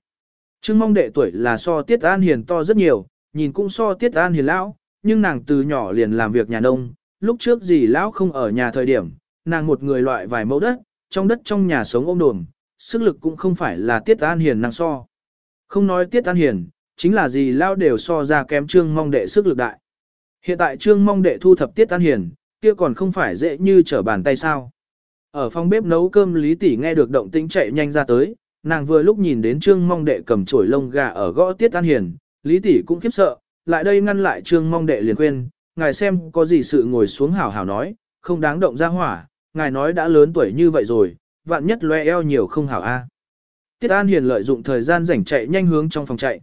Trương mong đệ tuổi là so Tiết An Hiền to rất nhiều, nhìn cũng so Tiết An Hiền lão, nhưng nàng từ nhỏ liền làm việc nhà nông, lúc trước gì lão không ở nhà thời điểm, nàng một người loại vài mẫu đất, trong đất trong nhà sống ôm đồm, sức lực cũng không phải là Tiết An Hiền năng so. Không nói Tiết An Hiền, chính là gì lão đều so ra kém Trương mong đệ sức lực đại. Hiện tại Trương mong đệ thu thập Tiết An Hiền, kia còn không phải dễ như trở bàn tay sao. Ở phòng bếp nấu cơm Lý Tỷ nghe được động tĩnh chạy nhanh ra tới, nàng vừa lúc nhìn đến Trương Mong Đệ cầm chổi lông gà ở gõ Tiết An Hiền, Lý Tỷ cũng khiếp sợ, lại đây ngăn lại Trương Mong Đệ liền khuyên, ngài xem có gì sự ngồi xuống hảo hảo nói, không đáng động ra hỏa, ngài nói đã lớn tuổi như vậy rồi, vạn nhất loe eo nhiều không hảo a. Tiết An Hiền lợi dụng thời gian rảnh chạy nhanh hướng trong phòng chạy.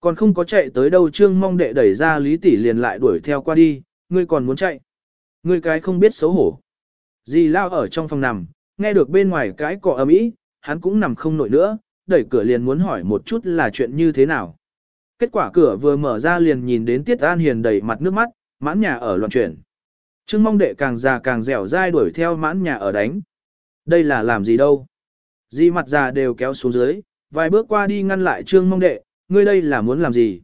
Còn không có chạy tới đâu Trương Mong Đệ đẩy ra Lý Tỷ liền lại đuổi theo qua đi, ngươi còn muốn chạy. Ngươi cái không biết xấu hổ. Dì lao ở trong phòng nằm, nghe được bên ngoài cái cọ ầm ĩ, hắn cũng nằm không nổi nữa, đẩy cửa liền muốn hỏi một chút là chuyện như thế nào. Kết quả cửa vừa mở ra liền nhìn đến Tiết An Hiền đầy mặt nước mắt, mãn nhà ở loạn chuyển. Trương mong đệ càng già càng dẻo dai đuổi theo mãn nhà ở đánh. Đây là làm gì đâu. Di mặt già đều kéo xuống dưới, vài bước qua đi ngăn lại trương mong đệ, ngươi đây là muốn làm gì.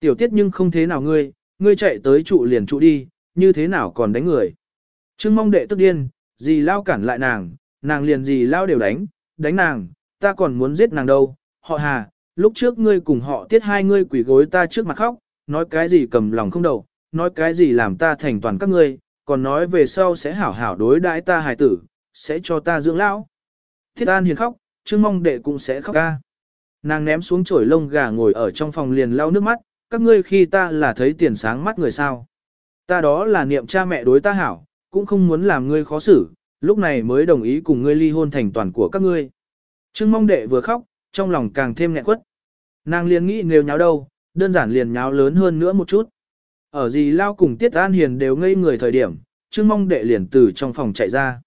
Tiểu tiết nhưng không thế nào ngươi, ngươi chạy tới trụ liền trụ đi, như thế nào còn đánh người. Trương mong đệ tức điên, gì lao cản lại nàng, nàng liền gì lao đều đánh, đánh nàng, ta còn muốn giết nàng đâu, họ hà, lúc trước ngươi cùng họ tiết hai ngươi quỷ gối ta trước mặt khóc, nói cái gì cầm lòng không đầu, nói cái gì làm ta thành toàn các ngươi, còn nói về sau sẽ hảo hảo đối đãi ta hài tử, sẽ cho ta dưỡng lão. Thiết An hiền khóc, Trương mong đệ cũng sẽ khóc ca. Nàng ném xuống chổi lông gà ngồi ở trong phòng liền lau nước mắt, các ngươi khi ta là thấy tiền sáng mắt người sao. Ta đó là niệm cha mẹ đối ta hảo, cũng không muốn làm ngươi khó xử, lúc này mới đồng ý cùng ngươi ly hôn thành toàn của các ngươi. Trương mong đệ vừa khóc, trong lòng càng thêm nghẹn quất. Nàng liền nghĩ nếu nháo đâu, đơn giản liền nháo lớn hơn nữa một chút. Ở gì lao cùng Tiết An Hiền đều ngây người thời điểm, Trương mong đệ liền từ trong phòng chạy ra.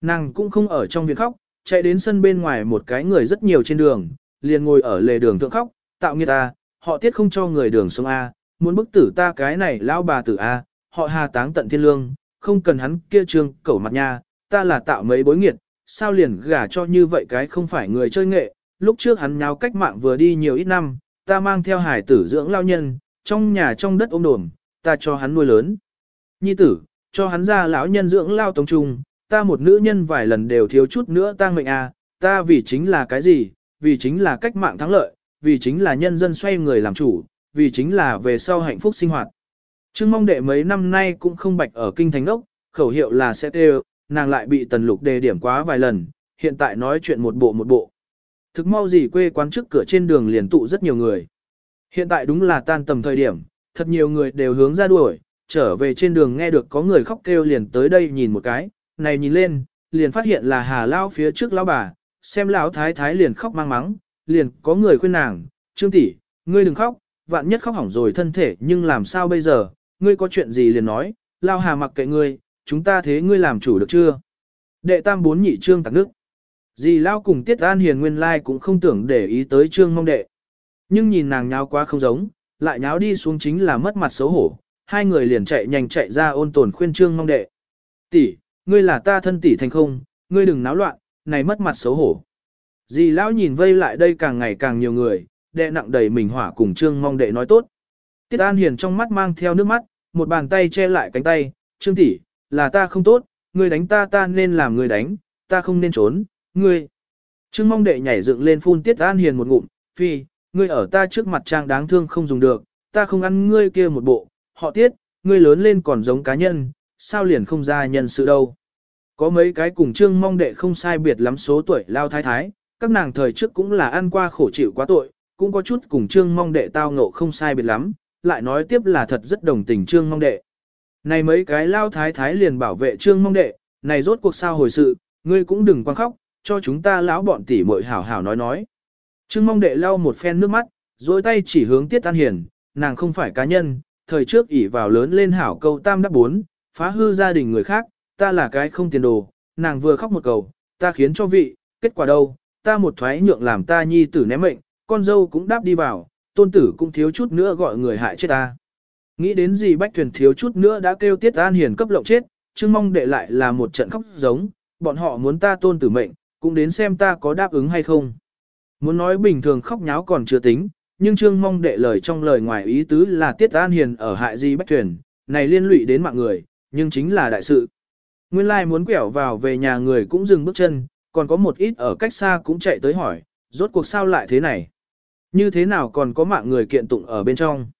Nàng cũng không ở trong viện khóc, chạy đến sân bên ngoài một cái người rất nhiều trên đường, liền ngồi ở lề đường thượng khóc, tạo nghiệt ta, họ tiết không cho người đường xuống A, muốn bức tử ta cái này lao bà tử A, họ hà táng tận thiên lương, không cần hắn kia trương cẩu mặt nha, ta là tạo mấy bối nghiệt, sao liền gả cho như vậy cái không phải người chơi nghệ, lúc trước hắn nháo cách mạng vừa đi nhiều ít năm, ta mang theo hải tử dưỡng lao nhân, trong nhà trong đất ôm đồm, ta cho hắn nuôi lớn. Nhi tử, cho hắn ra lão nhân dưỡng lao tống trung, ta một nữ nhân vài lần đều thiếu chút nữa tang mệnh à, ta vì chính là cái gì, vì chính là cách mạng thắng lợi, vì chính là nhân dân xoay người làm chủ, vì chính là về sau hạnh phúc sinh hoạt. Trương mong đệ mấy năm nay cũng không bạch ở kinh thành đốc, khẩu hiệu là sẽ tê nàng lại bị tần lục đề điểm quá vài lần, hiện tại nói chuyện một bộ một bộ. Thực mau gì quê quán trước cửa trên đường liền tụ rất nhiều người. Hiện tại đúng là tan tầm thời điểm, thật nhiều người đều hướng ra đuổi, trở về trên đường nghe được có người khóc kêu liền tới đây nhìn một cái, này nhìn lên, liền phát hiện là Hà Lao phía trước lão bà, xem lão thái thái liền khóc mang mắng, liền có người khuyên nàng, Trương tỷ, ngươi đừng khóc, vạn nhất khóc hỏng rồi thân thể nhưng làm sao bây giờ, ngươi có chuyện gì liền nói, Lao Hà mặc kệ ngươi, chúng ta thế ngươi làm chủ được chưa? Đệ tam bốn nhị trương tạc nước. Dì Lao cùng Tiết An Hiền nguyên lai cũng không tưởng để ý tới trương mong đệ. Nhưng nhìn nàng nháo quá không giống, lại nháo đi xuống chính là mất mặt xấu hổ, hai người liền chạy nhanh chạy ra ôn tồn khuyên trương mong đệ. Tỷ, ngươi là ta thân tỷ thành không, ngươi đừng náo loạn, này mất mặt xấu hổ. Dì lão nhìn vây lại đây càng ngày càng nhiều người, đệ nặng đầy mình hỏa cùng trương mong đệ nói tốt. Tiết An Hiền trong mắt mang theo nước mắt, một bàn tay che lại cánh tay, trương tỷ, là ta không tốt, ngươi đánh ta ta nên làm ngươi đánh, ta không nên trốn, ngươi. Trương mong đệ nhảy dựng lên phun Tiết An Hiền một ngụm, phi, ngươi ở ta trước mặt trang đáng thương không dùng được, ta không ăn ngươi kia một bộ, họ Tiết, ngươi lớn lên còn giống cá nhân, sao liền không ra nhân sự đâu. Có mấy cái cùng trương mong đệ không sai biệt lắm số tuổi lao thái thái, các nàng thời trước cũng là ăn qua khổ chịu quá tội, cũng có chút cùng trương mong đệ tao ngộ không sai biệt lắm, lại nói tiếp là thật rất đồng tình trương mong đệ. Này mấy cái lao thái thái liền bảo vệ trương mong đệ, này rốt cuộc sao hồi sự, ngươi cũng đừng quăng khóc, cho chúng ta lão bọn tỷ muội hảo hảo nói nói. Trương mong đệ lau một phen nước mắt, dối tay chỉ hướng tiết an hiền, nàng không phải cá nhân, thời trước ỉ vào lớn lên hảo câu tam đắc bốn, phá hư gia đình người khác, ta là cái không tiền đồ, nàng vừa khóc một cầu, ta khiến cho vị, kết quả đâu, ta một thoái nhượng làm ta nhi tử ném mệnh, con dâu cũng đáp đi vào, tôn tử cũng thiếu chút nữa gọi người hại chết ta. Nghĩ đến gì bách thuyền thiếu chút nữa đã kêu tiết an hiền cấp lộng chết, Trương mong để lại là một trận khóc giống, bọn họ muốn ta tôn tử mệnh, cũng đến xem ta có đáp ứng hay không. Muốn nói bình thường khóc nháo còn chưa tính, nhưng trương mong đệ lời trong lời ngoài ý tứ là tiết an hiền ở hại di bách thuyền, này liên lụy đến mạng người, nhưng chính là đại sự. Nguyên lai muốn quẹo vào về nhà người cũng dừng bước chân, còn có một ít ở cách xa cũng chạy tới hỏi, rốt cuộc sao lại thế này? Như thế nào còn có mạng người kiện tụng ở bên trong?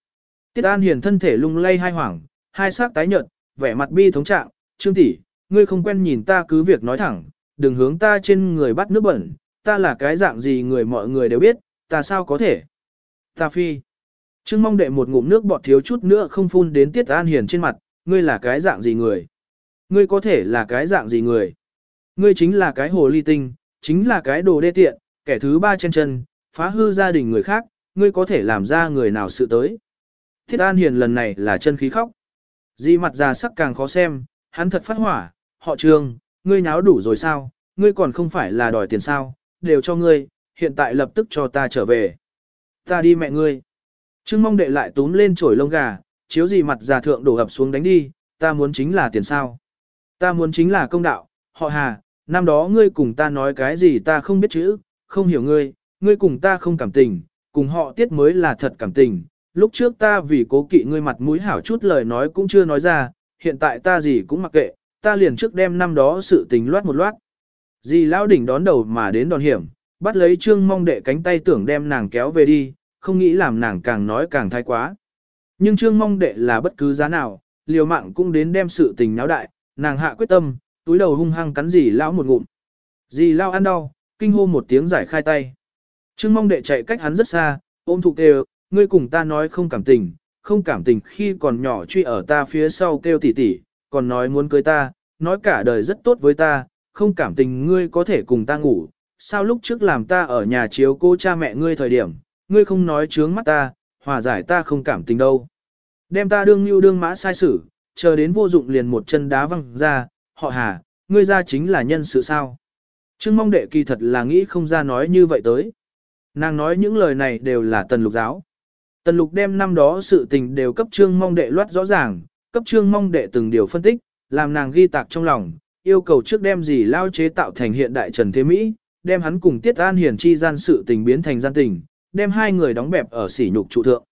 Tiết An Hiền thân thể lung lay hai hoảng, hai sắc tái nhợt, vẻ mặt bi thống trạng, "Trương tỷ, ngươi không quen nhìn ta cứ việc nói thẳng, đừng hướng ta trên người bắt nước bẩn, ta là cái dạng gì người mọi người đều biết, ta sao có thể?" Ta phi. Trương Mong đệ một ngụm nước bọt thiếu chút nữa không phun đến Tiết An Hiền trên mặt, "Ngươi là cái dạng gì người?" Ngươi có thể là cái dạng gì người? Ngươi chính là cái hồ ly tinh, chính là cái đồ đê tiện, kẻ thứ ba trên chân, phá hư gia đình người khác, ngươi có thể làm ra người nào sự tới. Thiết An Hiền lần này là chân khí khóc. Di mặt già sắc càng khó xem, hắn thật phát hỏa, họ trường, ngươi nháo đủ rồi sao, ngươi còn không phải là đòi tiền sao, đều cho ngươi, hiện tại lập tức cho ta trở về. Ta đi mẹ ngươi. Trương mong đệ lại túm lên chổi lông gà, chiếu gì mặt già thượng đổ ập xuống đánh đi, ta muốn chính là tiền sao. Ta muốn chính là công đạo, họ hà, năm đó ngươi cùng ta nói cái gì ta không biết chữ, không hiểu ngươi, ngươi cùng ta không cảm tình, cùng họ tiết mới là thật cảm tình. Lúc trước ta vì cố kỵ ngươi mặt mũi hảo chút lời nói cũng chưa nói ra, hiện tại ta gì cũng mặc kệ, ta liền trước đem năm đó sự tình loát một loát. Dì lão đỉnh đón đầu mà đến đòn hiểm, bắt lấy trương mong đệ cánh tay tưởng đem nàng kéo về đi, không nghĩ làm nàng càng nói càng thái quá. Nhưng trương mong đệ là bất cứ giá nào, liều mạng cũng đến đem sự tình náo đại, nàng hạ quyết tâm, túi đầu hung hăng cắn dì lão một ngụm. Dì lão ăn đau, kinh hô một tiếng giải khai tay. Trương mong đệ chạy cách hắn rất xa, ôm thụ kêu, ngươi cùng ta nói không cảm tình, không cảm tình khi còn nhỏ truy ở ta phía sau kêu tỉ tỉ, còn nói muốn cưới ta, nói cả đời rất tốt với ta, không cảm tình ngươi có thể cùng ta ngủ, sao lúc trước làm ta ở nhà chiếu cô cha mẹ ngươi thời điểm, ngươi không nói trướng mắt ta, hòa giải ta không cảm tình đâu. Đem ta đương như đương mã sai xử, chờ đến vô dụng liền một chân đá văng ra, họ hà, ngươi ra chính là nhân sự sao. Trương mong đệ kỳ thật là nghĩ không ra nói như vậy tới. Nàng nói những lời này đều là tần lục giáo. Tần lục đem năm đó sự tình đều cấp trương mong đệ loát rõ ràng, cấp trương mong đệ từng điều phân tích, làm nàng ghi tạc trong lòng, yêu cầu trước đem gì lao chế tạo thành hiện đại Trần Thế Mỹ, đem hắn cùng Tiết An Hiền chi gian sự tình biến thành gian tình, đem hai người đóng bẹp ở sỉ nhục trụ thượng.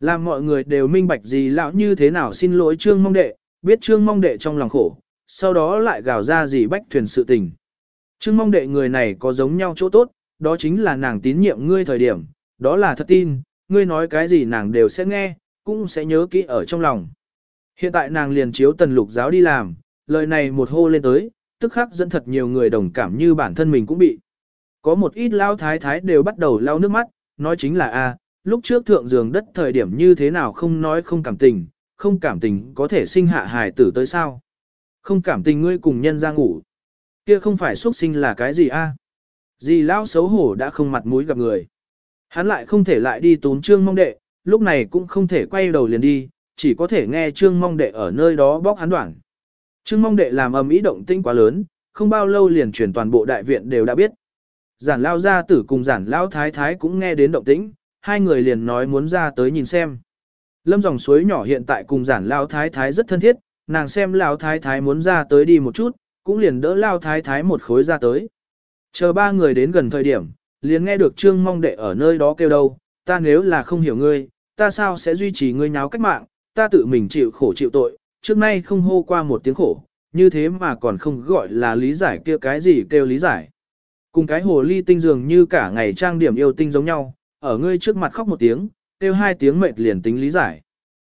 Làm mọi người đều minh bạch gì lão như thế nào xin lỗi trương mong đệ, biết trương mong đệ trong lòng khổ, sau đó lại gào ra gì bách thuyền sự tình. Trương mong đệ người này có giống nhau chỗ tốt, đó chính là nàng tín nhiệm ngươi thời điểm, đó là thật tin, ngươi nói cái gì nàng đều sẽ nghe, cũng sẽ nhớ kỹ ở trong lòng. Hiện tại nàng liền chiếu tần lục giáo đi làm, lời này một hô lên tới, tức khắc dẫn thật nhiều người đồng cảm như bản thân mình cũng bị. Có một ít lao thái thái đều bắt đầu lau nước mắt, nói chính là a lúc trước thượng giường đất thời điểm như thế nào không nói không cảm tình, không cảm tình có thể sinh hạ hài tử tới sao. Không cảm tình ngươi cùng nhân ra ngủ. Kia không phải xuất sinh là cái gì a? Dì lão xấu hổ đã không mặt mũi gặp người. Hắn lại không thể lại đi tốn trương mong đệ, lúc này cũng không thể quay đầu liền đi, chỉ có thể nghe trương mong đệ ở nơi đó bóc hắn đoạn. Trương mong đệ làm ầm ý động tinh quá lớn, không bao lâu liền chuyển toàn bộ đại viện đều đã biết. Giản lao gia tử cùng giản lao thái thái cũng nghe đến động tĩnh, hai người liền nói muốn ra tới nhìn xem. Lâm dòng suối nhỏ hiện tại cùng giản lao thái thái rất thân thiết, nàng xem lao thái thái muốn ra tới đi một chút, cũng liền đỡ lao thái thái một khối ra tới. Chờ ba người đến gần thời điểm, liền nghe được trương mong đệ ở nơi đó kêu đâu, ta nếu là không hiểu ngươi, ta sao sẽ duy trì ngươi nháo cách mạng, ta tự mình chịu khổ chịu tội, trước nay không hô qua một tiếng khổ, như thế mà còn không gọi là lý giải kia cái gì kêu lý giải. Cùng cái hồ ly tinh dường như cả ngày trang điểm yêu tinh giống nhau, ở ngươi trước mặt khóc một tiếng, kêu hai tiếng mệt liền tính lý giải.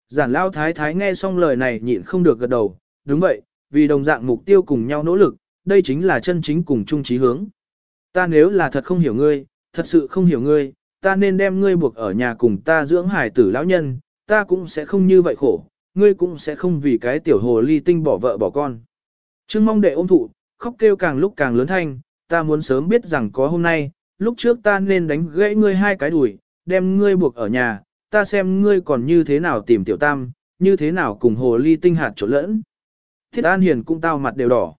Giản lao thái thái nghe xong lời này nhịn không được gật đầu, đúng vậy, vì đồng dạng mục tiêu cùng nhau nỗ lực, đây chính là chân chính cùng chung chí hướng. Ta nếu là thật không hiểu ngươi, thật sự không hiểu ngươi, ta nên đem ngươi buộc ở nhà cùng ta dưỡng hải tử lão nhân, ta cũng sẽ không như vậy khổ, ngươi cũng sẽ không vì cái tiểu hồ ly tinh bỏ vợ bỏ con. Trương mong đệ ôm thụ, khóc kêu càng lúc càng lớn thanh, ta muốn sớm biết rằng có hôm nay, lúc trước ta nên đánh gãy ngươi hai cái đùi, đem ngươi buộc ở nhà, ta xem ngươi còn như thế nào tìm tiểu tam, như thế nào cùng hồ ly tinh hạt trộn lẫn. Thiết An Hiền cũng tao mặt đều đỏ.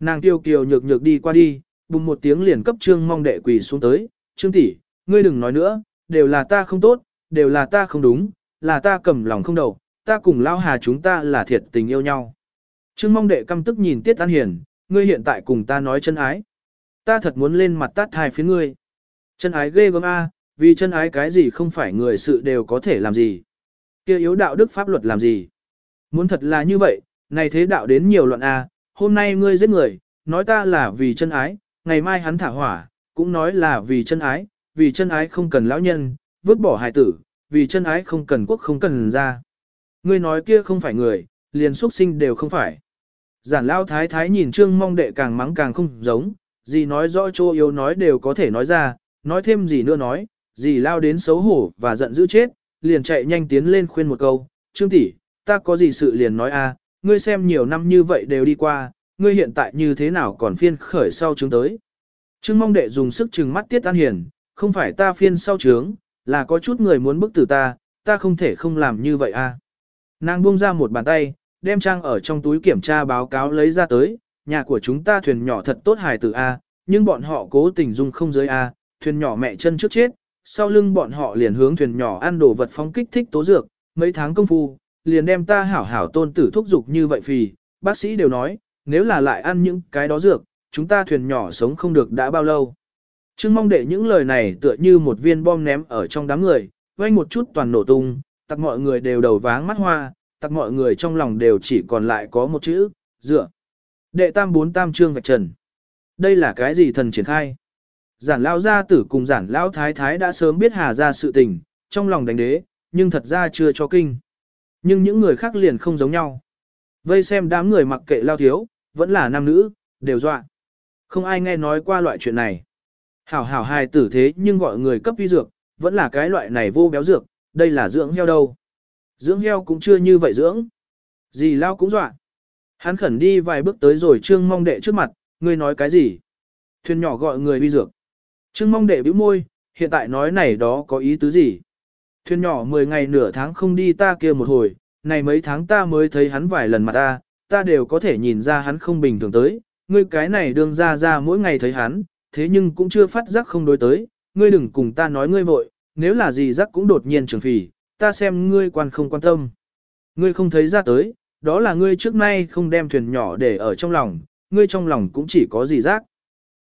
Nàng tiêu kiều nhược nhược đi qua đi, bùng một tiếng liền cấp trương mong đệ quỳ xuống tới, trương tỷ, ngươi đừng nói nữa, đều là ta không tốt, đều là ta không đúng, là ta cầm lòng không đầu, ta cùng lao hà chúng ta là thiệt tình yêu nhau. Trương mong đệ căm tức nhìn Tiết An Hiền, ngươi hiện tại cùng ta nói chân ái. Ta thật muốn lên mặt tát hai phía ngươi. Chân ái ghê gớm a, vì chân ái cái gì không phải người sự đều có thể làm gì. kia yếu đạo đức pháp luật làm gì. Muốn thật là như vậy, này thế đạo đến nhiều loạn a, hôm nay ngươi giết người, nói ta là vì chân ái, ngày mai hắn thả hỏa, cũng nói là vì chân ái, vì chân ái không cần lão nhân, vứt bỏ hài tử, vì chân ái không cần quốc không cần ra. Ngươi nói kia không phải người, liền xuất sinh đều không phải. Giản lao thái thái nhìn trương mong đệ càng mắng càng không giống, gì nói rõ chỗ yếu nói đều có thể nói ra, nói thêm gì nữa nói, gì lao đến xấu hổ và giận dữ chết, liền chạy nhanh tiến lên khuyên một câu, trương tỷ, ta có gì sự liền nói a, ngươi xem nhiều năm như vậy đều đi qua, ngươi hiện tại như thế nào còn phiên khởi sau trướng tới. Trương mong đệ dùng sức trừng mắt tiết an hiền, không phải ta phiên sau trướng, là có chút người muốn bức tử ta, ta không thể không làm như vậy a. Nàng buông ra một bàn tay, đem trang ở trong túi kiểm tra báo cáo lấy ra tới, nhà của chúng ta thuyền nhỏ thật tốt hài tử A, nhưng bọn họ cố tình dung không giới A, thuyền nhỏ mẹ chân trước chết, sau lưng bọn họ liền hướng thuyền nhỏ ăn đồ vật phóng kích thích tố dược, mấy tháng công phu, liền đem ta hảo hảo tôn tử thúc dục như vậy phì, bác sĩ đều nói, nếu là lại ăn những cái đó dược, chúng ta thuyền nhỏ sống không được đã bao lâu. Trương mong đệ những lời này tựa như một viên bom ném ở trong đám người, vang một chút toàn nổ tung, tặc mọi người đều đầu váng mắt hoa, tặc mọi người trong lòng đều chỉ còn lại có một chữ, dựa. Đệ tam bốn tam trương vạch trần. Đây là cái gì thần triển khai? Giản lao gia tử cùng giản lao thái thái đã sớm biết hà ra sự tình, trong lòng đánh đế, nhưng thật ra chưa cho kinh. Nhưng những người khác liền không giống nhau. Vây xem đám người mặc kệ lao thiếu, vẫn là nam nữ, đều dọa. Không ai nghe nói qua loại chuyện này. Hảo hảo hài tử thế nhưng gọi người cấp vi dược, vẫn là cái loại này vô béo dược, đây là dưỡng heo đâu. Dưỡng heo cũng chưa như vậy dưỡng. Gì lao cũng dọa. Hắn khẩn đi vài bước tới rồi trương mong đệ trước mặt, ngươi nói cái gì? Thuyền nhỏ gọi người vi dược. Trương mong đệ bĩu môi, hiện tại nói này đó có ý tứ gì? Thuyền nhỏ 10 ngày nửa tháng không đi ta kia một hồi, này mấy tháng ta mới thấy hắn vài lần mặt ta, ta đều có thể nhìn ra hắn không bình thường tới, ngươi cái này đương ra ra mỗi ngày thấy hắn, thế nhưng cũng chưa phát giác không đối tới, ngươi đừng cùng ta nói ngươi vội, nếu là gì giác cũng đột nhiên trường phì, ta xem ngươi quan không quan tâm. Ngươi không thấy ra tới, đó là ngươi trước nay không đem thuyền nhỏ để ở trong lòng, ngươi trong lòng cũng chỉ có gì giác.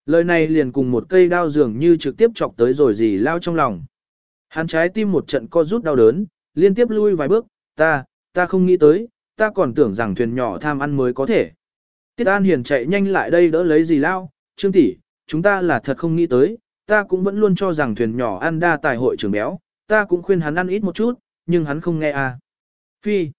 Lời này liền cùng một cây đao dường như trực tiếp chọc tới rồi gì lao trong lòng. Hắn trái tim một trận co rút đau đớn, liên tiếp lui vài bước, ta, ta không nghĩ tới, ta còn tưởng rằng thuyền nhỏ tham ăn mới có thể. Tiết An Hiền chạy nhanh lại đây đỡ lấy gì lao, Trương tỷ, chúng ta là thật không nghĩ tới, ta cũng vẫn luôn cho rằng thuyền nhỏ ăn đa tài hội trưởng béo, ta cũng khuyên hắn ăn ít một chút, nhưng hắn không nghe à. Phi,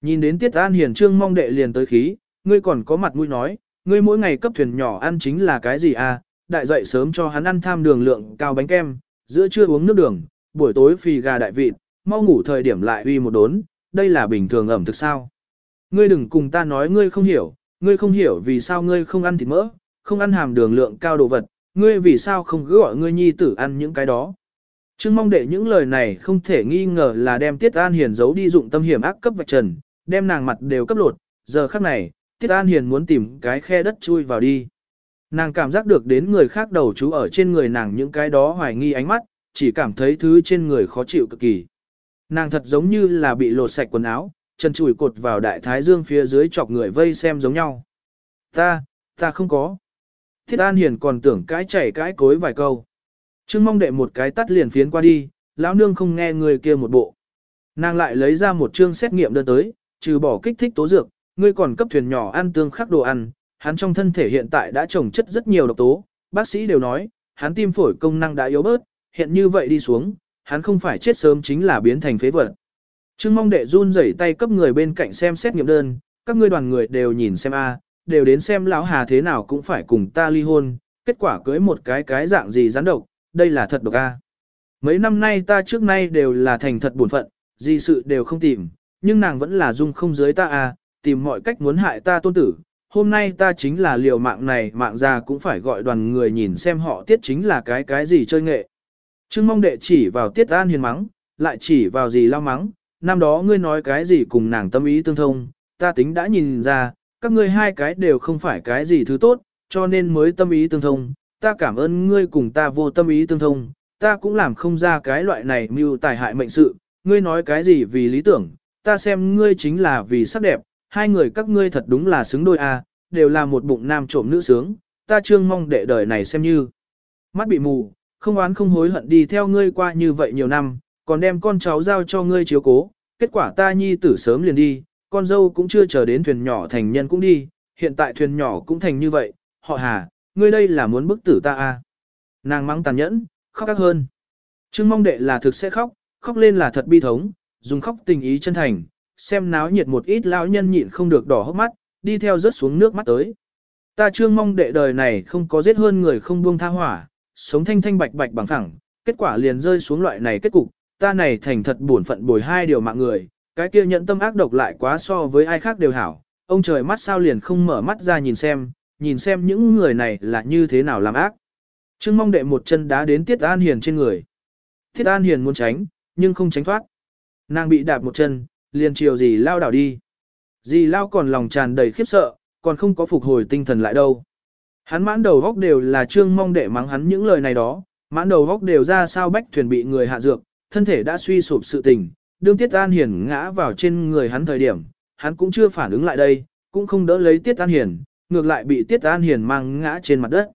nhìn đến Tiết An Hiền Trương mong đệ liền tới khí, ngươi còn có mặt mũi nói, ngươi mỗi ngày cấp thuyền nhỏ ăn chính là cái gì à, đại dậy sớm cho hắn ăn tham đường lượng cao bánh kem, giữa trưa uống nước đường, buổi tối phì gà đại vịt, mau ngủ thời điểm lại uy một đốn, đây là bình thường ẩm thực sao. Ngươi đừng cùng ta nói ngươi không hiểu, ngươi không hiểu vì sao ngươi không ăn thịt mỡ, không ăn hàm đường lượng cao đồ vật, ngươi vì sao không cứ gọi ngươi nhi tử ăn những cái đó. Trương mong đệ những lời này không thể nghi ngờ là đem Tiết An Hiền giấu đi dụng tâm hiểm ác cấp vạch trần, đem nàng mặt đều cấp lột, giờ khắc này, Tiết An Hiền muốn tìm cái khe đất chui vào đi. Nàng cảm giác được đến người khác đầu chú ở trên người nàng những cái đó hoài nghi ánh mắt, chỉ cảm thấy thứ trên người khó chịu cực kỳ. Nàng thật giống như là bị lột sạch quần áo, chân chùi cột vào đại thái dương phía dưới chọc người vây xem giống nhau. Ta, ta không có. Thiết An Hiền còn tưởng cái chảy cái cối vài câu. Trương mong đệ một cái tắt liền phiến qua đi, lão nương không nghe người kia một bộ. Nàng lại lấy ra một chương xét nghiệm đơn tới, trừ bỏ kích thích tố dược, ngươi còn cấp thuyền nhỏ ăn tương khắc đồ ăn, hắn trong thân thể hiện tại đã trồng chất rất nhiều độc tố, bác sĩ đều nói, hắn tim phổi công năng đã yếu bớt, hiện như vậy đi xuống, hắn không phải chết sớm chính là biến thành phế vật. Trương mong đệ run rẩy tay cấp người bên cạnh xem xét nghiệm đơn, các ngươi đoàn người đều nhìn xem a, đều đến xem lão hà thế nào cũng phải cùng ta ly hôn, kết quả cưới một cái cái dạng gì rắn độc, đây là thật độc a. Mấy năm nay ta trước nay đều là thành thật buồn phận, gì sự đều không tìm, nhưng nàng vẫn là dung không dưới ta a, tìm mọi cách muốn hại ta tôn tử. Hôm nay ta chính là liều mạng này, mạng già cũng phải gọi đoàn người nhìn xem họ tiết chính là cái cái gì chơi nghệ. Trương mong đệ chỉ vào tiết an hiền mắng, lại chỉ vào gì lao mắng, năm đó ngươi nói cái gì cùng nàng tâm ý tương thông, ta tính đã nhìn ra, các ngươi hai cái đều không phải cái gì thứ tốt, cho nên mới tâm ý tương thông, ta cảm ơn ngươi cùng ta vô tâm ý tương thông, ta cũng làm không ra cái loại này mưu tài hại mệnh sự, ngươi nói cái gì vì lý tưởng, ta xem ngươi chính là vì sắc đẹp, hai người các ngươi thật đúng là xứng đôi a, đều là một bụng nam trộm nữ sướng, ta trương mong đệ đời này xem như. Mắt bị mù, không oán không hối hận đi theo ngươi qua như vậy nhiều năm, còn đem con cháu giao cho ngươi chiếu cố, kết quả ta nhi tử sớm liền đi, con dâu cũng chưa chờ đến thuyền nhỏ thành nhân cũng đi, hiện tại thuyền nhỏ cũng thành như vậy, họ hà, ngươi đây là muốn bức tử ta à. Nàng mắng tàn nhẫn, khóc các hơn. Trương mong đệ là thực sẽ khóc, khóc lên là thật bi thống, dùng khóc tình ý chân thành, xem náo nhiệt một ít lão nhân nhịn không được đỏ hốc mắt, đi theo rớt xuống nước mắt tới. Ta trương mong đệ đời này không có giết hơn người không buông tha hỏa, sống thanh thanh bạch bạch bằng phẳng, kết quả liền rơi xuống loại này kết cục, ta này thành thật buồn phận bồi hai điều mạng người, cái kia nhận tâm ác độc lại quá so với ai khác đều hảo, ông trời mắt sao liền không mở mắt ra nhìn xem, nhìn xem những người này là như thế nào làm ác. Trương mong đệ một chân đá đến Tiết An Hiền trên người. Tiết An Hiền muốn tránh, nhưng không tránh thoát. Nàng bị đạp một chân, liền chiều dì lao đảo đi. Dì lao còn lòng tràn đầy khiếp sợ, còn không có phục hồi tinh thần lại đâu. Hắn mãn đầu góc đều là trương mong đệ mắng hắn những lời này đó, mãn đầu góc đều ra sao bách thuyền bị người hạ dược, thân thể đã suy sụp sự tình, đương Tiết An Hiền ngã vào trên người hắn thời điểm, hắn cũng chưa phản ứng lại đây, cũng không đỡ lấy Tiết An Hiền, ngược lại bị Tiết An Hiền mang ngã trên mặt đất.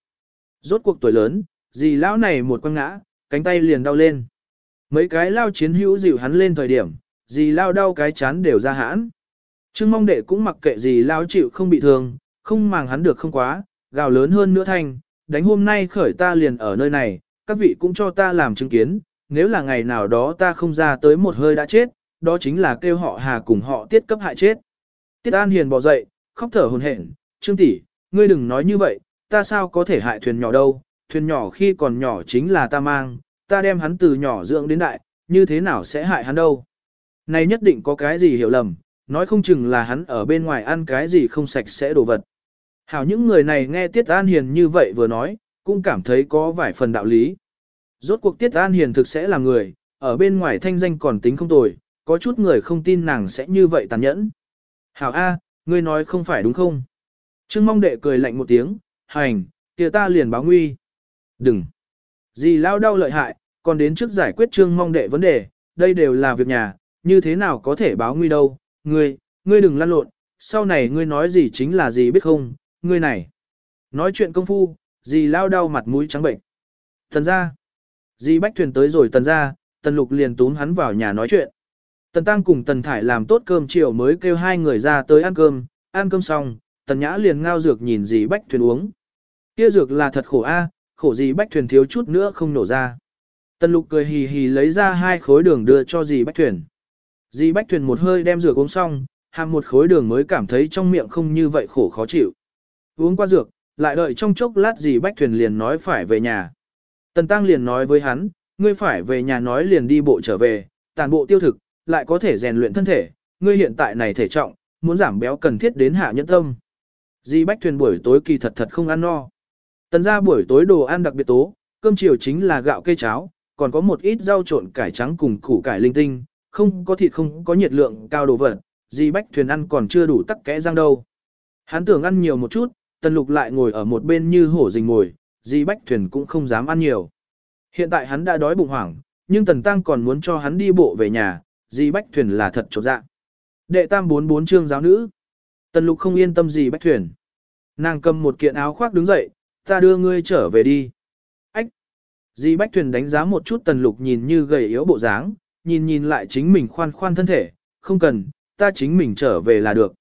Rốt cuộc tuổi lớn, dì lão này một quăng ngã, cánh tay liền đau lên. Mấy cái lao chiến hữu dịu hắn lên thời điểm, dì lao đau cái chán đều ra hãn. Trương mong đệ cũng mặc kệ dì lao chịu không bị thương, không màng hắn được không quá, gào lớn hơn nữa thanh, đánh hôm nay khởi ta liền ở nơi này, các vị cũng cho ta làm chứng kiến, nếu là ngày nào đó ta không ra tới một hơi đã chết, đó chính là kêu họ hà cùng họ tiết cấp hại chết. Tiết An Hiền bỏ dậy, khóc thở hồn hển, Trương tỷ, ngươi đừng nói như vậy, ta sao có thể hại thuyền nhỏ đâu, thuyền nhỏ khi còn nhỏ chính là ta mang, ta đem hắn từ nhỏ dưỡng đến đại, như thế nào sẽ hại hắn đâu. Này nhất định có cái gì hiểu lầm, nói không chừng là hắn ở bên ngoài ăn cái gì không sạch sẽ đồ vật. Hảo những người này nghe Tiết An Hiền như vậy vừa nói, cũng cảm thấy có vài phần đạo lý. Rốt cuộc Tiết An Hiền thực sẽ là người, ở bên ngoài thanh danh còn tính không tồi, có chút người không tin nàng sẽ như vậy tàn nhẫn. Hảo A, ngươi nói không phải đúng không? Trương mong đệ cười lạnh một tiếng, hành, kia ta liền báo nguy. Đừng. Gì lao đau lợi hại, còn đến trước giải quyết trương mong đệ vấn đề, đây đều là việc nhà, như thế nào có thể báo nguy đâu, ngươi, ngươi đừng lăn lộn, sau này ngươi nói gì chính là gì biết không, ngươi này. Nói chuyện công phu, gì lao đau mặt mũi trắng bệnh. Tần ra. Dì Bách Thuyền tới rồi tần ra, tần lục liền túm hắn vào nhà nói chuyện. Tần Tăng cùng Tần Thải làm tốt cơm chiều mới kêu hai người ra tới ăn cơm, ăn cơm xong, Tần Nhã liền ngao dược nhìn dì Bách Thuyền uống. Kia dược là thật khổ a, khổ dì Bách Thuyền thiếu chút nữa không nổ ra. Tần Lục cười hì hì lấy ra hai khối đường đưa cho dì Bách Thuyền. Dì Bách Thuyền một hơi đem rửa uống xong, hàm một khối đường mới cảm thấy trong miệng không như vậy khổ khó chịu. Uống qua dược, lại đợi trong chốc lát dì Bách Thuyền liền nói phải về nhà. Tần Tăng liền nói với hắn, ngươi phải về nhà nói liền đi bộ trở về, tàn bộ tiêu thực, lại có thể rèn luyện thân thể, ngươi hiện tại này thể trọng, muốn giảm béo cần thiết đến hạ nhẫn tâm. Di Bách Thuyền buổi tối kỳ thật thật không ăn no. Tần ra buổi tối đồ ăn đặc biệt tố, cơm chiều chính là gạo cây cháo, còn có một ít rau trộn cải trắng cùng củ cải linh tinh, không có thịt không có nhiệt lượng cao đồ vật, Di Bách Thuyền ăn còn chưa đủ tắc kẽ răng đâu. Hắn tưởng ăn nhiều một chút, Tần Lục lại ngồi ở một bên như hổ rình ngồi, Di Bách Thuyền cũng không dám ăn nhiều. Hiện tại hắn đã đói bụng hoảng, nhưng Tần Tăng còn muốn cho hắn đi bộ về nhà, Di Bách Thuyền là thật trột dạ. Đệ tam bốn bốn chương giáo nữ. Tần Lục không yên tâm Di Bách Thuyền. Nàng cầm một kiện áo khoác đứng dậy, ta đưa ngươi trở về đi. Ách! Di Bách Thuyền đánh giá một chút Tần Lục nhìn như gầy yếu bộ dáng, nhìn nhìn lại chính mình khoan khoan thân thể, không cần, ta chính mình trở về là được.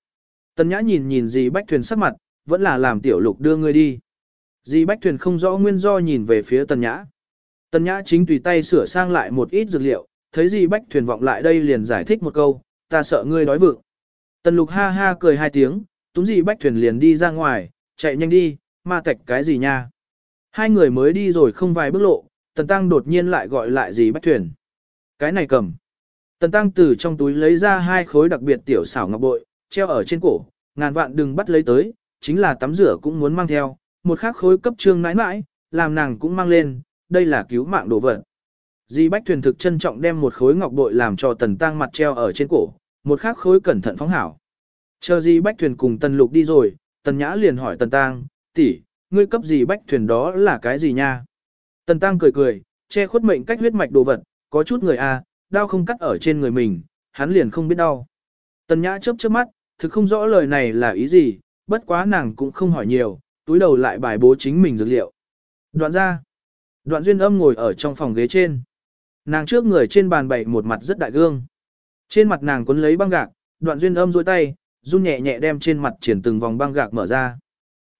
Tần Nhã nhìn nhìn Di Bách Thuyền sắc mặt, vẫn là làm tiểu lục đưa ngươi đi. Di Bách Thuyền không rõ nguyên do nhìn về phía Tần Nhã. Tần Nhã chính tùy tay sửa sang lại một ít dược liệu, thấy Di bách thuyền vọng lại đây liền giải thích một câu, ta sợ ngươi đói vượng. Tần lục ha ha cười hai tiếng, túm Di bách thuyền liền đi ra ngoài, chạy nhanh đi, ma tạch cái gì nha. Hai người mới đi rồi không vài bước lộ, tần tăng đột nhiên lại gọi lại Di bách thuyền. Cái này cầm. Tần tăng từ trong túi lấy ra hai khối đặc biệt tiểu xảo ngọc bội, treo ở trên cổ, ngàn vạn đừng bắt lấy tới, chính là tắm rửa cũng muốn mang theo, một khắc khối cấp trương nãi nãi, làm nàng cũng mang lên, đây là cứu mạng đồ vật. Di Bách Thuyền thực trân trọng đem một khối ngọc bội làm cho Tần Tăng mặt treo ở trên cổ, một khắc khối cẩn thận phóng hảo. Chờ Di Bách Thuyền cùng Tần Lục đi rồi, Tần Nhã liền hỏi Tần Tăng, tỷ, ngươi cấp Di Bách Thuyền đó là cái gì nha? Tần Tăng cười cười, che khuất mệnh cách huyết mạch đồ vật, có chút người a, à, đau không cắt ở trên người mình, hắn liền không biết đau. Tần Nhã chớp chớp mắt, thực không rõ lời này là ý gì, bất quá nàng cũng không hỏi nhiều, túi đầu lại bài bố chính mình dược liệu. Đoạn ra, đoạn duyên âm ngồi ở trong phòng ghế trên. Nàng trước người trên bàn bày một mặt rất đại gương. Trên mặt nàng cuốn lấy băng gạc, đoạn duyên âm dôi tay, run nhẹ nhẹ đem trên mặt triển từng vòng băng gạc mở ra.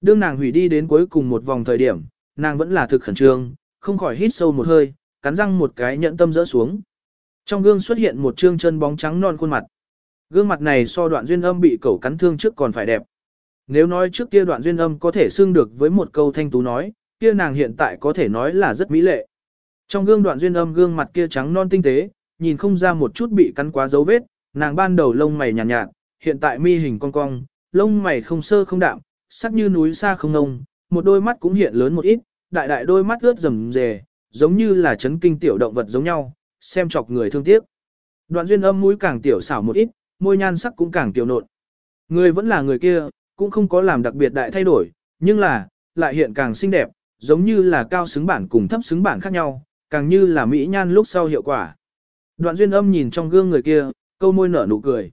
Đương nàng hủy đi đến cuối cùng một vòng thời điểm, nàng vẫn là thực khẩn trương, không khỏi hít sâu một hơi, cắn răng một cái nhẫn tâm rỡ xuống. Trong gương xuất hiện một trương chân bóng trắng non khuôn mặt. Gương mặt này so đoạn duyên âm bị cẩu cắn thương trước còn phải đẹp. Nếu nói trước kia đoạn duyên âm có thể xưng được với một câu thanh tú nói, kia nàng hiện tại có thể nói là rất mỹ lệ. Trong gương đoạn duyên âm gương mặt kia trắng non tinh tế, nhìn không ra một chút bị cắn quá dấu vết, nàng ban đầu lông mày nhàn nhạt, nhạt, hiện tại mi hình cong cong, lông mày không sơ không đạm, sắc như núi xa không ngông một đôi mắt cũng hiện lớn một ít, đại đại đôi mắt ướt rầm rề, giống như là chấn kinh tiểu động vật giống nhau, xem chọc người thương tiếc. Đoạn duyên âm mũi càng tiểu xảo một ít, môi nhan sắc cũng càng tiểu nộn. Người vẫn là người kia, cũng không có làm đặc biệt đại thay đổi, nhưng là, lại hiện càng xinh đẹp, giống như là cao xứng bản cùng thấp xứng bản khác nhau, càng như là mỹ nhan lúc sau hiệu quả. Đoạn duyên âm nhìn trong gương người kia, câu môi nở nụ cười.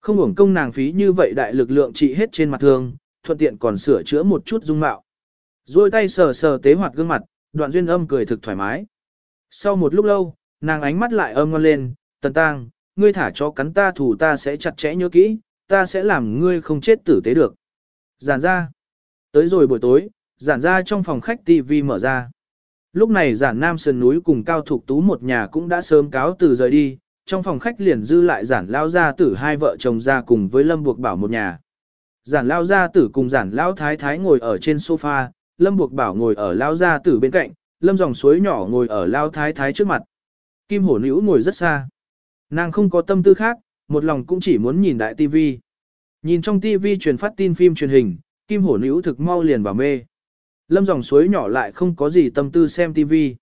Không hưởng công nàng phí như vậy đại lực lượng trị hết trên mặt thương, thuận tiện còn sửa chữa một chút dung mạo. Rồi tay sờ sờ tế hoạt gương mặt, đoạn duyên âm cười thực thoải mái. Sau một lúc lâu, nàng ánh mắt lại âm ngon lên, tần tang, ngươi thả cho cắn ta thủ ta sẽ chặt chẽ nhớ kỹ, ta sẽ làm ngươi không chết tử tế được. Giản ra. Tới rồi buổi tối, giản ra trong phòng khách TV mở ra. Lúc này giản nam sơn núi cùng cao thục tú một nhà cũng đã sớm cáo từ rời đi, trong phòng khách liền dư lại giản lao gia tử hai vợ chồng ra cùng với lâm buộc bảo một nhà. Giản lao gia tử cùng giản lao thái thái ngồi ở trên sofa, lâm buộc bảo ngồi ở lao gia tử bên cạnh, lâm dòng suối nhỏ ngồi ở lao thái thái trước mặt. Kim hổ nữ ngồi rất xa. Nàng không có tâm tư khác, một lòng cũng chỉ muốn nhìn đại tivi. Nhìn trong tivi truyền phát tin phim truyền hình, kim hổ nữ thực mau liền vào mê. Lâm dòng suối nhỏ lại không có gì tâm tư xem tivi,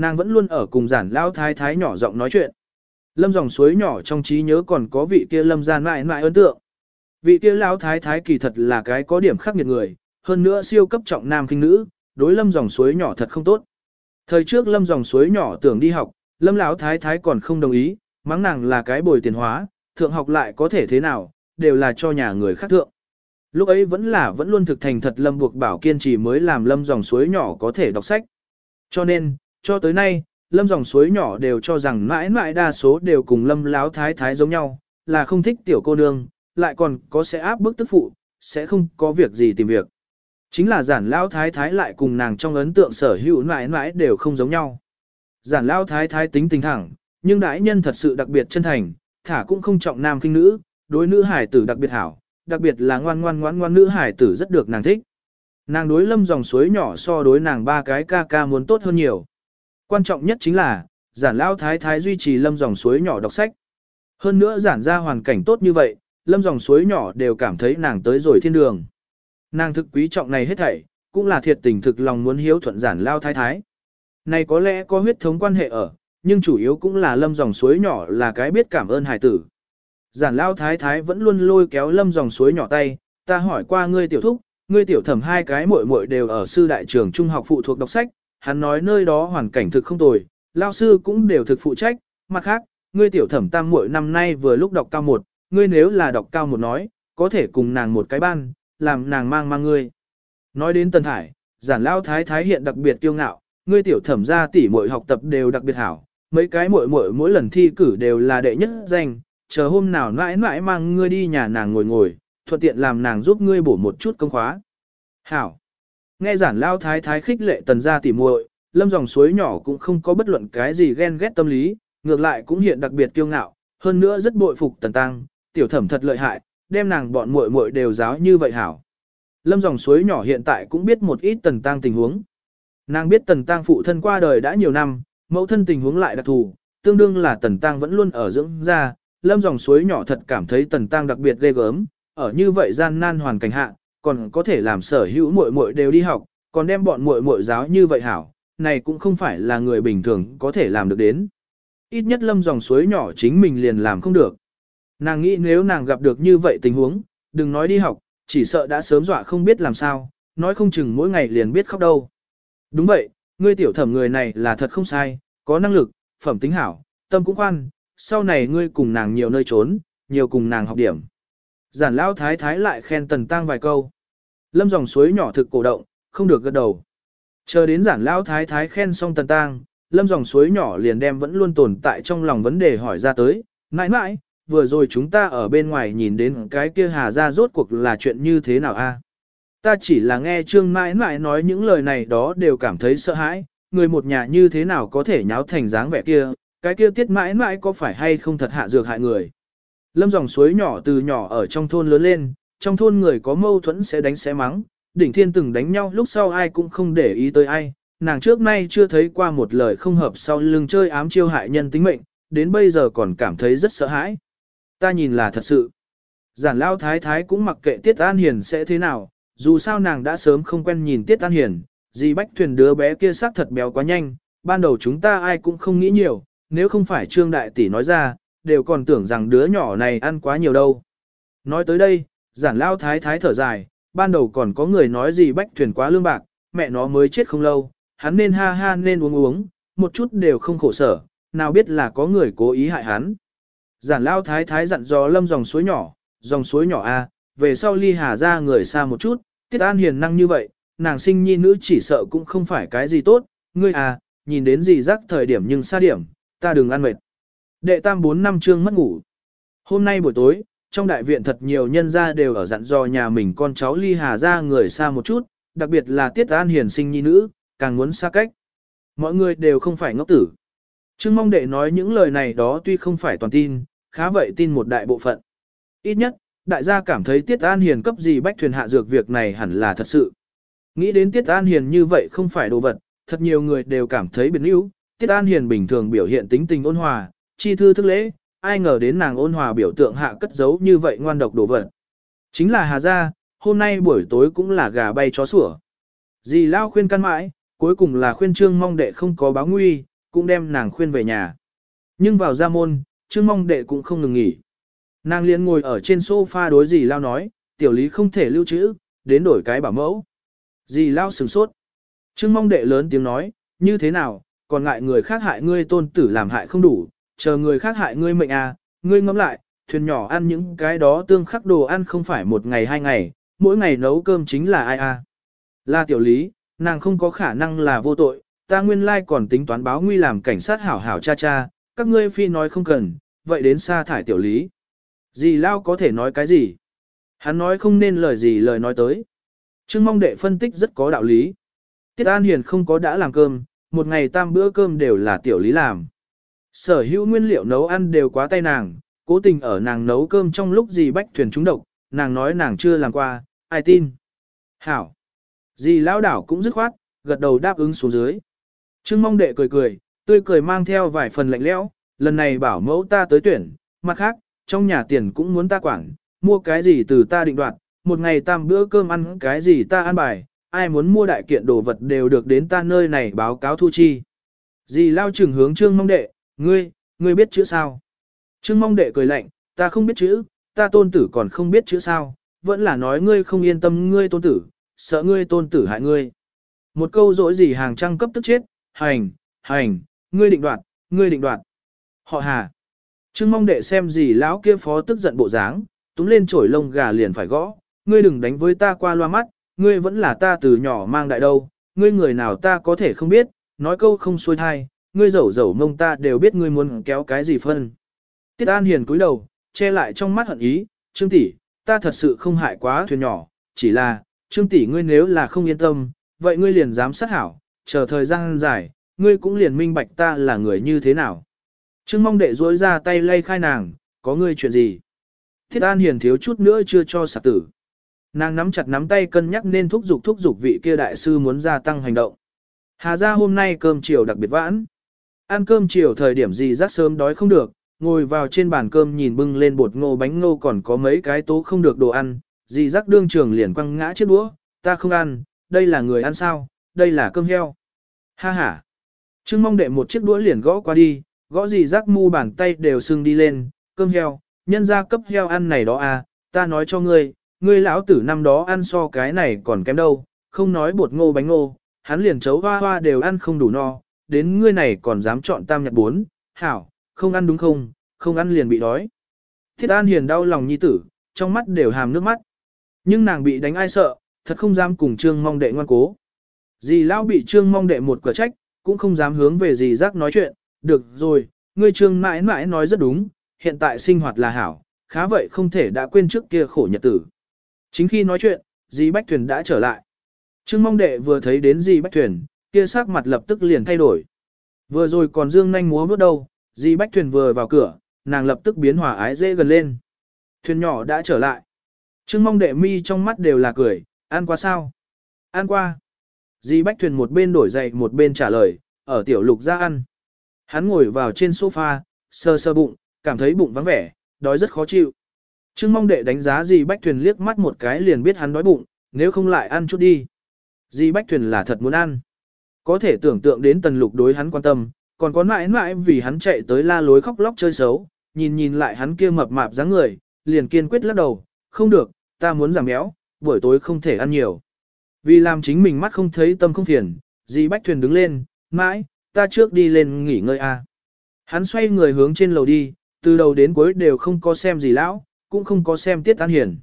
Nàng vẫn luôn ở cùng giản lao thái thái nhỏ giọng nói chuyện. Lâm dòng suối nhỏ trong trí nhớ còn có vị kia lâm gian mãi mãi ấn tượng. Vị kia lao thái thái kỳ thật là cái có điểm khắc nghiệt người, hơn nữa siêu cấp trọng nam kinh nữ, đối lâm dòng suối nhỏ thật không tốt. Thời trước lâm dòng suối nhỏ tưởng đi học, lâm lão thái thái còn không đồng ý, mắng nàng là cái bồi tiền hóa, thượng học lại có thể thế nào, đều là cho nhà người khác thượng. Lúc ấy vẫn là vẫn luôn thực thành thật Lâm buộc bảo kiên trì mới làm Lâm dòng suối nhỏ có thể đọc sách. Cho nên, cho tới nay, lâm dòng suối nhỏ đều cho rằng mãi mãi đa số đều cùng lâm láo thái thái giống nhau, là không thích tiểu cô nương, lại còn có sẽ áp bức tức phụ, sẽ không có việc gì tìm việc. Chính là giản lao thái thái lại cùng nàng trong ấn tượng sở hữu mãi mãi đều không giống nhau. Giản lao thái thái tính tình thẳng, nhưng đại nhân thật sự đặc biệt chân thành, thả cũng không trọng nam kinh nữ, đối nữ hải tử đặc biệt hảo, đặc biệt là ngoan ngoan ngoan ngoan nữ hải tử rất được nàng thích. Nàng đối lâm dòng suối nhỏ so đối nàng ba cái ca ca muốn tốt hơn nhiều. Quan trọng nhất chính là, giản lao thái thái duy trì lâm dòng suối nhỏ đọc sách. Hơn nữa giản ra hoàn cảnh tốt như vậy, lâm dòng suối nhỏ đều cảm thấy nàng tới rồi thiên đường. Nàng thực quý trọng này hết thảy, cũng là thiệt tình thực lòng muốn hiếu thuận giản lao thái thái. Này có lẽ có huyết thống quan hệ ở, nhưng chủ yếu cũng là lâm dòng suối nhỏ là cái biết cảm ơn hải tử. Giản lao thái thái vẫn luôn lôi kéo lâm dòng suối nhỏ tay, ta hỏi qua ngươi tiểu thúc, ngươi tiểu thẩm hai cái muội muội đều ở sư đại trường trung học phụ thuộc đọc sách, hắn nói nơi đó hoàn cảnh thực không tồi, lao sư cũng đều thực phụ trách, mặt khác, ngươi tiểu thẩm tam muội năm nay vừa lúc đọc cao một, ngươi nếu là đọc cao một nói, có thể cùng nàng một cái ban, làm nàng mang mang ngươi. Nói đến tần Thải, giản lao thái thái hiện đặc biệt kiêu ngạo, ngươi tiểu thẩm gia tỷ muội học tập đều đặc biệt hảo, mấy cái muội muội mỗi lần thi cử đều là đệ nhất danh, chờ hôm nào mãi mãi mang ngươi đi nhà nàng ngồi ngồi, thuận tiện làm nàng giúp ngươi bổ một chút công khóa. Hảo. Nghe giản lao thái thái khích lệ tần gia tỷ muội, lâm dòng suối nhỏ cũng không có bất luận cái gì ghen ghét tâm lý, ngược lại cũng hiện đặc biệt kiêu ngạo, hơn nữa rất bội phục tần tăng, tiểu thẩm thật lợi hại, đem nàng bọn muội muội đều giáo như vậy hảo. Lâm dòng suối nhỏ hiện tại cũng biết một ít tần tăng tình huống. Nàng biết tần tăng phụ thân qua đời đã nhiều năm, mẫu thân tình huống lại đặc thù, tương đương là tần tăng vẫn luôn ở dưỡng gia, lâm dòng suối nhỏ thật cảm thấy tần tăng đặc biệt ghê gớm, ở như vậy gian nan hoàn cảnh hạ, còn có thể làm sở hữu muội muội đều đi học, còn đem bọn muội muội giáo như vậy hảo, này cũng không phải là người bình thường có thể làm được đến. Ít nhất lâm dòng suối nhỏ chính mình liền làm không được. Nàng nghĩ nếu nàng gặp được như vậy tình huống, đừng nói đi học, chỉ sợ đã sớm dọa không biết làm sao, nói không chừng mỗi ngày liền biết khóc đâu. Đúng vậy, ngươi tiểu thẩm người này là thật không sai, có năng lực, phẩm tính hảo, tâm cũng khoan, sau này ngươi cùng nàng nhiều nơi trốn, nhiều cùng nàng học điểm. Giản lão thái thái lại khen tần tăng vài câu. Lâm dòng suối nhỏ thực cổ động, không được gật đầu. Chờ đến giản lão thái thái khen xong tần tăng, lâm dòng suối nhỏ liền đem vẫn luôn tồn tại trong lòng vấn đề hỏi ra tới. Nãi nãi, vừa rồi chúng ta ở bên ngoài nhìn đến cái kia hà ra rốt cuộc là chuyện như thế nào a? Ta chỉ là nghe trương mãi mãi nói những lời này đó đều cảm thấy sợ hãi, người một nhà như thế nào có thể nháo thành dáng vẻ kia, cái kia tiết mãi mãi có phải hay không thật hạ dược hại người. Lâm dòng suối nhỏ từ nhỏ ở trong thôn lớn lên, trong thôn người có mâu thuẫn sẽ đánh sẽ mắng, đỉnh thiên từng đánh nhau lúc sau ai cũng không để ý tới ai, nàng trước nay chưa thấy qua một lời không hợp sau lưng chơi ám chiêu hại nhân tính mệnh, đến bây giờ còn cảm thấy rất sợ hãi. Ta nhìn là thật sự. Giản lao thái thái cũng mặc kệ Tiết An Hiền sẽ thế nào, dù sao nàng đã sớm không quen nhìn Tiết An Hiền, dì bách thuyền đứa bé kia xác thật béo quá nhanh, ban đầu chúng ta ai cũng không nghĩ nhiều, nếu không phải Trương Đại Tỷ nói ra, đều còn tưởng rằng đứa nhỏ này ăn quá nhiều đâu. Nói tới đây, giản lao thái thái thở dài, ban đầu còn có người nói gì bách thuyền quá lương bạc, mẹ nó mới chết không lâu, hắn nên ha ha nên uống uống, một chút đều không khổ sở, nào biết là có người cố ý hại hắn. Giản lao thái thái dặn dò lâm dòng suối nhỏ, dòng suối nhỏ A, về sau ly hà ra người xa một chút, tiết an hiền năng như vậy, nàng sinh nhi nữ chỉ sợ cũng không phải cái gì tốt, ngươi à, nhìn đến gì rắc thời điểm nhưng xa điểm, ta đừng ăn mệt. Đệ tam bốn năm trương mất ngủ. Hôm nay buổi tối, trong đại viện thật nhiều nhân gia đều ở dặn dò nhà mình con cháu ly hà ra người xa một chút, đặc biệt là tiết an hiền sinh nhi nữ, càng muốn xa cách. Mọi người đều không phải ngốc tử. Trương mong đệ nói những lời này đó tuy không phải toàn tin, khá vậy tin một đại bộ phận. Ít nhất, đại gia cảm thấy Tiết An Hiền cấp gì bách thuyền hạ dược việc này hẳn là thật sự. Nghĩ đến Tiết An Hiền như vậy không phải đồ vật, thật nhiều người đều cảm thấy biến yếu. Tiết An Hiền bình thường biểu hiện tính tình ôn hòa, chi thư thức lễ, ai ngờ đến nàng ôn hòa biểu tượng hạ cất giấu như vậy ngoan độc đồ vật. Chính là Hà Gia, hôm nay buổi tối cũng là gà bay chó sủa. Dì Lao khuyên căn mãi, cuối cùng là khuyên trương mong đệ không có báo nguy, cũng đem nàng khuyên về nhà. Nhưng vào gia môn, trương mong đệ cũng không ngừng nghỉ. Nàng liền ngồi ở trên sofa đối dì Lao nói, tiểu lý không thể lưu trữ, đến đổi cái bảo mẫu. Dì Lao sửng sốt. Trương mong đệ lớn tiếng nói, như thế nào, còn ngại người khác hại ngươi tôn tử làm hại không đủ, chờ người khác hại ngươi mệnh à, ngươi ngẫm lại, thuyền nhỏ ăn những cái đó tương khắc đồ ăn không phải một ngày hai ngày, mỗi ngày nấu cơm chính là ai à. Là tiểu lý, nàng không có khả năng là vô tội, ta nguyên lai còn tính toán báo nguy làm cảnh sát hảo hảo cha cha, các ngươi phi nói không cần, vậy đến xa thải tiểu lý. Dì Lao có thể nói cái gì? Hắn nói không nên lời gì lời nói tới. Trương mong đệ phân tích rất có đạo lý. Tiết An Hiền không có đã làm cơm, một ngày tam bữa cơm đều là tiểu lý làm. Sở hữu nguyên liệu nấu ăn đều quá tay nàng, cố tình ở nàng nấu cơm trong lúc dì bách thuyền trúng độc, nàng nói nàng chưa làm qua, ai tin. Hảo. Dì lão đảo cũng dứt khoát, gật đầu đáp ứng xuống dưới. Trương mong đệ cười cười, tươi cười mang theo vài phần lạnh lẽo, lần này bảo mẫu ta tới tuyển, mặt khác, trong nhà tiền cũng muốn ta quản, mua cái gì từ ta định đoạt, một ngày tam bữa cơm ăn cái gì ta ăn bài, ai muốn mua đại kiện đồ vật đều được đến ta nơi này báo cáo thu chi. Dì lao trưởng hướng trương mong đệ, ngươi, ngươi biết chữ sao? Trương mong đệ cười lạnh, ta không biết chữ, ta tôn tử còn không biết chữ sao, vẫn là nói ngươi không yên tâm ngươi tôn tử, sợ ngươi tôn tử hại ngươi. Một câu dỗi gì hàng trăng cấp tức chết, hành, hành, ngươi định đoạt, ngươi định đoạt. Họ hà. Trương mong đệ xem gì lão kia phó tức giận bộ dáng, túm lên chổi lông gà liền phải gõ, ngươi đừng đánh với ta qua loa mắt, ngươi vẫn là ta từ nhỏ mang đại đâu, ngươi người nào ta có thể không biết, nói câu không xuôi thai, ngươi dẩu dẩu mông ta đều biết ngươi muốn kéo cái gì phân. Tiết An Hiền cúi đầu, che lại trong mắt hận ý, Trương tỷ, ta thật sự không hại quá thuyền nhỏ, chỉ là, Trương tỷ ngươi nếu là không yên tâm, vậy ngươi liền dám sát hảo, chờ thời gian dài, ngươi cũng liền minh bạch ta là người như thế nào. Trương mong đệ duỗi ra tay lay khai nàng, có ngươi chuyện gì? Thiết An Hiền thiếu chút nữa chưa cho sạc tử. Nàng nắm chặt nắm tay cân nhắc nên thúc giục thúc giục vị kia đại sư muốn gia tăng hành động. Hà ra hôm nay cơm chiều đặc biệt vãn. Ăn cơm chiều thời điểm gì rắc sớm đói không được, ngồi vào trên bàn cơm nhìn bưng lên bột ngô bánh ngô còn có mấy cái tố không được đồ ăn, dì rắc đương trường liền quăng ngã chiếc đũa, ta không ăn, đây là người ăn sao, đây là cơm heo. Ha ha. Trương mong đệ một chiếc đũa liền gõ qua đi, gõ gì rác mu bàn tay đều sưng đi lên, cơm heo, nhân ra cấp heo ăn này đó à, ta nói cho ngươi, ngươi lão tử năm đó ăn so cái này còn kém đâu, không nói bột ngô bánh ngô, hắn liền chấu hoa hoa đều ăn không đủ no, đến ngươi này còn dám chọn tam nhật bốn, hảo, không ăn đúng không, không ăn liền bị đói. Thiết An Hiền đau lòng nhi tử, trong mắt đều hàm nước mắt. Nhưng nàng bị đánh ai sợ, thật không dám cùng Trương Mong Đệ ngoan cố. Dì lão bị Trương Mong Đệ một cửa trách, cũng không dám hướng về dì giác nói chuyện, được rồi, ngươi Trương mãi mãi nói rất đúng, hiện tại sinh hoạt là hảo, khá vậy không thể đã quên trước kia khổ nhật tử. Chính khi nói chuyện, dì Bách Thuyền đã trở lại. Trương Mong Đệ vừa thấy đến dì Bách Thuyền, kia sắc mặt lập tức liền thay đổi. Vừa rồi còn dương nhanh múa bước đâu, dì Bách Thuyền vừa vào cửa, nàng lập tức biến hòa ái dễ gần lên. Thuyền nhỏ đã trở lại. Trương mong đệ mi trong mắt đều là cười, ăn qua sao? Ăn qua. Dì Bách Thuyền một bên đổi dậy một bên trả lời, ở tiểu lục ra ăn. Hắn ngồi vào trên sofa, sơ sơ bụng, cảm thấy bụng vắng vẻ, đói rất khó chịu. Trương mong đệ đánh giá gì Bách Thuyền liếc mắt một cái liền biết hắn đói bụng, nếu không lại ăn chút đi. Dì Bách Thuyền là thật muốn ăn. Có thể tưởng tượng đến tần lục đối hắn quan tâm, còn có mãi mãi vì hắn chạy tới la lối khóc lóc chơi xấu, nhìn nhìn lại hắn kia mập mạp dáng người, liền kiên quyết lắc đầu, không được, ta muốn giảm béo, buổi tối không thể ăn nhiều. Vì làm chính mình mắt không thấy tâm không phiền, dì Bách Thuyền đứng lên, mãi, ta trước đi lên nghỉ ngơi a. Hắn xoay người hướng trên lầu đi, từ đầu đến cuối đều không có xem gì lão, cũng không có xem tiết an hiển.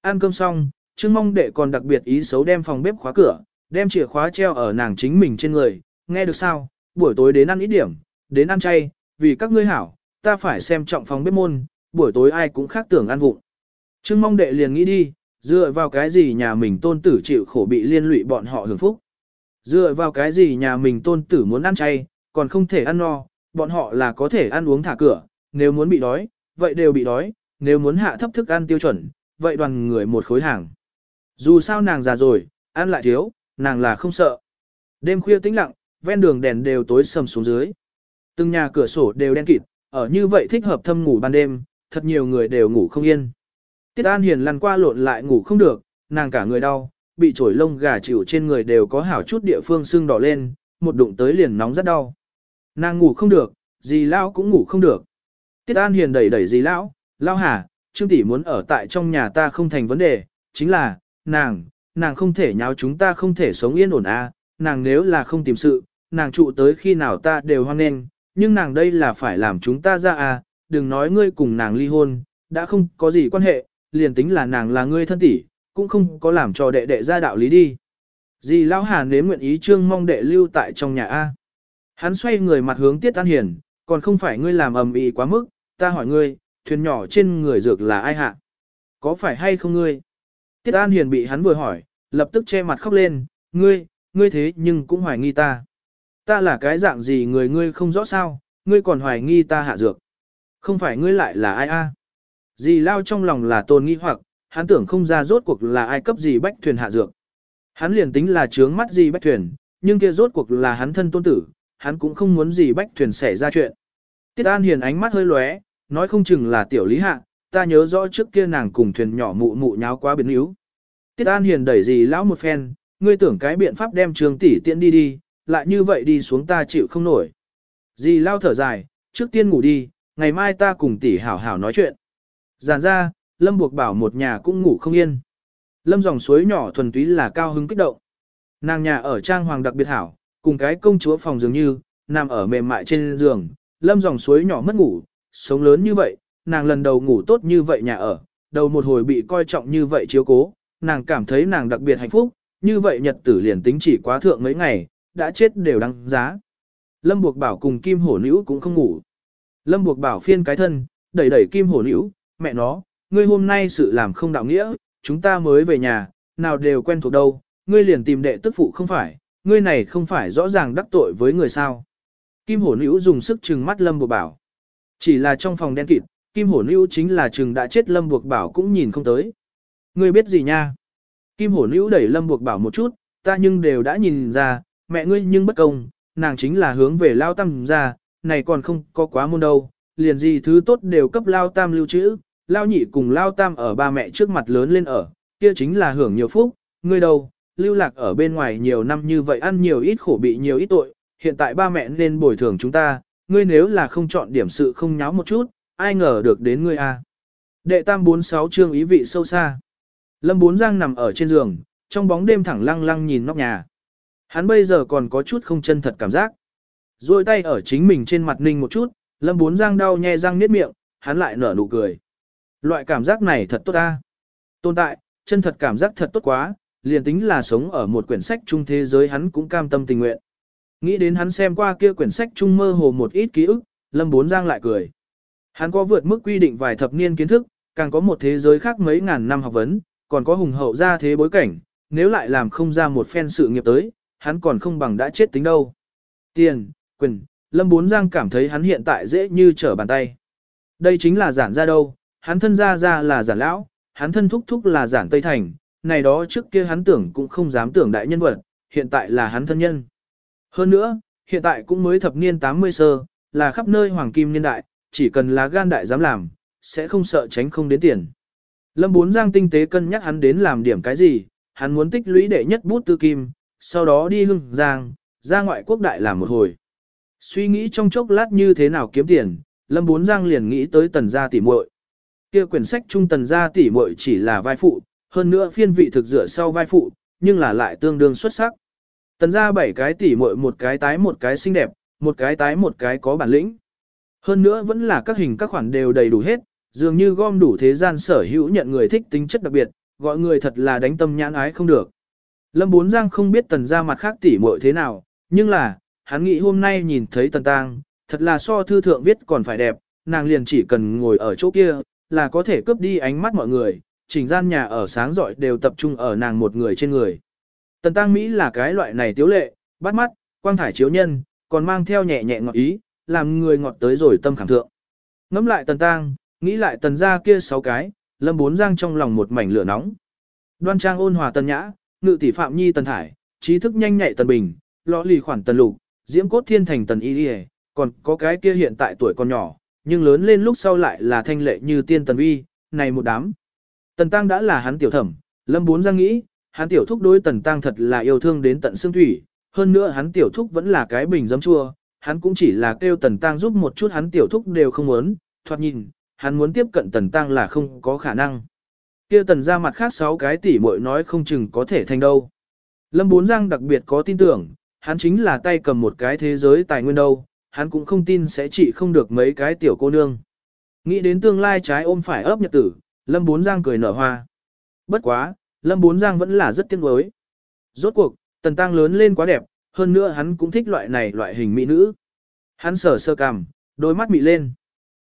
Ăn cơm xong, Trương Mong Đệ còn đặc biệt ý xấu đem phòng bếp khóa cửa, đem chìa khóa treo ở nàng chính mình trên người, nghe được sao, buổi tối đến ăn ít điểm, đến ăn chay, vì các ngươi hảo, ta phải xem trọng phòng bếp môn, buổi tối ai cũng khác tưởng ăn vụng. Trương mong đệ liền nghĩ đi, dựa vào cái gì nhà mình tôn tử chịu khổ bị liên lụy bọn họ hưởng phúc. Dựa vào cái gì nhà mình tôn tử muốn ăn chay, còn không thể ăn no, bọn họ là có thể ăn uống thả cửa, nếu muốn bị đói, vậy đều bị đói, nếu muốn hạ thấp thức ăn tiêu chuẩn, vậy đoàn người một khối hàng. Dù sao nàng già rồi, ăn lại thiếu, nàng là không sợ. Đêm khuya tĩnh lặng, ven đường đèn đều tối sầm xuống dưới. Từng nhà cửa sổ đều đen kịt, ở như vậy thích hợp thâm ngủ ban đêm, thật nhiều người đều ngủ không yên. Tiết An Hiền lăn qua lộn lại ngủ không được, nàng cả người đau, bị trổi lông gà chịu trên người đều có hảo chút địa phương sưng đỏ lên, một đụng tới liền nóng rất đau. Nàng ngủ không được, dì Lão cũng ngủ không được. Tiết An Hiền đẩy đẩy dì Lão, Lão hả, Trương tỷ muốn ở tại trong nhà ta không thành vấn đề, chính là, nàng, nàng không thể nháo chúng ta không thể sống yên ổn à, nàng nếu là không tìm sự, nàng trụ tới khi nào ta đều hoan nghênh, nhưng nàng đây là phải làm chúng ta ra à, đừng nói ngươi cùng nàng ly hôn, đã không có gì quan hệ, liền tính là nàng là ngươi thân tỷ, cũng không có làm cho đệ đệ ra đạo lý đi. Dì Lão Hà nếm nguyện ý trương mong đệ lưu tại trong nhà A. Hắn xoay người mặt hướng Tiết An Hiền, còn không phải ngươi làm ầm ĩ quá mức, ta hỏi ngươi, thuyền nhỏ trên người dược là ai hạ? Có phải hay không ngươi? Tiết An Hiền bị hắn vừa hỏi, lập tức che mặt khóc lên, ngươi, ngươi thế nhưng cũng hoài nghi ta. Ta là cái dạng gì người ngươi không rõ sao, ngươi còn hoài nghi ta hạ dược. Không phải ngươi lại là ai a? Dì lao trong lòng là tôn nghi hoặc, hắn tưởng không ra rốt cuộc là ai cấp gì bách thuyền hạ dược. Hắn liền tính là trướng mắt gì bách thuyền, nhưng kia rốt cuộc là hắn thân tôn tử, hắn cũng không muốn gì bách thuyền xảy ra chuyện. Tiết An Hiền ánh mắt hơi lóe, nói không chừng là tiểu lý hạ, ta nhớ rõ trước kia nàng cùng thuyền nhỏ mụ mụ nháo quá biến yếu. Tiết An Hiền đẩy gì lão một phen, ngươi tưởng cái biện pháp đem trường tỷ tiện đi đi, lại như vậy đi xuống ta chịu không nổi. Dì lao thở dài, trước tiên ngủ đi, ngày mai ta cùng tỷ hảo hảo nói chuyện. Giàn ra, Lâm buộc bảo một nhà cũng ngủ không yên. Lâm dòng suối nhỏ thuần túy là cao hứng kích động. Nàng nhà ở trang hoàng đặc biệt hảo, cùng cái công chúa phòng dường như, nằm ở mềm mại trên giường, lâm dòng suối nhỏ mất ngủ, sống lớn như vậy, nàng lần đầu ngủ tốt như vậy nhà ở, đầu một hồi bị coi trọng như vậy chiếu cố, nàng cảm thấy nàng đặc biệt hạnh phúc, như vậy nhật tử liền tính chỉ quá thượng mấy ngày, đã chết đều đăng giá. Lâm buộc bảo cùng kim hổ nữ cũng không ngủ. Lâm buộc bảo phiên cái thân, đẩy đẩy kim hổ nữ, mẹ nó, ngươi hôm nay sự làm không đạo nghĩa, chúng ta mới về nhà, nào đều quen thuộc đâu, ngươi liền tìm đệ tức phụ không phải, ngươi này không phải rõ ràng đắc tội với người sao. Kim hổ nữ dùng sức trừng mắt lâm buộc bảo. Chỉ là trong phòng đen kịt, kim hổ nữ chính là trừng đã chết lâm buộc bảo cũng nhìn không tới. Ngươi biết gì nha? Kim hổ nữ đẩy lâm buộc bảo một chút, ta nhưng đều đã nhìn ra, mẹ ngươi nhưng bất công, nàng chính là hướng về lao tam ra, này còn không có quá môn đâu, liền gì thứ tốt đều cấp lao tam lưu trữ, lao nhị cùng lao tam ở ba mẹ trước mặt lớn lên ở, kia chính là hưởng nhiều phúc, ngươi đâu, lưu lạc ở bên ngoài nhiều năm như vậy ăn nhiều ít khổ bị nhiều ít tội, hiện tại ba mẹ nên bồi thường chúng ta, ngươi nếu là không chọn điểm sự không nháo một chút, ai ngờ được đến ngươi a. À. Đệ tam bốn sáu chương ý vị sâu xa. Lâm bốn giang nằm ở trên giường, trong bóng đêm thẳng lăng lăng nhìn nóc nhà. Hắn bây giờ còn có chút không chân thật cảm giác. Rồi tay ở chính mình trên mặt ninh một chút, lâm bốn giang đau nhe răng niết miệng, hắn lại nở nụ cười. Loại cảm giác này thật tốt ta. Tồn tại, chân thật cảm giác thật tốt quá, liền tính là sống ở một quyển sách chung thế giới hắn cũng cam tâm tình nguyện. Nghĩ đến hắn xem qua kia quyển sách chung mơ hồ một ít ký ức, Lâm Bốn Giang lại cười. Hắn có vượt mức quy định vài thập niên kiến thức, càng có một thế giới khác mấy ngàn năm học vấn, còn có hùng hậu ra thế bối cảnh, nếu lại làm không ra một phen sự nghiệp tới, hắn còn không bằng đã chết tính đâu. Tiền, quyền, Lâm Bốn Giang cảm thấy hắn hiện tại dễ như trở bàn tay. Đây chính là giản ra đâu, hắn thân ra ra là giản lão, hắn thân thúc thúc là giản Tây Thành, này đó trước kia hắn tưởng cũng không dám tưởng đại nhân vật, hiện tại là hắn thân nhân. Hơn nữa, hiện tại cũng mới thập niên 80 sơ, là khắp nơi hoàng kim niên đại, chỉ cần là gan đại dám làm, sẽ không sợ tránh không đến tiền. Lâm Bốn Giang tinh tế cân nhắc hắn đến làm điểm cái gì, hắn muốn tích lũy đệ nhất bút tư kim, sau đó đi hưng Giang, ra ngoại quốc đại làm một hồi. Suy nghĩ trong chốc lát như thế nào kiếm tiền, Lâm Bốn Giang liền nghĩ tới tần gia tỷ muội. Kia quyển sách trung tần gia tỷ muội chỉ là vai phụ, hơn nữa phiên vị thực dựa sau vai phụ, nhưng là lại tương đương xuất sắc. Tần gia bảy cái tỷ muội một cái tái một cái xinh đẹp, một cái tái một cái có bản lĩnh. Hơn nữa vẫn là các hình các khoản đều đầy đủ hết, dường như gom đủ thế gian sở hữu nhận người thích tính chất đặc biệt, gọi người thật là đánh tâm nhãn ái không được. Lâm Bốn Giang không biết tần gia mặt khác tỷ muội thế nào, nhưng là, hắn nghĩ hôm nay nhìn thấy tần tang, thật là so thư thượng viết còn phải đẹp, nàng liền chỉ cần ngồi ở chỗ kia, là có thể cướp đi ánh mắt mọi người, chỉnh gian nhà ở sáng giỏi đều tập trung ở nàng một người trên người. Tần Tăng Mỹ là cái loại này tiếu lệ, bắt mắt, quang thải chiếu nhân, còn mang theo nhẹ nhẹ ngọt ý, làm người ngọt tới rồi tâm khảm thượng. Ngắm lại Tần Tăng, nghĩ lại Tần gia kia sáu cái, lâm bốn giang trong lòng một mảnh lửa nóng. Đoan trang ôn hòa Tần Nhã, ngự tỷ Phạm Nhi Tần Thải, trí thức nhanh nhạy Tần Bình, lõ lì khoản Tần Lục, diễm cốt thiên thành Tần Y còn có cái kia hiện tại tuổi còn nhỏ, nhưng lớn lên lúc sau lại là thanh lệ như tiên Tần Vi, này một đám. Tần Tăng đã là hắn tiểu thẩm, lâm bốn giang nghĩ, hắn tiểu thúc đối tần tăng thật là yêu thương đến tận xương thủy, hơn nữa hắn tiểu thúc vẫn là cái bình giấm chua, hắn cũng chỉ là kêu tần tăng giúp một chút hắn tiểu thúc đều không muốn, thoạt nhìn, hắn muốn tiếp cận tần tăng là không có khả năng. kia tần ra mặt khác sáu cái tỷ muội nói không chừng có thể thành đâu. Lâm Bốn Giang đặc biệt có tin tưởng, hắn chính là tay cầm một cái thế giới tài nguyên đâu, hắn cũng không tin sẽ trị không được mấy cái tiểu cô nương. Nghĩ đến tương lai trái ôm phải ấp nhật tử, Lâm Bốn Giang cười nở hoa. Bất quá, Lâm Bốn Giang vẫn là rất tiếc nuối. Rốt cuộc, Tần Tăng lớn lên quá đẹp, hơn nữa hắn cũng thích loại này loại hình mỹ nữ. Hắn sờ sơ cằm, đôi mắt mị lên.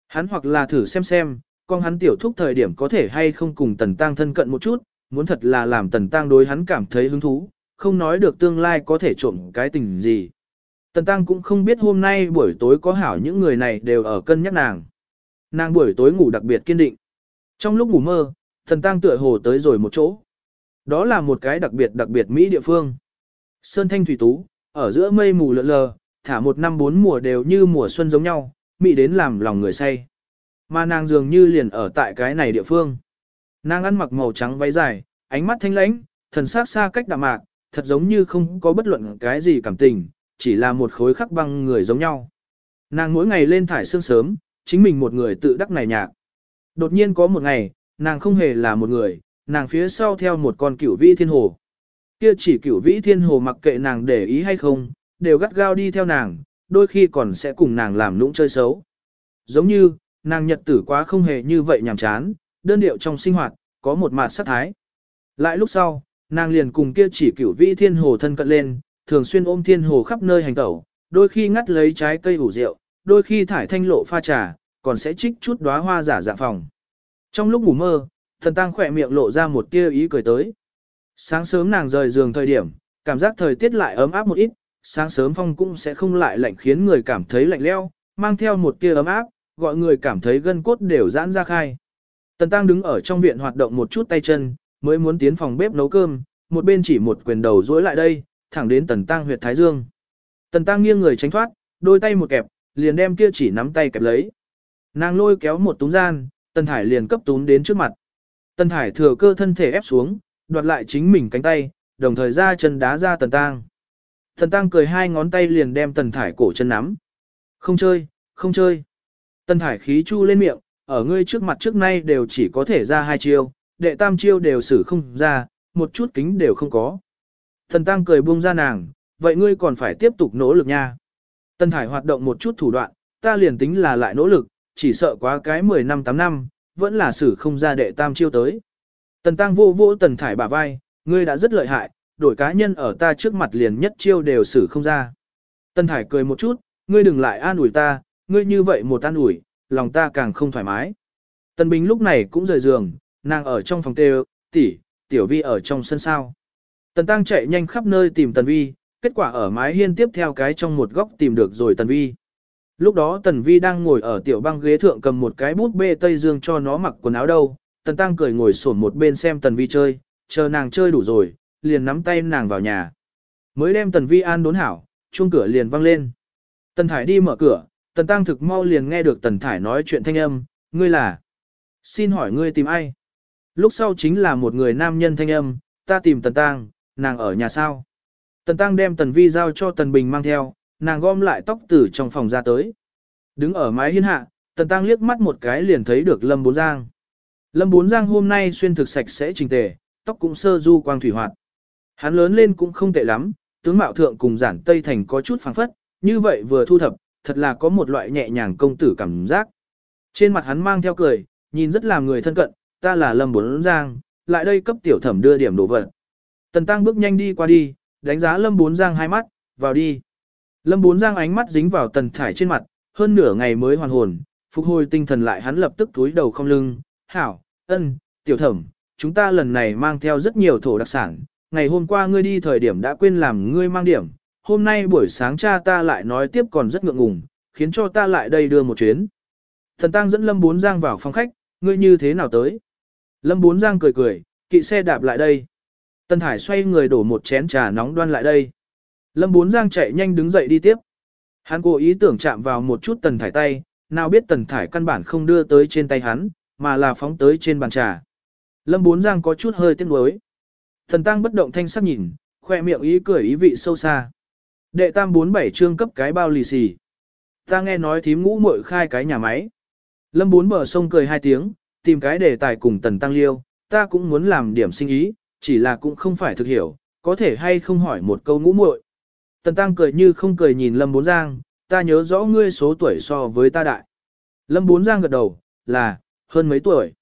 Hắn hoặc là thử xem xem, con hắn tiểu thúc thời điểm có thể hay không cùng Tần Tăng thân cận một chút, muốn thật là làm Tần Tăng đối hắn cảm thấy hứng thú, không nói được tương lai có thể trộm cái tình gì. Tần Tăng cũng không biết hôm nay buổi tối có hảo những người này đều ở cân nhắc nàng. Nàng buổi tối ngủ đặc biệt kiên định. Trong lúc ngủ mơ, Tần Tăng tựa hồ tới rồi một chỗ. Đó là một cái đặc biệt đặc biệt Mỹ địa phương. Sơn Thanh Thủy Tú, ở giữa mây mù lợn lờ, thả một năm bốn mùa đều như mùa xuân giống nhau, Mỹ đến làm lòng người say. Mà nàng dường như liền ở tại cái này địa phương. Nàng ăn mặc màu trắng váy dài, ánh mắt thanh lãnh, thần sắc xa cách đạm mạc, thật giống như không có bất luận cái gì cảm tình, chỉ là một khối khắc băng người giống nhau. Nàng mỗi ngày lên thải sương sớm, chính mình một người tự đắc này nhạc. Đột nhiên có một ngày, nàng không hề là một người, nàng phía sau theo một con cửu vĩ thiên hồ. Kia chỉ cửu vĩ thiên hồ mặc kệ nàng để ý hay không, đều gắt gao đi theo nàng, đôi khi còn sẽ cùng nàng làm lũng chơi xấu. Giống như, nàng nhật tử quá không hề như vậy nhàm chán, đơn điệu trong sinh hoạt, có một mặt sát thái. Lại lúc sau, nàng liền cùng kia chỉ cửu vĩ thiên hồ thân cận lên, thường xuyên ôm thiên hồ khắp nơi hành tẩu, đôi khi ngắt lấy trái cây ủ rượu, đôi khi thải thanh lộ pha trà, còn sẽ trích chút đóa hoa giả dạng phòng. Trong lúc ngủ mơ, thần tăng khỏe miệng lộ ra một tia ý cười tới. Sáng sớm nàng rời giường thời điểm, cảm giác thời tiết lại ấm áp một ít, sáng sớm phong cũng sẽ không lại lạnh khiến người cảm thấy lạnh leo, mang theo một tia ấm áp, gọi người cảm thấy gân cốt đều giãn ra khai. Tần Tăng đứng ở trong viện hoạt động một chút tay chân, mới muốn tiến phòng bếp nấu cơm, một bên chỉ một quyền đầu duỗi lại đây, thẳng đến Tần Tăng huyệt thái dương. Tần Tăng nghiêng người tránh thoát, đôi tay một kẹp, liền đem kia chỉ nắm tay kẹp lấy. Nàng lôi kéo một túng gian, Tần Thải liền cấp túm đến trước mặt. Tần Thải thừa cơ thân thể ép xuống, đoạt lại chính mình cánh tay, đồng thời ra chân đá ra Tần Tăng. Tần Tăng cười hai ngón tay liền đem Tần Thải cổ chân nắm. Không chơi, không chơi. Tần Thải khí chu lên miệng, ở ngươi trước mặt trước nay đều chỉ có thể ra hai chiêu, đệ tam chiêu đều xử không ra, một chút kính đều không có. Thần Tăng cười buông ra nàng, vậy ngươi còn phải tiếp tục nỗ lực nha. Tần Thải hoạt động một chút thủ đoạn, ta liền tính là lại nỗ lực, chỉ sợ quá cái 10 năm 8 năm, vẫn là xử không ra đệ tam chiêu tới. Tần Tăng vô vô Tần Thải bả vai, ngươi đã rất lợi hại, đổi cá nhân ở ta trước mặt liền nhất chiêu đều xử không ra. Tần Thải cười một chút, ngươi đừng lại an ủi ta, ngươi như vậy một an ủi, lòng ta càng không thoải mái. Tần Bình lúc này cũng rời giường, nàng ở trong phòng tê tỷ, tiểu vi ở trong sân sao. Tần Tăng chạy nhanh khắp nơi tìm Tần Vi, kết quả ở mái hiên tiếp theo cái trong một góc tìm được rồi Tần Vi. Lúc đó Tần Vi đang ngồi ở tiểu băng ghế thượng cầm một cái bút bê Tây Dương cho nó mặc quần áo đâu. Tần Tăng cười ngồi sổn một bên xem Tần Vi chơi, chờ nàng chơi đủ rồi, liền nắm tay nàng vào nhà. Mới đem Tần Vi an đốn hảo, chuông cửa liền vang lên. Tần Thải đi mở cửa, Tần Tăng thực mau liền nghe được Tần Thải nói chuyện thanh âm, ngươi là. Xin hỏi ngươi tìm ai? Lúc sau chính là một người nam nhân thanh âm, ta tìm Tần Tăng, nàng ở nhà sao? Tần Tăng đem Tần Vi giao cho Tần Bình mang theo, nàng gom lại tóc từ trong phòng ra tới. Đứng ở mái hiên hạ, Tần Tăng liếc mắt một cái liền thấy được Lâm Bốn Giang. Lâm Bốn Giang hôm nay xuyên thực sạch sẽ trình tề, tóc cũng sơ du quang thủy hoạt. Hắn lớn lên cũng không tệ lắm, tướng mạo thượng cùng giản Tây Thành có chút phảng phất, như vậy vừa thu thập, thật là có một loại nhẹ nhàng công tử cảm giác. Trên mặt hắn mang theo cười, nhìn rất làm người thân cận, ta là Lâm Bốn Giang, lại đây cấp tiểu thẩm đưa điểm đồ vật. Tần Tăng bước nhanh đi qua đi, đánh giá Lâm Bốn Giang hai mắt, vào đi. Lâm Bốn Giang ánh mắt dính vào Tần Thải trên mặt, hơn nửa ngày mới hoàn hồn, phục hồi tinh thần lại hắn lập tức túi đầu không lưng, hảo, ân, tiểu thẩm, chúng ta lần này mang theo rất nhiều thổ đặc sản, ngày hôm qua ngươi đi thời điểm đã quên làm ngươi mang điểm, hôm nay buổi sáng cha ta lại nói tiếp còn rất ngượng ngùng, khiến cho ta lại đây đưa một chuyến. Thần Tăng dẫn Lâm Bốn Giang vào phòng khách, ngươi như thế nào tới? Lâm Bốn Giang cười cười, kỵ xe đạp lại đây. Tân Thải xoay người đổ một chén trà nóng đoan lại đây. Lâm Bốn Giang chạy nhanh đứng dậy đi tiếp. Hắn cố ý tưởng chạm vào một chút Tần Thải tay, nào biết Tần Thải căn bản không đưa tới trên tay hắn, mà là phóng tới trên bàn trà. Lâm Bốn Giang có chút hơi tiếc nuối. Thần Tăng bất động thanh sắc nhìn, khoe miệng ý cười ý vị sâu xa. Đệ tam bốn bảy trương cấp cái bao lì xì. Ta nghe nói thím ngũ muội khai cái nhà máy. Lâm bốn bờ sông cười hai tiếng, tìm cái đề tài cùng Tần Tăng liêu, ta cũng muốn làm điểm sinh ý, chỉ là cũng không phải thực hiểu, có thể hay không hỏi một câu ngũ muội. Tần Tăng cười như không cười nhìn Lâm Bốn Giang, ta nhớ rõ ngươi số tuổi so với ta đại. Lâm Bốn Giang gật đầu, là, hơn mấy tuổi.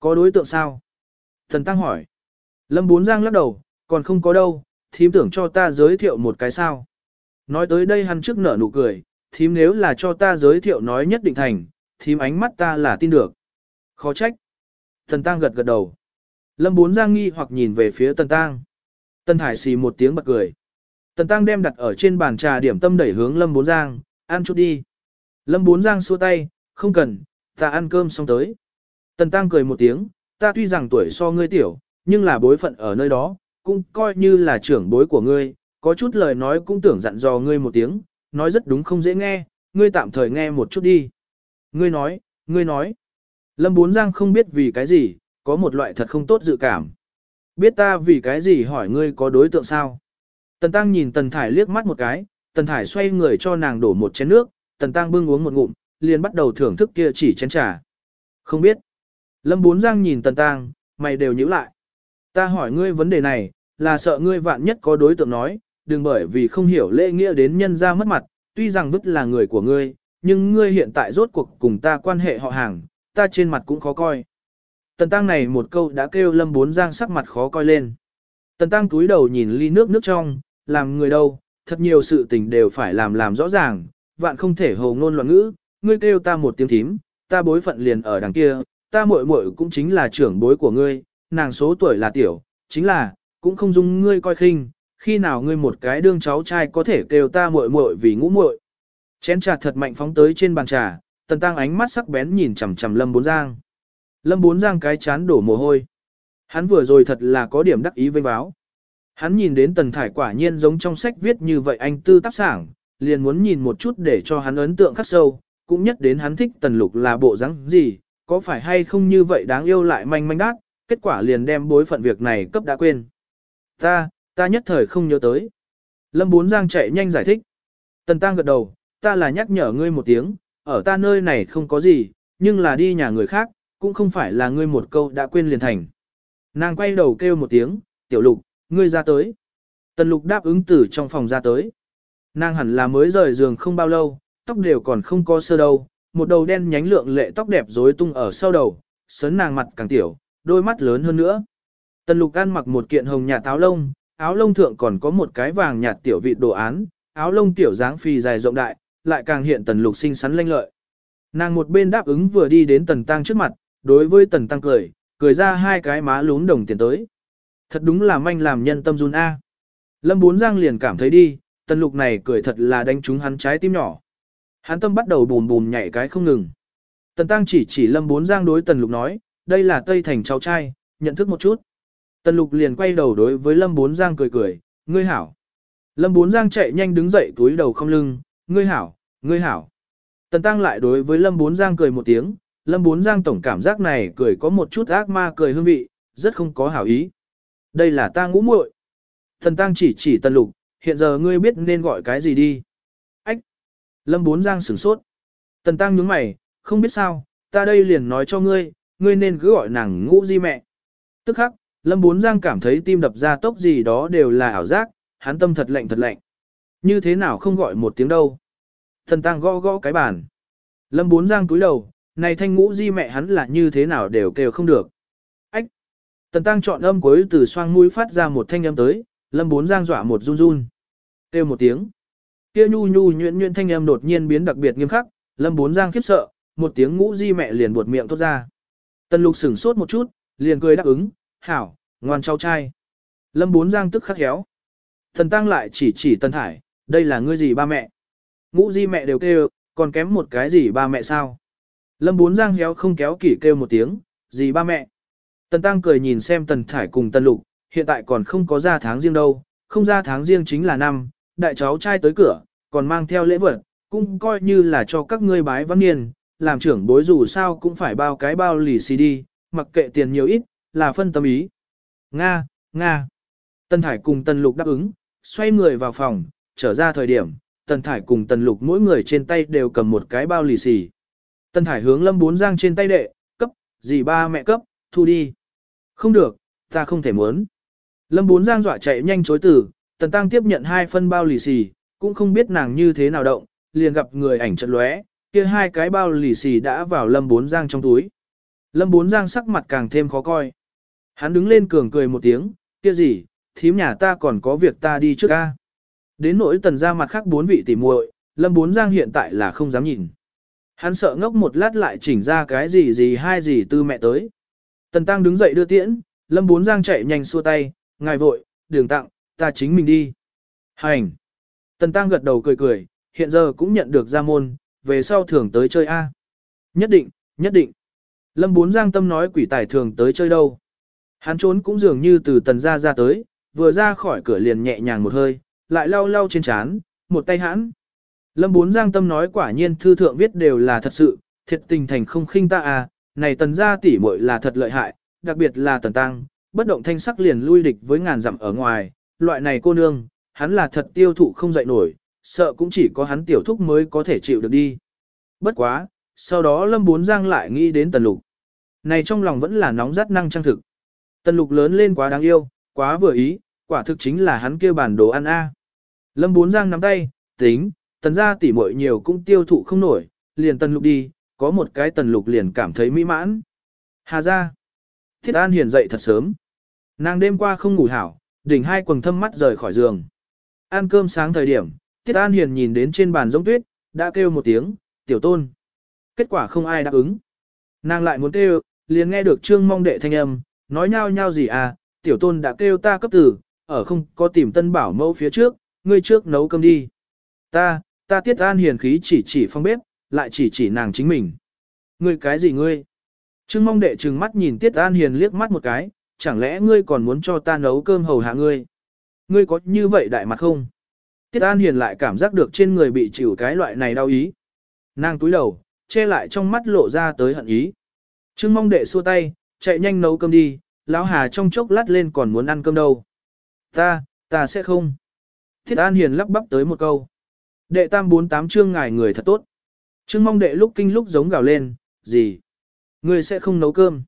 Có đối tượng sao? Tần Tăng hỏi. Lâm Bốn Giang lắc đầu, còn không có đâu, thím tưởng cho ta giới thiệu một cái sao. Nói tới đây hắn trước nở nụ cười, thím nếu là cho ta giới thiệu nói nhất định thành, thím ánh mắt ta là tin được. Khó trách. Tần Tăng gật gật đầu. Lâm Bốn Giang nghi hoặc nhìn về phía Tần Tăng. Tần Thải xì một tiếng bật cười. Tần Tăng đem đặt ở trên bàn trà điểm tâm đẩy hướng Lâm Bốn Giang, ăn chút đi. Lâm Bốn Giang xua tay, không cần, ta ăn cơm xong tới. Tần Tăng cười một tiếng, ta tuy rằng tuổi so ngươi tiểu, nhưng là bối phận ở nơi đó, cũng coi như là trưởng bối của ngươi, có chút lời nói cũng tưởng dặn dò ngươi một tiếng, nói rất đúng không dễ nghe, ngươi tạm thời nghe một chút đi. Ngươi nói, ngươi nói. Lâm Bốn Giang không biết vì cái gì, có một loại thật không tốt dự cảm. Biết ta vì cái gì hỏi ngươi có đối tượng sao? Tần Tăng nhìn Tần Thải liếc mắt một cái, Tần Thải xoay người cho nàng đổ một chén nước, Tần Tăng bưng uống một ngụm, liền bắt đầu thưởng thức kia chỉ chén trà. Không biết. Lâm Bốn Giang nhìn Tần Tăng, mày đều nhíu lại. Ta hỏi ngươi vấn đề này, là sợ ngươi vạn nhất có đối tượng nói, đừng bởi vì không hiểu lễ nghĩa đến nhân ra mất mặt, tuy rằng vứt là người của ngươi, nhưng ngươi hiện tại rốt cuộc cùng ta quan hệ họ hàng, ta trên mặt cũng khó coi. Tần Tăng này một câu đã kêu Lâm Bốn Giang sắc mặt khó coi lên. Tần Tăng túi đầu nhìn ly nước nước trong, làm người đâu, thật nhiều sự tình đều phải làm làm rõ ràng, vạn không thể hồ ngôn loạn ngữ, ngươi kêu ta một tiếng thím, ta bối phận liền ở đằng kia, ta muội muội cũng chính là trưởng bối của ngươi, nàng số tuổi là tiểu, chính là, cũng không dung ngươi coi khinh, khi nào ngươi một cái đương cháu trai có thể kêu ta muội muội vì ngũ muội. Chén trà thật mạnh phóng tới trên bàn trà, Tần Tăng ánh mắt sắc bén nhìn chằm chằm Lâm Bốn Giang. Lâm Bốn Giang cái chán đổ mồ hôi. Hắn vừa rồi thật là có điểm đắc ý vênh báo. Hắn nhìn đến Tần Thải quả nhiên giống trong sách viết như vậy anh tư tác sảng, liền muốn nhìn một chút để cho hắn ấn tượng khắc sâu, cũng nhất đến hắn thích Tần Lục là bộ dáng gì, có phải hay không như vậy đáng yêu lại manh manh đát, kết quả liền đem bối phận việc này cấp đã quên. Ta, ta nhất thời không nhớ tới. Lâm Bốn Giang chạy nhanh giải thích. Tần Tăng gật đầu, ta là nhắc nhở ngươi một tiếng, ở ta nơi này không có gì, nhưng là đi nhà người khác, cũng không phải là ngươi một câu đã quên liền thành. Nàng quay đầu kêu một tiếng, tiểu lục, ngươi ra tới. Tần lục đáp ứng từ trong phòng ra tới. Nàng hẳn là mới rời giường không bao lâu, tóc đều còn không có sơ đâu, một đầu đen nhánh lượng lệ tóc đẹp rối tung ở sau đầu, sấn nàng mặt càng tiểu, đôi mắt lớn hơn nữa. Tần lục ăn mặc một kiện hồng nhạt áo lông, áo lông thượng còn có một cái vàng nhạt tiểu vị đồ án, áo lông tiểu dáng phì dài rộng đại, lại càng hiện tần lục xinh xắn lanh lợi. Nàng một bên đáp ứng vừa đi đến tần tăng trước mặt, đối với tần tăng cười, cười ra hai cái má lún đồng tiền tới. Thật đúng là manh làm nhân tâm run A. Lâm Bốn Giang liền cảm thấy đi, tần lục này cười thật là đánh trúng hắn trái tim nhỏ. Hắn tâm bắt đầu bùm bùm nhảy cái không ngừng. Tần tăng chỉ chỉ Lâm Bốn Giang đối tần lục nói, đây là Tây Thành cháu trai, nhận thức một chút. Tần lục liền quay đầu đối với Lâm Bốn Giang cười cười, ngươi hảo. Lâm Bốn Giang chạy nhanh đứng dậy túi đầu không lưng, ngươi hảo, ngươi hảo. Tần Tăng lại đối với Lâm Bốn Giang cười một tiếng, Lâm Bốn Giang tổng cảm giác này cười có một chút ác ma cười hương vị, rất không có hảo ý. Đây là ta ngũ muội. Thần Tăng chỉ chỉ Tần Lục, hiện giờ ngươi biết nên gọi cái gì đi. Ách! Lâm Bốn Giang sửng sốt. Tần Tăng nhướng mày, không biết sao, ta đây liền nói cho ngươi, ngươi nên cứ gọi nàng ngũ di mẹ. Tức khắc, Lâm Bốn Giang cảm thấy tim đập ra tốc gì đó đều là ảo giác, hắn tâm thật lạnh thật lạnh. Như thế nào không gọi một tiếng đâu. Thần Tăng gõ gõ cái bàn. Lâm Bốn Giang túi đầu, này thanh ngũ di mẹ hắn là như thế nào đều kêu không được. Ách! Tần Tăng chọn âm cuối từ xoang mũi phát ra một thanh âm tới, Lâm Bốn Giang dọa một run run. Kêu một tiếng. Kia nhu nhu nhuyễn nhuyễn thanh âm đột nhiên biến đặc biệt nghiêm khắc, Lâm Bốn Giang khiếp sợ, một tiếng ngũ di mẹ liền buột miệng thốt ra. Tần Lục sửng sốt một chút, liền cười đáp ứng, hảo, ngoan trao trai. Lâm Bốn Giang tức khắc héo. Thần Tăng lại chỉ chỉ Tần Thải, đây là ngươi gì ba mẹ. Ngũ di mẹ đều kêu, còn kém một cái gì ba mẹ sao? Lâm bốn giang héo không kéo kỷ kêu một tiếng, gì ba mẹ? Tần Tăng cười nhìn xem Tần Thải cùng Tần Lục, hiện tại còn không có ra tháng riêng đâu, không ra tháng riêng chính là năm, đại cháu trai tới cửa, còn mang theo lễ vật, cũng coi như là cho các ngươi bái văn niên, làm trưởng bối dù sao cũng phải bao cái bao lì xì đi, mặc kệ tiền nhiều ít, là phân tâm ý. Nga, Nga. Tần Thải cùng Tần Lục đáp ứng, xoay người vào phòng, trở ra thời điểm, Tần Thải cùng Tần Lục mỗi người trên tay đều cầm một cái bao lì xì. Tần Thải hướng Lâm Bốn Giang trên tay đệ, cấp, gì ba mẹ cấp, thu đi. Không được, ta không thể muốn. Lâm Bốn Giang dọa chạy nhanh chối từ, Tần Tăng tiếp nhận hai phân bao lì xì, cũng không biết nàng như thế nào động, liền gặp người ảnh trận lóe, kia hai cái bao lì xì đã vào Lâm Bốn Giang trong túi. Lâm Bốn Giang sắc mặt càng thêm khó coi. Hắn đứng lên cường cười một tiếng, kia gì, thím nhà ta còn có việc ta đi trước ca. Đến nỗi tần ra mặt khác bốn vị tỉ muội, lâm bốn giang hiện tại là không dám nhìn. Hắn sợ ngốc một lát lại chỉnh ra cái gì gì hai gì tư mẹ tới. Tần tăng đứng dậy đưa tiễn, lâm bốn giang chạy nhanh xua tay, ngài vội, đường tặng, ta chính mình đi. Hành! Tần tăng gật đầu cười cười, hiện giờ cũng nhận được ra môn, về sau thường tới chơi A. Nhất định, nhất định. Lâm bốn giang tâm nói quỷ tài thường tới chơi đâu. Hắn trốn cũng dường như từ tần ra ra tới, vừa ra khỏi cửa liền nhẹ nhàng một hơi, lại lau lau trên chán một tay hãn. Lâm bốn giang tâm nói quả nhiên thư thượng viết đều là thật sự, thiệt tình thành không khinh ta à, này tần gia tỷ muội là thật lợi hại, đặc biệt là tần tăng, bất động thanh sắc liền lui địch với ngàn dặm ở ngoài, loại này cô nương, hắn là thật tiêu thụ không dậy nổi, sợ cũng chỉ có hắn tiểu thúc mới có thể chịu được đi. Bất quá, sau đó lâm bốn giang lại nghĩ đến tần lục. Này trong lòng vẫn là nóng rát năng trang thực. Tần lục lớn lên quá đáng yêu, quá vừa ý, quả thực chính là hắn kêu bản đồ ăn a. Lâm bốn giang nắm tay, tính, tần gia tỷ muội nhiều cũng tiêu thụ không nổi, liền tần lục đi, có một cái tần lục liền cảm thấy mỹ mãn. Hà ra. Thiết An Hiền dậy thật sớm. Nàng đêm qua không ngủ hảo, đỉnh hai quầng thâm mắt rời khỏi giường. Ăn cơm sáng thời điểm, Tiết An Hiền nhìn đến trên bàn giống tuyết, đã kêu một tiếng, tiểu tôn. Kết quả không ai đáp ứng. Nàng lại muốn kêu, liền nghe được trương mong đệ thanh âm, nói nhau nhau gì à, tiểu tôn đã kêu ta cấp tử, ở không có tìm tân bảo mẫu phía trước, ngươi trước nấu cơm đi. Ta, ta Tiết An Hiền khí chỉ chỉ phong bếp, lại chỉ chỉ nàng chính mình. Ngươi cái gì ngươi? Trương mong đệ trừng mắt nhìn Tiết An Hiền liếc mắt một cái, chẳng lẽ ngươi còn muốn cho ta nấu cơm hầu hạ ngươi? Ngươi có như vậy đại mặt không? Tiết An Hiền lại cảm giác được trên người bị chịu cái loại này đau ý. Nàng túi đầu, che lại trong mắt lộ ra tới hận ý. Trương mong đệ xua tay, chạy nhanh nấu cơm đi, lão hà trong chốc lát lên còn muốn ăn cơm đâu. Ta, ta sẽ không. Thiết An Hiền lắp bắp tới một câu. Đệ tam bốn tám chương ngài người thật tốt. Trương mong đệ lúc kinh lúc giống gào lên, gì? Ngươi sẽ không nấu cơm.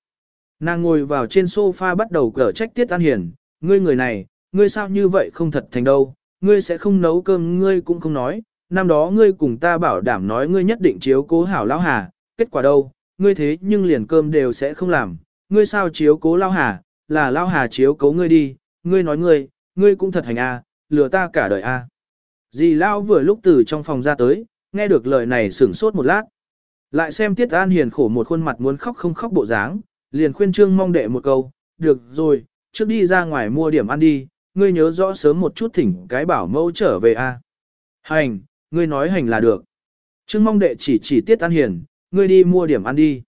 Nàng ngồi vào trên sofa bắt đầu cở trách Tiết An Hiền, ngươi người này, ngươi sao như vậy không thật thành đâu, ngươi sẽ không nấu cơm ngươi cũng không nói, năm đó ngươi cùng ta bảo đảm nói ngươi nhất định chiếu cố hảo lão hà, kết quả đâu, ngươi thế nhưng liền cơm đều sẽ không làm, ngươi sao chiếu cố lao hà, là lao hà chiếu cố ngươi đi, ngươi nói ngươi, ngươi cũng thật hành a, lừa ta cả đời a. Dì lão vừa lúc từ trong phòng ra tới, nghe được lời này sửng sốt một lát. Lại xem Tiết An Hiền khổ một khuôn mặt muốn khóc không khóc bộ dáng, liền khuyên Trương mong đệ một câu, được rồi, trước đi ra ngoài mua điểm ăn đi, ngươi nhớ rõ sớm một chút thỉnh cái bảo mẫu trở về a. Hành, ngươi nói hành là được. Trương mong đệ chỉ chỉ Tiết An Hiền, ngươi đi mua điểm ăn đi.